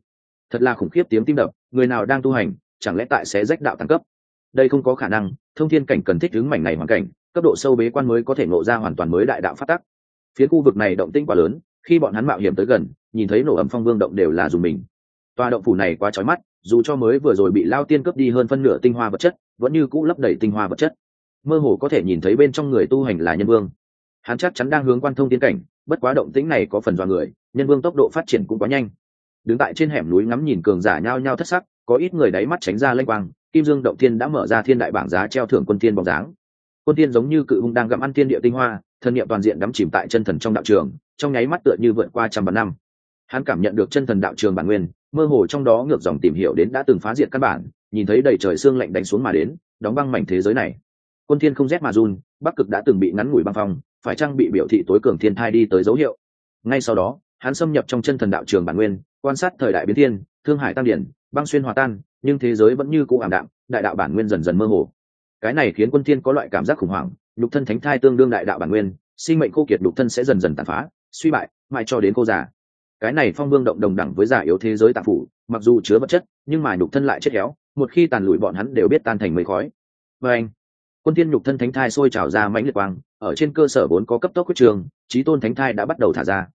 Thật là khủng khiếp tiếng tim đập người nào đang tu hành chẳng lẽ tại sẽ rách đạo tăng cấp? Đây không có khả năng thông thiên cảnh cần thích ứng mảnh này hoàn cảnh cấp độ sâu bế quan mới có thể nộ ra hoàn toàn mới đại đạo phát tắc. Phía khu vực này động tĩnh quá lớn khi bọn hắn mạo hiểm tới gần nhìn thấy nổ ẩm phong vương động đều là dùng mình tòa động phủ này quá trói mắt, dù cho mới vừa rồi bị lao tiên cướp đi hơn phân nửa tinh hoa vật chất, vẫn như cũ lấp đầy tinh hoa vật chất. Mơ hồ có thể nhìn thấy bên trong người tu hành là nhân vương. Hắn chắc chắn đang hướng quan thông tiến cảnh, bất quá động tĩnh này có phần dọa người, nhân vương tốc độ phát triển cũng quá nhanh. Đứng tại trên hẻm núi ngắm nhìn cường giả nhao nhao thất sắc, có ít người đáy mắt tránh ra lênh quang, kim dương động thiên đã mở ra thiên đại bảng giá treo thưởng quân tiên bóng dáng. Quân tiên giống như cự hung đang gặm ăn thiên địa tinh hoa, thân niệm toàn diện đắm chìm tại chân thần trong đạo trường, trong nháy mắt tựa như vượt qua trăm vạn năm. Hắn cảm nhận được chân thần đạo trường bản nguyên mơ hồ trong đó ngược dòng tìm hiểu đến đã từng phá diệt căn bản, nhìn thấy đầy trời xương lạnh đánh xuống mà đến, đóng băng mảnh thế giới này. Quân thiên không rét mà run, bắc cực đã từng bị ngắn ngủi băng phong, phải chăng bị biểu thị tối cường thiên thai đi tới dấu hiệu? Ngay sau đó, hắn xâm nhập trong chân thần đạo trường bản nguyên, quan sát thời đại biến thiên, thương hải tăng điển, băng xuyên hòa tan, nhưng thế giới vẫn như cũ ảm đạm, đại đạo bản nguyên dần dần mơ hồ. Cái này khiến quân thiên có loại cảm giác khủng hoảng, nhục thân thánh thai tương đương đại đạo bản nguyên, sinh mệnh cô kiệt nhục thân sẽ dần dần tàn phá, suy bại, mãi cho đến cô già cái này phong vương động đồng đẳng với giả yếu thế giới tạp phủ, mặc dù chứa vật chất, nhưng mà nhục thân lại chết khéo một khi tàn lụi bọn hắn đều biết tan thành mây khói. Và anh, quân thiên nhục thân thánh thai sôi trào ra mãnh liệt quang, ở trên cơ sở vốn có cấp tốc huyết trường trí tôn thánh thai đã bắt đầu thả ra.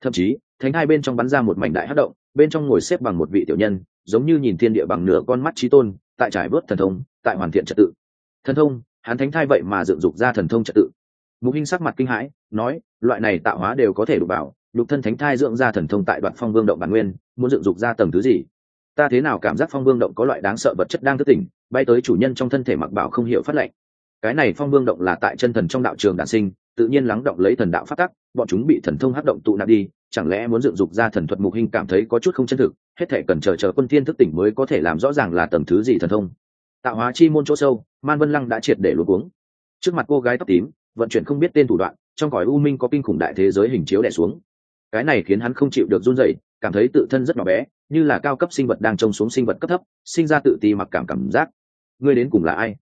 Thậm chí, thánh thai bên trong bắn ra một mảnh đại hất động, bên trong ngồi xếp bằng một vị tiểu nhân, giống như nhìn thiên địa bằng nửa con mắt trí tôn, tại trải bớt thần thông, tại hoàn thiện trật tự. Thần thông, hắn thánh thai vậy mà dựng dục ra thần thông trật tự. Mục hinh sắc mặt kinh hãi, nói, loại này tạo hóa đều có thể đụng vào lục thân thánh thai dưỡng ra thần thông tại đoạn phong vương động bản nguyên, muốn dựng dục ra tầng thứ gì? Ta thế nào cảm giác phong vương động có loại đáng sợ vật chất đang thức tỉnh, bay tới chủ nhân trong thân thể mặc bảo không hiểu phát lệnh. Cái này phong vương động là tại chân thần trong đạo trường đản sinh, tự nhiên lắng động lấy thần đạo phát tắc, bọn chúng bị thần thông hấp động tụ nạp đi, chẳng lẽ muốn dựng dục ra thần thuật mục hình cảm thấy có chút không chân thực, hết thể cần chờ chờ quân thiên thức tỉnh mới có thể làm rõ ràng là tầng thứ gì thần thông. Tạo hóa chi môn chỗ sâu, man vân lăng đã triệt để luống cuống. Trước mặt cô gái tóc tím, vận chuyển không biết tên thủ đoạn, trong cõi u minh có kinh khủng đại thế giới hình chiếu đè xuống cái này khiến hắn không chịu được run rẩy, cảm thấy tự thân rất nhỏ bé, như là cao cấp sinh vật đang trông xuống sinh vật cấp thấp, sinh ra tự ti mặc cảm cảm giác. Ngươi đến cùng là ai?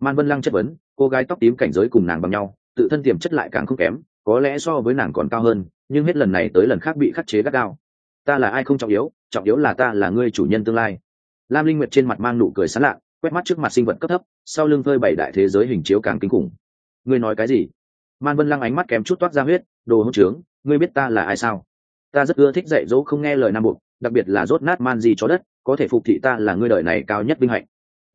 Man vân lăng chất vấn, cô gái tóc tím cảnh giới cùng nàng bằng nhau, tự thân tiềm chất lại càng không kém, có lẽ so với nàng còn cao hơn, nhưng hết lần này tới lần khác bị khắc chế gắt gao. Ta là ai không trọng yếu trọng yếu là ta là ngươi chủ nhân tương lai. Lam linh nguyệt trên mặt mang nụ cười sán lạ, quét mắt trước mặt sinh vật cấp thấp, sau lưng phơi bảy đại thế giới hình chiếu càng kinh khủng. Ngươi nói cái gì? Man vân lăng ánh mắt kém chút toát ra huyết, đồ hỗn trướng ngươi biết ta là ai sao? Ta rất ưa thích dạy dỗ không nghe lời nam buộc đặc biệt là rốt nát man gì chó đất, có thể phục thị ta là ngươi đời này cao nhất vinh hạnh.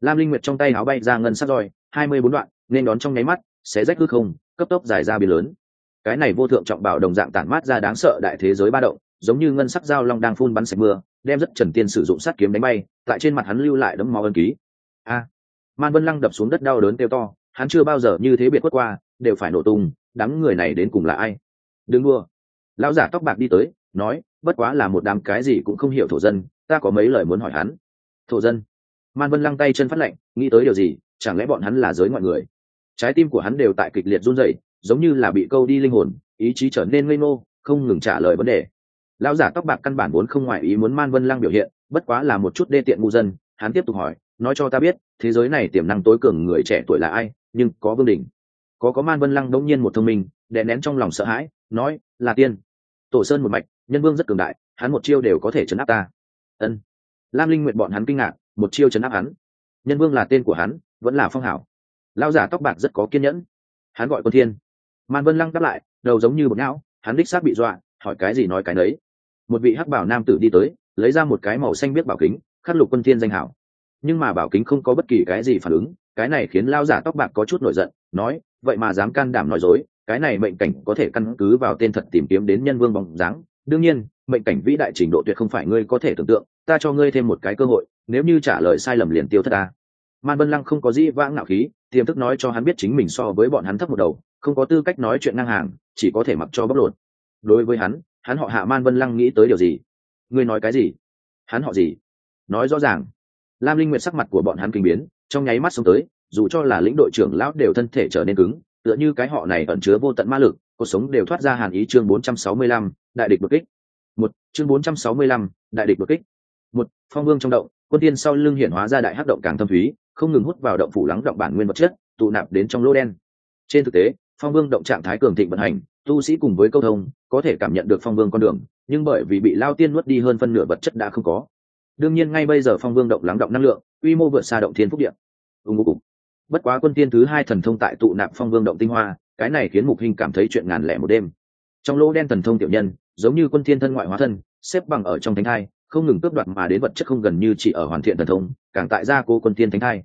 Lam linh nguyệt trong tay áo bay ra ngân sắc roi, hai mươi bốn đoạn, nên đón trong nháy mắt, sẽ rách hư không, cấp tốc dài ra biển lớn. Cái này vô thượng trọng bảo đồng dạng tản mát ra đáng sợ đại thế giới ba động, giống như ngân sắc dao long đang phun bắn sạch mưa, đem rất trần tiên sử dụng sát kiếm đánh bay, tại trên mặt hắn lưu lại đấm máu ân ký. A! Man vân lăng đập xuống đất đau đớn kêu to, hắn chưa bao giờ như thế biệt quất qua, đều phải nổ tung, đám người này đến cùng là ai? Đừng đua lão giả tóc bạc đi tới nói bất quá là một đám cái gì cũng không hiểu thổ dân ta có mấy lời muốn hỏi hắn. Thổ dân? Man vân lăng tay chân phát lệnh nghĩ tới điều gì? Chẳng lẽ bọn hắn là giới ngoại người? Trái tim của hắn đều tại kịch liệt run rẩy giống như là bị câu đi linh hồn ý chí trở nên ngây ngô không ngừng trả lời vấn đề. Lão giả tóc bạc căn bản vốn không ngoại ý muốn man vân lăng biểu hiện bất quá là một chút đê tiện ngu dân hắn tiếp tục hỏi nói cho ta biết thế giới này tiềm năng tối cường người trẻ tuổi là ai nhưng có vương đình, có có man vân lăng đống nhiên một thông minh đè nén trong lòng sợ hãi nói là tiên tổ sơn một mạch, nhân vương rất cường đại, hắn một chiêu đều có thể chấn áp ta. Ân. Lam linh nguyện bọn hắn kinh ngạc, một chiêu chấn áp hắn. Nhân vương là tên của hắn, vẫn là phong hảo. Lao giả tóc bạc rất có kiên nhẫn. Hắn gọi quân thiên. Man vân lăng đáp lại, đầu giống như một não, hắn đích xác bị dọa, hỏi cái gì nói cái nấy. Một vị hắc bảo nam tử đi tới, lấy ra một cái màu xanh biết bảo kính, khắc lục quân thiên danh hảo. Nhưng mà bảo kính không có bất kỳ cái gì phản ứng, cái này khiến lao giả tóc bạc có chút nổi giận, nói, vậy mà dám can đảm nói dối cái này mệnh cảnh có thể căn cứ vào tên thật tìm kiếm đến nhân vương bóng dáng. Đương nhiên, mệnh cảnh vĩ đại trình độ tuyệt không phải ngươi có thể tưởng tượng. Ta cho ngươi thêm một cái cơ hội, nếu như trả lời sai lầm liền tiêu thất ta. Man vân lăng không có dĩ vãng ngạo khí, tiềm thức nói cho hắn biết chính mình so với bọn hắn thấp một đầu, không có tư cách nói chuyện ngang hàng, chỉ có thể mặc cho bóc lột. Đối với hắn hắn họ hạ man vân lăng nghĩ tới điều gì? Ngươi nói cái gì? Hắn họ gì? Nói rõ ràng. Lam linh nguyệt sắc mặt của bọn hắn kinh biến, trong nháy mắt xuống tới, dù cho là lĩnh đội trưởng lão đều thân thể trở nên cứng tựa như cái họ này ẩn chứa vô tận ma lực cuộc sống đều thoát ra hàn ý chương 465, đại địch đột kích. Một chương 465, đại địch đột kích. Một phong vương trong động quân tiên sau lưng hiện hóa ra đại hắc động càng thâm thúy không ngừng hút vào động phủ lắng động bản nguyên vật chất tụ nạp đến trong lô đen. Trên thực tế phong vương động trạng thái cường thịnh vận hành tu sĩ cùng với câu thông có thể cảm nhận được phong vương con đường nhưng bởi vì bị lao tiên nuốt đi hơn phân nửa vật chất đã không có. Đương nhiên ngay bây giờ phong vương động lắng động năng lượng quy mô vượt xa động thiên phúc điện ưng ngô bất quá quân tiên thứ hai thần thông tại tụ nạp phong vương động tinh hoa, cái này khiến mục hình cảm thấy chuyện ngàn lẻ một đêm. Trong lỗ đen thần thông tiểu nhân, giống như quân thiên thân ngoại hóa thân, xếp bằng ở trong thánh thai, không ngừng cướp đoạt mà đến vật chất không gần như chỉ ở hoàn thiện thần thông, càng tại gia cố quân thiên thánh thai.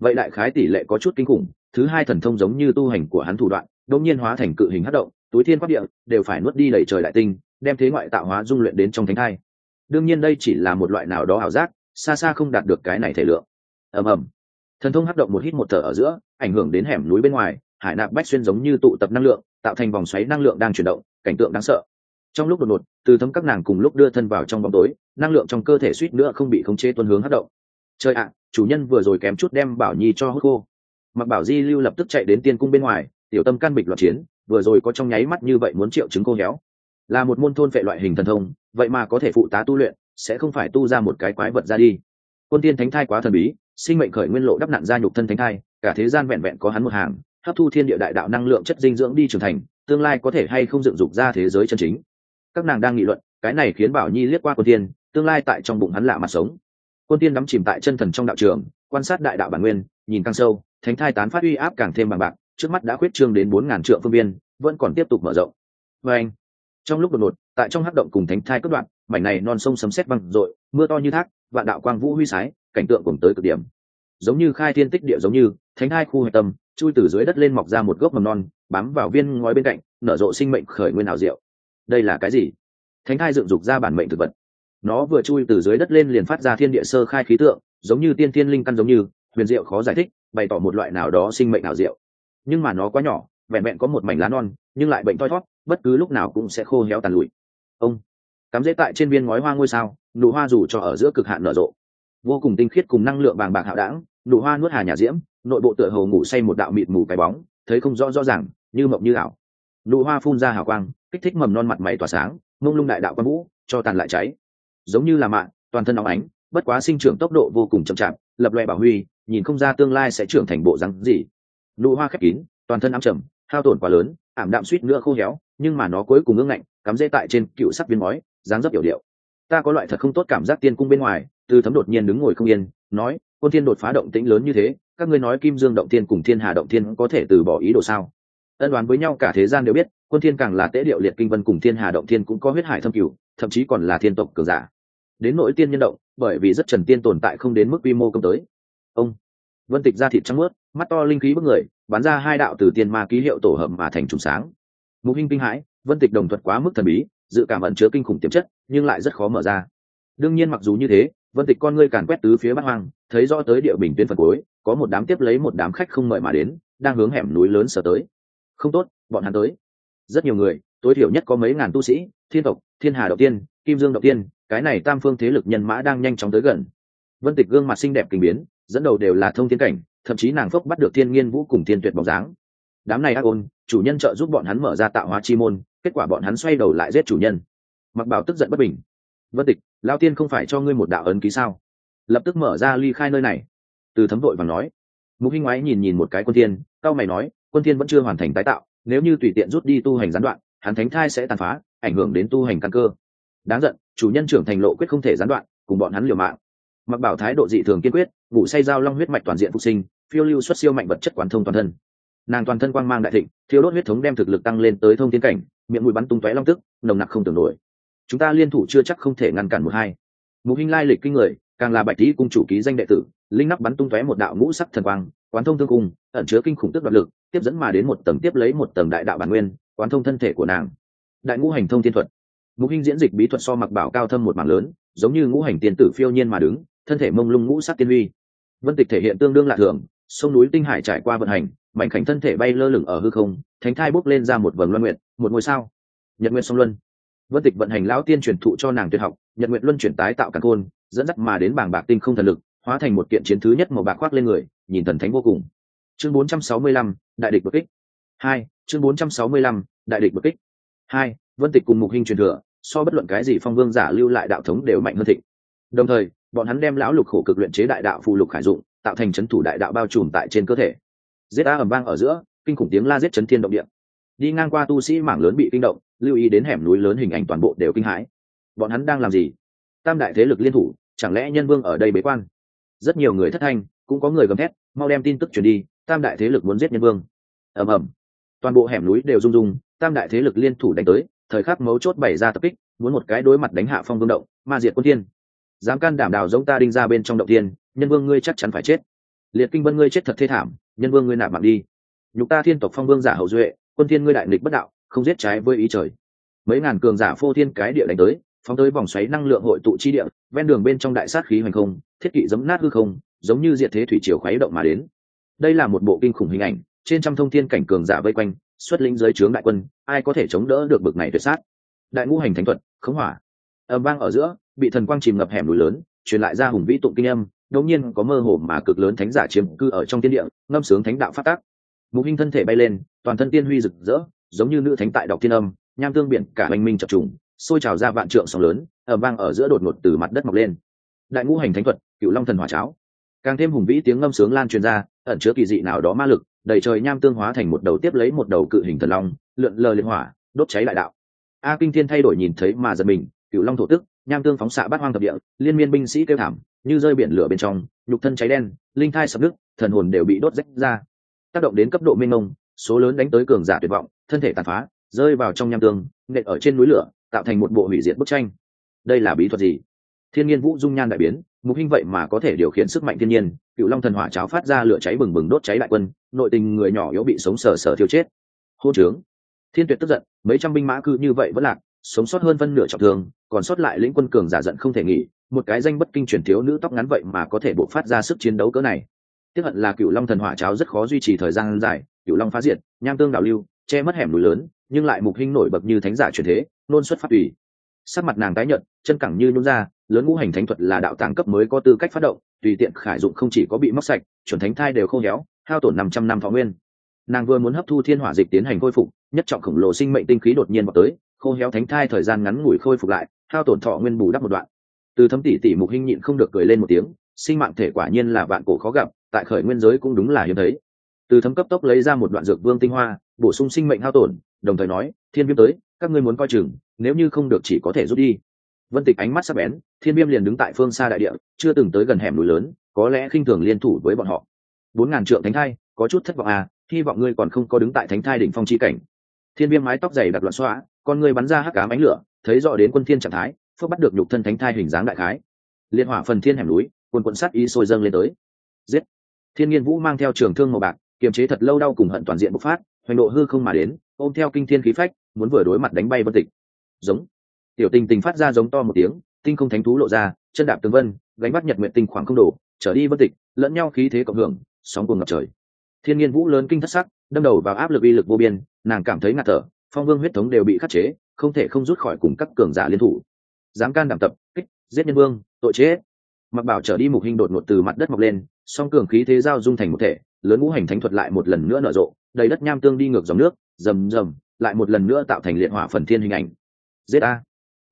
Vậy đại khái tỷ lệ có chút kinh khủng, thứ hai thần thông giống như tu hành của hắn thủ đoạn, đột nhiên hóa thành cự hình hất động, túi thiên pháp địa, đều phải nuốt đi đầy trời đại tinh, đem thế ngoại tạo hóa dung luyện đến trong thánh thai. Đương nhiên đây chỉ là một loại nào đó ảo giác, xa xa không đạt được cái này thể lượng. Ầm ầm thần thông hấp động một hít một thở ở giữa, ảnh hưởng đến hẻm núi bên ngoài, hải nạp bách xuyên giống như tụ tập năng lượng, tạo thành vòng xoáy năng lượng đang chuyển động, cảnh tượng đáng sợ. Trong lúc đột ngột, từ thấm các nàng cùng lúc đưa thân vào trong bóng tối, năng lượng trong cơ thể suýt nữa không bị khống chế tuân hướng hấp động. Chơi ạ, chủ nhân vừa rồi kém chút đem bảo nhi cho hốt khô. Mặc bảo di lưu lập tức chạy đến tiên cung bên ngoài, tiểu tâm can bịch loạt chiến, vừa rồi có trong nháy mắt như vậy muốn triệu chứng cô héo. Là một môn thôn vệ loại hình thần thông, vậy mà có thể phụ tá tu luyện, sẽ không phải tu ra một cái quái vật ra đi. Quân tiên thánh thai quá thần bí sinh mệnh khởi nguyên lộ đắp nặn ra nhục thân thánh thai, cả thế gian vẹn vẹn có hắn một hàng, hấp thu thiên địa đại đạo năng lượng chất dinh dưỡng đi trưởng thành, tương lai có thể hay không dựng dục ra thế giới chân chính. Các nàng đang nghị luận, cái này khiến bảo nhi liếc qua quân tiên, tương lai tại trong bụng hắn lạ mặt sống. Quân tiên đắm chìm tại chân thần trong đạo trường, quan sát đại đạo bản nguyên, nhìn càng sâu, thánh thai tán phát uy áp càng thêm bằng bạc, trước mắt đã khuyết trương đến bốn ngàn trượng phương viên, vẫn còn tiếp tục mở rộng. Và anh, trong lúc đột ngột, tại trong hắc động cùng thánh thai cất đoạn, mảnh này non sông sấm sét văng rội mưa to như thác, vạn đạo quang vũ huy sái cảnh tượng cùng tới cực điểm. Giống như khai thiên tích địa giống như, thánh hai khu hạch tâm, chui từ dưới đất lên mọc ra một gốc mầm non, bám vào viên ngói bên cạnh, nở rộ sinh mệnh khởi nguyên ảo diệu. Đây là cái gì? Thánh hai dựng dục ra bản mệnh thực vật. Nó vừa chui từ dưới đất lên liền phát ra thiên địa sơ khai khí tượng, giống như tiên thiên linh căn giống như, huyền diệu khó giải thích, bày tỏ một loại nào đó sinh mệnh ảo diệu. Nhưng mà nó quá nhỏ, vẹn vẹn có một mảnh lá non, nhưng lại bệnh thoi thót bất cứ lúc nào cũng sẽ khô héo tàn lụi. Ông, cắm dễ tại trên viên ngói hoa ngôi sao, nụ hoa dù cho ở giữa cực hạn nở rộ vô cùng tinh khiết cùng năng lượng vàng bạc hạo đảng, nụ hoa nuốt hà nhà diễm, nội bộ tựa hồ ngủ say một đạo mịt mù cái bóng, thấy không rõ rõ ràng, như mộng như ảo. Nụ hoa phun ra hào quang, kích thích mầm non mặt mày tỏa sáng, mông lung đại đạo quang vũ, cho tàn lại cháy. Giống như là mạng, toàn thân óng ánh, bất quá sinh trưởng tốc độ vô cùng chậm chạp, lập loè bảo huy, nhìn không ra tương lai sẽ trưởng thành bộ rắn gì. Nụ hoa khép kín, toàn thân ám trầm, hao tổn quá lớn, ảm đạm suýt nữa khô héo, nhưng mà nó cuối cùng ương ngạnh, cắm dễ tại trên cựu sắc viên mói dáng dấp hiểu điệu. Ta có loại thật không tốt cảm giác tiên cung bên ngoài từ thấm đột nhiên đứng ngồi không yên, nói, quân thiên đột phá động tĩnh lớn như thế, các ngươi nói kim dương động thiên cùng thiên hà động thiên có thể từ bỏ ý đồ sao? Ân đoán với nhau cả thế gian đều biết, quân thiên càng là tế điệu liệt kinh vân cùng thiên hà động thiên cũng có huyết hải thâm cửu, thậm chí còn là thiên tộc cường giả. Đến nỗi tiên nhân động, bởi vì rất trần tiên tồn tại không đến mức quy mô công tới. Ông vân tịch ra thịt trắng mướt, mắt to linh khí bức người, bắn ra hai đạo từ tiên ma ký hiệu tổ hợp mà thành trùng sáng. Mục hình kinh hãi, vân tịch đồng thuật quá mức thần bí, dự cảm ẩn chứa kinh khủng tiềm chất, nhưng lại rất khó mở ra. Đương nhiên mặc dù như thế vân tịch con ngươi càn quét tứ phía bắc hoang, thấy rõ tới địa bình tuyên phần cuối, có một đám tiếp lấy một đám khách không mời mà đến, đang hướng hẻm núi lớn sở tới. Không tốt, bọn hắn tới. Rất nhiều người, tối thiểu nhất có mấy ngàn tu sĩ, thiên tộc, thiên hà đầu tiên, kim dương đầu tiên, cái này tam phương thế lực nhân mã đang nhanh chóng tới gần. Vân tịch gương mặt xinh đẹp kinh biến, dẫn đầu đều là thông thiên cảnh, thậm chí nàng phốc bắt được thiên nghiên vũ cùng thiên tuyệt bóng dáng. Đám này ác ôn, chủ nhân trợ giúp bọn hắn mở ra tạo hóa chi môn, kết quả bọn hắn xoay đầu lại giết chủ nhân. Mặc bảo tức giận bất bình. Vân tịch lao tiên không phải cho ngươi một đạo ấn ký sao? Lập tức mở ra ly khai nơi này. Từ thấm vội và nói. Mục hinh ngoái nhìn nhìn một cái quân thiên cao mày nói, quân thiên vẫn chưa hoàn thành tái tạo, nếu như tùy tiện rút đi tu hành gián đoạn, hắn thánh thai sẽ tàn phá, ảnh hưởng đến tu hành căn cơ. Đáng giận, chủ nhân trưởng thành lộ quyết không thể gián đoạn, cùng bọn hắn liều mạng. Mặc bảo thái độ dị thường kiên quyết, ngủ say dao long huyết mạch toàn diện phục sinh, phiêu lưu xuất siêu mạnh vật chất quán thông toàn thân. Nàng toàn thân quang mang đại thịnh thiếu đốt huyết thống đem thực lực tăng lên tới thông tiến cảnh, miệng mũi bắn tung tóe long tức, nồng nặc không tưởng nổi chúng ta liên thủ chưa chắc không thể ngăn cản một hai. Mục hình lai lịch kinh người, càng là bạch tý cung chủ ký danh đệ tử, linh nắp bắn tung tóe một đạo ngũ sắc thần quang, quán thông thương cung, ẩn chứa kinh khủng tức đoạt lực, tiếp dẫn mà đến một tầng tiếp lấy một tầng đại đạo bản nguyên, quán thông thân thể của nàng. Đại ngũ hành thông thiên thuật. Mục hình diễn dịch bí thuật so mặc bảo cao thâm một mảng lớn, giống như ngũ hành tiên tử phiêu nhiên mà đứng, thân thể mông lung ngũ sắc tiên huy vân tịch thể hiện tương đương lạ thường, sông núi tinh hải trải qua vận hành, mảnh khảnh thân thể bay lơ lửng ở hư không, thánh thai bốc lên ra một vầng luân nguyện một ngôi sao. Nhật nguyện sông luân vân tịch vận hành lão tiên truyền thụ cho nàng tuyệt học nhật nguyện luân chuyển tái tạo càng khôn dẫn dắt mà đến bảng bạc tinh không thần lực hóa thành một kiện chiến thứ nhất màu bạc khoác lên người nhìn thần thánh vô cùng. Chương 465, đại địch bất kích. Hai chương 465, đại địch bất kích. Hai vân tịch cùng mục hình truyền thừa so bất luận cái gì phong vương giả lưu lại đạo thống đều mạnh hơn thịnh. Đồng thời bọn hắn đem lão lục khổ cực luyện chế đại đạo phù lục khải dụng tạo thành c h ấ n thủ đại đạo bao trùm tại trên cơ thể. Giết a ẩm vang ở giữa kinh khủng tiếng la giết chấn thiên động địa đi ngang qua tu sĩ mảng lớn bị kinh động, lưu ý đến hẻm núi lớn hình ảnh toàn bộ đều kinh hãi. Bọn hắn đang làm gì? Tam đại thế lực liên thủ, chẳng lẽ nhân vương ở đây bế quan? Rất nhiều người thất thanh, cũng có người gầm thét, mau đem tin tức truyền đi, tam đại thế lực muốn giết nhân vương. Ầm ầm. Toàn bộ hẻm núi đều rung rung, tam đại thế lực liên thủ đánh tới, thời khắc mấu chốt bày ra tập kích, muốn một cái đối mặt đánh hạ phong vương động, ma diệt quân thiên. Dám can đảm đào giống ta đinh ra bên trong động thiên, nhân vương ngươi chắc chắn phải chết. Liệt kinh vân ngươi chết thật thê thảm, nhân vương ngươi nạp mạng đi. Nhục ta thiên tộc phong vương giả hậu duệ quân thiên ngươi đại nghịch bất đạo, không giết trái với ý trời. Mấy ngàn cường giả phô thiên cái địa đánh tới, phóng tới vòng xoáy năng lượng hội tụ chi địa, ven đường bên trong đại sát khí hoành không, thiết kỵ giấm nát hư không, giống như diệt thế thủy triều khuấy động mà đến. Đây là một bộ kinh khủng hình ảnh, trên trăm thông thiên cảnh cường giả vây quanh, xuất lĩnh giới trướng đại quân, ai có thể chống đỡ được bực này tuyệt sát? Đại ngũ hành thánh thuật, khống hỏa. Ầm vang ở giữa, bị thần quang chìm ngập hẻm núi lớn, truyền lại ra hùng vĩ tụng kinh âm, đột nhiên có mơ hồ mà cực lớn thánh giả chiếm cư ở trong tiên địa, ngâm sướng thánh đạo phát tác. Mục hình thân thể bay lên toàn thân tiên huy rực rỡ, giống như nữ thánh tại đọc thiên âm, nham tương biển cả oanh minh chập trùng, sôi trào ra vạn trượng sóng lớn ở vang ở giữa đột ngột từ mặt đất mọc lên. Đại ngũ hành thánh thuật, cựu long thần hỏa cháo. Càng thêm hùng vĩ tiếng ngâm sướng lan truyền ra, ẩn chứa kỳ dị nào đó ma lực, đầy trời nham tương hóa thành một đầu tiếp lấy một đầu cự hình thần long, lượn lờ liên hỏa, đốt cháy đại đạo. A kinh thiên thay đổi nhìn thấy mà giật mình, cựu long thổ tức, nham tương phóng xạ bát hoang thập địa, liên miên binh sĩ kêu thảm, như rơi biển lửa bên trong, nhục thân cháy đen, linh thai sập nước thần hồn đều bị đốt rách ra. Tác động đến cấp độ mênh mông số lớn đánh tới cường giả tuyệt vọng, thân thể tàn phá, rơi vào trong nham tương, nện ở trên núi lửa, tạo thành một bộ hủy diệt bức tranh. Đây là bí thuật gì? Thiên nhiên vũ dung nhan đại biến, mục hình vậy mà có thể điều khiển sức mạnh thiên nhiên, cựu long thần hỏa cháo phát ra lửa cháy bừng bừng đốt cháy đại quân, nội tình người nhỏ yếu bị sống sờ sờ thiêu chết. Hô trướng. Thiên tuyệt tức giận, mấy trăm binh mã cư như vậy vẫn lạc, sống sót hơn phân nửa trọng thương, còn sót lại lĩnh quân cường giả giận không thể nghỉ, một cái danh bất kinh truyền thiếu nữ tóc ngắn vậy mà có thể bộc phát ra sức chiến đấu cỡ này. Tiếp hận là cựu long thần hỏa cháo rất khó duy trì thời gian dài cựu long phá diệt, nham tương đảo lưu, che mất hẻm núi lớn, nhưng lại mục hình nổi bật như thánh giả truyền thế, nôn xuất phát ủy sắc mặt nàng tái nhợt, chân cẳng như nhún ra, lớn ngũ hành thánh thuật là đạo tàng cấp mới có tư cách phát động, tùy tiện khải dụng không chỉ có bị móc sạch, chuẩn thánh thai đều khô héo, hao tổn năm trăm năm thọ nguyên. Nàng vừa muốn hấp thu thiên hỏa dịch tiến hành khôi phục, nhất trọng khổng lồ sinh mệnh tinh khí đột nhiên vào tới, khô héo thánh thai thời gian ngắn ngủi khôi phục lại, hao tổn thọ nguyên bù đắp một đoạn. Từ thấm tỷ tỷ mục hinh nhịn không được cười lên một tiếng, sinh mạng thể quả nhiên là vạn cổ khó gặp, tại khởi nguyên giới cũng đúng là hiếm thấy từ thấm cấp tốc lấy ra một đoạn dược vương tinh hoa, bổ sung sinh mệnh hao tổn, đồng thời nói, thiên viêm tới, các ngươi muốn coi chừng, nếu như không được chỉ có thể rút đi. Vân tịch ánh mắt sắc bén, thiên viêm liền đứng tại phương xa đại địa, chưa từng tới gần hẻm núi lớn, có lẽ khinh thường liên thủ với bọn họ. Bốn ngàn trượng thánh thai, có chút thất vọng à hy vọng ngươi còn không có đứng tại thánh thai đỉnh phong chi cảnh. Thiên viêm mái tóc dày đặt loạn xóa con ngươi bắn ra hắc cám ánh lửa, thấy rõ đến quân thiên trạng thái, phước bắt được nhục thân thánh thai hình dáng đại khái. Liên hỏa phần thiên hẻm núi quân quận sát ý sôi dâng lên tới. Giết! Thiên nhiên vũ mang theo trường thương màu bạc kiềm chế thật lâu đau cùng hận toàn diện bộc phát, hoành độ hư không mà đến, ôm theo kinh thiên khí phách, muốn vừa đối mặt đánh bay vân tịch. Giống. Tiểu tình tình phát ra giống to một tiếng, tinh không thánh thú lộ ra, chân đạp tường vân, gánh bắt nhật nguyện tinh khoảng không đổ, trở đi vân tịch, lẫn nhau khí thế cộng hưởng, sóng cuồng ngập trời. Thiên nhiên vũ lớn kinh thất sắc, đâm đầu vào áp lực uy lực vô biên, nàng cảm thấy ngạt thở, phong vương huyết thống đều bị khắc chế, không thể không rút khỏi cùng các cường giả liên thủ. Dám can đảm tập, kích, giết nhân vương, tội chết. mặc bảo trở đi mục hình đột ngột từ mặt đất mọc lên, song cường khí thế giao dung thành một thể lớn ngũ hành thánh thuật lại một lần nữa nở rộ, đầy đất nham tương đi ngược dòng nước, rầm rầm, lại một lần nữa tạo thành liệt hỏa phần thiên hình ảnh. Giết a.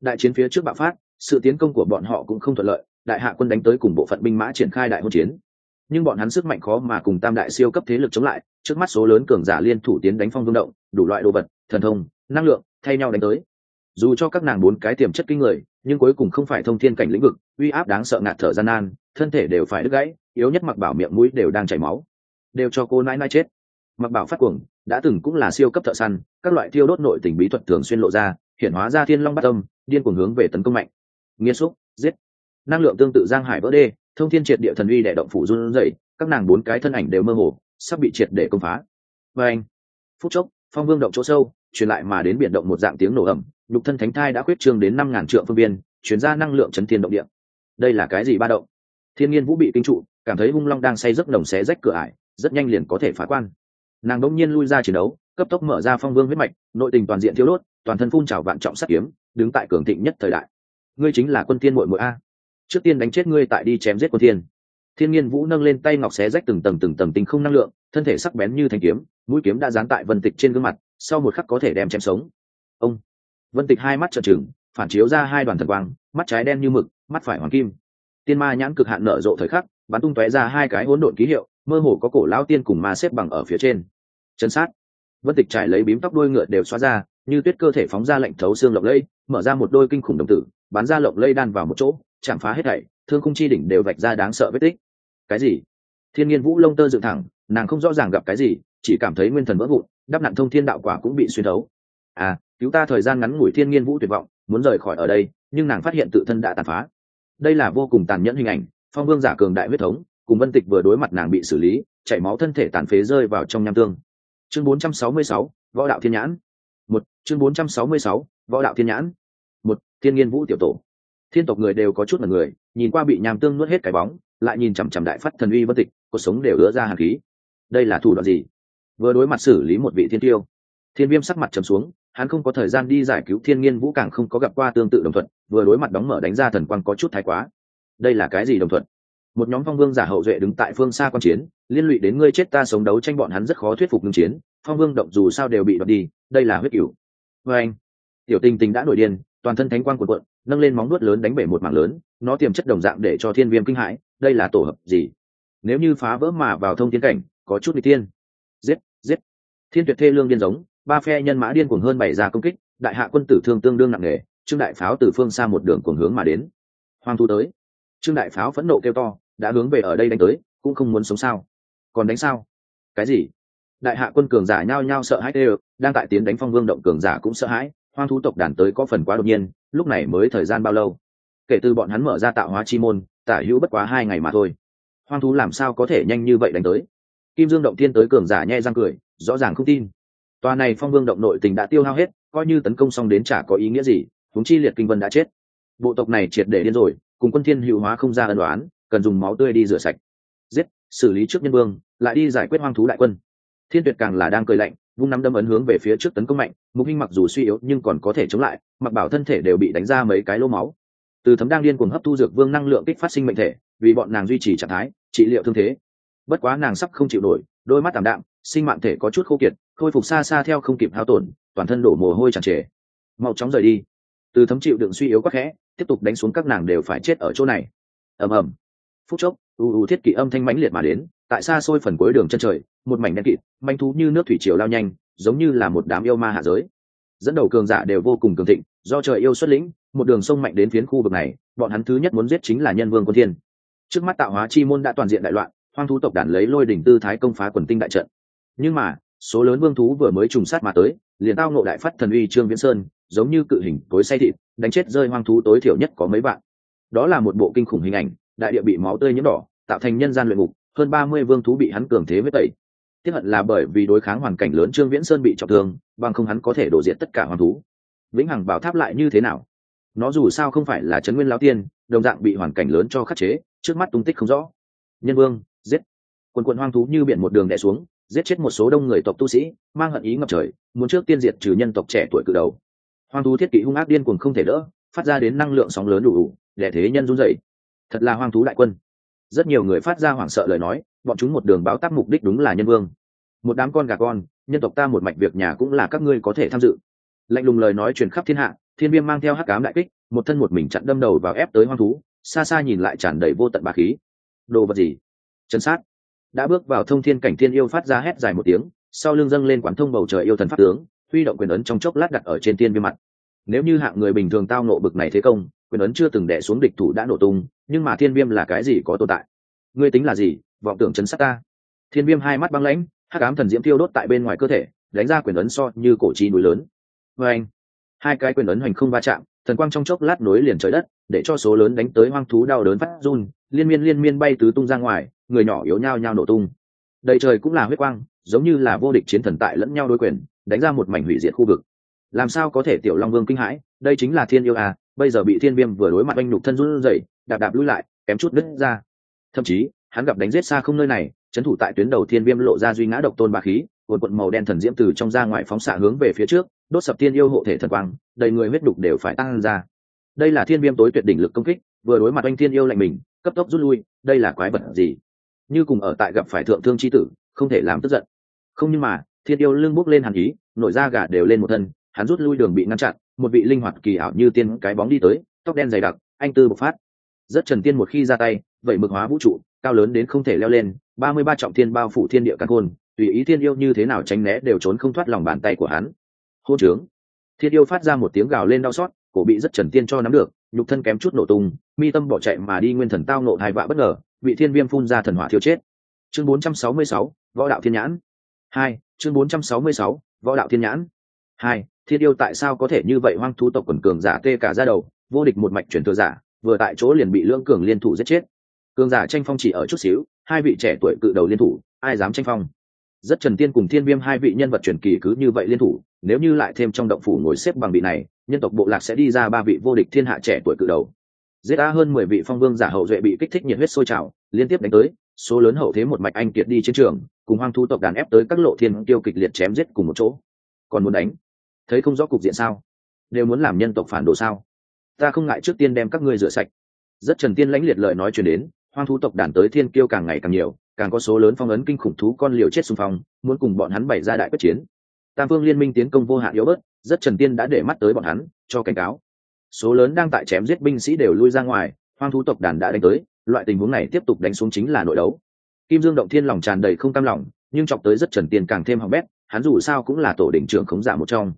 Đại chiến phía trước bạo phát, sự tiến công của bọn họ cũng không thuận lợi, đại hạ quân đánh tới cùng bộ phận binh mã triển khai đại hôn chiến. Nhưng bọn hắn sức mạnh khó mà cùng tam đại siêu cấp thế lực chống lại, trước mắt số lớn cường giả liên thủ tiến đánh phong vương động, đủ loại đồ vật, thần thông, năng lượng, thay nhau đánh tới. Dù cho các nàng bốn cái tiềm chất kinh người, nhưng cuối cùng không phải thông thiên cảnh lĩnh vực, uy áp đáng sợ ngạt thở gian nan, thân thể đều phải đứt gãy, yếu nhất mặc bảo miệng mũi đều đang chảy máu đều cho cô nãi nãi chết. Mặc bảo phát cuồng, đã từng cũng là siêu cấp thợ săn, các loại thiêu đốt nội tình bí thuật thường xuyên lộ ra, hiện hóa ra thiên long bát tâm điên cuồng hướng về tấn công mạnh. Nghiêm xúc, giết. Năng lượng tương tự giang hải vỡ đê, thông thiên triệt địa thần uy đệ động phủ run rẩy, các nàng bốn cái thân ảnh đều mơ hồ, sắp bị triệt để công phá. Và anh, phút chốc, phong vương động chỗ sâu, truyền lại mà đến biển động một dạng tiếng nổ ẩm nhục thân thánh thai đã khuyết trương đến năm ngàn trượng phương biên chuyển ra năng lượng chấn thiên động địa. Đây là cái gì ba động? Thiên nhiên vũ bị kinh trụ, cảm thấy hung long đang say giấc đồng xé rách cửa ải rất nhanh liền có thể phá quan. Nàng đỗng nhiên lui ra chiến đấu, cấp tốc mở ra phong vương huyết mạch, nội tình toàn diện thiếu đốt, toàn thân phun trào vạn trọng sắt kiếm, đứng tại cường thịnh nhất thời đại. Ngươi chính là quân tiên muội muội a. Trước tiên đánh chết ngươi tại đi chém giết quân thiên. Thiên nhiên vũ nâng lên tay ngọc xé rách từng tầng từng tầng tinh không năng lượng, thân thể sắc bén như thanh kiếm, mũi kiếm đã dán tại vân tịch trên gương mặt, sau một khắc có thể đem chém sống. Ông. Vân tịch hai mắt trợn trừng, phản chiếu ra hai đoàn thần quang, mắt trái đen như mực, mắt phải hoàng kim. Tiên ma nhãn cực hạn nở rộ thời khắc, bắn tung tóe ra hai cái hỗn độn ký hiệu mơ hồ có cổ lão tiên cùng ma xếp bằng ở phía trên. Chân sát. Vân tịch trải lấy bím tóc đôi ngựa đều xóa ra, như tuyết cơ thể phóng ra lệnh thấu xương lộng lây mở ra một đôi kinh khủng đồng tử, bắn ra lộng lây đan vào một chỗ, chạm phá hết thảy, thương khung chi đỉnh đều vạch ra đáng sợ vết tích. Cái gì? Thiên nhiên vũ lông tơ dựng thẳng, nàng không rõ ràng gặp cái gì, chỉ cảm thấy nguyên thần vỡ vụn, đắp nặn thông thiên đạo quả cũng bị xuyên thấu. À cứu ta thời gian ngắn ngủi thiên nhiên vũ tuyệt vọng, muốn rời khỏi ở đây, nhưng nàng phát hiện tự thân đã tàn phá. Đây là vô cùng tàn nhẫn hình ảnh, phong vương giả cường đại huyết thống cùng vân tịch vừa đối mặt nàng bị xử lý chảy máu thân thể tàn phế rơi vào trong nham tương. Chương 466, võ đạo thiên nhãn. Một chương 466, võ đạo thiên nhãn. Một thiên nhiên vũ tiểu tổ. Thiên tộc người đều có chút là người nhìn qua bị nham tương nuốt hết cái bóng lại nhìn chằm chằm đại phát thần uy vân tịch cuộc sống đều ứa ra hàn khí. Đây là thủ đoạn gì? Vừa đối mặt xử lý một vị thiên tiêu. Thiên viêm sắc mặt trầm xuống hắn không có thời gian đi giải cứu thiên nhiên vũ càng không có gặp qua tương tự đồng thuận vừa đối mặt đóng mở đánh ra thần quang có chút thái quá. Đây là cái gì đồng thuận? Một nhóm phong vương giả hậu duệ đứng tại phương xa quan chiến, liên lụy đến ngươi chết ta sống đấu tranh bọn hắn rất khó thuyết phục ngưng chiến, phong vương động dù sao đều bị đoạt đi, đây là huyết cửu. Vê anh, tiểu tình tình đã nổi điên, toàn thân thánh quang của quận nâng lên móng nuốt lớn đánh bể một mảng lớn, nó tiềm chất đồng dạng để cho thiên viêm kinh hãi, đây là tổ hợp gì? Nếu như phá vỡ mà vào thông tiến cảnh, có chút bị tiên giết giết. Thiên tuyệt thê lương điên giống, ba phe nhân mã điên cuồng hơn bảy ra công kích, đại hạ quân tử thương tương đương nặng nề, trương đại pháo từ phương xa một đường cuồng hướng mà đến. Hoàng thu tới trương đại pháo phẫn nộ kêu to, đã hướng về ở đây đánh tới, cũng không muốn sống sao? Còn đánh sao? Cái gì? Đại hạ quân cường giả nhao nhao sợ hãi tê đang tại tiến đánh phong vương động cường giả cũng sợ hãi, hoang thú tộc đàn tới có phần quá đột nhiên, lúc này mới thời gian bao lâu? Kể từ bọn hắn mở ra tạo hóa chi môn, tả hữu bất quá hai ngày mà thôi. Hoang thú làm sao có thể nhanh như vậy đánh tới? Kim dương động thiên tới cường giả nhẹ răng cười, rõ ràng không tin. Tòa này phong vương động nội tình đã tiêu hao hết, coi như tấn công xong đến chả có ý nghĩa gì thúng chi liệt kinh vân đã chết. Bộ tộc này triệt để điên rồi cùng quân thiên hữu hóa không ra ân đoán cần dùng máu tươi đi rửa sạch. Giết, xử lý trước nhân vương, lại đi giải quyết hoang thú đại quân. Thiên tuyệt càng là đang cười lạnh, vung nắm đâm ấn hướng về phía trước tấn công mạnh, mục hình mặc dù suy yếu nhưng còn có thể chống lại, mặc bảo thân thể đều bị đánh ra mấy cái lỗ máu. Từ thấm đang điên cuồng hấp thu dược vương năng lượng kích phát sinh mệnh thể, vì bọn nàng duy trì trạng thái, trị liệu thương thế. Bất quá nàng sắp không chịu nổi, đôi mắt tạm đạm, sinh mạng thể có chút khô kiệt, khôi phục xa xa theo không kịp hao tổn, toàn thân đổ mồ hôi tràn trề. Mau chóng rời đi. Từ thấm chịu đựng suy yếu quá khẽ tiếp tục đánh xuống các nàng đều phải chết ở chỗ này. Ầm ầm. Phút chốc, u u thiết kỵ âm thanh mãnh liệt mà đến, tại xa xôi phần cuối đường chân trời, một mảnh đen kịt, manh thú như nước thủy triều lao nhanh, giống như là một đám yêu ma hạ giới. Dẫn đầu cường giả đều vô cùng cường thịnh, do trời yêu xuất lĩnh, một đường sông mạnh đến phiến khu vực này, bọn hắn thứ nhất muốn giết chính là nhân vương quân thiên. Trước mắt tạo hóa chi môn đã toàn diện đại loạn, hoang thú tộc đàn lấy lôi đỉnh tư thái công phá quần tinh đại trận. Nhưng mà, số lớn vương thú vừa mới trùng sát mà tới, liền tao ngộ đại phát thần uy trương viễn sơn, giống như cự hình cối say thịt đánh chết rơi hoang thú tối thiểu nhất có mấy bạn đó là một bộ kinh khủng hình ảnh, đại địa bị máu tươi nhiễm đỏ, tạo thành nhân gian luyện ngục, hơn ba mươi vương thú bị hắn cường thế với tẩy. Tiếp hận là bởi vì đối kháng hoàn cảnh lớn trương viễn sơn bị trọng thương, bằng không hắn có thể đổ diện tất cả hoàng thú. Vĩnh hằng bảo tháp lại như thế nào? Nó dù sao không phải là trấn nguyên lao tiên, đồng dạng bị hoàn cảnh lớn cho khắc chế, trước mắt tung tích không rõ. Nhân vương, giết! Quần quần hoang thú như biển một đường đẻ xuống, giết chết một số đông người tộc tu sĩ, mang hận ý ngập trời, muốn trước tiên diệt trừ nhân tộc trẻ tuổi cự đầu hoang thú thiết kỵ hung ác điên cuồng không thể đỡ, phát ra đến năng lượng sóng lớn đủ đủ, để thế nhân run dậy thật là hoang thú đại quân. Rất nhiều người phát ra hoảng sợ lời nói, bọn chúng một đường báo tác mục đích đúng là nhân vương. Một đám con gà con, nhân tộc ta một mạch việc nhà cũng là các ngươi có thể tham dự. Lạnh lùng lời nói truyền khắp thiên hạ, thiên viêm mang theo hắc cám đại kích, một thân một mình chặn đâm đầu vào ép tới hoang thú, xa xa nhìn lại tràn đầy vô tận bà khí. Đồ vật gì? Chân sát. Đã bước vào thông thiên cảnh thiên yêu phát ra hét dài một tiếng, sau lưng dâng lên quán thông bầu trời yêu thần pháp tướng huy động quyền ấn trong chốc lát đặt ở trên thiên viêm mặt. Nếu như hạng người bình thường tao nộ bực này thế công, quyền ấn chưa từng đẻ xuống địch thủ đã nổ tung, nhưng mà thiên viêm là cái gì có tồn tại? Ngươi tính là gì? Vọng tưởng chấn sát ta. Thiên viêm hai mắt băng lãnh, hắc ám thần diễm tiêu đốt tại bên ngoài cơ thể, đánh ra quyền ấn so như cổ chi núi lớn. Vê anh, hai cái quyền ấn hoành không va chạm, thần quang trong chốc lát nối liền trời đất, để cho số lớn đánh tới hoang thú đau đớn phát run, liên miên liên miên bay tứ tung ra ngoài, người nhỏ yếu nhao nhao nổ tung. Đầy trời cũng là huyết quang, giống như là vô địch chiến thần tại lẫn nhau đối quyền đánh ra một mảnh hủy diệt khu vực. Làm sao có thể tiểu long vương kinh hãi? Đây chính là thiên yêu à bây giờ bị thiên viêm vừa đối mặt anh nhục thân run rẩy, đạp đạp lui lại, kém chút đứt ra. Thậm chí, hắn gặp đánh giết xa không nơi này trấn thủ tại tuyến đầu thiên viêm lộ ra duy ngã độc tôn bá khí một quận màu đen thần diễm từ trong ra ngoài phóng xạ hướng về phía trước, đốt sập thiên yêu hộ thể thần quang, đầy người huyết đục đều phải tăng ra. Đây là thiên viêm tối tuyệt đỉnh lực công kích, vừa đối mặt anh thiên yêu lạnh mình, cấp tốc rút lui, đây là quái vật gì? Như cùng ở tại gặp phải thượng thương c h i tử, không thể làm tức giận. Không nhưng mà thiên yêu lưng bốc lên hàn ý nổi da gà đều lên một thân hắn rút lui đường bị ngăn chặn một vị linh hoạt kỳ ảo như tiên cái bóng đi tới tóc đen dày đặc anh tư bộc phát. Rất trần tiên một khi ra tay vậy mực hóa vũ trụ cao lớn đến không thể leo lên ba mươi ba trọng thiên bao phủ thiên địa căn khôn tùy ý thiên yêu như thế nào tránh né đều trốn không thoát lòng bàn tay của hắn. Hô trướng. Thiên yêu phát ra một tiếng gào lên đau xót cổ bị rất trần tiên cho nắm được nhục thân kém chút nổ tung mi tâm bỏ chạy mà đi nguyên thần tao nộ hai vạ bất ngờ bị thiên viêm phun ra thần hỏa thiêu chết. Chương 466, võ đạo thiên nhãn. Hai chương 466, võ đạo thiên nhãn. Hai thiên yêu tại sao có thể như vậy hoang thú tộc quần cường giả tê cả ra đầu vô địch một mạch truyền thừa giả vừa tại chỗ liền bị lưỡng cường liên thủ giết chết. Cường giả tranh phong chỉ ở chút xíu hai vị trẻ tuổi cự đầu liên thủ ai dám tranh phong? Rất trần tiên cùng thiên viêm hai vị nhân vật truyền kỳ cứ như vậy liên thủ nếu như lại thêm trong động phủ ngồi xếp bằng vị này nhân tộc bộ lạc sẽ đi ra ba vị vô địch thiên hạ trẻ tuổi cự đầu. Giết a hơn mười vị phong vương giả hậu duệ bị kích thích nhiệt huyết sôi trào liên tiếp đánh tới số lớn hậu thế một mạch anh kiệt đi chiến trường cùng hoang thu tộc đàn ép tới các lộ thiên tiêu kịch liệt chém giết cùng một chỗ. Còn muốn đánh? Thấy không rõ cục diện sao? Đều muốn làm nhân tộc phản đồ sao? Ta không ngại trước tiên đem các ngươi rửa sạch. Rất trần tiên lãnh liệt lợi nói chuyển đến, hoang thú tộc đàn tới thiên kiêu càng ngày càng nhiều, càng có số lớn phong ấn kinh khủng thú con liều chết xung phong, muốn cùng bọn hắn bày ra đại quyết chiến. Tam phương liên minh tiến công vô hạn yếu bớt, rất trần tiên đã để mắt tới bọn hắn, cho cảnh cáo. Số lớn đang tại chém giết binh sĩ đều lui ra ngoài, hoang thú tộc đàn đã đánh tới, loại tình huống này tiếp tục đánh xuống chính là nội đấu kim dương động thiên lòng tràn đầy không cam lòng, nhưng chọc tới rất trần tiên càng thêm hỏng bét, hắn dù sao cũng là tổ đỉnh trưởng khống giả một trong.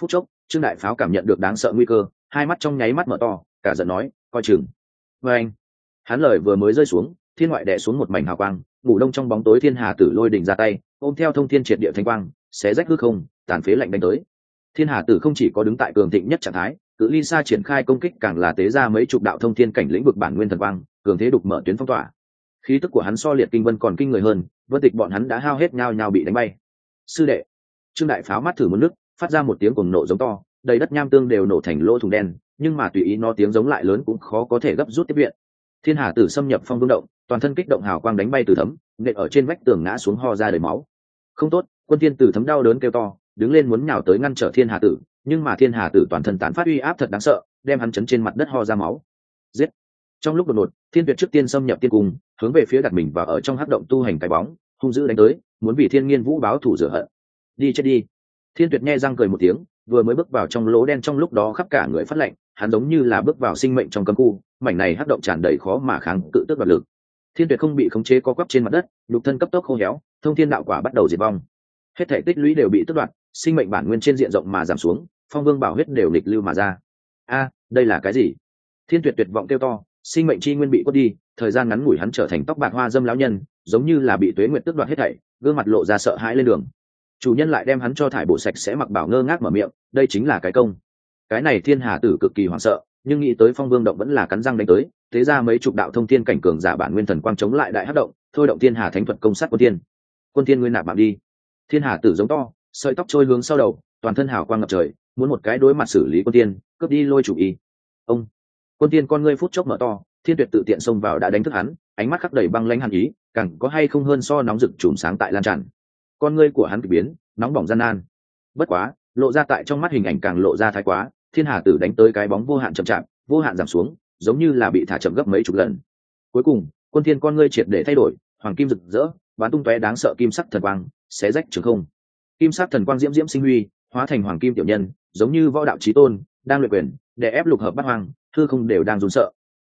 Phút chốc, trương đại pháo cảm nhận được đáng sợ nguy cơ, hai mắt trong nháy mắt mở to, cả giận nói, coi chừng. Vê anh, hắn lời vừa mới rơi xuống, thiên ngoại đẻ xuống một mảnh hào quang, ngủ đông trong bóng tối thiên hà tử lôi đỉnh ra tay, ôm theo thông thiên triệt địa thanh quang, xé rách hư không, tàn phế lạnh đánh tới. Thiên hà tử không chỉ có đứng tại cường thịnh nhất trạng thái, cự ly xa triển khai công kích càng là tế ra mấy chục đạo thông thiên cảnh lĩnh vực bản nguyên thần quang, cường thế đục mở tuyến phong tỏa khí tức của hắn so liệt kinh vân còn kinh người hơn, vân tịch bọn hắn đã hao hết nhau nhau bị đánh bay. Sư đệ, trương đại pháo mắt thử một nước, phát ra một tiếng cùng nộ giống to, đầy đất nham tương đều nổ thành lỗ thùng đen, nhưng mà tùy ý nó tiếng giống lại lớn cũng khó có thể gấp rút tiếp viện. Thiên hà tử xâm nhập phong vương động, toàn thân kích động hào quang đánh bay từ thấm, nện ở trên vách tường ngã xuống ho ra đầy máu. Không tốt, quân thiên tử thấm đau đớn kêu to, đứng lên muốn nhào tới ngăn trở thiên hà tử, nhưng mà thiên hà tử toàn thân tán phát uy áp thật đáng sợ, đem hắn chấn trên mặt đất ho ra máu. Giết! Trong lúc đột ngột, thiên tuyệt trước tiên xâm nhập tiên cung, hướng về phía đặt mình và ở trong hắc động tu hành cái bóng, hung dữ đánh tới, muốn vì thiên nghiên vũ báo thủ rửa hận. Đi chết đi. Thiên tuyệt nghe răng cười một tiếng, vừa mới bước vào trong lỗ đen trong lúc đó khắp cả người phát lệnh hắn giống như là bước vào sinh mệnh trong cấm khu, mảnh này hắc động tràn đầy khó mà kháng cự tước đoạt lực. Thiên tuyệt không bị khống chế co quắp trên mặt đất, nhục thân cấp tốc khô héo, thông thiên đạo quả bắt đầu diệt vong. Hết thể tích lũy đều bị tước đoạt, sinh mệnh bản nguyên trên diện rộng mà giảm xuống, phong vương bảo huyết đều lịch lưu mà ra. A, đây là cái gì? Thiên tuyệt tuyệt vọng kêu to sinh mệnh chi nguyên bị quất đi, thời gian ngắn ngủi hắn trở thành tóc bạc hoa dâm lão nhân, giống như là bị tuế nguyệt tước đoạt hết thảy, gương mặt lộ ra sợ hãi lên đường. Chủ nhân lại đem hắn cho thải bộ sạch sẽ mặc bảo ngơ ngác mở miệng, đây chính là cái công. Cái này thiên hà tử cực kỳ hoảng sợ, nhưng nghĩ tới phong vương động vẫn là cắn răng đánh tới, thế ra mấy chục đạo thông thiên cảnh cường giả bản nguyên thần quang chống lại đại hát động, thôi động thiên hà thánh thuật công sát quân tiên quân tiên nguyên nạp mạng đi. Thiên hà tử giống to, sợi tóc trôi hướng sau đầu, toàn thân hào quang ngập trời, muốn một cái đối mặt xử lý quân tiên cướp đi lôi chủ y. Ông quân tiên con ngươi phút chốc mở to, thiên tuyệt tự tiện xông vào đã đánh thức hắn, ánh mắt khắc đầy băng lãnh hàn ý, càng có hay không hơn so nóng rực chùm sáng tại lan tràn. Con ngươi của hắn k ỳ biến, nóng bỏng gian nan. Bất quá, lộ ra tại trong mắt hình ảnh càng lộ ra thái quá, thiên hà tử đánh tới cái bóng vô hạn chậm chạp, vô hạn giảm xuống, giống như là bị thả chậm gấp mấy chục lần. Cuối cùng, quân thiên con ngươi triệt để thay đổi, hoàng kim rực rỡ bán tung tóe đáng sợ kim sắc thần quang, xé rách trường không. Kim sắc thần quang diễm diễm sinh huy, hóa thành hoàng kim tiểu nhân, giống như võ đạo trí tôn, đang luyện quyền để ép lục hợp bắt hoang, thư không đều đang run sợ.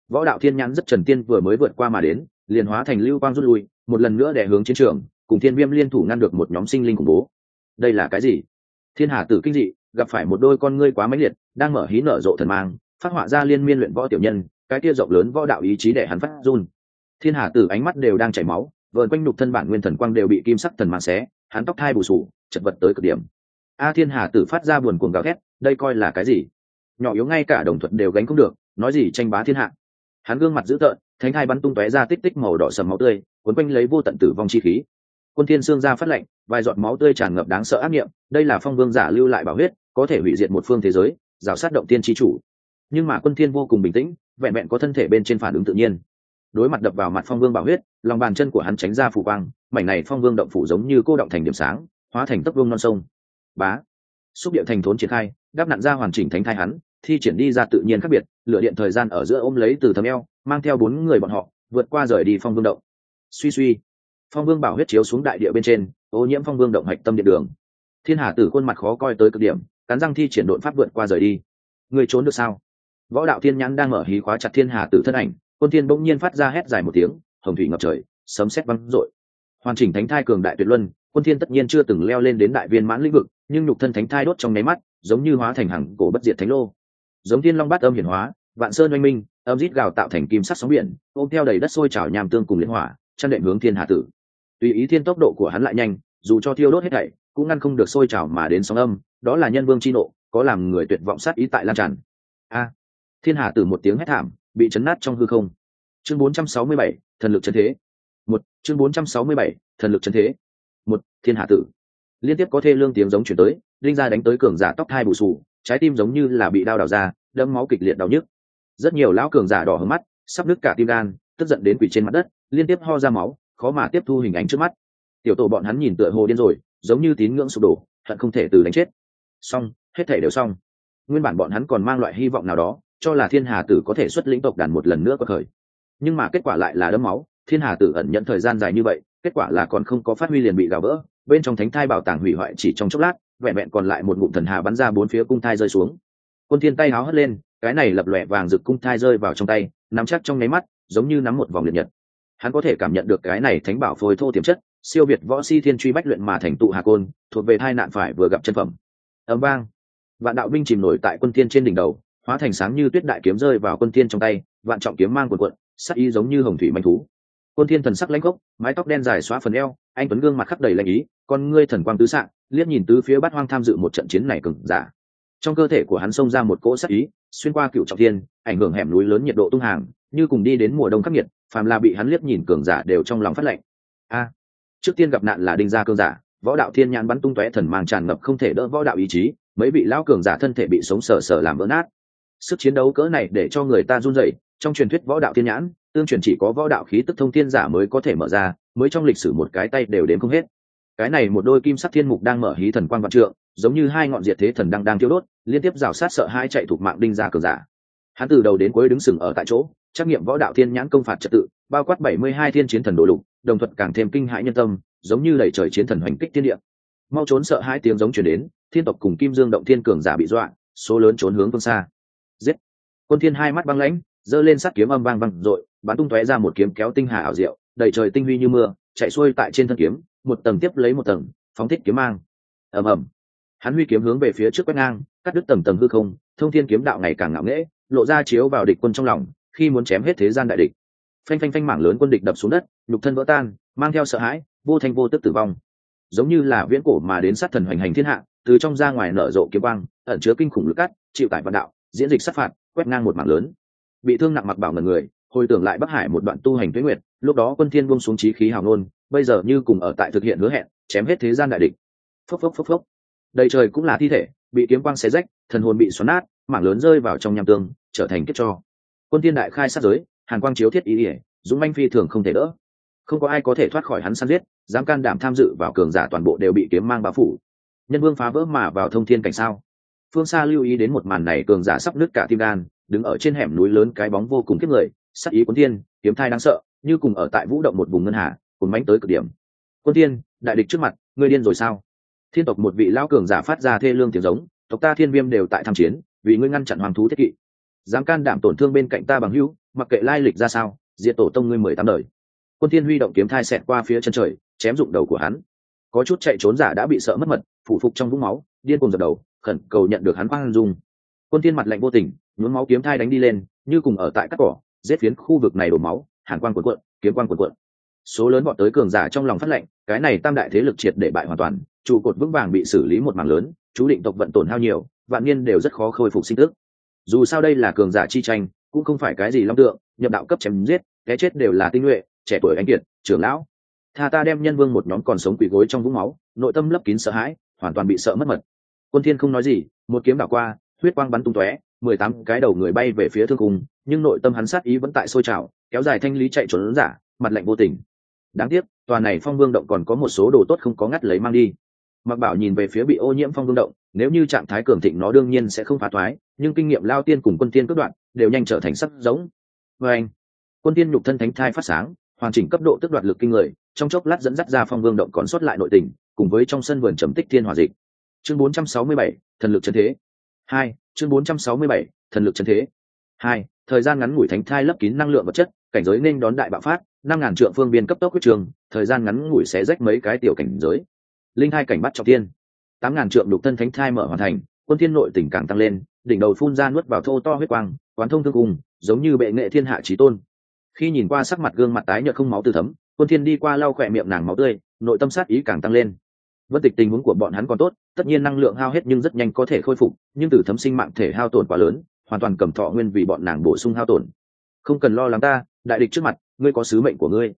Võ đạo thiên nhãn rất trần tiên vừa mới vượt qua mà đến, liền hóa thành lưu quang rút lui, một lần nữa để hướng chiến trường, cùng thiên viêm liên thủ ngăn được một nhóm sinh linh khủng bố. Đây là cái gì? Thiên hà tử kinh dị, gặp phải một đôi con ngươi quá mãnh liệt, đang mở hí nở rộ thần mang, phát họa ra liên miên luyện võ tiểu nhân, cái kia rộng lớn võ đạo ý chí để hắn phát run. Thiên hà tử ánh mắt đều đang chảy máu vợn quanh nhục thân bản nguyên thần quang đều bị kim sắc thần mang xé, hắn tóc thai bù sù, chật vật tới cực điểm. A thiên hà tử phát ra buồn cuồng gào thét, đây coi là cái gì? Nhỏ yếu ngay cả đồng thuận đều gánh không được, nói gì tranh bá thiên hạ. Hắn gương mặt dữ tợn, thánh thai bắn tung tóe ra tích tích màu đỏ sầm máu tươi quấn quanh lấy vô tận tử vong chi khí. Quân thiên xương ra phát lệnh, vài giọt máu tươi tràn ngập đáng sợ ác nghiệm, đây là phong vương giả lưu lại bảo huyết, có thể hủy diệt một phương thế giới, rào sát động tiên chi chủ. Nhưng mà quân thiên vô cùng bình tĩnh, vẹn vẹn có thân thể bên trên phản ứng tự nhiên. Đối mặt đập vào mặt phong vương bảo huyết, lòng bàn chân của hắn tránh ra phủ quang, mảnh này phong vương động phủ giống như cô động thành điểm sáng, hóa thành tấp vương non sông. Bá. Xúc địa thành thốn triển khai, đáp nặn ra hoàn chỉnh thánh thai hắn thi triển đi ra tự nhiên khác biệt lựa điện thời gian ở giữa ôm lấy từ thấm eo, mang theo bốn người bọn họ, vượt qua rời đi phong vương động. Suy suy, phong vương bảo huyết chiếu xuống đại địa bên trên, ô nhiễm phong vương động hạch tâm điện đường. Thiên hà tử khuôn mặt khó coi tới cực điểm, cắn răng thi triển đội pháp vượt qua rời đi. Người trốn được sao? Võ đạo thiên nhãn đang mở hí khóa chặt thiên hà tử thân ảnh, quân thiên bỗng nhiên phát ra hét dài một tiếng, hồng thủy ngập trời, sấm sét văng rội hoàn chỉnh thánh thai cường đại tuyệt luân, quân thiên tất nhiên chưa từng leo lên đến đại viên mãn lĩnh vực, nhưng nhục thân thánh thai đốt trong nháy mắt, giống như hóa thành hằng cổ bất diệt thánh lô giống thiên long bát âm hiển hóa vạn sơn oanh minh âm rít gào tạo thành kim sắc sóng biển ôm theo đầy đất sôi trào nham tương cùng liên hỏa chăn đệm hướng thiên hà tử. Tùy ý thiên tốc độ của hắn lại nhanh dù cho thiêu đốt hết thảy cũng ngăn không được sôi trào mà đến sóng âm đó là nhân vương chi nộ có làm người tuyệt vọng sát ý tại lan tràn. A! Thiên hà tử một tiếng hét thảm bị chấn nát trong hư không. Chương 467, thần lực chân thế. Một chương 467, thần lực chân thế. Một thiên hà tử. Liên tiếp có thê lương tiếng giống chuyển tới linh ra đánh tới cường giả tóc hai bù sù trái tim giống như là bị đau đào ra, đẫm máu kịch liệt đau nhức. Rất nhiều lão cường giả đỏ hớm mắt, sắp nứt cả tim gan, tức giận đến quỷ trên mặt đất, liên tiếp ho ra máu, khó mà tiếp thu hình ảnh trước mắt. Tiểu tổ bọn hắn nhìn tựa hồ điên rồi, giống như tín ngưỡng sụp đổ thận không thể từ đánh chết. Xong, hết thể đều xong. Nguyên bản bọn hắn còn mang loại hy vọng nào đó, cho là thiên hà tử có thể xuất lĩnh tộc đàn một lần nữa có khởi nhưng mà kết quả lại là đấm máu, thiên hà tử ẩn nhận thời gian dài như vậy, kết quả là còn không có phát huy liền bị gào vỡ, bên trong thánh thai bảo tàng hủy hoại chỉ trong chốc lát vẹn vẹn còn lại một ngụm thần hà bắn ra bốn phía cung thai rơi xuống. Quân thiên tay háo hất lên cái này lập lòe vàng rực cung thai rơi vào trong tay nắm chắc trong nháy mắt giống như nắm một vòng liệt nhật. Hắn có thể cảm nhận được cái này thánh bảo phôi thô tiềm chất siêu việt võ si thiên truy bách luyện mà thành tụ hà côn thuộc về hai nạn phải vừa gặp chân phẩm. Ấm vang. Vạn đạo binh chìm nổi tại quân thiên trên đỉnh đầu hóa thành sáng như tuyết đại kiếm rơi vào quân thiên trong tay vạn trọng kiếm mang cuộn cuộn, sắc y giống như hồng thủy manh thú quân thiên thần sắc lãnh gốc mái tóc đen dài xóa phần eo, anh tuấn gương mặt khắc đầy lạnh ý, con ngươi thần quang tứ sạng, liếc nhìn tứ phía bát hoang tham dự một trận chiến này cường giả. Trong cơ thể của hắn xông ra một cỗ sát ý, xuyên qua cựu trọng thiên, ảnh hưởng hẻm núi lớn nhiệt độ tung hàng, như cùng đi đến mùa đông khắc nghiệt, phàm là bị hắn liếc nhìn cường giả đều trong lòng phát lạnh. a! Trước tiên gặp nạn là đinh gia cường giả, võ đạo thiên nhãn bắn tung tóe thần mang tràn ngập không thể đỡ võ đạo ý chí, mấy vị lão cường giả thân thể bị sống sờ sờ làm vỡ nát. Sức chiến đấu cỡ này để cho người ta run rẩy, trong truyền thuyết võ đạo thiên nhãn tương truyền chỉ có võ đạo khí tức thông thiên giả mới có thể mở ra, mới trong lịch sử một cái tay đều đến không hết. Cái này một đôi kim sắc thiên mục đang mở hí thần quang vạn trượng, giống như hai ngọn diệt thế thần đang đang thiêu đốt, liên tiếp rào sát sợ hai chạy thuộc mạng đinh ra cờ giả. Hắn từ đầu đến cuối đứng sừng ở tại chỗ, trắc nghiệm võ đạo thiên nhãn công phạt trật tự, bao quát bảy mươi hai thiên chiến thần đồ lục, đồng thuận càng thêm kinh hãi nhân tâm, giống như đẩy trời chiến thần hoành kích thiên địa. Mau trốn sợ hai tiếng giống chuyển đến, thiên tộc cùng kim dương động thiên cường giả bị dọa, số lớn trốn hướng phương xa. Giết! Quân thiên hai mắt băng lãnh, giơ lên sắt kiếm âm vang vang, rồi bắn tung tóe ra một kiếm kéo tinh hà ảo diệu, đầy trời tinh huy như mưa, chạy xuôi tại trên thân kiếm, một tầng tiếp lấy một tầng, phóng thích kiếm mang. Ầm ầm. Hắn huy kiếm hướng về phía trước quét ngang, cắt đứt tầng tầng hư không, thông thiên kiếm đạo ngày càng ngạo nghễ, lộ ra chiếu vào địch quân trong lòng, khi muốn chém hết thế gian đại địch. Phanh phanh phanh mảng lớn quân địch đập xuống đất, nhục thân vỡ tan, mang theo sợ hãi, vô thanh vô tức tử vong. Giống như là viễn cổ mà đến sát thần hoành hành thiên hạ, từ trong ra ngoài nở rộ kiếm quang, ẩn chứa kinh khủng lực cắt, chịu tải vạn đạo, diễn dịch sát phạt, quét ngang một mảng lớn. Bị thương nặng mặc bảo ngần người hồi tưởng lại bắc hải một đoạn tu hành tuế nguyệt, lúc đó quân thiên buông xuống trí khí hào nôn bây giờ như cùng ở tại thực hiện hứa hẹn, chém hết thế gian đại địch. Phốc phốc phốc phốc. Đầy trời cũng là thi thể, bị kiếm quang xé rách, thần hồn bị xoắn nát, mảng lớn rơi vào trong nham tương, trở thành kết cho. Quân thiên đại khai sát giới, hàn quang chiếu thiết ý ỉa, dũng manh phi thường không thể đỡ. Không có ai có thể thoát khỏi hắn săn giết, dám can đảm tham dự vào cường giả toàn bộ đều bị kiếm mang bao phủ. Nhân vương phá vỡ mà vào thông thiên cảnh sao? Phương xa lưu ý đến một màn này, cường giả sắp nứt cả tim gan, đứng ở trên hẻm núi lớn cái bóng vô cùng kiếp người sắc ý quân thiên, kiếm thai đáng sợ, như cùng ở tại vũ động một vùng ngân hà, cuốn mánh tới cực điểm. Quân thiên, đại địch trước mặt, ngươi điên rồi sao? Thiên tộc một vị lão cường giả phát ra thê lương tiếng giống, tộc ta thiên viêm đều tại tham chiến, vì ngươi ngăn chặn hoàng thú thiết kỵ. Dám can đảm tổn thương bên cạnh ta bằng hữu, mặc kệ lai lịch ra sao, diệt tổ tông ngươi mười tám đời. Quân thiên huy động kiếm thai xẹt qua phía chân trời, chém dụng đầu của hắn. Có chút chạy trốn giả đã bị sợ mất mật, phủ phục trong vũng máu, điên cuồng dập đầu, khẩn cầu nhận được hắn quang dung. Quân thiên mặt lạnh vô tình, nhuốm máu kiếm thai đánh đi lên, như cùng ở tại các cỏ giết phiến khu vực này đổ máu hàn quan cuộn cuộn, kiếm quan cuộn cuộn. Số lớn bọn tới cường giả trong lòng phát lệnh, cái này tam đại thế lực triệt để bại hoàn toàn, trụ cột vững vàng bị xử lý một mảng lớn, chú định tộc vận tổn hao nhiều, vạn niên đều rất khó khôi phục sinh tức. Dù sao đây là cường giả chi tranh, cũng không phải cái gì long tượng, nhập đạo cấp chém giết, cái chết đều là tinh nhuệ, trẻ tuổi anh kiệt, trưởng lão. Tha ta đem nhân vương một nhóm còn sống quỳ gối trong vũng máu, nội tâm lấp kín sợ hãi, hoàn toàn bị sợ mất mật. Quân thiên không nói gì, một kiếm đảo qua, huyết quang bắn tung tóe mười tám cái đầu người bay về phía thương cung nhưng nội tâm hắn sát ý vẫn tại sôi trào kéo dài thanh lý chạy trốn giả mặt lạnh vô tình. Đáng tiếc tòa này phong vương động còn có một số đồ tốt không có ngắt lấy mang đi. Mặc bảo nhìn về phía bị ô nhiễm phong vương động nếu như trạng thái cường thịnh nó đương nhiên sẽ không phá thoái nhưng kinh nghiệm lao tiên cùng quân tiên cất đoạn đều nhanh trở thành sắc giống. Vê anh quân tiên nhục thân thánh thai phát sáng hoàn chỉnh cấp độ tức đoạt lực kinh người trong chốc lát dẫn dắt ra phong vương động còn sót lại nội tình cùng với trong sân vườn trầm tích thiên hòa dịch. Chương 467, thần lực chân thế hai chương 467, thần lực chân thế. Hai thời gian ngắn ngủi thánh thai lấp kín năng lượng vật chất cảnh giới nên đón đại bạo phát năm ngàn trượng phương biên cấp tốc quyết trường thời gian ngắn ngủi sẽ rách mấy cái tiểu cảnh giới. Linh hai cảnh bắt trọng tiên tám ngàn trượng lục thân thánh thai mở hoàn thành quân thiên nội tình càng tăng lên đỉnh đầu phun ra nuốt vào thô to huyết quang quán thông thương cùng giống như bệ nghệ thiên hạ trí tôn. Khi nhìn qua sắc mặt gương mặt tái nhợt không máu từ thấm quân thiên đi qua lau khỏe miệng nàng máu tươi nội tâm sát ý càng tăng lên vân tịch tình huống của bọn hắn còn tốt, tất nhiên năng lượng hao hết nhưng rất nhanh có thể khôi phục, nhưng từ thấm sinh mạng thể hao tổn quá lớn, hoàn toàn cầm thọ nguyên vì bọn nàng bổ sung hao tổn. Không cần lo lắng ta, đại địch trước mặt, ngươi có sứ mệnh của ngươi.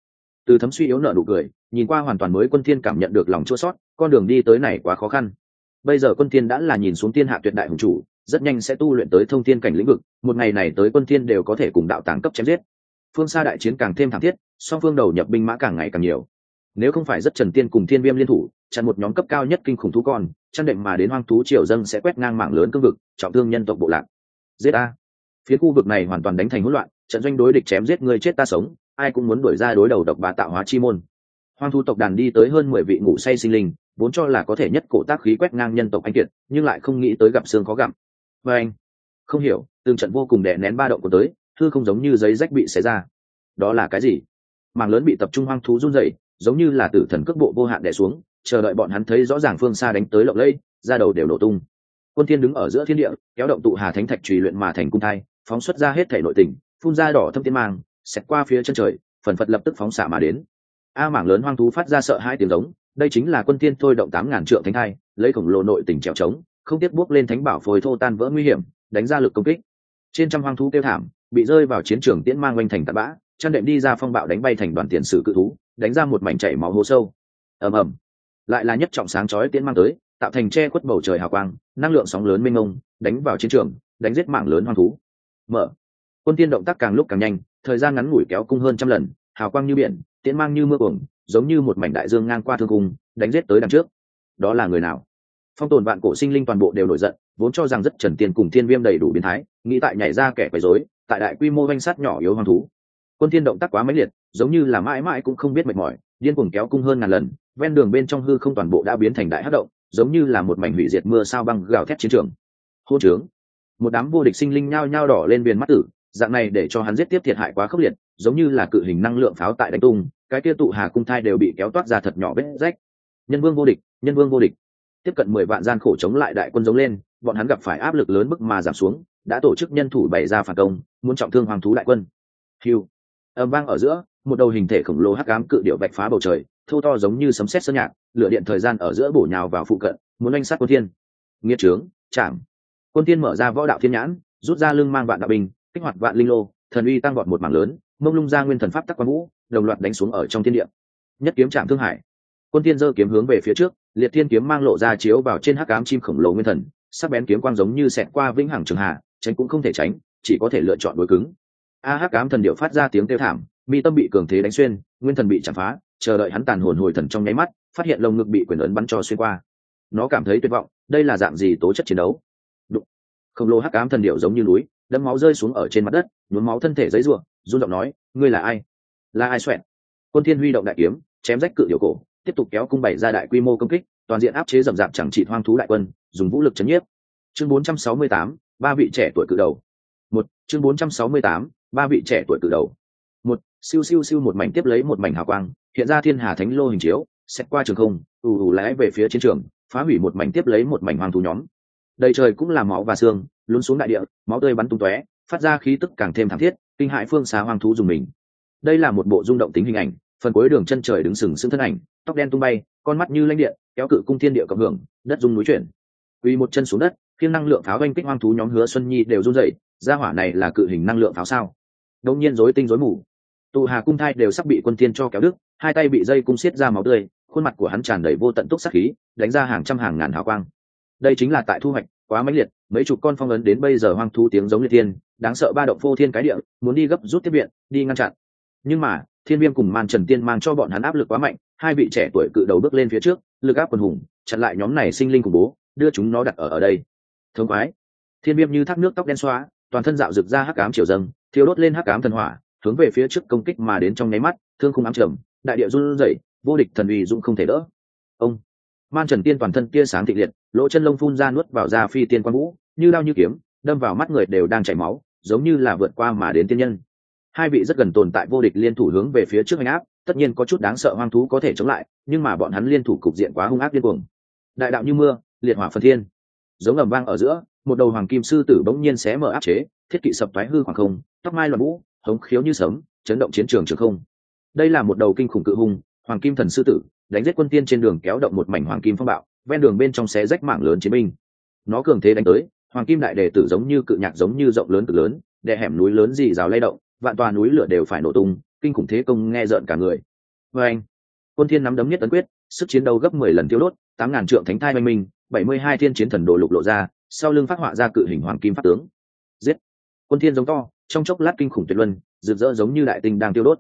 Từ thấm suy yếu nợ nụ cười, nhìn qua hoàn toàn mới quân thiên cảm nhận được lòng chua sót con đường đi tới này quá khó khăn. Bây giờ quân thiên đã là nhìn xuống thiên hạ tuyệt đại hùng chủ, rất nhanh sẽ tu luyện tới thông thiên cảnh lĩnh vực, một ngày này tới quân thiên đều có thể cùng đạo tàng cấp chém giết. Phương xa đại chiến càng thêm thảm thiết, song phương đầu nhập binh mã càng ngày càng nhiều nếu không phải rất trần tiên cùng thiên viêm liên thủ, chặn một nhóm cấp cao nhất kinh khủng thú con, chăn đệm mà đến hoang thú triều dâng sẽ quét ngang mạng lớn cương vực, trọng thương nhân tộc bộ lạc. Giết a phía khu vực này hoàn toàn đánh thành hỗn loạn, trận doanh đối địch chém giết người chết ta sống, ai cũng muốn đuổi ra đối đầu độc bá tạo hóa chi môn. Hoang thú tộc đàn đi tới hơn mười vị ngủ say sinh linh, vốn cho là có thể nhất cổ tác khí quét ngang nhân tộc anh kiệt, nhưng lại không nghĩ tới gặp xương khó gặm và anh, không hiểu, từng trận vô cùng đè nén ba động của tới, thư không giống như giấy rách bị xé ra. Đó là cái gì? Mảng lớn bị tập trung hoang thú run rẩy giống như là tử thần cước bộ vô hạn đè xuống, chờ đợi bọn hắn thấy rõ ràng phương xa đánh tới lộng lây ra đầu đều nổ tung. Quân thiên đứng ở giữa thiên địa, kéo động tụ hà thánh thạch trùy luyện mà thành cung thai, phóng xuất ra hết thể nội tình, phun ra đỏ thâm tiên mang, xẹt qua phía chân trời, phần phật lập tức phóng xạ mà đến. A mảng lớn hoang thú phát ra sợ hai tiếng giống, đây chính là quân tiên thôi động tám ngàn trượng thánh thai, lấy khổng lồ nội tình trèo trống, không tiếc bước lên thánh bảo phôi thô tan vỡ nguy hiểm, đánh ra lực công kích. Trên trăm hoang thú tiêu thảm, bị rơi vào chiến trường tiễn mang quanh thành tạt bã chăn đệm đi ra phong bạo đánh bay thành đoàn tiền sử cự thú, đánh ra một mảnh chảy máu hố sâu. Ầm ầm. Lại là nhất trọng sáng chói tiễn mang tới, tạo thành che khuất bầu trời hào quang, năng lượng sóng lớn mênh mông, đánh vào chiến trường, đánh giết mạng lớn hoang thú. Mở. Quân tiên động tác càng lúc càng nhanh, thời gian ngắn ngủi kéo cung hơn trăm lần, hào quang như biển, tiễn mang như mưa cuồng, giống như một mảnh đại dương ngang qua thương cung, đánh giết tới đằng trước. Đó là người nào? Phong tồn vạn cổ sinh linh toàn bộ đều nổi giận, vốn cho rằng rất trần tiền cùng thiên viêm đầy đủ biến thái, nghĩ tại nhảy ra kẻ quấy rối, tại đại quy mô danh sát nhỏ yếu hoang thú quân thiên động tác quá mãnh liệt, giống như là mãi mãi cũng không biết mệt mỏi, điên cuồng kéo cung hơn ngàn lần, ven đường bên trong hư không toàn bộ đã biến thành đại hất động, giống như là một mảnh hủy diệt mưa sao băng gào thét chiến trường. Hô trướng. Một đám vô địch sinh linh nhao nhao đỏ lên viền mắt tử, dạng này để cho hắn giết tiếp thiệt hại quá khốc liệt, giống như là cự hình năng lượng pháo tại đánh tung, cái kia tụ hà cung thai đều bị kéo toát ra thật nhỏ vết rách. Nhân vương vô địch, nhân vương vô địch. Tiếp cận mười vạn gian khổ chống lại đại quân giống lên, bọn hắn gặp phải áp lực lớn mức mà giảm xuống, đã tổ chức nhân thủ bày ra phản công, muốn trọng thương hoàng thú đại quân. Hiu âm vang ở giữa, một đầu hình thể khổng lồ hắc ám cự điệu bạch phá bầu trời, thô to giống như sấm sét sơn nhạc, lửa điện thời gian ở giữa bổ nhào vào phụ cận, muốn oanh sát quân thiên. Nghĩa trướng, chạm. Quân thiên mở ra võ đạo thiên nhãn, rút ra lưng mang vạn đạo binh, kích hoạt vạn linh lô, thần uy tăng vọt một mảng lớn, mông lung ra nguyên thần pháp tắc quan vũ, đồng loạt đánh xuống ở trong thiên địa. Nhất kiếm chạm thương hải. Quân thiên giơ kiếm hướng về phía trước, liệt thiên kiếm mang lộ ra chiếu vào trên hắc ám chim khổng lồ nguyên thần, sắc bén kiếm quang giống như xẹt qua vĩnh hằng trường hạ, tránh cũng không thể tránh, chỉ có thể lựa chọn đối cứng a hắc ám thần điệu phát ra tiếng kêu thảm mi tâm bị cường thế đánh xuyên nguyên thần bị chạm phá chờ đợi hắn tàn hồn hồi thần trong nháy mắt phát hiện lồng ngực bị quyền ấn bắn cho xuyên qua. Nó cảm thấy tuyệt vọng đây là dạng gì tố chất chiến đấu? Đụng. khổng lồ hắc ám thần điệu giống như núi đấm máu rơi xuống ở trên mặt đất nhuốm máu thân thể giấy ruộng run giọng nói ngươi là ai? Là ai xoẹn quân thiên huy động đại kiếm chém rách cự điệu cổ tiếp tục kéo cung bảy ra đại quy mô công kích toàn diện áp chế rầm rạp chẳng trị hoang thú đại quân dùng vũ lực chấn nhiếp. Chương 468, ba vị trẻ tuổi cự đầu. Một chương 468, ba vị trẻ tuổi cử đầu. Một, siêu siêu siêu một mảnh tiếp lấy một mảnh hào quang, hiện ra thiên hà thánh lô hình chiếu xét qua trường không, ù ù lái về phía chiến trường, phá hủy một mảnh tiếp lấy một mảnh hoàng thú nhóm. Đầy trời cũng là máu và xương, lún xuống đại địa, máu tươi bắn tung tóe, phát ra khí tức càng thêm thảm thiết, kinh hại phương xá hoàng thú dùng mình. Đây là một bộ rung động tính hình ảnh, phần cuối đường chân trời đứng sừng sững thân ảnh, tóc đen tung bay, con mắt như lãnh điện kéo cự cung thiên địa cộng hưởng, đất dung núi chuyển. Quỳ một chân xuống đất, khiêng năng lượng pháo oanh kích hoang thú nhóm hứa xuân nhi đều run dậy gia hỏa này là cự hình năng lượng pháo sao? Đông nhiên rối tinh rối mù. Tụ hà cung thai đều sắp bị quân tiên cho kéo đứt, hai tay bị dây cung xiết ra máu tươi, khuôn mặt của hắn tràn đầy vô tận túc sắc khí, đánh ra hàng trăm hàng ngàn hào quang. Đây chính là tại thu hoạch, quá mãnh liệt, mấy chục con phong ấn đến bây giờ hoang thu tiếng giống như thiên, đáng sợ ba động phô thiên cái địa, muốn đi gấp rút tiếp viện, đi ngăn chặn. Nhưng mà, thiên viêm cùng man trần tiên mang cho bọn hắn áp lực quá mạnh, hai vị trẻ tuổi cự đầu bước lên phía trước, lực áp quần hùng, chặn lại nhóm này sinh linh khủng bố, đưa chúng nó đặt ở ở đây. Thương quái thiên viêm như thác nước tóc đen xóa toàn thân dạo rực ra hắc ám chiều dâng, thiêu đốt lên hắc ám thần hỏa, hướng về phía trước công kích mà đến trong nháy mắt, thương khung ám trầm, đại địa run rẩy, vô địch thần uy dũng không thể đỡ. Ông, man trần tiên toàn thân tia sáng thịnh liệt, lỗ chân lông phun ra nuốt vào da phi tiên quan vũ, như đao như kiếm, đâm vào mắt người đều đang chảy máu, giống như là vượt qua mà đến tiên nhân. Hai vị rất gần tồn tại vô địch liên thủ hướng về phía trước hành áp, tất nhiên có chút đáng sợ hoang thú có thể chống lại, nhưng mà bọn hắn liên thủ cục diện quá hung ác điên cuồng. Đại đạo như mưa, liệt hỏa phân thiên. Giống ầm vang ở giữa một đầu hoàng kim sư tử bỗng nhiên xé mở áp chế, thiết kỵ sập thoái hư khoảng không, tóc mai loạn vũ, hống khiếu như sấm, chấn động chiến trường trường không. Đây là một đầu kinh khủng cự hung, hoàng kim thần sư tử, đánh giết quân tiên trên đường kéo động một mảnh hoàng kim phong bạo, ven đường bên trong xé rách mảng lớn chiến binh. Nó cường thế đánh tới, hoàng kim đại đệ tử giống như cự nhạc giống như rộng lớn cực lớn, đè hẻm núi lớn dì rào lay động, vạn tòa núi lửa đều phải nổ tung, kinh khủng thế công nghe rợn cả người. Vê anh, quân thiên nắm đấm nhất tấn quyết, sức chiến đấu gấp mười lần tiêu đốt, tám ngàn trượng thánh thai minh minh, bảy mươi hai thiên chiến thần đồ lục lộ ra sau lưng phát họa ra cự hình hoàng kim pháp tướng. Giết! Quân thiên giống to, trong chốc lát kinh khủng tuyệt luân, rực rỡ giống như đại tinh đang tiêu đốt.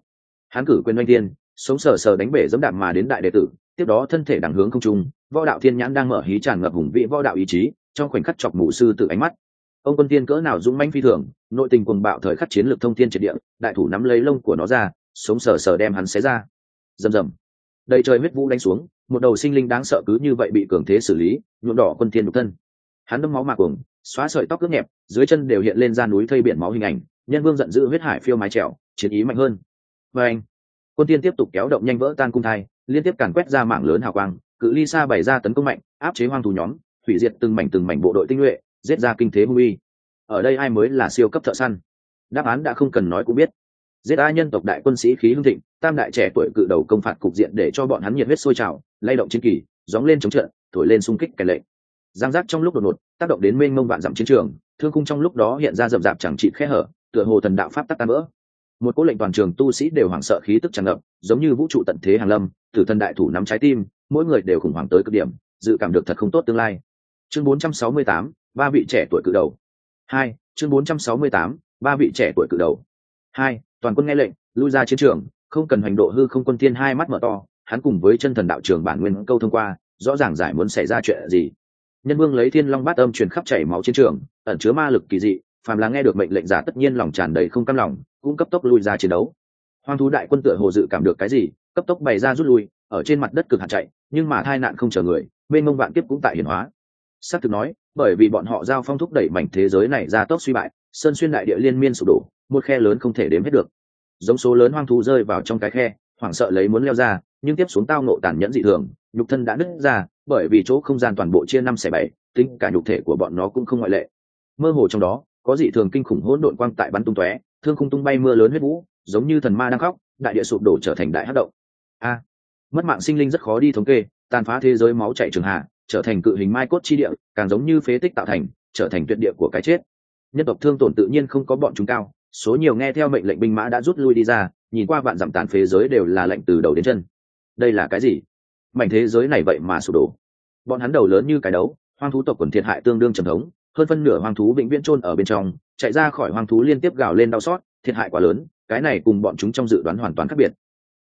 Hắn cử quyền oanh thiên, sống sờ sờ đánh bể dẫm đạp mà đến đại đệ tử, tiếp đó thân thể đẳng hướng không trung, võ đạo thiên nhãn đang mở hí tràn ngập hùng vĩ võ đạo ý chí, trong khoảnh khắc chọc mù sư tự ánh mắt. Ông quân tiên cỡ nào dũng mãnh phi thường, nội tình cuồng bạo thời khắc chiến lược thông thiên triệt địa, đại thủ nắm lấy lông của nó ra, sống sờ sờ đem hắn xé ra. Rầm rầm. Đầy trời huyết vũ đánh xuống, một đầu sinh linh đáng sợ cứ như vậy bị cường thế xử lý, nhuộm đỏ quân thiên nhục thân hắn đâm máu mạc cuồng, xóa sợi tóc cướp nhẹp, dưới chân đều hiện lên ra núi thây biển máu hình ảnh, nhân vương giận dữ huyết hải phiêu mái trèo, chiến ý mạnh hơn. Và anh, quân tiên tiếp tục kéo động nhanh vỡ tan cung thai, liên tiếp càn quét ra mạng lớn hào quang, cự ly xa bày ra tấn công mạnh, áp chế hoang thù nhóm, hủy diệt từng mảnh từng mảnh bộ đội tinh nhuệ, giết ra kinh thế hung uy. Ở đây ai mới là siêu cấp thợ săn? Đáp án đã không cần nói cũng biết. Giết ai nhân tộc đại quân sĩ khí hưng thịnh, tam đại trẻ tuổi cự đầu công phạt cục diện để cho bọn hắn nhiệt huyết sôi trào, lay động chiến kỳ, gióng lên chống trận, thổi lên xung kích kẻ lệnh giang giác trong lúc đột ngột tác động đến mênh mông vạn dặm chiến trường thương khung trong lúc đó hiện ra rậm rạp chẳng trị khe hở tựa hồ thần đạo pháp tắc tan vỡ. Một cố lệnh toàn trường tu sĩ đều hoảng sợ khí tức tràn ngập giống như vũ trụ tận thế hàng lâm tử thần đại thủ nắm trái tim mỗi người đều khủng hoảng tới cực điểm dự cảm được thật không tốt tương lai. Chương 468, ba vị trẻ tuổi cự đầu. Hai chương 468, ba vị trẻ tuổi cự đầu. Hai toàn quân nghe lệnh lui ra chiến trường không cần hành độ hư không quân tiên hai mắt mở to hắn cùng với chân thần đạo trường bản nguyên câu thông qua rõ ràng giải muốn xảy ra chuyện gì nhân vương lấy thiên long bát âm truyền khắp chảy máu chiến trường, ẩn chứa ma lực kỳ dị, phàm là nghe được mệnh lệnh giả tất nhiên lòng tràn đầy không cam lòng, cũng cấp tốc lui ra chiến đấu. Hoang thú đại quân tựa hồ dự cảm được cái gì, cấp tốc bày ra rút lui, ở trên mặt đất cực hạt chạy, nhưng mà tai nạn không chờ người bên mông vạn kiếp cũng tại hiển hóa. Xác thực nói, bởi vì bọn họ giao phong thúc đẩy mảnh thế giới này ra tốc suy bại, sơn xuyên đại địa liên miên sụp đổ, một khe lớn không thể đếm hết được. Giống số lớn hoang thú rơi vào trong cái khe hoảng sợ lấy muốn leo ra, nhưng tiếp xuống tao nộ tàn nhẫn dị thường, nhục thân đã nứt ra, bởi vì chỗ không gian toàn bộ chia năm xẻ bảy, tính cả nhục thể của bọn nó cũng không ngoại lệ. Mơ hồ trong đó, có dị thường kinh khủng hỗn độn quang tại bắn tung tóe, thương khung tung bay mưa lớn huyết vũ, giống như thần ma đang khóc, đại địa sụp đổ trở thành đại hát động. A, mất mạng sinh linh rất khó đi thống kê, tàn phá thế giới máu chảy trường hạ, trở thành cự hình mai cốt chi địa, càng giống như phế tích tạo thành, trở thành tuyệt địa của cái chết. Nhân tộc thương tổn tự nhiên không có bọn chúng cao số nhiều nghe theo mệnh lệnh binh mã đã rút lui đi ra, nhìn qua vạn dặm tàn phế giới đều là lệnh từ đầu đến chân. Đây là cái gì? Mảnh thế giới này vậy mà sụp đổ. Bọn hắn đầu lớn như cái đấu, hoang thú tộc quần thiệt hại tương đương trầm thống, hơn phân nửa hoang thú bệnh viễn chôn ở bên trong, chạy ra khỏi hoang thú liên tiếp gào lên đau xót, thiệt hại quá lớn, cái này cùng bọn chúng trong dự đoán hoàn toàn khác biệt.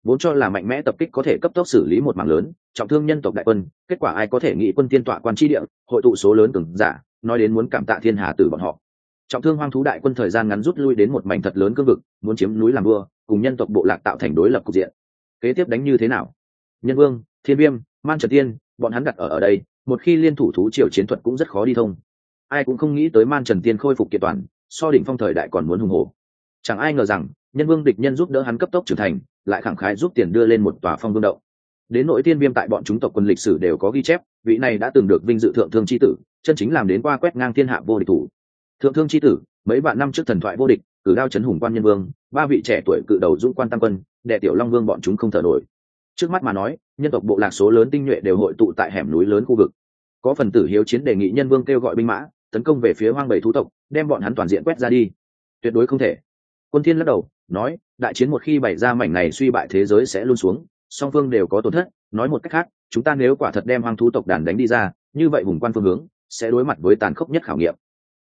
Vốn cho là mạnh mẽ tập kích có thể cấp tốc xử lý một mạng lớn, trọng thương nhân tộc đại quân, kết quả ai có thể nghĩ quân tiên tọa quan tri địa, hội tụ số lớn cường giả, nói đến muốn cảm tạ thiên hà từ bọn họ trọng thương hoang thú đại quân thời gian ngắn rút lui đến một mảnh thật lớn cương vực, muốn chiếm núi làm vua, cùng nhân tộc bộ lạc tạo thành đối lập cục diện. Kế tiếp đánh như thế nào? Nhân vương, thiên viêm, man trần tiên, bọn hắn đặt ở ở đây, một khi liên thủ thú triều chiến thuật cũng rất khó đi thông. Ai cũng không nghĩ tới man trần tiên khôi phục kiện toàn, so đỉnh phong thời đại còn muốn hùng hồ chẳng ai ngờ rằng, nhân vương địch nhân giúp đỡ hắn cấp tốc trưởng thành, lại khẳng khái giúp tiền đưa lên một tòa phong vương động. Đến nội tiên viêm tại bọn chúng tộc quân lịch sử đều có ghi chép, vị này đã từng được vinh dự thượng thương c h i tử, chân chính làm đến qua quét ngang thiên hạ vô địch thủ thượng thương c h i tử, mấy vạn năm trước thần thoại vô địch, cử đao chấn hùng quan nhân vương, ba vị trẻ tuổi cự đầu dũng quan tăng quân, đệ tiểu long vương bọn chúng không thở nổi. Trước mắt mà nói, nhân tộc bộ lạc số lớn tinh nhuệ đều hội tụ tại hẻm núi lớn khu vực. Có phần tử hiếu chiến đề nghị nhân vương kêu gọi binh mã, tấn công về phía hoang bảy thú tộc, đem bọn hắn toàn diện quét ra đi. Tuyệt đối không thể. Quân thiên lắc đầu, nói, đại chiến một khi bày ra mảnh này suy bại thế giới sẽ luôn xuống, song phương đều có tổn thất, nói một cách khác, chúng ta nếu quả thật đem hoang thú tộc đàn đánh đi ra, như vậy hùng quan phương hướng, sẽ đối mặt với tàn khốc nhất khảo nghiệm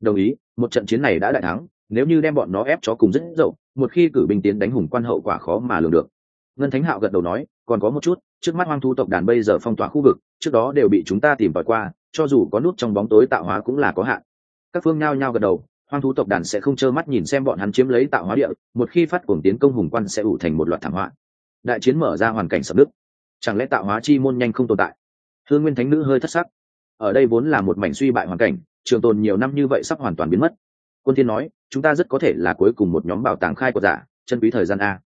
đồng ý, một trận chiến này đã đại thắng, nếu như đem bọn nó ép cho cùng rất dậu, một khi cử binh tiến đánh hùng quan hậu quả khó mà lường được. Ngân thánh hạo gật đầu nói, còn có một chút, trước mắt hoang thú tộc đàn bây giờ phong tỏa khu vực, trước đó đều bị chúng ta tìm tòi qua, cho dù có nút trong bóng tối tạo hóa cũng là có hạn. Các phương nhao nhao gật đầu, hoang thú tộc đàn sẽ không trơ mắt nhìn xem bọn hắn chiếm lấy tạo hóa địa, một khi phát cuồng tiến công hùng quan sẽ ủ thành một loạt thảm họa. Đại chiến mở ra hoàn cảnh sập đức chẳng lẽ tạo hóa chi môn nhanh không tồn tại? Hương nguyên thánh nữ hơi thất sắc. Ở đây vốn là một mảnh suy bại hoàn cảnh trường tồn nhiều năm như vậy sắp hoàn toàn biến mất. Quân thiên nói, chúng ta rất có thể là cuối cùng một nhóm bảo tàng khai của giả, chân quý thời gian a.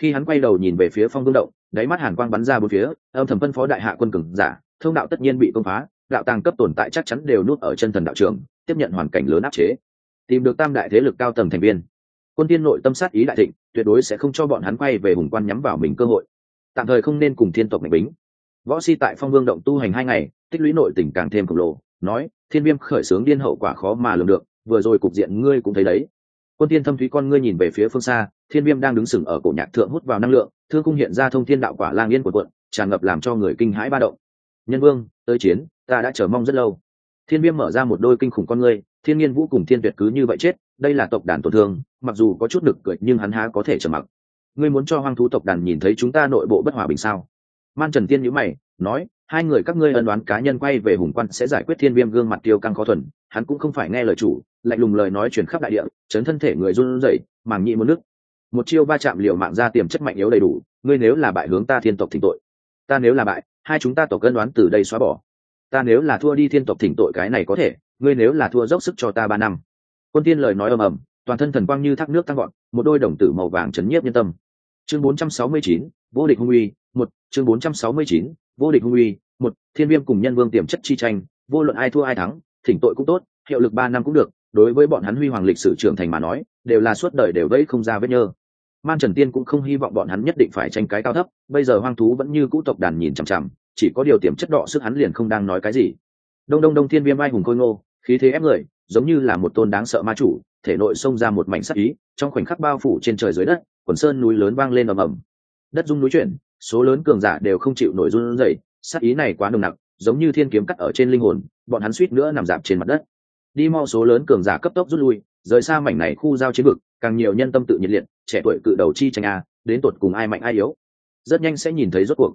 Khi hắn quay đầu nhìn về phía phong vương động, đáy mắt hàn quang bắn ra bốn phía, âm thầm phân phó đại hạ quân cường giả, thông đạo tất nhiên bị công phá, đạo tàng cấp tồn tại chắc chắn đều nuốt ở chân thần đạo trường, tiếp nhận hoàn cảnh lớn áp chế. Tìm được tam đại thế lực cao tầng thành viên. Quân tiên nội tâm sát ý đại thịnh, tuyệt đối sẽ không cho bọn hắn quay về hùng quan nhắm vào mình cơ hội. Tạm thời không nên cùng thiên tộc mạnh bính. Võ si tại phong vương động tu hành hai ngày, tích lũy nội tình càng thêm khổng lồ nói, thiên viêm khởi xướng điên hậu quả khó mà lường được, vừa rồi cục diện ngươi cũng thấy đấy. Quân tiên thâm thúy con ngươi nhìn về phía phương xa, thiên viêm đang đứng sừng ở cổ nhạc thượng hút vào năng lượng, thương cung hiện ra thông thiên đạo quả lang yên của quận tràn ngập làm cho người kinh hãi ba động. Nhân vương, tới chiến, ta đã chờ mong rất lâu. Thiên viêm mở ra một đôi kinh khủng con ngươi, thiên nhiên vũ cùng thiên tuyệt cứ như vậy chết, đây là tộc đàn tổn thương, mặc dù có chút nực cười nhưng hắn há có thể trở mặc. Ngươi muốn cho hoang thú tộc đàn nhìn thấy chúng ta nội bộ bất hòa bình sao? Man trần tiên nhữ mày nói hai người các ngươi ân đoán cá nhân quay về hùng quan sẽ giải quyết thiên viêm gương mặt tiêu căng khó thuần hắn cũng không phải nghe lời chủ lạnh lùng lời nói chuyển khắp đại địa chấn thân thể người run rẩy màng nhị một nước. Một chiêu ba chạm liều mạng ra tiềm chất mạnh yếu đầy đủ ngươi nếu là bại hướng ta thiên tộc thỉnh tội. Ta nếu là bại hai chúng ta tổ cân đoán từ đây xóa bỏ. Ta nếu là thua đi thiên tộc thỉnh tội cái này có thể ngươi nếu là thua dốc sức cho ta ba năm. Quân tiên lời nói ầm ầm toàn thân thần quang như thác nước tăng gọn một đôi đồng tử màu vàng chấn nhiếp nhân tâm. Chương 469, vô địch hung uy một chương 469, vô địch hung uy một thiên viêm cùng nhân vương tiềm chất chi tranh vô luận ai thua ai thắng thỉnh tội cũng tốt hiệu lực ba năm cũng được đối với bọn hắn huy hoàng lịch sử trưởng thành mà nói đều là suốt đời đều vẫy không ra vết nhơ. Man trần tiên cũng không hy vọng bọn hắn nhất định phải tranh cái cao thấp bây giờ hoang thú vẫn như cũ tộc đàn nhìn chằm chằm chỉ có điều tiềm chất đọ sức hắn liền không đang nói cái gì. Đông đông đông thiên viêm ai hùng khôi ngô khí thế ép người giống như là một tôn đáng sợ ma chủ thể nội xông ra một mảnh sắc ý trong khoảnh khắc bao phủ trên trời dưới đất quần sơn núi lớn vang lên ầm ầm. Đất rung núi chuyển số lớn cường giả đều không chịu nổi run rẩy, sát ý này quá nồng nặc, giống như thiên kiếm cắt ở trên linh hồn, bọn hắn suýt nữa nằm dạp trên mặt đất. Đi mau số lớn cường giả cấp tốc rút lui, rời xa mảnh này khu giao chiến vực, càng nhiều nhân tâm tự nhiệt liệt, trẻ tuổi cự đầu chi tranh a, đến tột cùng ai mạnh ai yếu. Rất nhanh sẽ nhìn thấy rốt cuộc.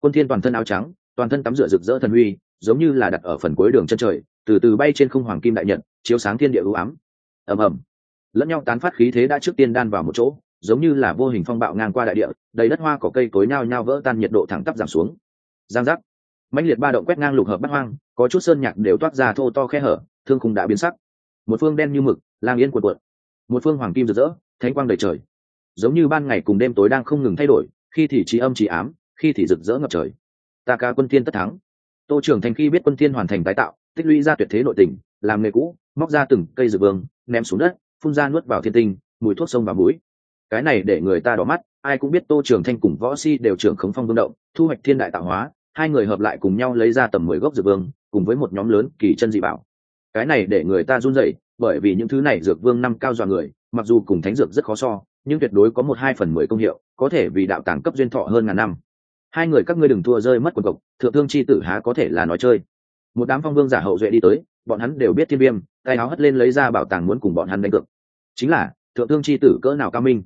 Quân thiên toàn thân áo trắng, toàn thân tắm rửa rực rỡ thần huy, giống như là đặt ở phần cuối đường chân trời, từ từ bay trên không hoàng kim đại nhật, chiếu sáng thiên địa ưu ám. Ầm ầm. Lẫn nhau tán phát khí thế đã trước tiên đan vào một chỗ giống như là vô hình phong bạo ngang qua đại địa, đầy đất hoa cỏ cây cối nhao nhao vỡ tan nhiệt độ thẳng tắp giảm xuống. Giang giác. Mãnh liệt ba động quét ngang lục hợp bắt hoang, có chút sơn nhạc đều toát ra thô to khe hở, thương khung đã biến sắc. Một phương đen như mực, lang yên cuộn cuộn. Một phương hoàng kim rực rỡ, thánh quang đầy trời. Giống như ban ngày cùng đêm tối đang không ngừng thay đổi, khi thì trí âm trí ám, khi thì rực rỡ ngập trời. Ta ca quân thiên tất thắng. Tô trưởng thành khi biết quân thiên hoàn thành tái tạo, tích lũy ra tuyệt thế nội tình, làm nghề cũ, móc ra từng cây dược vương, ném xuống đất, phun ra nuốt vào thiên tinh, mùi thuốc sông vào mũi cái này để người ta đỏ mắt, ai cũng biết tô trường thanh cùng võ si đều trưởng khống phong vương động, thu hoạch thiên đại tạo hóa, hai người hợp lại cùng nhau lấy ra tầm mười gốc dược vương, cùng với một nhóm lớn kỳ chân dị bảo. Cái này để người ta run rẩy, bởi vì những thứ này dược vương năm cao dọa người, mặc dù cùng thánh dược rất khó so, nhưng tuyệt đối có một hai phần mười công hiệu, có thể vì đạo tàng cấp duyên thọ hơn ngàn năm. Hai người các ngươi đừng thua rơi mất quần cộc thượng thương c h i tử há có thể là nói chơi. Một đám phong vương giả hậu duệ đi tới, bọn hắn đều biết thiên viêm, tay áo hất lên lấy ra bảo tàng muốn cùng bọn hắn đánh cược. Chính là, thượng thương c h i tử cỡ nào cao minh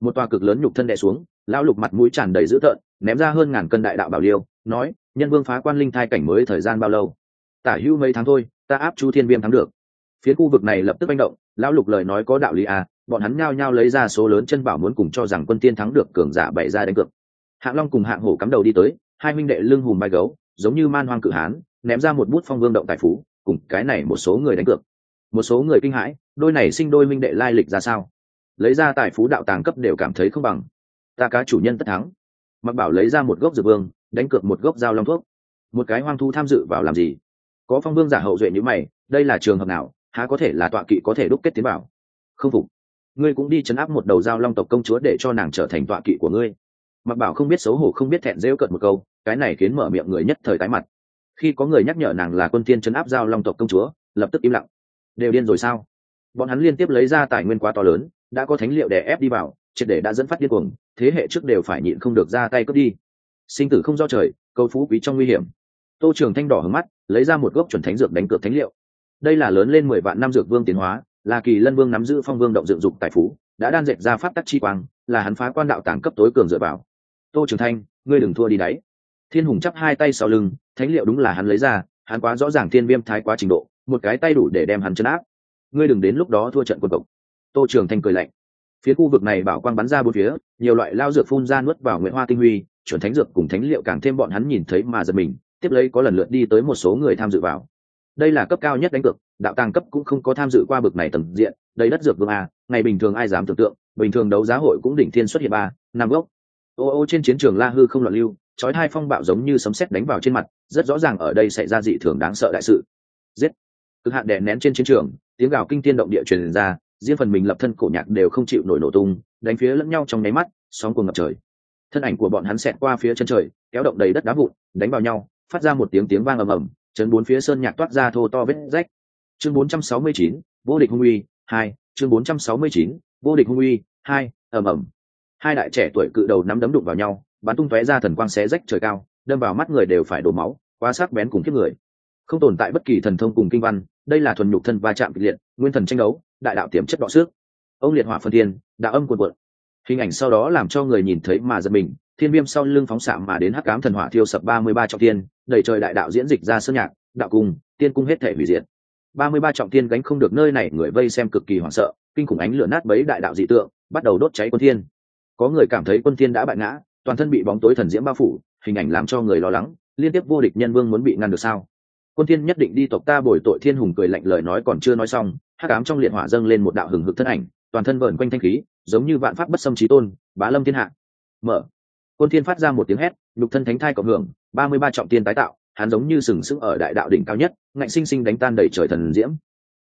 một tòa cực lớn nhục thân đè xuống, lão lục mặt mũi tràn đầy dữ tợn, ném ra hơn ngàn cân đại đạo bảo liêu, nói, nhân vương phá quan linh thai cảnh mới thời gian bao lâu? Tả hữu mấy tháng thôi, ta áp chu thiên viêm thắng được. Phía khu vực này lập tức manh động, lão lục lời nói có đạo lý à bọn hắn nhao nhao lấy ra số lớn chân bảo muốn cùng cho rằng quân tiên thắng được cường giả bày ra đánh cược. Hạng long cùng hạng hổ cắm đầu đi tới, hai minh đệ lưng hùm bay gấu, giống như man hoang cự hán, ném ra một bút phong vương động tài phú, cùng cái này một số người đánh cược. Một số người kinh hãi, đôi này sinh đôi minh đệ lai lịch ra sao? Lấy ra tài phú đạo tàng cấp đều cảm thấy không bằng. Ta cá chủ nhân tất thắng. Mặc bảo lấy ra một gốc dược vương, đánh cược một gốc dao long thuốc. Một cái hoang thu tham dự vào làm gì? Có phong vương giả hậu duệ như mày, đây là trường hợp nào? Há có thể là tọa kỵ có thể đúc kết tiến bảo? Không phục. Ngươi cũng đi chấn áp một đầu dao long tộc công chúa để cho nàng trở thành tọa kỵ của ngươi. Mặc bảo không biết xấu hổ, không biết thẹn rêu cợt một câu, cái này khiến mở miệng người nhất thời tái mặt. Khi có người nhắc nhở nàng là quân tiên chấn áp giao long tộc công chúa, lập tức im lặng. Đều điên rồi sao? Bọn hắn liên tiếp lấy ra tài nguyên quá to lớn đã có thánh liệu để ép đi vào, triệt để đã dẫn phát điên cuồng, thế hệ trước đều phải nhịn không được ra tay cướp đi. Sinh tử không do trời, câu phú quý trong nguy hiểm. Tô trường thanh đỏ hướng mắt, lấy ra một gốc chuẩn thánh dược đánh cược thánh liệu. Đây là lớn lên mười vạn năm dược vương tiến hóa, là kỳ lân vương nắm giữ phong vương động dựng dục tài phú, đã đan dệt ra pháp tắc chi quang, là hắn phá quan đạo tàng cấp tối cường dựa vào. Tô trường thanh, ngươi đừng thua đi đáy thiên hùng chắp hai tay sau lưng, thánh liệu đúng là hắn lấy ra, hắn quá rõ ràng thiên viêm thái quá trình độ, một cái tay đủ để đem hắn chấn áp. Ngươi đừng đến lúc đó thua trận quân cộng tô trường thanh cười lạnh. Phía khu vực này bảo quang bắn ra bốn phía, nhiều loại lao dược phun ra nuốt vào nguyễn hoa tinh huy, chuẩn thánh dược cùng thánh liệu càng thêm bọn hắn nhìn thấy mà giật mình, tiếp lấy có lần lượt đi tới một số người tham dự vào. Đây là cấp cao nhất đánh cược, đạo tàng cấp cũng không có tham dự qua bực này tầng diện, đây đất dược vương a, ngày bình thường ai dám tưởng tượng, bình thường đấu giá hội cũng đỉnh thiên xuất hiện ba, năm gốc. Ô ô trên chiến trường la hư không loạn lưu, chói hai phong bạo giống như sấm sét đánh vào trên mặt, rất rõ ràng ở đây xảy ra dị thường đáng sợ đại sự. Giết. Cực hạn đè nén trên chiến trường, tiếng gào kinh thiên động địa truyền ra riêng phần mình lập thân cổ nhạc đều không chịu nổi nổ tung đánh phía lẫn nhau trong nháy mắt sóng cuồng ngập trời. Thân ảnh của bọn hắn xẹt qua phía chân trời kéo động đầy đất đá vụn đánh vào nhau phát ra một tiếng tiếng vang ầm ầm chấn bốn phía sơn nhạc toát ra thô to vết rách. Chương 469, vô địch hung uy hai chương 469, vô địch hung uy hai ầm ầm. Hai đại trẻ tuổi cự đầu nắm đấm đụng vào nhau bắn tung tóe ra thần quang xé rách trời cao đâm vào mắt người đều phải đổ máu quá sắc bén cùng kiếp người. Không tồn tại bất kỳ thần thông cùng kinh văn đây là thuần nhục thân va chạm kịch liệt nguyên thần tranh đấu đại đạo tiềm chất đọ xước. Ông liệt hỏa phân thiên, đạo âm cuồn cuộn. Hình ảnh sau đó làm cho người nhìn thấy mà giật mình, thiên viêm sau lưng phóng xạ mà đến hắc cám thần hỏa thiêu sập ba mươi ba trọng tiên đầy trời đại đạo diễn dịch ra sơn nhạc, đạo cung, tiên cung hết thể hủy diệt. ba mươi ba trọng tiên gánh không được nơi này, người vây xem cực kỳ hoảng sợ, kinh khủng ánh lửa nát bấy đại đạo dị tượng, bắt đầu đốt cháy quân thiên. Có người cảm thấy quân thiên đã bại ngã, toàn thân bị bóng tối thần diễm bao phủ, hình ảnh làm cho người lo lắng, liên tiếp vô địch nhân vương muốn bị ngăn được sao? Quân thiên nhất định đi tộc ta bồi tội thiên hùng cười lạnh lời nói còn chưa nói xong, hắc ám trong liệt hỏa dâng lên một đạo hừng hực thân ảnh, toàn thân vẩn quanh thanh khí, giống như vạn pháp bất xâm trí tôn, bá lâm thiên hạ. Mở. Quân thiên phát ra một tiếng hét, nhục thân thánh thai cộng hưởng, ba mươi ba trọng tiên tái tạo, hắn giống như sừng sững ở đại đạo đỉnh cao nhất, ngạnh sinh sinh đánh tan đầy trời thần diễm.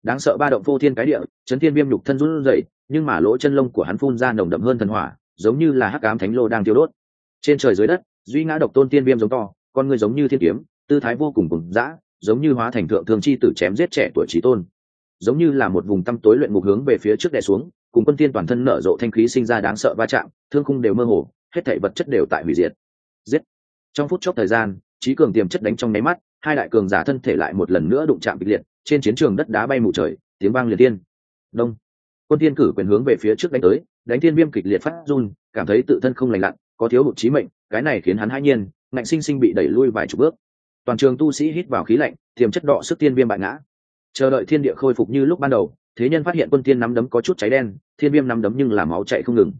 Đáng sợ ba động vô thiên cái địa, chấn thiên viêm nhục thân run rẩy, nhưng mà lỗ chân lông của hắn phun ra nồng đậm hơn thần hỏa, giống như là hắc ám thánh lô đang tiêu đốt. Trên trời dưới đất, duy ngã độc tôn tiên viêm giống to, con người giống như thiên kiếm, tư thái vô cùng cùng dã giống như hóa thành thượng thương chi tử chém giết trẻ tuổi trí tôn. Giống như là một vùng tăm tối luyện ngục hướng về phía trước đè xuống, cùng quân tiên toàn thân nở rộ thanh khí sinh ra đáng sợ va chạm, thương khung đều mơ hồ, hết thảy vật chất đều tại hủy diệt. Giết. Trong phút chốc thời gian, trí cường tiềm chất đánh trong nháy mắt, hai đại cường giả thân thể lại một lần nữa đụng chạm kịch liệt, trên chiến trường đất đá bay mù trời, tiếng vang liệt tiên đông. Quân tiên cử quyền hướng về phía trước đánh tới, đánh tiên viêm kịch liệt phát run, cảm thấy tự thân không lành lặn, có thiếu hụt trí mệnh, cái này khiến hắn hãi nhiên, ngạnh sinh sinh bị đẩy lui vài chục bước toàn trường tu sĩ hít vào khí lạnh, tiềm chất đọ sức tiên viêm bại ngã. Chờ đợi thiên địa khôi phục như lúc ban đầu, thế nhân phát hiện quân tiên nắm đấm có chút cháy đen, thiên viêm nắm đấm nhưng là máu chạy không ngừng.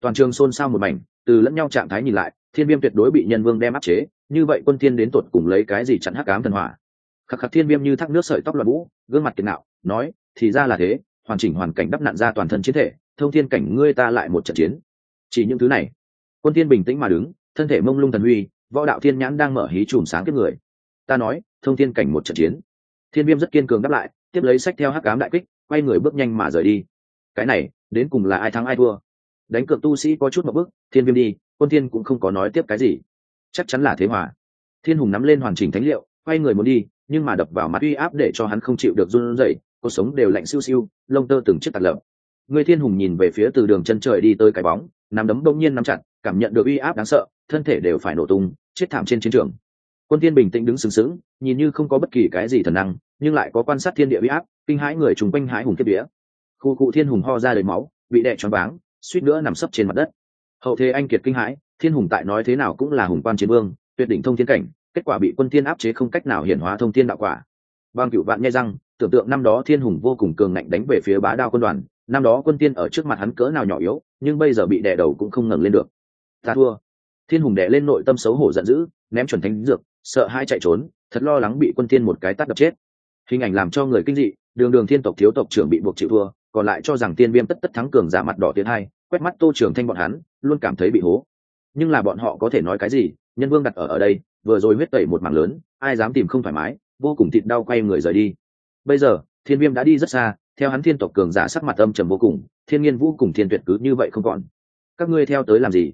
Toàn trường xôn xao một mảnh, từ lẫn nhau trạng thái nhìn lại, thiên viêm tuyệt đối bị nhân vương đem áp chế, như vậy quân tiên đến tột cùng lấy cái gì chặn hắc ám thần hỏa? Khắc khắc thiên viêm như thác nước sợi tóc loạn vũ, gương mặt tiền nạo, nói, thì ra là thế, hoàn chỉnh hoàn cảnh đắp nạn ra toàn thân chiến thể, thông thiên cảnh ngươi ta lại một trận chiến. Chỉ những thứ này, quân tiên bình tĩnh mà đứng, thân thể mông lung thần huy, võ đạo thiên nhãn đang mở hí chùm sáng kiếp người ta nói, thông thiên cảnh một trận chiến. Thiên viêm rất kiên cường đáp lại, tiếp lấy sách theo hắc cám đại kích, quay người bước nhanh mà rời đi. Cái này, đến cùng là ai thắng ai thua? Đánh cược tu sĩ có chút một bước, thiên viêm đi, quân thiên cũng không có nói tiếp cái gì. Chắc chắn là thế hòa. Thiên hùng nắm lên hoàn chỉnh thánh liệu, quay người muốn đi, nhưng mà đập vào mặt uy áp để cho hắn không chịu được run rẩy, cuộc sống đều lạnh siêu siêu, lông tơ từng chiếc tạt lợm. người thiên hùng nhìn về phía từ đường chân trời đi tới cái bóng, nắm đấm đông nhiên nắm chặt, cảm nhận được uy áp đáng sợ, thân thể đều phải nổ tung, chết thảm trên chiến trường quân thiên bình tĩnh đứng sừng sững, nhìn như không có bất kỳ cái gì thần năng, nhưng lại có quan sát thiên địa uy áp, kinh hãi người trùng quanh hãi hùng kết bĩa. khu cụ thiên hùng ho ra đầy máu, bị đè choáng váng, suýt nữa nằm sấp trên mặt đất. Hậu thế anh kiệt kinh hãi, thiên hùng tại nói thế nào cũng là hùng quan chiến vương, tuyệt đỉnh thông thiên cảnh, kết quả bị quân thiên áp chế không cách nào hiển hóa thông thiên đạo quả. Bang cửu vạn nghe răng, tưởng tượng năm đó thiên hùng vô cùng cường ngạnh đánh về phía bá đao quân đoàn, năm đó quân tiên ở trước mặt hắn cỡ nào nhỏ yếu, nhưng bây giờ bị đè đầu cũng không ngẩng lên được. Ta thua. Thiên hùng đè lên nội tâm xấu hổ giận dữ, ném chuẩn thánh dược sợ hai chạy trốn, thật lo lắng bị quân thiên một cái tát đập chết. Hình ảnh làm cho người kinh dị, đường đường thiên tộc thiếu tộc trưởng bị buộc chịu thua, còn lại cho rằng tiên viêm tất tất thắng cường giả mặt đỏ tiến hai, quét mắt tô trưởng thanh bọn hắn, luôn cảm thấy bị hố. Nhưng là bọn họ có thể nói cái gì, nhân vương đặt ở ở đây, vừa rồi huyết tẩy một mảng lớn, ai dám tìm không thoải mái, vô cùng thịt đau quay người rời đi. Bây giờ, thiên viêm đã đi rất xa, theo hắn thiên tộc cường giả sắc mặt âm trầm vô cùng, thiên nhiên vũ cùng thiên tuyệt cứ như vậy không còn. Các ngươi theo tới làm gì?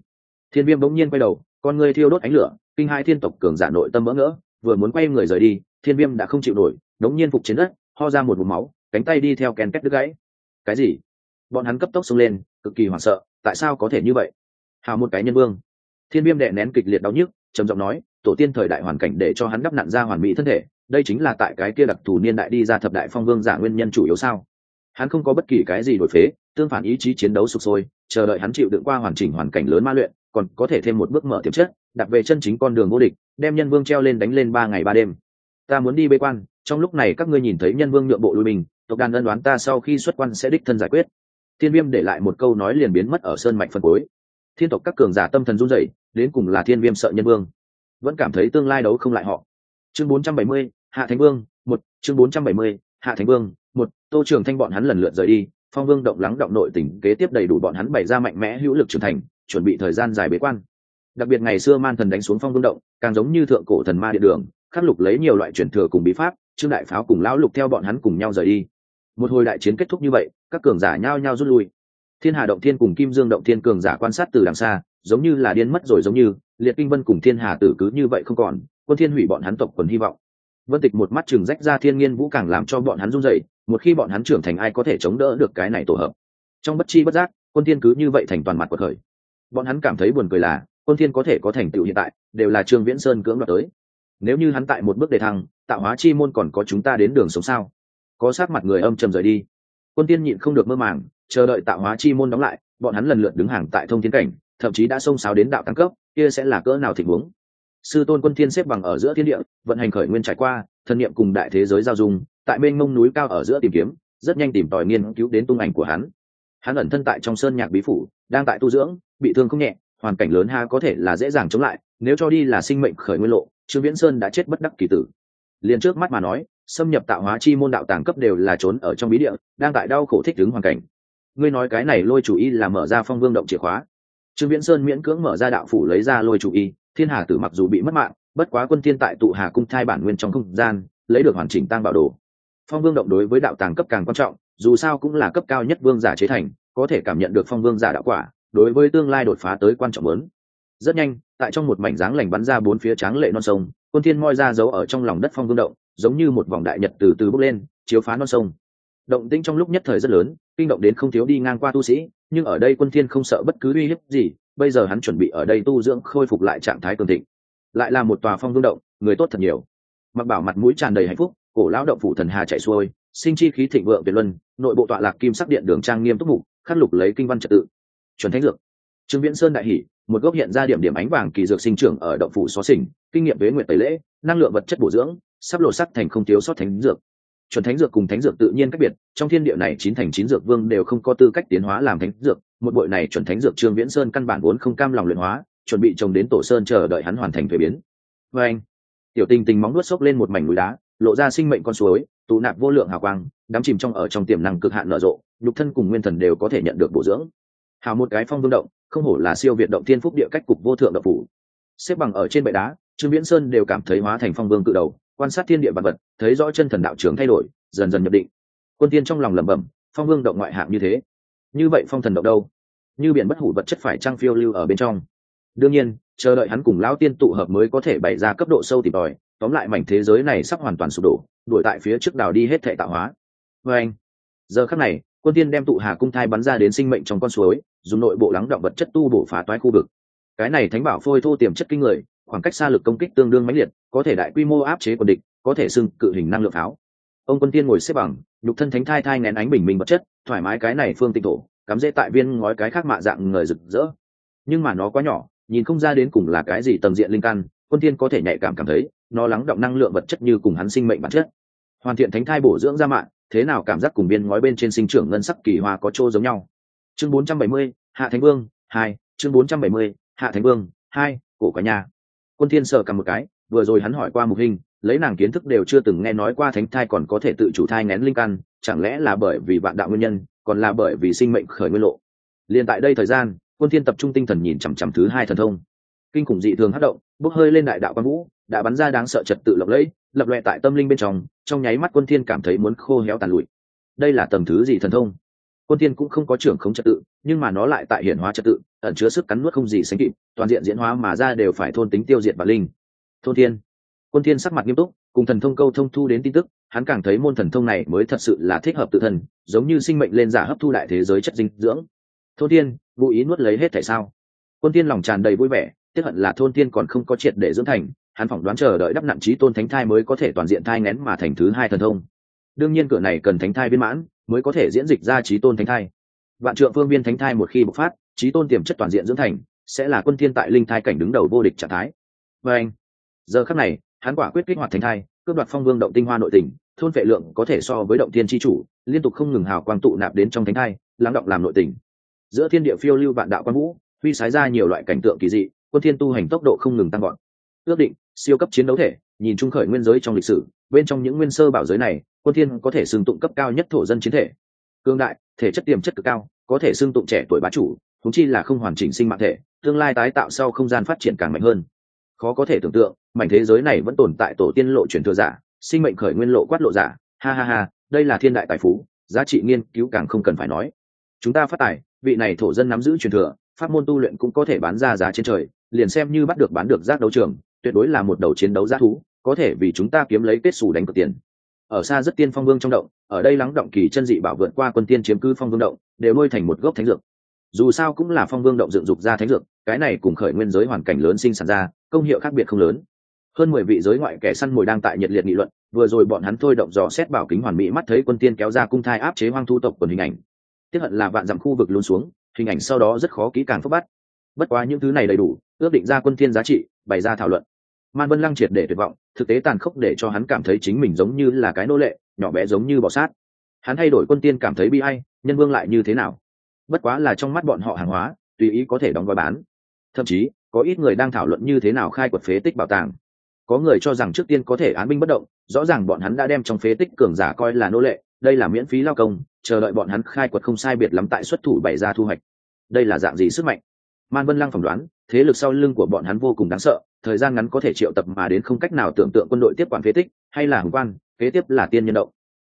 Thiên viêm bỗng nhiên quay đầu con ngươi thiêu đốt ánh lửa, kinh hai thiên tộc cường giả nội tâm bỡ ngỡ, vừa muốn quay người rời đi, thiên viêm đã không chịu nổi, đống nhiên phục trên đất, ho ra một vùng máu, cánh tay đi theo kèn két đứt gãy. Cái gì? Bọn hắn cấp tốc xông lên, cực kỳ hoảng sợ, tại sao có thể như vậy? Hào một cái nhân vương. Thiên viêm đệ nén kịch liệt đau nhức, trầm giọng nói, tổ tiên thời đại hoàn cảnh để cho hắn đắp nặn ra hoàn mỹ thân thể, đây chính là tại cái kia đặc thù niên đại đi ra thập đại phong vương giả nguyên nhân chủ yếu sao? Hắn không có bất kỳ cái gì đổi phế, tương phản ý chí chiến đấu sụp sôi, chờ đợi hắn chịu đựng qua hoàn chỉnh hoàn cảnh lớn ma luyện còn có thể thêm một bước mở tiềm chất đặt về chân chính con đường vô địch đem nhân vương treo lên đánh lên ba ngày ba đêm. Ta muốn đi bê quan trong lúc này các ngươi nhìn thấy nhân vương nhượng bộ lui mình tộc đàn ân đoán ta sau khi xuất quan sẽ đích thân giải quyết. Thiên viêm để lại một câu nói liền biến mất ở sơn mạch phân cuối. Thiên tộc các cường giả tâm thần run rẩy đến cùng là thiên viêm sợ nhân vương. Vẫn cảm thấy tương lai đấu không lại họ. Chương 470, hạ thánh vương một chương 470, hạ thánh vương một tô trường thanh bọn hắn lần lượt rời đi phong vương động lắng động nội tình kế tiếp đầy đủ bọn hắn bày ra mạnh mẽ hữu lực trưởng thành chuẩn bị thời gian dài bế quan. Đặc biệt ngày xưa man thần đánh xuống phong vương động, càng giống như thượng cổ thần ma địa đường, khắc lục lấy nhiều loại truyền thừa cùng bí pháp, trương đại pháo cùng lão lục theo bọn hắn cùng nhau rời đi. Một hồi đại chiến kết thúc như vậy, các cường giả nhao nhao rút lui. Thiên hà động thiên cùng kim dương động thiên cường giả quan sát từ đằng xa, giống như là điên mất rồi giống như, liệt kinh vân cùng thiên hà tử cứ như vậy không còn, quân thiên hủy bọn hắn tộc quần hy vọng. Vân tịch một mắt chừng rách ra thiên nhiên vũ càng làm cho bọn hắn run rẩy, một khi bọn hắn trưởng thành ai có thể chống đỡ được cái này tổ hợp? Trong bất chi bất giác, quân thiên cứ như vậy thành toàn mặt của thời bọn hắn cảm thấy buồn cười là, quân thiên có thể có thành tựu hiện tại, đều là trương viễn sơn cưỡng đoạt tới. Nếu như hắn tại một bước đề thăng, tạo hóa chi môn còn có chúng ta đến đường sống sao? Có sát mặt người âm trầm rời đi. Quân tiên nhịn không được mơ màng, chờ đợi tạo hóa chi môn đóng lại, bọn hắn lần lượt đứng hàng tại thông thiên cảnh, thậm chí đã xông xáo đến đạo tăng cấp, kia sẽ là cỡ nào tình huống? Sư tôn quân thiên xếp bằng ở giữa thiên địa, vận hành khởi nguyên trải qua thân niệm cùng đại thế giới giao dung, tại bên mông núi cao ở giữa tìm kiếm, rất nhanh tìm tòi nghiên cứu đến tung ảnh của hắn. Hắn ẩn thân tại trong sơn nhạc bí phủ, đang tại tu dưỡng bị thương không nhẹ, hoàn cảnh lớn ha có thể là dễ dàng chống lại, nếu cho đi là sinh mệnh khởi nguyên lộ, trương viễn sơn đã chết bất đắc kỳ tử. Liền trước mắt mà nói, xâm nhập tạo hóa chi môn đạo tàng cấp đều là trốn ở trong bí địa, đang tại đau khổ thích ứng hoàn cảnh. Ngươi nói cái này lôi chủ y là mở ra phong vương động chìa khóa. Trương viễn sơn miễn cưỡng mở ra đạo phủ lấy ra lôi chủ y, thiên hà tử mặc dù bị mất mạng, bất quá quân thiên tại tụ hà cung thai bản nguyên trong không gian, lấy được hoàn chỉnh tăng bảo đồ. Phong vương động đối với đạo tàng cấp càng quan trọng, dù sao cũng là cấp cao nhất vương giả chế thành, có thể cảm nhận được phong vương giả đạo quả đối với tương lai đột phá tới quan trọng lớn. Rất nhanh, tại trong một mảnh dáng lành bắn ra bốn phía tráng lệ non sông, quân thiên moi ra giấu ở trong lòng đất phong vương động, giống như một vòng đại nhật từ từ bốc lên, chiếu phá non sông. Động tĩnh trong lúc nhất thời rất lớn, kinh động đến không thiếu đi ngang qua tu sĩ, nhưng ở đây quân thiên không sợ bất cứ uy hiếp gì, bây giờ hắn chuẩn bị ở đây tu dưỡng khôi phục lại trạng thái cường thịnh. Lại là một tòa phong vương động, người tốt thật nhiều. Mặc bảo mặt mũi tràn đầy hạnh phúc, cổ lão động phủ thần hà chạy xuôi, sinh chi khí thịnh vượng việt luân, nội bộ tọa lạc kim sắc điện đường trang nghiêm túc mục, khắc lục lấy kinh văn trật tự chuẩn thánh dược. Trương viễn sơn đại hỷ một gốc hiện ra điểm điểm ánh vàng kỳ dược sinh trưởng ở động phủ xó xỉnh, kinh nghiệm với nguyện tẩy lễ, năng lượng vật chất bổ dưỡng, sắp lộ sắc thành không thiếu sót thánh dược. Chuẩn thánh dược cùng thánh dược tự nhiên cách biệt, trong thiên địa này chín thành chín dược vương đều không có tư cách tiến hóa làm thánh dược, một bội này chuẩn thánh dược trương viễn sơn căn bản vốn không cam lòng luyện hóa, chuẩn bị trồng đến tổ sơn chờ đợi hắn hoàn thành thuế biến. Vê anh, tiểu tình tình móng nuốt xốc lên một mảnh núi đá, lộ ra sinh mệnh con suối, tụ nạp vô lượng hào quang, đắm chìm trong ở trong tiềm năng cực hạn nở rộ, nhục thân cùng nguyên thần đều có thể nhận được bổ dưỡng hào một cái phong vương động, không hổ là siêu việt động thiên phúc địa cách cục vô thượng độc phủ. Xếp bằng ở trên bệ đá, trương viễn sơn đều cảm thấy hóa thành phong vương cự đầu, quan sát thiên địa vật vật, thấy rõ chân thần đạo trưởng thay đổi, dần dần nhập định. Quân tiên trong lòng lẩm bẩm, phong vương động ngoại hạng như thế. Như vậy phong thần động đâu? Như biển bất hủ vật chất phải trang phiêu lưu ở bên trong. Đương nhiên, chờ đợi hắn cùng lão tiên tụ hợp mới có thể bày ra cấp độ sâu tìm tòi, tóm lại mảnh thế giới này sắp hoàn toàn sụp đổ, đuổi tại phía trước đào đi hết thệ tạo hóa. Vê anh, giờ khắc này quân tiên đem tụ hà cung thai bắn ra đến sinh mệnh trong con suối, dùng nội bộ lắng động vật chất tu bổ phá toái khu vực. Cái này thánh bảo phôi thô tiềm chất kinh người, khoảng cách xa lực công kích tương đương mãnh liệt, có thể đại quy mô áp chế quân địch, có thể xưng cự hình năng lượng pháo. Ông quân tiên ngồi xếp bằng, nhục thân thánh thai thai nén ánh bình minh vật chất, thoải mái cái này phương tinh thổ, cắm dễ tại viên ngói cái khác mạ dạng người rực rỡ. Nhưng mà nó quá nhỏ, nhìn không ra đến cùng là cái gì tầm diện linh căn, quân tiên có thể nhạy cảm cảm thấy, nó lắng động năng lượng vật chất như cùng hắn sinh mệnh bản chất. Hoàn thiện thánh thai bổ dưỡng ra mạng thế nào cảm giác cùng viên ngói bên trên sinh trưởng ngân sắc kỳ hoa có chỗ giống nhau? Chương 470, hạ thánh vương hai chương 470, hạ thánh vương hai cổ cả nhà quân thiên sợ cầm một cái vừa rồi hắn hỏi qua mục hình lấy nàng kiến thức đều chưa từng nghe nói qua thánh thai còn có thể tự chủ thai ngén linh căn chẳng lẽ là bởi vì vạn đạo nguyên nhân còn là bởi vì sinh mệnh khởi nguyên lộ? Liền tại đây thời gian quân thiên tập trung tinh thần nhìn chằm chằm thứ hai thần thông. Kinh khủng dị thường hất động bốc hơi lên đại đạo quan vũ đã bắn ra đáng sợ trật tự lộng lẫy, lập loè tại tâm linh bên trong trong nháy mắt quân thiên cảm thấy muốn khô héo tàn lụi. Đây là tầm thứ gì thần thông? Quân thiên cũng không có trưởng khống trật tự, nhưng mà nó lại tại hiển hóa trật tự, ẩn chứa sức cắn nuốt không gì sánh kịp, toàn diện diễn hóa mà ra đều phải thôn tính tiêu diệt và linh. Thôn thiên. Quân thiên sắc mặt nghiêm túc, cùng thần thông câu thông thu đến tin tức, hắn càng thấy môn thần thông này mới thật sự là thích hợp tự thân, giống như sinh mệnh lên giả hấp thu đại thế giới chất dinh dưỡng. Thôn thiên vô ý nuốt lấy hết tại sao? Quân thiên lòng tràn đầy vui vẻ, tiếc hận là thôn thiên còn không có triệt để dưỡng thành hắn phỏng đoán chờ đợi đắp nặng trí tôn thánh thai mới có thể toàn diện thai ngén mà thành thứ hai thần thông. Đương nhiên cửa này cần thánh thai viên mãn mới có thể diễn dịch ra trí tôn thánh thai. Vạn trượng phương viên thánh thai một khi bộc phát, trí tôn tiềm chất toàn diện dưỡng thành, sẽ là quân thiên tại linh thai cảnh đứng đầu vô địch trạng thái. Và anh, giờ khắc này, hắn quả quyết kích hoạt thánh thai, cướp đoạt phong vương động tinh hoa nội tình, thôn vệ lượng có thể so với động thiên chi chủ, liên tục không ngừng hào quang tụ nạp đến trong thánh thai, lắng động làm nội tình. Giữa thiên địa phiêu lưu vạn đạo quan vũ, huy sái ra nhiều loại cảnh tượng kỳ dị, quân thiên tu hành tốc độ không ngừng tăng gọn ước định siêu cấp chiến đấu thể, nhìn trung khởi nguyên giới trong lịch sử, bên trong những nguyên sơ bảo giới này, quân thiên có thể xưng tụng cấp cao nhất thổ dân chiến thể. Cương đại, thể chất tiềm chất cực cao, có thể xưng tụng trẻ tuổi bá chủ thúng chi là không hoàn chỉnh sinh mạng thể, tương lai tái tạo sau không gian phát triển càng mạnh hơn. Khó có thể tưởng tượng, mảnh thế giới này vẫn tồn tại tổ tiên lộ truyền thừa giả, sinh mệnh khởi nguyên lộ quát lộ giả. Ha ha ha, đây là thiên đại tài phú, giá trị nghiên cứu càng không cần phải nói. Chúng ta phát tài, vị này thổ dân nắm giữ truyền thừa, pháp môn tu luyện cũng có thể bán ra giá trên trời, liền xem như bắt được bán được giác đấu trường tuyệt đối là một đầu chiến đấu giá thú, có thể vì chúng ta kiếm lấy kết xù đánh cược tiền. Ở xa rất tiên phong vương trong động, ở đây lắng động kỳ chân dị bảo vượt qua quân tiên chiếm cứ phong vương động, đều nuôi thành một gốc thánh dược. Dù sao cũng là phong vương động dựng dục ra thánh dược, cái này cùng khởi nguyên giới hoàn cảnh lớn sinh sản ra, công hiệu khác biệt không lớn. Hơn mười vị giới ngoại kẻ săn mồi đang tại nhiệt liệt nghị luận, vừa rồi bọn hắn thôi động dò xét bảo kính hoàn mỹ mắt thấy quân tiên kéo ra cung thai áp chế hoang thu tộc quần hình ảnh. Tiếp hận là vạn dặm khu vực luôn xuống, hình ảnh sau đó rất khó kỹ càng phức bắt. Bất quá những thứ này đầy đủ, ước định ra quân tiên giá trị, bày ra thảo luận man vân lăng triệt để tuyệt vọng, thực tế tàn khốc để cho hắn cảm thấy chính mình giống như là cái nô lệ, nhỏ bé giống như bọ sát. Hắn thay đổi quân tiên cảm thấy bi ai, nhân vương lại như thế nào? Bất quá là trong mắt bọn họ hàng hóa, tùy ý có thể đóng gói bán. Thậm chí, có ít người đang thảo luận như thế nào khai quật phế tích bảo tàng. Có người cho rằng trước tiên có thể án binh bất động, rõ ràng bọn hắn đã đem trong phế tích cường giả coi là nô lệ, đây là miễn phí lao công, chờ đợi bọn hắn khai quật không sai biệt lắm tại xuất thủ bày ra thu hoạch. Đây là dạng gì sức mạnh? Man vân lăng phỏng đoán, thế lực sau lưng của bọn hắn vô cùng đáng sợ thời gian ngắn có thể triệu tập mà đến không cách nào tưởng tượng quân đội tiếp quản phế tích hay là hùng quan, kế tiếp là tiên nhân động.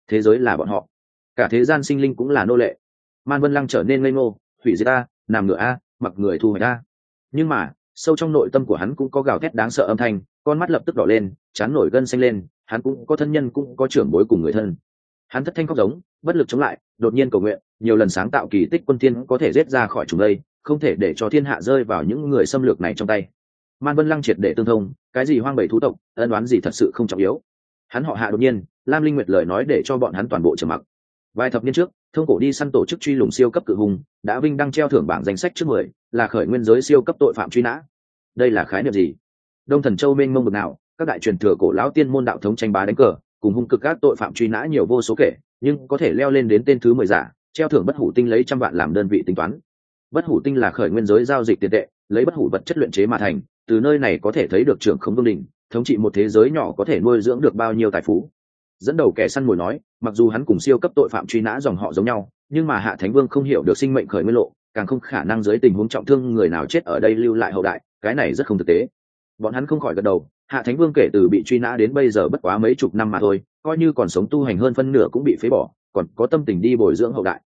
Thế giới là bọn họ. Cả thế gian sinh linh cũng là nô lệ. Man vân lăng trở nên ngây ngô, hủy diệt a nằm ngựa a, mặc người thu hoạch a. Nhưng mà, sâu trong nội tâm của hắn cũng có gào thét đáng sợ âm thanh, con mắt lập tức đỏ lên, chán nổi gân xanh lên, hắn cũng có thân nhân cũng có trưởng bối cùng người thân. Hắn thất thanh khóc giống, bất lực chống lại, đột nhiên cầu nguyện, nhiều lần sáng tạo kỳ tích quân tiên có thể giết ra khỏi chúng đây, không thể để cho thiên hạ rơi vào những người xâm lược này trong tay man vân lăng triệt để tương thông, cái gì hoang bầy thú tộc, ân đoán gì thật sự không trọng yếu. Hắn họ hạ đột nhiên, lam linh nguyệt lời nói để cho bọn hắn toàn bộ trầm mặc. Vài thập niên trước, thông cổ đi săn tổ chức truy lùng siêu cấp cự hùng, đã vinh đăng treo thưởng bảng danh sách trước mười, là khởi nguyên giới siêu cấp tội phạm truy nã. Đây là khái niệm gì? Đông thần châu mênh mông bực nào, các đại truyền thừa cổ lão tiên môn đạo thống tranh bá đánh cờ, cùng hung cực các tội phạm truy nã nhiều vô số kể, nhưng có thể leo lên đến tên thứ mười giả, treo thưởng bất hủ tinh lấy trăm vạn làm đơn vị tính toán. Bất hủ tinh là khởi nguyên giới giao dịch tiền tệ, lấy bất hủ vật chất luyện chế mà thành từ nơi này có thể thấy được trưởng khống vương đình, thống trị một thế giới nhỏ có thể nuôi dưỡng được bao nhiêu tài phú. Dẫn đầu kẻ săn mồi nói, mặc dù hắn cùng siêu cấp tội phạm truy nã dòng họ giống nhau, nhưng mà hạ thánh vương không hiểu được sinh mệnh khởi nguyên lộ, càng không khả năng dưới tình huống trọng thương người nào chết ở đây lưu lại hậu đại, cái này rất không thực tế. Bọn hắn không khỏi gật đầu, hạ thánh vương kể từ bị truy nã đến bây giờ bất quá mấy chục năm mà thôi, coi như còn sống tu hành hơn phân nửa cũng bị phế bỏ, còn có tâm tình đi bồi dưỡng hậu đại.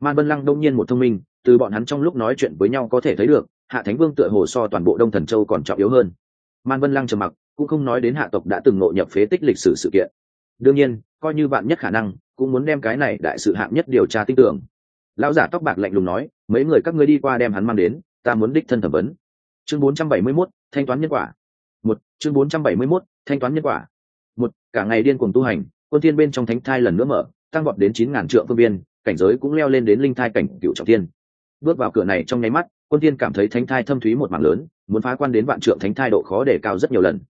Man vân lăng đông nhiên một thông minh, từ bọn hắn trong lúc nói chuyện với nhau có thể thấy được hạ thánh vương tựa hồ so toàn bộ đông thần châu còn trọng yếu hơn. Man vân lăng trầm mặc cũng không nói đến hạ tộc đã từng nội nhập phế tích lịch sử sự kiện. Đương nhiên coi như bạn nhất khả năng cũng muốn đem cái này đại sự hạng nhất điều tra tin tưởng. Lão giả tóc bạc lạnh lùng nói mấy người các ngươi đi qua đem hắn mang đến ta muốn đích thân thẩm vấn. Chương 471, thanh toán nhân quả. Một chương 471, thanh toán nhân quả. Một cả ngày điên cuồng tu hành quân thiên bên trong thánh thai lần nữa mở tăng vọt đến chín ngàn trượng phương biên cảnh giới cũng leo lên đến linh thai cảnh cựu trọng thiên. Bước vào cửa này trong nháy mắt quân thiên cảm thấy thánh thai thâm thúy một mảng lớn, muốn phá quan đến vạn trượng thánh thai độ khó để cao rất nhiều lần.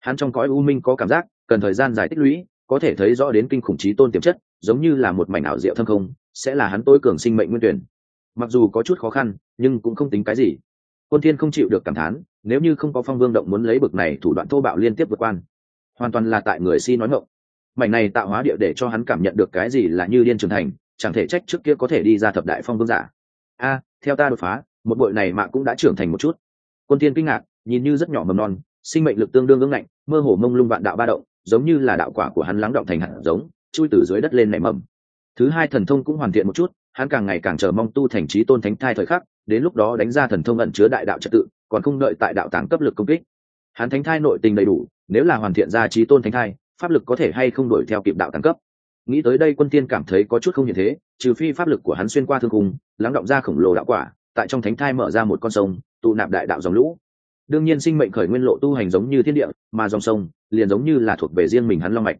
Hắn trong cõi u minh có cảm giác, cần thời gian dài tích lũy, có thể thấy rõ đến kinh khủng trí tôn tiềm chất, giống như là một mảnh ảo diệu thâm không, sẽ là hắn tối cường sinh mệnh nguyên tuyển. Mặc dù có chút khó khăn, nhưng cũng không tính cái gì. Quân thiên không chịu được cảm thán, nếu như không có phong vương động muốn lấy bực này thủ đoạn thô bạo liên tiếp vượt quan, hoàn toàn là tại người si nói ngọng. Mảnh này tạo hóa địa để cho hắn cảm nhận được cái gì là như điên trưởng thành, chẳng thể trách trước kia có thể đi ra thập đại phong vương giả. A, theo ta đột phá một bội này mạng cũng đã trưởng thành một chút. Quân thiên kinh ngạc, nhìn như rất nhỏ mầm non, sinh mệnh lực tương đương ương ngạnh, mơ hồ mông lung vạn đạo ba động, giống như là đạo quả của hắn lắng động thành hạt giống, chui từ dưới đất lên nảy mầm. Thứ hai thần thông cũng hoàn thiện một chút, hắn càng ngày càng chờ mong tu thành trí tôn thánh thai thời khắc, đến lúc đó đánh ra thần thông ẩn chứa đại đạo trật tự, còn không đợi tại đạo tàng cấp lực công kích. Hắn thánh thai nội tình đầy đủ, nếu là hoàn thiện ra trí tôn thánh thai, pháp lực có thể hay không đuổi theo kịp đạo tàng cấp. Nghĩ tới đây quân tiên cảm thấy có chút không như thế, trừ phi pháp lực của hắn xuyên qua thương cung lắng động ra khổng lồ đạo quả tại trong thánh thai mở ra một con sông, tụ nạp đại đạo dòng lũ. Đương nhiên sinh mệnh khởi nguyên lộ tu hành giống như thiên địa, mà dòng sông liền giống như là thuộc về riêng mình hắn long mạch.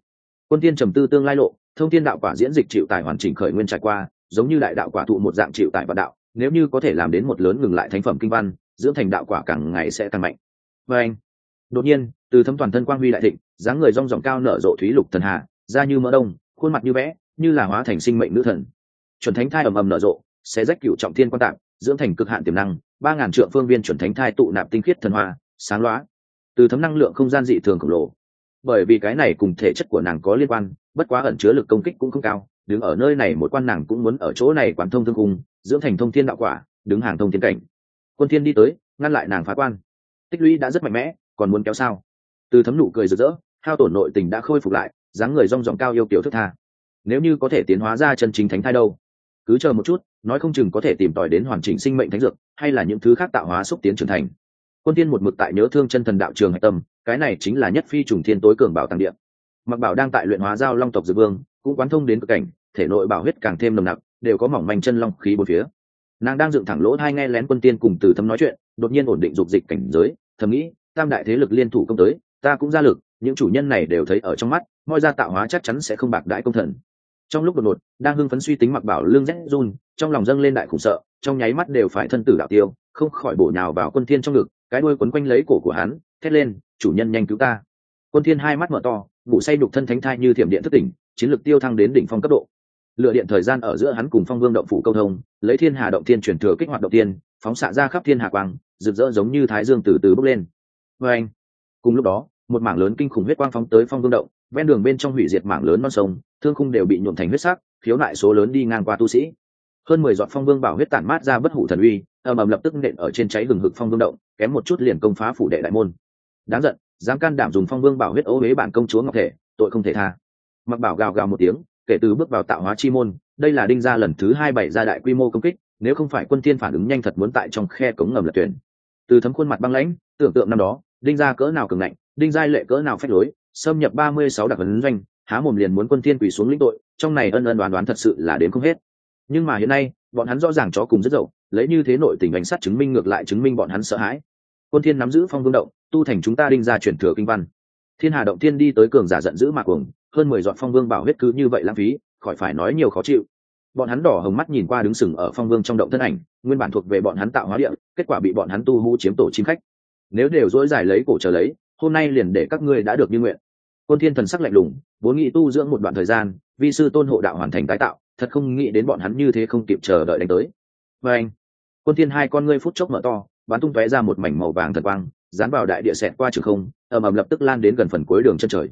Quân tiên trầm tư tương lai lộ, thông thiên đạo quả diễn dịch chịu tài hoàn chỉnh khởi nguyên trải qua, giống như đại đạo quả thụ một dạng chịu tài và đạo, nếu như có thể làm đến một lớn ngừng lại thánh phẩm kinh văn, dưỡng thành đạo quả càng ngày sẽ càng mạnh. Và anh, đột nhiên, từ thấm toàn thân quang huy đại thịnh, dáng người rong ròng cao nở rộ thúy lục thần hạ da như mỡ đông, khuôn mặt như vẽ, như là hóa thành sinh mệnh nữ thần. Chuẩn thánh thai ầm ầm nở rộ sẽ rách cựu trọng thiên quan tạng dưỡng thành cực hạn tiềm năng, ba ngàn trượng phương viên chuẩn thánh thai tụ nạp tinh khiết thần hoa, sáng loá. Từ thấm năng lượng không gian dị thường khổng lồ. Bởi vì cái này cùng thể chất của nàng có liên quan, bất quá ẩn chứa lực công kích cũng không cao, đứng ở nơi này một quan nàng cũng muốn ở chỗ này quán thông thương cung, dưỡng thành thông thiên đạo quả, đứng hàng thông thiên cảnh. Quân thiên đi tới, ngăn lại nàng phá quan. Tích lũy đã rất mạnh mẽ, còn muốn kéo sao? Từ thấm nụ cười rực rỡ, hao tổn nội tình đã khôi phục lại, dáng người rong ròng cao yêu kiểu thức tha. Nếu như có thể tiến hóa ra chân chính thánh thai đâu? Cứ chờ một chút, nói không chừng có thể tìm tòi đến hoàn chỉnh sinh mệnh thánh dược, hay là những thứ khác tạo hóa xúc tiến trưởng thành. Quân tiên một mực tại nhớ thương chân thần đạo trường hạch tâm, cái này chính là nhất phi trùng thiên tối cường bảo tàng điện mặc bảo đang tại luyện hóa giao long tộc dược vương, cũng quán thông đến cực cảnh, thể nội bảo huyết càng thêm nồng nặc, đều có mỏng manh chân long khí bốn phía. Nàng đang dựng thẳng lỗ hai nghe lén quân tiên cùng từ thâm nói chuyện, đột nhiên ổn định dục dịch cảnh giới, thầm nghĩ, tam đại thế lực liên thủ công tới, ta cũng ra lực, những chủ nhân này đều thấy ở trong mắt, mọi gia tạo hóa chắc chắn sẽ không bạc đãi công thần trong lúc đột ngột, đang hưng phấn suy tính mặc bảo lương rét run, trong lòng dâng lên đại khủng sợ, trong nháy mắt đều phải thân tử đạo tiêu, không khỏi bổ nhào vào quân thiên trong ngực, cái đuôi quấn quanh lấy cổ của hắn, thét lên, chủ nhân nhanh cứu ta. Quân thiên hai mắt mở to, ngủ say đục thân thánh thai như thiểm điện thức tỉnh, chiến lược tiêu thăng đến đỉnh phong cấp độ. Lựa điện thời gian ở giữa hắn cùng phong vương động phủ câu thông, lấy thiên hà động thiên chuyển thừa kích hoạt động tiên, phóng xạ ra khắp thiên hà quang, rực rỡ giống như thái dương từ từ bốc lên. Với anh, cùng lúc đó, một mảng lớn kinh khủng huyết quang phóng tới phong vương động ven đường bên trong hủy diệt mảng lớn non sông, thương khung đều bị nhuộm thành huyết sắc, khiếu nại số lớn đi ngang qua tu sĩ. Hơn mười dọn phong vương bảo huyết tản mát ra bất hủ thần uy ầm ầm lập tức nện ở trên cháy gừng hực phong vương động, kém một chút liền công phá phủ đệ đại môn. Đáng giận, dám can đảm dùng phong vương bảo huyết ô huế bản công chúa ngọc thể, tội không thể tha. Mặc bảo gào gào một tiếng, kể từ bước vào tạo hóa chi môn, đây là đinh gia lần thứ hai bảy gia đại quy mô công kích, nếu không phải quân tiên phản ứng nhanh thật muốn tại trong khe cống ngầm lật tuyển từ thấm khuôn mặt băng lãnh, tưởng tượng năm đó, đinh gia cỡ nào cường ngạnh, đinh giai lệ cỡ nào phách lối xâm nhập ba mươi sáu đặc ấn doanh, há mồm liền muốn quân thiên quỳ xuống lĩnh tội, trong này ân ân đoán đoán thật sự là đến không hết. Nhưng mà hiện nay, bọn hắn rõ ràng chó cùng rất dậu, lấy như thế nội tình bánh sát chứng minh ngược lại chứng minh bọn hắn sợ hãi. Quân thiên nắm giữ phong vương động, tu thành chúng ta đinh ra chuyển thừa kinh văn. Thiên hà động thiên đi tới cường giả giận dữ mạc cuồng, hơn mười dọn phong vương bảo huyết cứ như vậy lãng phí, khỏi phải nói nhiều khó chịu. Bọn hắn đỏ hồng mắt nhìn qua đứng sừng ở phong vương trong động thân ảnh, nguyên bản thuộc về bọn hắn tạo hóa địa, kết quả bị bọn hắn tu hú chiếm tổ chim khách. Nếu đều dỗi dài lấy cổ chờ lấy, hôm nay liền để các ngươi đã được như nguyện quân thiên thần sắc lạnh lùng, vốn nghĩ tu dưỡng một đoạn thời gian, vi sư tôn hộ đạo hoàn thành tái tạo, thật không nghĩ đến bọn hắn như thế không kịp chờ đợi đánh tới. Và anh quân thiên hai con ngươi phút chốc mở to, bắn tung tóe ra một mảnh màu vàng thần quang, dán vào đại địa sẹt qua trường không, ầm ầm lập tức lan đến gần phần cuối đường chân trời.